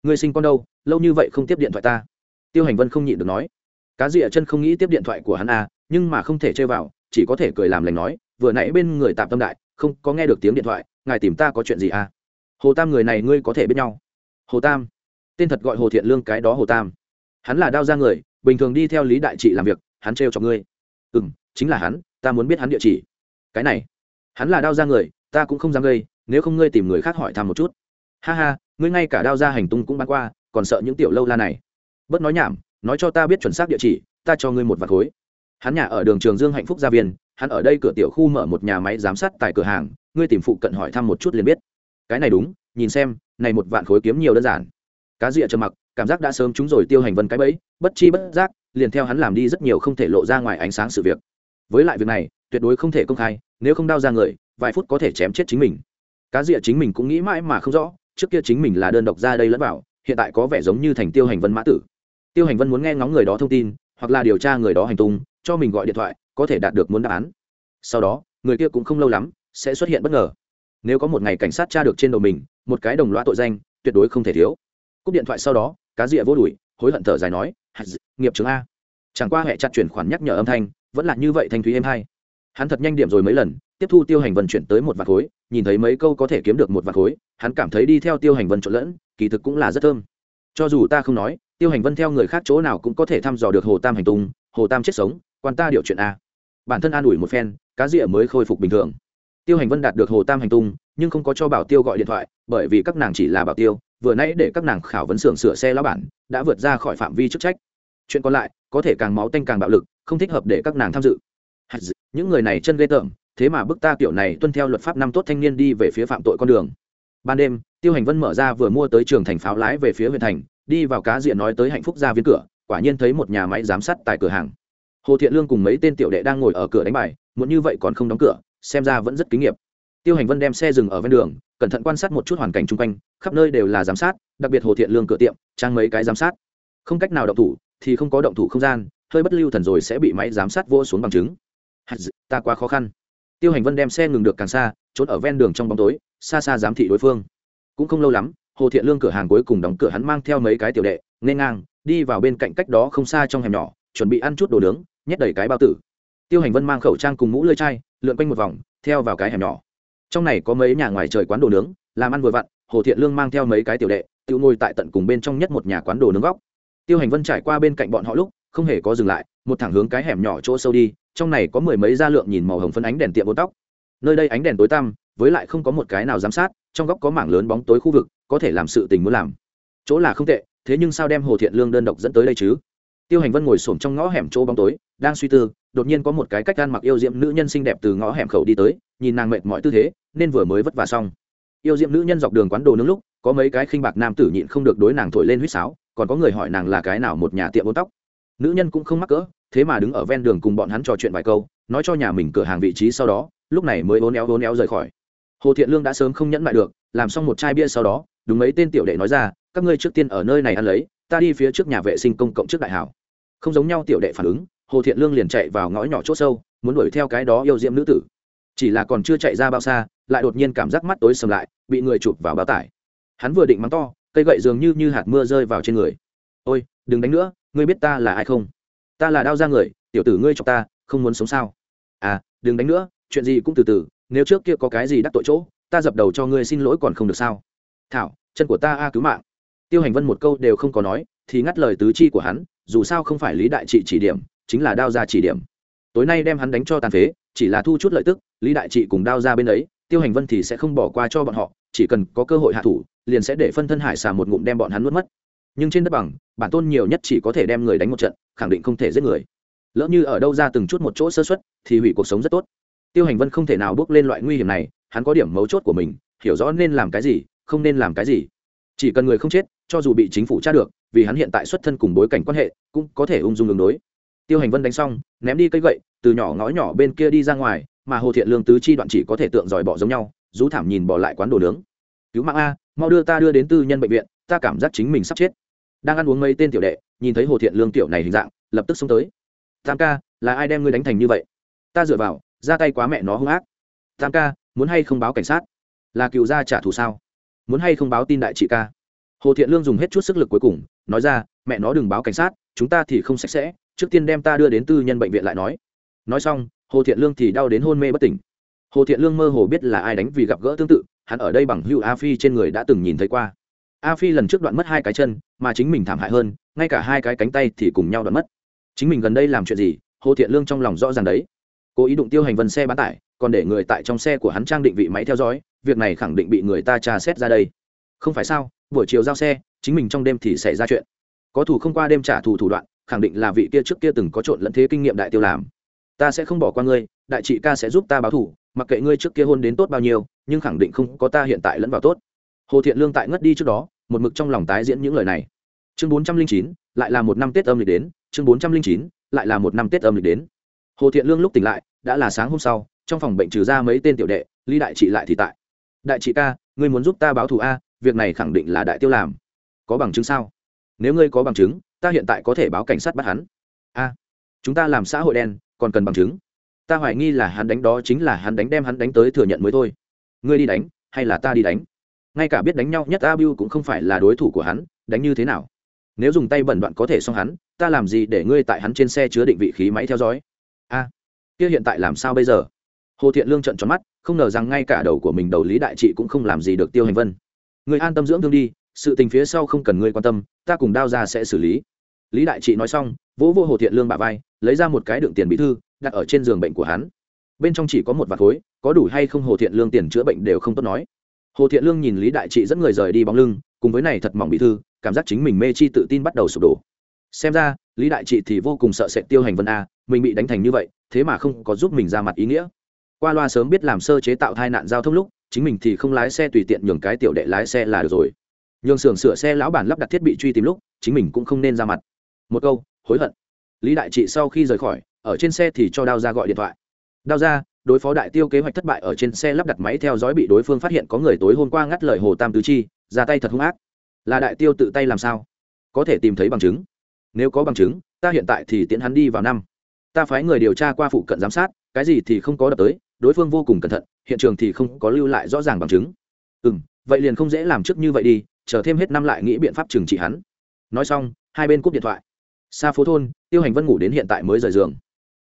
Người sinh con đâu, lâu như vậy không tiếp điện thoại ta. Tiêu hành vân không nhịn được nói cá rịa chân không nghĩ tiếp điện thoại của hắn à nhưng mà không thể chơi vào, chỉ có thể cười làm lành nói, vừa nãy bên người tạm tâm đại, không có nghe được tiếng điện thoại, ngài tìm ta có chuyện gì à? Hồ tam người này ngươi có thể biết nhau. Hồ tam. Tên thật gọi hồ thiện lương cái đó hồ tam. Hắn là đao ra người, bình thường đi theo lý đại trị làm việc, hắn trêu cho ngươi. Ừ m chính là hắn, ta muốn biết hắn địa chỉ. Cái này. Hắn là đao ra người, ta cũng không dám gây, nếu không ngươi tìm người khác hỏi thăm một chút. Ha ha, ngươi ngay cả đao ra hành tung cũng bắn qua, còn sợ những tiểu lâu la này. Bớt nói nhảm nói cho ta biết chuẩn xác địa chỉ, ta cho ngươi một vạt khối. Hắn nhà ở đường trường dương hạnh phúc gia viên, hắn ở đây cửa tiểu khu mở một nhà máy giám sát tại cửa hàng, ngươi tìm phụ cận hỏi thăm một chút liền biết. Cái này đúng, nhìn xem, này một vạn khối kiếm nhiều đơn giản. Cá rịa trầm mặc, cảm giác đã sớm chúng rồi tiêu hành vân cái bẫy, bất chi bất giác, liền theo hắn làm đi rất nhiều không thể lộ ra ngoài ánh sáng sự việc. Với lại việc này, tuyệt đối không thể công khai, nếu không đau ra người, vài phút có thể chém chết chính mình. Cá rịa chính mình cũng nghĩ mãi mà không rõ, trước kia chính mình là đơn độc ra đây lẫn vào, hiện tại có vẻ giống như thành tiêu hành vân mã tử tiêu hành vân muốn nghe ngóng người đó thông tin, hoặc là điều tra người đó hành tung, cho mình gọi điện thoại, có thể đạt được muốn đáp án. Sau đó, người kia cũng không lâu lắm, sẽ xuất hiện bất ngờ. Nếu có một ngày cảnh sát tra được trên đầu mình, một cái đồng loa tội danh, tuyệt đối không thể thiếu. Cúp điện thoại sau đó, cá rịa vô đùi hối hận thở dài nói nghiệp chứng a. Chẳng qua hệ chặt chuyển khoản nhắc nhở âm thanh, vẫn là như vậy thanh thúy êm hay. Hắn thật nhanh điểm rồi mấy lần, tiếp thu tiêu hành vân chuyển tới một vạt khối, nhìn thấy mấy câu có thể kiếm được một vạt khối, hắn cảm thấy đi theo tiêu hành vân trộn lẫn, kỳ thực cũng là rất thơm. Cho dù ta không nói tiêu hành vân theo người khác chỗ nào cũng có thể thăm dò được hồ tam hành tung, hồ tam chết sống, quan ta điều chuyện a. Bản thân an ủi một phen, cá rịa mới khôi phục bình thường. Tiêu hành vân đạt được hồ tam hành tung, nhưng không có cho bảo tiêu gọi điện thoại, bởi vì các nàng chỉ là bảo tiêu, vừa nãy để các nàng khảo vấn xưởng sửa xe lao bản, đã vượt ra khỏi phạm vi chức trách. Chuyện còn lại, có thể càng máu tanh càng bạo lực, không thích hợp để các nàng tham dự. Những người này chân ghê tởm, thế mà bức ta kiểu này tuân theo luật pháp năm tốt thanh niên đi về phía phạm tội con đường. Ban đêm, tiêu hành vân mở ra vừa mua tới trường thành pháo lái về phía huyện thành đi vào cá diện nói tới hạnh phúc ra viên cửa, quả nhiên thấy một nhà máy giám sát tại cửa hàng. Hồ thiện lương cùng mấy tên tiểu đệ đang ngồi ở cửa đánh bài, muốn như vậy còn không đóng cửa, xem ra vẫn rất kinh nghiệm tiêu hành vân đem xe dừng ở ven đường, cẩn thận quan sát một chút hoàn cảnh chung quanh, khắp nơi đều là giám sát, đặc biệt hồ thiện lương cửa tiệm, trang mấy cái giám sát. Không cách nào động thủ, thì không có động thủ không gian, hơi bất lưu thần rồi sẽ bị máy giám sát vô xuống bằng chứng. Ta quá khó khăn. Tiêu hành vân đem xe ngừng được càng xa, trốn ở ven đường trong bóng tối, xa xa giám thị đối phương. Cũng không lâu lắm hồ thiện lương cửa hàng cuối cùng đóng cửa hắn mang theo mấy cái tiểu đệ nên ngang, đi vào bên cạnh cách đó không xa trong hẻm nhỏ, chuẩn bị ăn chút đồ nướng, nhét đầy cái bao tử. Tiêu hành vân mang khẩu trang cùng mũ lơi chai, lượn quanh một vòng, theo vào cái hẻm nhỏ. Trong này có mấy nhà ngoài trời quán đồ nướng, làm ăn vừa vặn, hồ thiện lương mang theo mấy cái tiểu đệ, tự ngồi tại tận cùng bên trong nhất một nhà quán đồ nướng góc. Tiêu hành vân trải qua bên cạnh bọn họ lúc, không hề có dừng lại, một thẳng hướng cái hẻm nhỏ chỗ sâu đi, trong này có mười mấy gia lượng nhìn màu hồng phân ánh đèn tiệm bốn tóc. Nơi đây ánh đèn tối tăm, với lại không có một cái nào giám sát, trong góc có mảng lớn bóng tối khu vực có thể làm sự tình muốn làm. Chỗ là không tệ, thế nhưng sao đem hồ thiện lương đơn độc dẫn tới đây chứ? Tiêu hành vân ngồi s trong ngõ hẻm chỗ bóng tối, đang suy tư, đột nhiên có một cái cách gan mặc yêu diệm nữ nhân xinh đẹp từ ngõ hẻm khẩu đi tới, nhìn nàng mệt mọi tư thế, nên vừa mới vất vả xong. Yêu diệm nữ nhân dọc đường quán đồ nướng lúc, có mấy cái khinh bạc nam tử nhịn không được đối nàng thổi lên huýt sáo, còn có người hỏi nàng là cái nào một nhà tiệm bốn tóc. Nữ nhân cũng không mắc cỡ, thế mà đứng ở ven đường cùng bọn hắn trò chuyện vài câu, nói cho nhà mình cửa hàng vị trí sau đó, lúc này mới vốn éo vốn éo rời khỏi. Hồ thiện lương đã sớm không nhẫn lại được, làm xong một chai bia sau đó đúng mấy tên tiểu đệ nói ra, các ngươi trước tiên ở nơi này ăn lấy, ta đi phía trước nhà vệ sinh công cộng trước đại hảo. Không giống nhau tiểu đệ phản ứng, hồ thiện lương liền chạy vào ngõ nhỏ c h ỗ sâu, muốn đuổi theo cái đó yêu diễm nữ tử. Chỉ là còn chưa chạy ra bao xa, lại đột nhiên cảm giác mắt tối sầm lại, bị người chụp vào bao tải. Hắn vừa định mắng to, cây gậy dường như như hạt mưa rơi vào trên người. Ôi, đừng đánh nữa, ngươi biết ta là ai không? Ta là đao ra người, tiểu tử ngươi cho ta, không muốn sống sao? À đừng đánh nữa, chuyện gì cũng từ từ, nếu trước kia có cái gì đắc tội chỗ, ta dập đầu cho ngươi xin lỗi còn không được sao? Thảo, chân của ta a cứu mạng. Tiêu hành vân một câu đều không có nói, thì ngắt lời tứ chi của hắn, dù sao không phải lý đại trị chỉ điểm, chính là đao ra chỉ điểm. Tối nay đem hắn đánh cho tàn phế, chỉ là thu chút lợi tức, lý đại trị cùng đao ra bên ấy, tiêu hành vân thì sẽ không bỏ qua cho bọn họ, chỉ cần có cơ hội hạ thủ, liền sẽ để phân thân hải xà một ngụm đem bọn hắn nuốt mất. Nhưng trên đất bằng, bản tôn nhiều nhất chỉ có thể đem người đánh một trận, khẳng định không thể giết người. Lỡ như ở đâu ra từng chút một chỗ sơ xuất thì hủy cuộc sống rất tốt. Tiêu hành vân không thể nào bước lên loại nguy hiểm này, hắn có điểm mấu chốt của mình, hiểu rõ nên làm cái gì không nên làm cái gì. Chỉ cần người không chết, cho dù bị chính phủ tra được, vì hắn hiện tại xuất thân cùng bối cảnh quan hệ, cũng có thể ung dung đường đối. Tiêu hành vân đánh xong, ném đi cây gậy, từ nhỏ ngõ nhỏ bên kia đi ra ngoài, mà hồ thiện lương tứ chi đoạn chỉ có thể tượng dòi bỏ giống nhau, rú thảm nhìn bỏ lại quán đồ nướng. Cứu mạng a, mau đưa ta đưa đến tư nhân bệnh viện, ta cảm giác chính mình sắp chết. Đang ăn uống mấy tên tiểu đệ, nhìn thấy hồ thiện lương tiểu này hình dạng, lập tức xông tới. Tam ca, là ai đem ngươi đánh thành như vậy? Ta dựa vào, ra tay quá mẹ nó hung ác. Tam ca, muốn hay không báo cảnh sát? Là cựu gia trả thù sao? Muốn hay không báo tin đại chị ca? Hồ thiện lương dùng hết chút sức lực cuối cùng, nói ra, mẹ nó đừng báo cảnh sát, chúng ta thì không sạch sẽ, trước tiên đem ta đưa đến tư nhân bệnh viện lại nói. Nói xong, hồ thiện lương thì đau đến hôn mê bất tỉnh. Hồ thiện lương mơ hồ biết là ai đánh vì gặp gỡ tương tự, hắn ở đây bằng hữu a phi trên người đã từng nhìn thấy qua. A phi lần trước đoạn mất hai cái chân, mà chính mình thảm hại hơn, ngay cả hai cái cánh tay thì cùng nhau đoạn mất. Chính mình gần đây làm chuyện gì, hồ thiện lương trong lòng rõ ràng đấy. Cố ý đụng tiêu hành vân xe bán tải còn để người tại trong xe của hắn trang định vị máy theo dõi, việc này khẳng định bị người ta tra xét ra đây. Không phải sao, buổi chiều giao xe, chính mình trong đêm thì xảy ra chuyện. Có thủ không qua đêm trả thù thủ đoạn, khẳng định là vị kia trước kia từng có trộn lẫn thế kinh nghiệm đại tiêu làm. Ta sẽ không bỏ qua ngươi, đại chị ca sẽ giúp ta báo thủ, mặc kệ ngươi trước kia hôn đến tốt bao nhiêu, nhưng khẳng định không có ta hiện tại lẫn vào tốt. Hồ thiện lương tại ngất đi trước đó, một mực trong lòng tái diễn những lời này. Chương bốn trăm linh chín, lại là một năm tết âm lịch đến, chương bốn trăm linh chín, lại là một năm tết âm lịch đến. Hồ thiện lương lúc tỉnh lại, đã là sáng hôm sau trong phòng bệnh trừ ra mấy tên tiểu đệ ly đại Chị lại thì tại. Đại Chị ca, ngươi muốn giúp ta báo thù a, việc này khẳng định là đại tiêu làm. Có bằng chứng sao? Nếu ngươi có bằng chứng, ta hiện tại có thể báo cảnh sát bắt hắn. A, chúng ta làm xã hội đen, còn cần bằng chứng? Ta hoài nghi là hắn đánh đó chính là hắn đánh đem hắn đánh tới thừa nhận mới thôi. Ngươi đi đánh, hay là ta đi đánh? Ngay cả biết đánh nhau nhất a biu cũng không phải là đối thủ của hắn, đánh như thế nào? Nếu dùng tay bẩn đoạn có thể xong hắn, ta làm gì để ngươi tại hắn trên xe chứa định vị khí máy theo dõi? A, kia hiện tại làm sao bây giờ? Hồ thiện lương trận tròn mắt, không ngờ rằng ngay cả đầu của mình đầu lý đại trị cũng không làm gì được tiêu hành vân. Người an tâm dưỡng thương đi, sự tình phía sau không cần ngươi quan tâm, ta cùng đao ra sẽ xử lý. Lý đại trị nói xong, vỗ vô hồ thiện lương bà vai, lấy ra một cái đựng tiền bí thư, đặt ở trên giường bệnh của hắn. Bên trong chỉ có một vạt khối, có đủ hay không hồ thiện lương tiền chữa bệnh đều không tốt nói. Hồ thiện lương nhìn lý đại trị dẫn người rời đi bóng lưng, cùng với này thật mỏng bí thư, cảm giác chính mình mê chi tự tin bắt đầu sụp đổ. Xem ra, lý đại trị thì vô cùng sợ sệt tiêu hành vân a, mình bị đánh thành như vậy, thế mà không có giúp mình ra mặt ý nghĩa qua loa sớm biết làm sơ chế tạo tai nạn giao thông lúc, chính mình thì không lái xe tùy tiện nhường cái tiểu đệ lái xe là được rồi. Nhường xưởng sửa xe lão bản lắp đặt thiết bị truy tìm lúc, chính mình cũng không nên ra mặt. Một câu, hối hận. Lý đại trị sau khi rời khỏi, ở trên xe thì cho đao ra gọi điện thoại. Đao ra đối phó đại tiêu kế hoạch thất bại ở trên xe lắp đặt máy theo dõi bị đối phương phát hiện có người tối hôm qua ngắt lời hồ tam tứ chi, ra tay thật hung ác. Là đại tiêu tự tay làm sao? Có thể tìm thấy bằng chứng. Nếu có bằng chứng, ta hiện tại thì tiễn hắn đi vào năm. Ta phái người điều tra qua phụ cận giám sát, cái gì thì không có đập tới đối phương vô cùng cẩn thận, hiện trường thì không có lưu lại rõ ràng bằng chứng. Ừ m vậy liền không dễ làm trước như vậy đi, chờ thêm hết năm lại nghĩ biện pháp trừng trị hắn. Nói xong, hai bên cúp điện thoại. Xa phố thôn, tiêu hành vân ngủ đến hiện tại mới rời giường.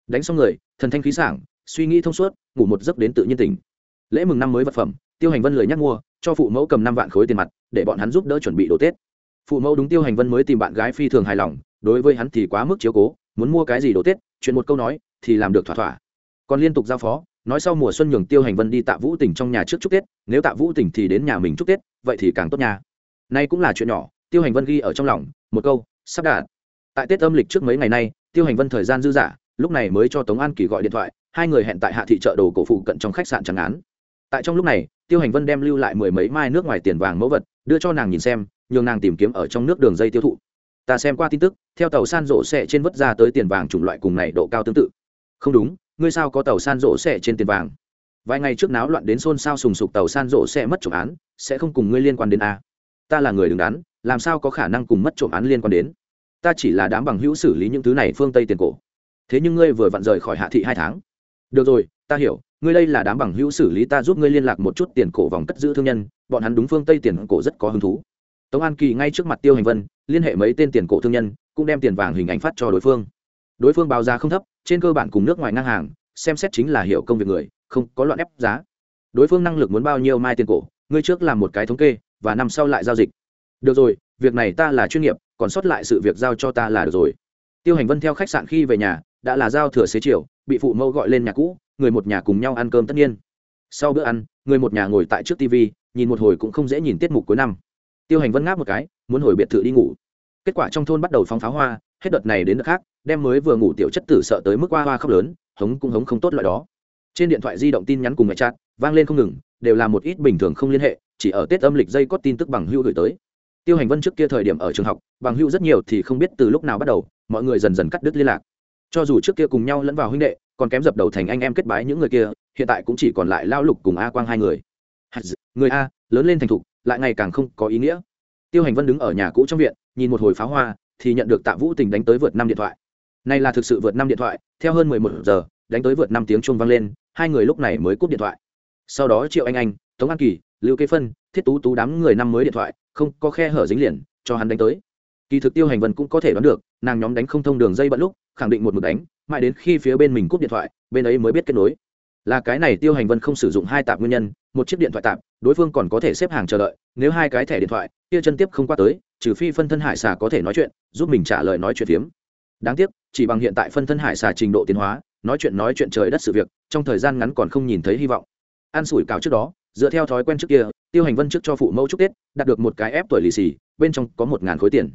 Đánh xong người, thần thanh khí sảng, suy nghĩ thông suốt, ngủ một giấc đến tự nhiên tỉnh. Lễ mừng năm mới vật phẩm, tiêu hành vân lời nhắc mua, cho phụ mẫu cầm năm vạn khối tiền mặt, để bọn hắn giúp đỡ chuẩn bị đồ tết. Phụ mẫu đúng tiêu hành vân mới tìm bạn gái phi thường hài lòng, đối với hắn thì quá mức chiếu cố, muốn mua cái gì đồ tết, chuyện một câu nói, thì làm được thỏa thỏa. Còn liên tục giao phó nói sau mùa xuân nhường tiêu hành vân đi tạ vũ tỉnh trong nhà trước chúc tết, nếu tạ vũ tỉnh thì đến nhà mình chúc tết, vậy thì càng tốt nhà nay cũng là chuyện nhỏ, tiêu hành vân ghi ở trong lòng, một câu, sắp đạt. Tại tết âm lịch trước mấy ngày nay, tiêu hành vân thời gian dư dả, lúc này mới cho tống an kỳ gọi điện thoại, hai người hẹn tại hạ thị chợ đồ cổ phụ cận trong khách sạn trắng án. Tại trong lúc này, tiêu hành vân đem lưu lại mười mấy mai nước ngoài tiền vàng mẫu vật, đưa cho nàng nhìn xem, nhường nàng tìm kiếm ở trong nước đường dây tiêu thụ. Ta xem qua tin tức, theo tàu san rộ xẻ trên vớt ra tới tiền vàng chủng loại cùng này độ cao tương tự. Không đúng ngươi sao có tàu san rộ xe trên tiền vàng? Vài ngày trước náo loạn đến xôn xao sùng sục tàu san rộ xe mất trộm án, sẽ không cùng ngươi liên quan đến a. Ta là người đứng đắn, làm sao có khả năng cùng mất trộm án liên quan đến? Ta chỉ là đám bằng hữu xử lý những thứ này phương tây tiền cổ. Thế nhưng ngươi vừa vặn rời khỏi hạ thị hai tháng. Được rồi, ta hiểu, ngươi đây là đám bằng hữu xử lý ta giúp ngươi liên lạc một chút tiền cổ vòng cất giữ thương nhân, bọn hắn đúng phương tây tiền cổ rất có hứng thú. Tống an kỳ ngay trước mặt tiêu hành vân, liên hệ mấy tên tiền cổ thương nhân, cũng đem tiền vàng hình ảnh phát cho đối phương đối phương báo giá không thấp, trên cơ bản cùng nước ngoài ngang hàng, xem xét chính là hiểu công việc người, không có loạn ép giá. Đối phương năng lực muốn bao nhiêu mai tiền cổ, ngươi trước làm một cái thống kê, và năm sau lại giao dịch. Được rồi, việc này ta là chuyên nghiệp, còn sót lại sự việc giao cho ta là được rồi. Tiêu hành vân theo khách sạn khi về nhà, đã là giao thừa xế chiều, bị phụ mẫu gọi lên nhà cũ, người một nhà cùng nhau ăn cơm tất nhiên. Sau bữa ăn, người một nhà ngồi tại trước tv nhìn một hồi cũng không dễ nhìn tiết mục cuối năm. Tiêu hành vân ngáp một cái, muốn hồi biệt thự đi ngủ. Kết quả trong thôn bắt đầu phóng pháo hoa hết đợt này đến đợt khác, đem mới vừa ngủ tiểu chất tử sợ tới mức hoa hoa khóc lớn, hống cũng hống không tốt loại đó. Trên điện thoại di động tin nhắn cùng mẹ chát vang lên không ngừng, đều là một ít bình thường không liên hệ, chỉ ở tết âm lịch dây có tin tức bằng hưu gửi tới. Tiêu hành vân trước kia thời điểm ở trường học, bằng hưu rất nhiều thì không biết từ lúc nào bắt đầu, mọi người dần dần cắt đứt liên lạc. Cho dù trước kia cùng nhau lẫn vào huynh đệ, còn kém dập đầu thành anh em kết bái những người kia, hiện tại cũng chỉ còn lại lao lục cùng a quang hai người. Người a, lớn lên thành thục, lại ngày càng không có ý nghĩa. Tiêu hành vân đứng ở nhà cũ trong viện, nhìn một hồi pháo hoa thì nhận được tạ vũ tình đánh tới vượt năm điện thoại. Này là thực sự vượt năm điện thoại, theo hơn mười một giờ, đánh tới vượt năm tiếng chuông vang lên, hai người lúc này mới cúp điện thoại. Sau đó triệu anh anh, tống an kỳ, lưu kế phân, thiết tú tú đám người năm mới điện thoại, không có khe hở dính liền, cho hắn đánh tới. Kỳ thực tiêu hành vân cũng có thể đoán được, nàng nhóm đánh không thông đường dây bận lúc, khẳng định một mực đánh, mãi đến khi phía bên mình cúp điện thoại, bên ấy mới biết kết nối. Là cái này tiêu hành vân không sử dụng hai tạp nguyên nhân, một chiếc điện thoại tạp, đối phương còn có thể xếp hàng chờ đợi, nếu hai cái thẻ điện thoại kia chân tiếp không qua tới trừ phi phân thân hải xà có thể nói chuyện, giúp mình trả lời nói chuyện phiếm. Đáng tiếc, chỉ bằng hiện tại phân thân hải xà trình độ tiến hóa, nói chuyện nói chuyện trời đất sự việc, trong thời gian ngắn còn không nhìn thấy hy vọng. Ăn sủi cào trước đó, dựa theo thói quen trước kia, tiêu hành vân trước cho phụ mẫu chúc tết, đạt được một cái ép tuổi lì xì, bên trong có một ngàn khối tiền.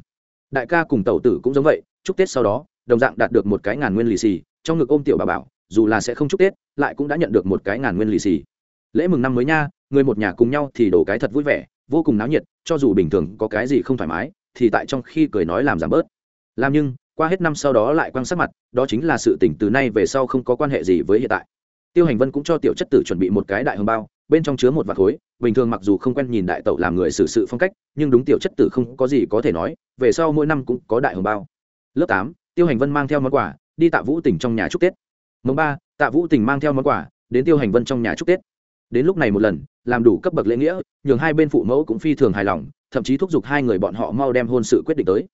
Đại ca cùng tẩu tử cũng giống vậy, chúc tết sau đó, đồng dạng đạt được một cái ngàn nguyên lì xì, trong ngực ôm tiểu bà bảo, dù là sẽ không chúc tết, lại cũng đã nhận được một cái ngàn nguyên lì xì. Lễ mừng năm mới nha, người một nhà cùng nhau thì đổ cái thật vui vẻ vô cùng náo nhiệt, cho dù bình thường có cái gì không thoải mái, thì tại trong khi cười nói làm giảm bớt. Làm nhưng, qua hết năm sau đó lại quan sát mặt, đó chính là sự tỉnh từ nay về sau không có quan hệ gì với hiện tại. Tiêu hành vân cũng cho tiểu chất tử chuẩn bị một cái đại hồng bao, bên trong chứa một vạt khối, bình thường mặc dù không quen nhìn đại tẩu làm người xử sự phong cách, nhưng đúng tiểu chất tử không có gì có thể nói, về sau mỗi năm cũng có đại hồng bao. Lớp tám, tiêu hành vân mang theo món quà, đi tạ vũ tỉnh trong nhà chúc tết. Mồng ba, tạ vũ tỉnh mang theo món quà, đến tiêu hành vân trong nhà chúc tết đến lúc này một lần, làm đủ cấp bậc lễ nghĩa, nhường hai bên phụ mẫu cũng phi thường hài lòng, thậm chí thúc giục hai người bọn họ mau đem hôn sự quyết định tới.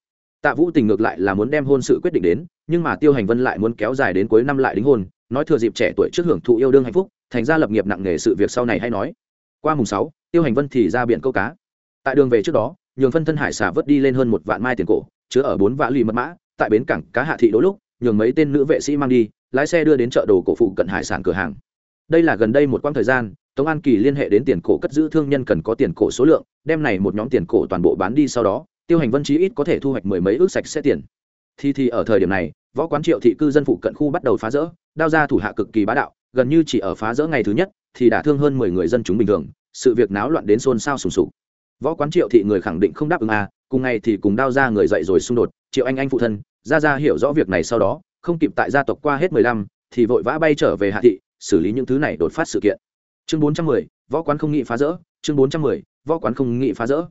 Tạ vũ tình ngược lại là muốn đem hôn sự quyết định đến, nhưng mà tiêu hành vân lại muốn kéo dài đến cuối năm lại đính hôn, nói thừa dịp trẻ tuổi trước hưởng thụ yêu đương hạnh phúc, thành ra lập nghiệp nặng nghề sự việc sau này hay nói. Qua mùng sáu, tiêu hành vân thì ra biển câu cá. Tại đường về trước đó, nhường phân thân hải xả vớt đi lên hơn một vạn mai tiền cổ, chứa ở bốn vạn lì mật mã, tại bến cảng cá hạ thị đôi lúc, nhường mấy tên nữ vệ sĩ mang đi, lái xe đưa đến chợ đồ cổ phụ cận hải sản cửa hàng. Đây là gần đây một quãng thời gian tống an kỳ liên hệ đến tiền cổ cất giữ thương nhân cần có tiền cổ số lượng, đem này một nhóm tiền cổ toàn bộ bán đi sau đó, tiêu hành vân chí ít có thể thu hoạch mười mấy ước sạch sẽ tiền. Thì thì ở thời điểm này, võ quán triệu thị cư dân phụ cận khu bắt đầu phá rỡ, đao ra thủ hạ cực kỳ bá đạo, gần như chỉ ở phá rỡ ngày thứ nhất, thì đã thương hơn mười người dân chúng bình thường, sự việc náo loạn đến xôn xao sùng sục. Võ quán triệu thị người khẳng định không đáp ứng à cùng ngày thì cùng đao ra người dậy rồi xung đột, triệu anh anh phụ thân ra ra hiểu rõ việc này sau đó, không kịp tại gia tộc qua hết mười lăm, thì vội vã bay trở về hạ thị, xử lý những thứ này đột phát sự kiện chương bốn trăm mười, võ quán không nghị phá rỡ. Chương bốn trăm mười, võ quán không nghị phá rỡ.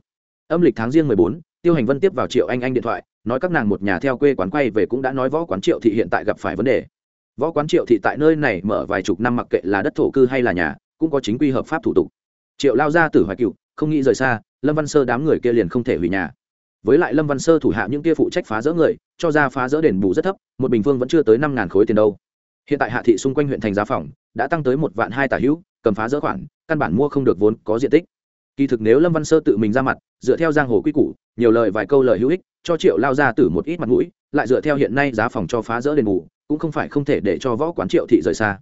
Âm lịch tháng riêng mười bốn, tiêu hành vân tiếp vào triệu anh anh điện thoại, nói các nàng một nhà theo quê quán quay về cũng đã nói võ quán triệu thị hiện tại gặp phải vấn đề. Võ quán triệu thị tại nơi này mở vài chục năm mặc kệ là đất thổ cư hay là nhà, cũng có chính quy hợp pháp thủ tục. Triệu lao ra từ hoài cựu không nghĩ rời xa, lâm văn sơ đám người kia liền không thể hủy nhà. Với lại lâm văn sơ thủ hạ những kia phụ trách phá rỡ người, cho ra phá rỡ đền bù rất thấp, một bình phương vẫn chưa tới năm ngàn khối tiền đâu. Hiện tại hạ thị xung quanh huyện thành giá phòng, đã tăng tới một vạn hai tả hữu cầm phá dỡ khoản, căn bản mua không được vốn có diện tích. Kỳ thực nếu lâm văn sơ tự mình ra mặt, dựa theo giang hồ quy củ, nhiều lời vài câu lời hữu ích, cho triệu lao ra từ một ít mặt mũi, lại dựa theo hiện nay giá phòng cho phá rỡ đền bù, cũng không phải không thể để cho võ quán triệu thị rời xa.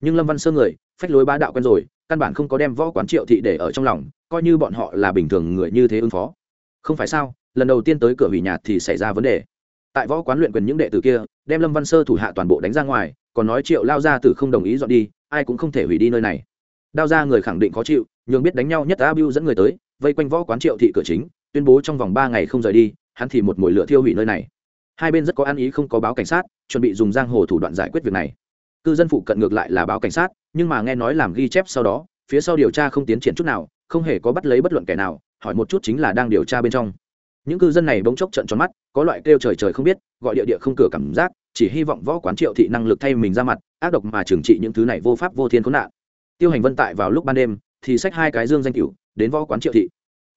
Nhưng lâm văn sơ người, phách lối bá đạo quen rồi, căn bản không có đem võ quán triệu thị để ở trong lòng, coi như bọn họ là bình thường người như thế ứng phó. Không phải sao, lần đầu tiên tới cửa hủy nhạt thì xảy ra vấn đề. Tại võ quán luyện quyền những đệ tử kia, đem lâm văn sơ thủ hạ toàn bộ đánh ra ngoài, còn nói triệu lao ra tử không đồng ý dọn đi, ai cũng không thể hủy đi nơi này đao ra người khẳng định khó chịu, nhường biết đánh nhau nhất a bưu dẫn người tới, vây quanh võ quán triệu thị cửa chính, tuyên bố trong vòng ba ngày không rời đi, hắn thì một mồi lửa thiêu hủy nơi này. Hai bên rất có ăn ý không có báo cảnh sát, chuẩn bị dùng giang hồ thủ đoạn giải quyết việc này. Cư dân phụ cận ngược lại là báo cảnh sát, nhưng mà nghe nói làm ghi chép sau đó, phía sau điều tra không tiến triển chút nào, không hề có bắt lấy bất luận kẻ nào, hỏi một chút chính là đang điều tra bên trong. Những cư dân này bỗng chốc trận tròn mắt, có loại kêu trời trời không biết, gọi địa địa không cửa cảm giác, chỉ hy vọng võ quán triệu thị năng lực thay mình ra mặt, ác độc mà trừng trị những thứ này vô pháp vô thiên khốn nạn tiêu hành vân tại vào lúc ban đêm, thì xách hai cái dương danh cửu, đến võ quán triệu thị.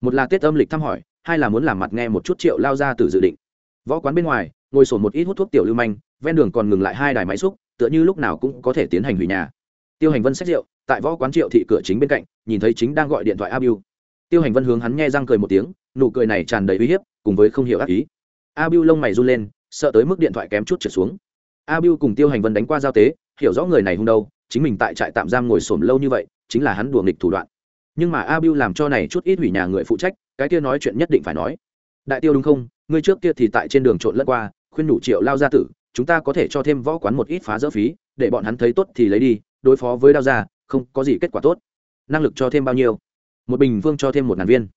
Một là tết âm lịch thăm hỏi, hai là muốn làm mặt nghe một chút triệu lao ra từ dự định. Võ quán bên ngoài, ngồi sổn một ít hút thuốc tiểu lưu manh, ven đường còn ngừng lại hai đài máy xúc, tựa như lúc nào cũng có thể tiến hành hủy nhà. Tiêu hành vân xách rượu, tại võ quán triệu thị cửa chính bên cạnh, nhìn thấy chính đang gọi điện thoại a biu tiêu hành vân hướng hắn nghe răng cười một tiếng, nụ cười này tràn đầy uy hiếp, cùng với không hiểu ác ý. A biu lông mày run lên, sợ tới mức điện thoại kém chút trở xuống. A biu cùng tiêu hành vân đánh qua giao tế, hiểu rõ người này hung đâu chính mình tại trại tạm giam ngồi xổm lâu như vậy, chính là hắn đùa nghịch thủ đoạn. Nhưng mà a biu làm cho này chút ít hủy nhà người phụ trách, cái kia nói chuyện nhất định phải nói. Đại tiêu đúng không? Ngươi trước kia thì tại trên đường trộn lẫn qua, khuyên nhủ triệu lao gia tử, chúng ta có thể cho thêm võ quán một ít phá dỡ phí, để bọn hắn thấy tốt thì lấy đi, đối phó với đao gia, không có gì kết quả tốt. Năng lực cho thêm bao nhiêu? Một bình vương cho thêm một ngàn viên.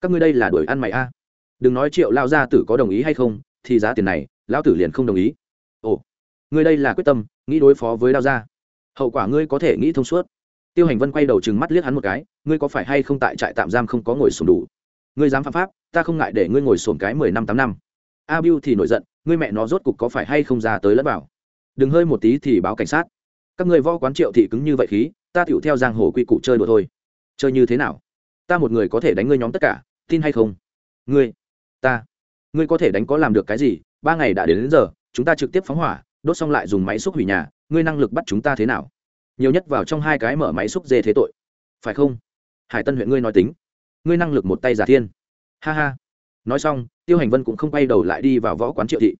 Các ngươi đây là đuổi ăn mày a. Đừng nói triệu lao gia tử có đồng ý hay không, thì giá tiền này, lão tử liền không đồng ý. Ồ, ngươi đây là quyết tâm, nghĩ đối phó với đao gia hậu quả ngươi có thể nghĩ thông suốt. Tiêu hành vân quay đầu chừng mắt liếc hắn một cái ngươi có phải hay không tại trại tạm giam không có ngồi sổm đủ? Ngươi dám phạm pháp ta không ngại để ngươi ngồi sổm cái mười năm tám năm. A biu thì nổi giận ngươi mẹ nó rốt cục có phải hay không ra tới lẫn bảo, đừng hơi một tí thì báo cảnh sát. Các người võ quán triệu thị cứng như vậy khí ta tựu theo giang hồ quy củ chơi đùa thôi. Chơi như thế nào? Ta một người có thể đánh ngươi nhóm tất cả tin hay không? Ngươi ta ngươi có thể đánh có làm được cái gì? Ba ngày đã đến, đến giờ chúng ta trực tiếp phóng hỏa đốt xong lại dùng máy xúc hủy nhà, ngươi năng lực bắt chúng ta thế nào? Nhiều nhất vào trong hai cái mở máy xúc dê thế tội. Phải không? Hải tân huyện ngươi nói tính. Ngươi năng lực một tay giả thiên. Ha ha. Nói xong, tiêu hành vân cũng không quay đầu lại đi vào võ quán triệu thị.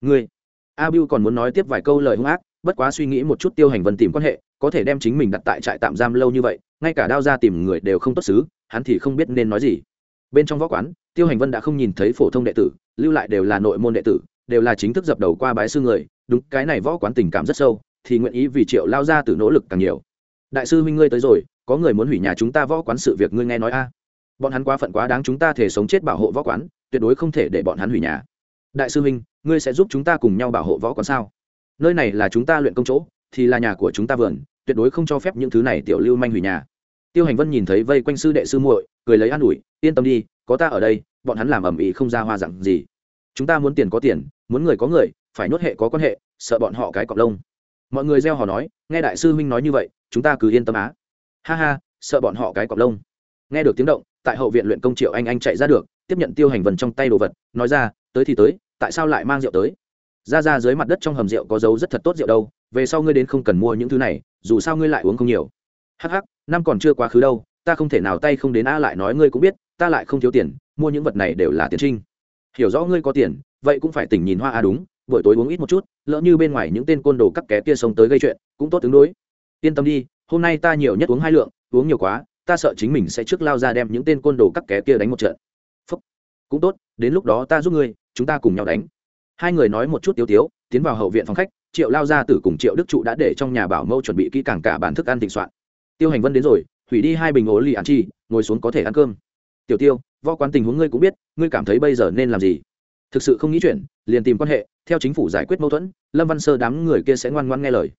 Ngươi. A b còn muốn nói tiếp vài câu lời hung ác, bất quá suy nghĩ một chút tiêu hành vân tìm quan hệ, có thể đem chính mình đặt tại trại tạm giam lâu như vậy, ngay cả đao ra tìm người đều không tốt xứ, hắn thì không biết nên nói gì. Bên trong võ quán, tiêu hành vân đã không nhìn thấy phổ thông đệ tử, lưu lại đều là nội môn đệ tử đều là chính thức dập đầu qua bái sư người, đúng, cái này võ quán tình cảm rất sâu, thì nguyện ý vì triệu lao ra từ nỗ lực càng nhiều. Đại sư huynh ngươi tới rồi, có người muốn hủy nhà chúng ta võ quán sự việc ngươi nghe nói a? Bọn hắn quá phận quá đáng chúng ta thể sống chết bảo hộ võ quán, tuyệt đối không thể để bọn hắn hủy nhà. Đại sư huynh, ngươi sẽ giúp chúng ta cùng nhau bảo hộ võ quán sao? Nơi này là chúng ta luyện công chỗ, thì là nhà của chúng ta vườn, tuyệt đối không cho phép những thứ này tiểu lưu manh hủy nhà. Tiêu hành vân nhìn thấy vây quanh sư đệ sư muội, cười lấy an ủi, yên tâm đi, có ta ở đây, bọn hắn làm ầm ĩ không ra hoa dặn gì. Chúng ta muốn tiền có tiền muốn người có người, phải nhốt hệ có quan hệ, sợ bọn họ cái cọc lông. Mọi người gieo họ nói, nghe đại sư huynh nói như vậy, chúng ta cứ yên tâm á. Ha ha, sợ bọn họ cái cọc lông. Nghe được tiếng động, tại hậu viện luyện công triệu anh anh chạy ra được, tiếp nhận tiêu hành vần trong tay đồ vật, nói ra, tới thì tới, tại sao lại mang rượu tới? Ra ra, dưới mặt đất trong hầm rượu có dấu rất thật tốt rượu đâu, về sau ngươi đến không cần mua những thứ này, dù sao ngươi lại uống không nhiều. Hắc hắc, năm còn chưa quá khứ đâu, ta không thể nào tay không đến a lại nói ngươi cũng biết, ta lại không thiếu tiền, mua những vật này đều là tiền trinh hiểu rõ ngươi có tiền, vậy cũng phải tỉnh nhìn hoa. À đúng, buổi tối uống ít một chút, lỡ như bên ngoài những tên côn đồ cắt ké kia sống tới gây chuyện, cũng tốt tương đối. Yên tâm đi, hôm nay ta nhiều nhất uống hai lượng, uống nhiều quá, ta sợ chính mình sẽ trước lao ra đem những tên côn đồ cắt ké kia đánh một trận. Phúc. cũng tốt, đến lúc đó ta giúp ngươi, chúng ta cùng nhau đánh. Hai người nói một chút tiếu tiếu, tiến vào hậu viện phòng khách, triệu lao gia tử cùng triệu đức trụ đã để trong nhà bảo mẫu chuẩn bị kỹ càng cả bản thức ăn thịnh soạn. Tiêu hành vân đến rồi, hủy đi hai bình ố lì ăn chi, ngồi xuống có thể ăn cơm. Tiểu tiêu Võ quán tình huống ngươi cũng biết, ngươi cảm thấy bây giờ nên làm gì? Thực sự không nghĩ chuyện, liền tìm quan hệ, theo chính phủ giải quyết mâu thuẫn, lâm văn sơ đám người kia sẽ ngoan ngoan nghe lời.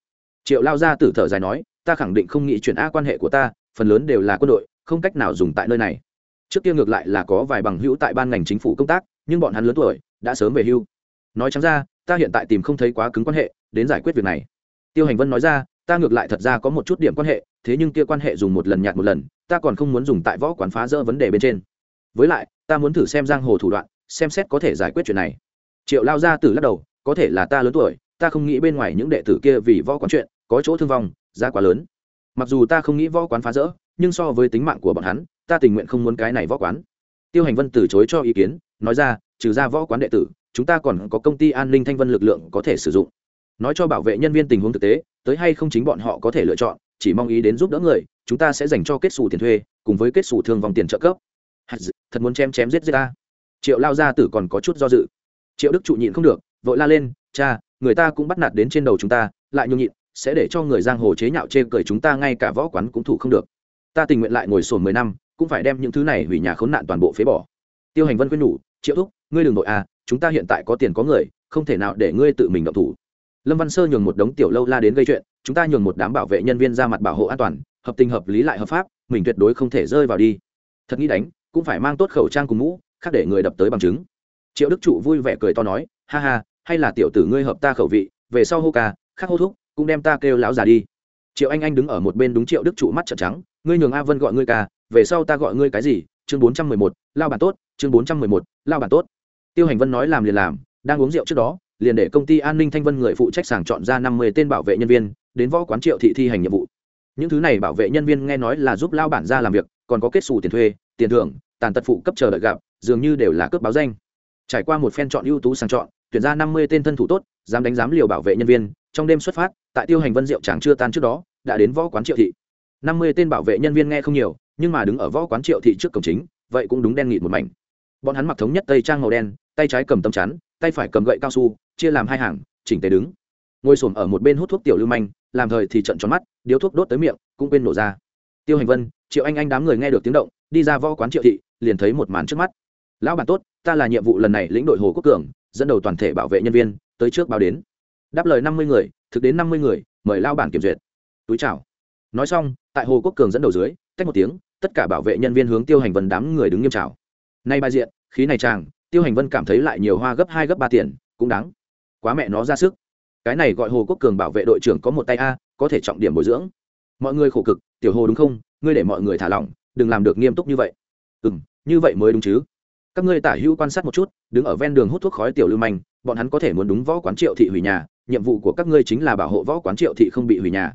Triệu lao ra tử thở dài nói, ta khẳng định không nghĩ chuyện a quan hệ của ta, phần lớn đều là quân đội, không cách nào dùng tại nơi này. Trước kia ngược lại là có vài bằng hữu tại ban ngành chính phủ công tác, nhưng bọn hắn lớn tuổi, đã sớm về hưu. Nói chẳng ra, ta hiện tại tìm không thấy quá cứng quan hệ, đến giải quyết việc này. Tiêu hành vân nói ra, ta ngược lại thật ra có một chút điểm quan hệ, thế nhưng kia quan hệ dùng một lần nhạt một lần, ta còn không muốn dùng tại võ quán phá rỡ vấn đề bên trên với lại, ta muốn thử xem giang hồ thủ đoạn, xem xét có thể giải quyết chuyện này. Triệu lao ra từ lắc đầu, có thể là ta lớn tuổi, ta không nghĩ bên ngoài những đệ tử kia vì võ quán chuyện, có chỗ thương vong, giá quá lớn. Mặc dù ta không nghĩ võ quán phá rỡ, nhưng so với tính mạng của bọn hắn, ta tình nguyện không muốn cái này võ quán. Tiêu hành vân từ chối cho ý kiến, nói ra, trừ ra võ quán đệ tử, chúng ta còn có công ty an ninh thanh vân lực lượng có thể sử dụng. Nói cho bảo vệ nhân viên tình huống thực tế, tới hay không chính bọn họ có thể lựa chọn, chỉ mong ý đến giúp đỡ người, chúng ta sẽ dành cho kết xù tiền thuê, cùng với kết xù thương vòng tiền trợ cấp thật muốn chém chém giết giết ta. Triệu lao gia tử còn có chút do dự. Triệu đức trụ nhịn không được, vội la lên, cha, người ta cũng bắt nạt đến trên đầu chúng ta, lại nhung nhịn, sẽ để cho người giang hồ chế nhạo chê cười chúng ta, ngay cả võ quán cũng thủ không được. Ta tình nguyện lại ngồi sổn mười năm, cũng phải đem những thứ này hủy nhà khốn nạn toàn bộ phế bỏ. Tiêu hành vân khuyên nhủ, triệu thúc, ngươi đừng nội à chúng ta hiện tại có tiền có người, không thể nào để ngươi tự mình động thủ. Lâm văn sơ nhường một đống tiểu lâu la đến gây chuyện, chúng ta nhường một đám bảo vệ nhân viên ra mặt bảo hộ an toàn, hợp tình hợp lý lại hợp pháp, mình tuyệt đối không thể rơi vào đi. Thật nghĩ đánh cũng phải mang tốt khẩu trang cùng mũ, khác để người đập tới bằng chứng. Triệu đức trụ vui vẻ cười to nói, ha ha, hay là tiểu tử ngươi hợp ta khẩu vị, về sau hô ca, khác hô thúc, cũng đem ta kêu lão già đi. Triệu anh anh đứng ở một bên đúng triệu đức trụ mắt trợn trắng, ngươi nhường a vân gọi ngươi ca, về sau ta gọi ngươi cái gì? Chương bốn trăm mười một, lao bản tốt, chương bốn trăm mười một, lao bản tốt. Tiêu hành vân nói làm liền làm, đang uống rượu trước đó, liền để công ty an ninh thanh vân người phụ trách sàng chọn ra năm mươi tên bảo vệ nhân viên, đến võ quán triệu thị thi hành nhiệm vụ. Những thứ này bảo vệ nhân viên nghe nói là giúp lao bản ra làm việc, còn có kết xù tiền thuê tiền thưởng, tàn tật phụ cấp chờ đợi gặp, dường như đều là cướp báo danh. Trải qua một phen chọn ưu tú sang chọn, tuyển ra năm mươi tên thân thủ tốt, dám đánh giám liều bảo vệ nhân viên, trong đêm xuất phát, tại tiêu hành vân diệu chàng chưa tan trước đó, đã đến võ quán triệu thị. năm mươi tên bảo vệ nhân viên nghe không nhiều, nhưng mà đứng ở võ quán triệu thị trước cổng chính, vậy cũng đúng đen nghịt một mảnh. Bọn hắn mặc thống nhất tây trang màu đen, tay trái cầm tấm chắn, tay phải cầm gậy cao su, chia làm hai hàng, chỉnh tề đứng. Ngồi s ở một bên hút thuốc tiểu lưu manh, làm thời thì trận tròn mắt, điếu thuốc đốt tới miệng, cũng quên nổ ra. Tiêu hành vân, triệu anh anh đám người nghe được tiếng động đi ra võ quán triệu thị, liền thấy một màn trước mắt. Lão bản tốt, ta là nhiệm vụ lần này lĩnh đội hồ quốc cường, dẫn đầu toàn thể bảo vệ nhân viên, tới trước báo đến. Đáp lời năm mươi người, thực đến năm mươi người, mời lao bản kiểm duyệt. Túi chào. Nói xong, tại hồ quốc cường dẫn đầu dưới cách một tiếng, tất cả bảo vệ nhân viên hướng tiêu hành vân đám người đứng nghiêm chào. Nay bài diện, khí này chàng, tiêu hành vân cảm thấy lại nhiều hoa gấp hai gấp ba tiền, cũng đáng. Quá mẹ nó ra sức. Cái này gọi hồ quốc cường bảo vệ đội trưởng có một tay a, có thể trọng điểm bồi dưỡng. Mọi người khổ cực, tiểu hồ đúng không? Ngươi để mọi người thả lỏng đừng làm được nghiêm túc như vậy. Ừ m như vậy mới đúng chứ. Các ngươi tả hữu quan sát một chút, đứng ở ven đường hút thuốc khói tiểu lưu manh, bọn hắn có thể muốn đúng võ quán triệu thị hủy nhà, nhiệm vụ của các ngươi chính là bảo hộ võ quán triệu thị không bị hủy nhà.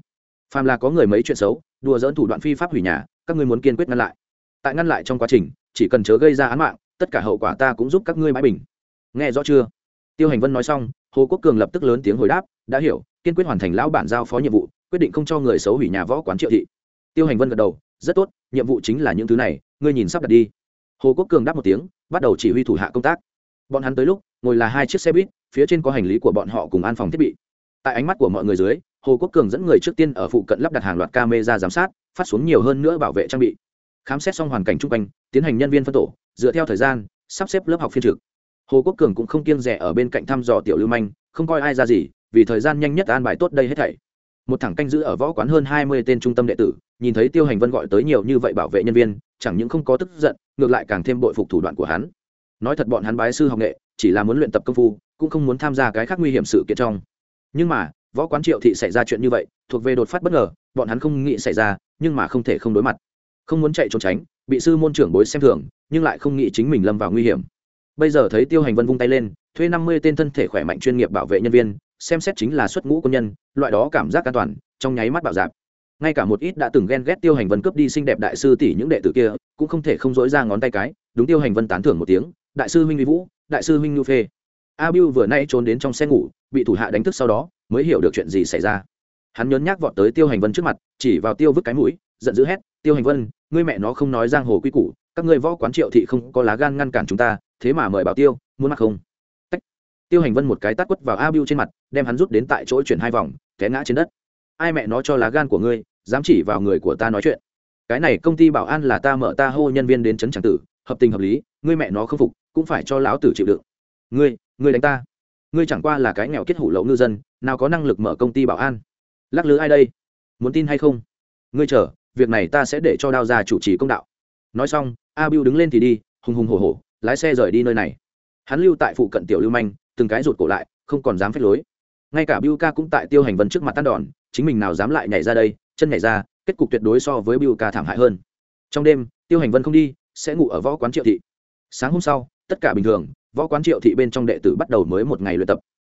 Phàm là có người mấy chuyện xấu, đùa dỡn thủ đoạn phi pháp hủy nhà, các ngươi muốn kiên quyết ngăn lại. Tại ngăn lại trong quá trình, chỉ cần chớ gây ra án mạng, tất cả hậu quả ta cũng giúp các ngươi mãi bình. Nghe rõ chưa? Tiêu hành vân nói xong, hồ quốc cường lập tức lớn tiếng hồi đáp, đã hiểu, kiên quyết hoàn thành lão bản giao phó nhiệm vụ, quyết định không cho người xấu hủy nhà võ quán triệu thị. Tiêu hành vân gật đầu rất tốt, nhiệm vụ chính là những thứ này, ngươi nhìn sắp đặt đi. Hồ quốc cường đáp một tiếng, bắt đầu chỉ huy thủ hạ công tác. Bọn hắn tới lúc, ngồi là hai chiếc xe buýt, phía trên có hành lý của bọn họ cùng an phòng thiết bị. Tại ánh mắt của mọi người dưới, hồ quốc cường dẫn người trước tiên ở phụ cận lắp đặt hàng loạt camera giám sát, phát xuống nhiều hơn nữa bảo vệ trang bị. Khám xét xong hoàn cảnh chung quanh, tiến hành nhân viên phân tổ, dựa theo thời gian, sắp xếp lớp học phiên trực. Hồ quốc cường cũng không kiêng rẻ ở bên cạnh thăm dò tiểu lưu manh, không coi ai ra gì, vì thời gian nhanh nhất an bài tốt đây hết thảy một thẳng canh giữ ở võ quán hơn hai mươi tên trung tâm đệ tử, nhìn thấy tiêu hành vân gọi tới nhiều như vậy bảo vệ nhân viên, chẳng những không có tức giận, ngược lại càng thêm bội phục thủ đoạn của hắn. Nói thật bọn hắn bái sư học nghệ, chỉ là muốn luyện tập công phu, cũng không muốn tham gia cái khác nguy hiểm sự kiện trong. Nhưng mà, võ quán triệu thị xảy ra chuyện như vậy, thuộc về đột phát bất ngờ, bọn hắn không nghĩ xảy ra, nhưng mà không thể không đối mặt. Không muốn chạy trốn tránh, bị sư môn trưởng bối xem thường, nhưng lại không nghĩ chính mình lâm vào nguy hiểm. Bây giờ thấy tiêu hành vân vung tay lên, thuê năm mươi tên thân thể khỏe mạnh chuyên nghiệp bảo vệ nhân viên xem xét chính là xuất ngũ quân nhân, loại đó cảm giác an toàn, trong nháy mắt bạo dạp. Ngay cả một ít đã từng ghen ghét tiêu hành vân cướp đi xinh đẹp đại sư tỷ những đệ tử kia, cũng không thể không dối ra ngón tay cái, đúng tiêu hành vân tán thưởng một tiếng, đại sư huynh vi vũ, đại sư huynh nhu phê. A biu vừa nay trốn đến trong xe ngủ, bị thủ hạ đánh thức sau đó, mới hiểu được chuyện gì xảy ra. Hắn nhớn nhác vọt tới tiêu hành vân trước mặt, chỉ vào tiêu vứt cái mũi, giận dữ hét, tiêu hành vân, ngươi mẹ nó không nói giang hồ quy củ, các ngươi võ quán triệu thị không có lá gan ngăn cản chúng ta, thế mà mời bảo tiêu, muốn mặc không? Tiêu hành vân một cái tát quất vào a biu trên mặt, đem hắn rút đến tại chỗ chuyển hai vòng, té ngã trên đất. Ai mẹ nó cho lá gan của ngươi, dám chỉ vào người của ta nói chuyện. Cái này công ty bảo an là ta mở ta hô nhân viên đến trấn tràng tử, hợp tình hợp lý, ngươi mẹ nó không phục, cũng phải cho lão tử chịu đựng. Ngươi ngươi đánh ta. Ngươi chẳng qua là cái nghèo kết hủ lậu ngư dân, nào có năng lực mở công ty bảo an. Lắc lư ai đây? Muốn tin hay không? Ngươi chờ, việc này ta sẽ để cho đao ra chủ trì công đạo. Nói xong, a biu đứng lên thì đi, hùng hùng hổ hổ, lái xe rời đi nơi này. Hắn lưu tại phụ cận tiểu lưu manh từng cái rụt cổ lại, không còn dám phép lối. Ngay cả bưu ca cũng tại tiêu hành vân trước mặt tan đòn, chính mình nào dám lại nhảy ra đây, chân nhảy ra, kết cục tuyệt đối so với bưu ca thảm hại hơn. Trong đêm, tiêu hành vân không đi, sẽ ngủ ở võ quán triệu thị. Sáng hôm sau, tất cả bình thường, võ quán triệu thị bên trong đệ tử bắt đầu mới một ngày luyện tập.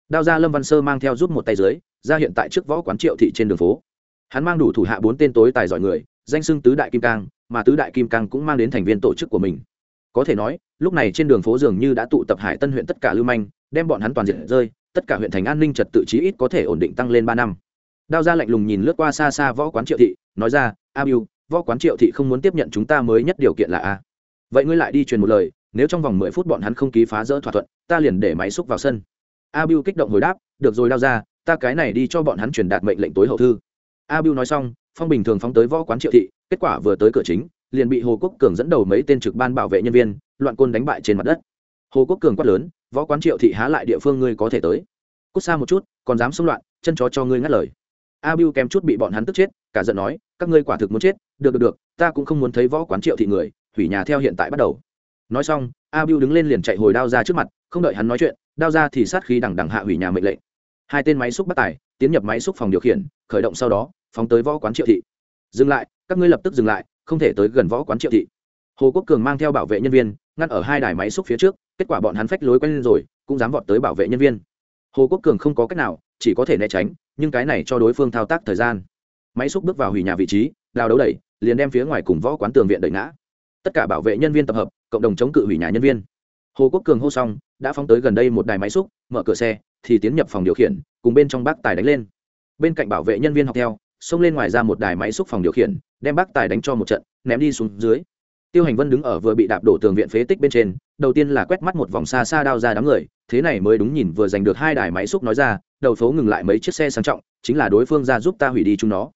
Đao gia lâm văn sơ mang theo giúp một tay dưới, ra hiện tại trước võ quán triệu thị trên đường phố. Hắn mang đủ thủ hạ bốn tên tối tài giỏi người, danh xưng tứ đại kim cang, mà tứ đại kim cang cũng mang đến thành viên tổ chức của mình. Có thể nói, lúc này trên đường phố dường như đã tụ tập hải tân huyện tất cả lưu manh đem bọn hắn toàn diện rơi, tất cả huyện thành an ninh trật tự chí ít có thể ổn định tăng lên ba năm. Đao gia lạnh lùng nhìn lướt qua xa xa võ quán triệu thị, nói ra, a biu võ quán triệu thị không muốn tiếp nhận chúng ta mới nhất điều kiện là a. Vậy ngươi lại đi truyền một lời, nếu trong vòng mười phút bọn hắn không ký phá rỡ thỏa thuận, ta liền để máy xúc vào sân. A biu kích động hồi đáp, được rồi đao ra ta cái này đi cho bọn hắn truyền đạt mệnh lệnh tối hậu thư. A biu nói xong, phong bình thường phóng tới võ quán triệu thị, kết quả vừa tới cửa chính, liền bị hồ quốc cường dẫn đầu mấy tên trực ban bảo vệ nhân viên, loạn côn đánh bại trên mặt đất hồ quốc cường quát lớn, võ quán triệu thị há lại địa phương ngươi có thể tới? Cút xa một chút, còn dám xông loạn, chân chó cho ngươi ngắt lời. A biu kém chút bị bọn hắn tức chết, cả giận nói, các ngươi quả thực muốn chết, được được được, ta cũng không muốn thấy võ quán triệu thị người, hủy nhà theo hiện tại bắt đầu. Nói xong, a biu đứng lên liền chạy hồi đao ra trước mặt, không đợi hắn nói chuyện, đao ra thì sát khí đằng đằng hạ hủy nhà mệnh lệnh. Hai tên máy xúc bắt tải tiến nhập máy xúc phòng điều khiển, khởi động sau đó, phóng tới võ quán triệu thị. Dừng lại, các ngươi lập tức dừng lại, không thể tới gần võ quán triệu thị. Hồ quốc cường mang theo bảo vệ nhân viên, ngăn ở hai đài máy xúc phía trước kết quả bọn hắn phách lối quen lên rồi, cũng dám vọt tới bảo vệ nhân viên. Hồ quốc cường không có cách nào, chỉ có thể né tránh, nhưng cái này cho đối phương thao tác thời gian. Máy xúc bước vào hủy nhà vị trí đào đấu đẩy, liền đem phía ngoài cùng võ quán tường viện đẩy ngã. Tất cả bảo vệ nhân viên tập hợp, cộng đồng chống cự hủy nhà nhân viên. Hồ quốc cường hô xong, đã phóng tới gần đây một đài máy xúc, mở cửa xe, thì tiến nhập phòng điều khiển, cùng bên trong bác tài đánh lên. Bên cạnh bảo vệ nhân viên học theo, xông lên ngoài ra một đài máy xúc phòng điều khiển, đem bác tài đánh cho một trận, ném đi xuống dưới tiêu hành vân đứng ở vừa bị đạp đổ tường viện phế tích bên trên, đầu tiên là quét mắt một vòng xa xa đao ra đám người, thế này mới đúng nhìn vừa giành được hai đài máy xúc nói ra, đầu phố ngừng lại mấy chiếc xe sang trọng, chính là đối phương ra giúp ta hủy đi chúng nó.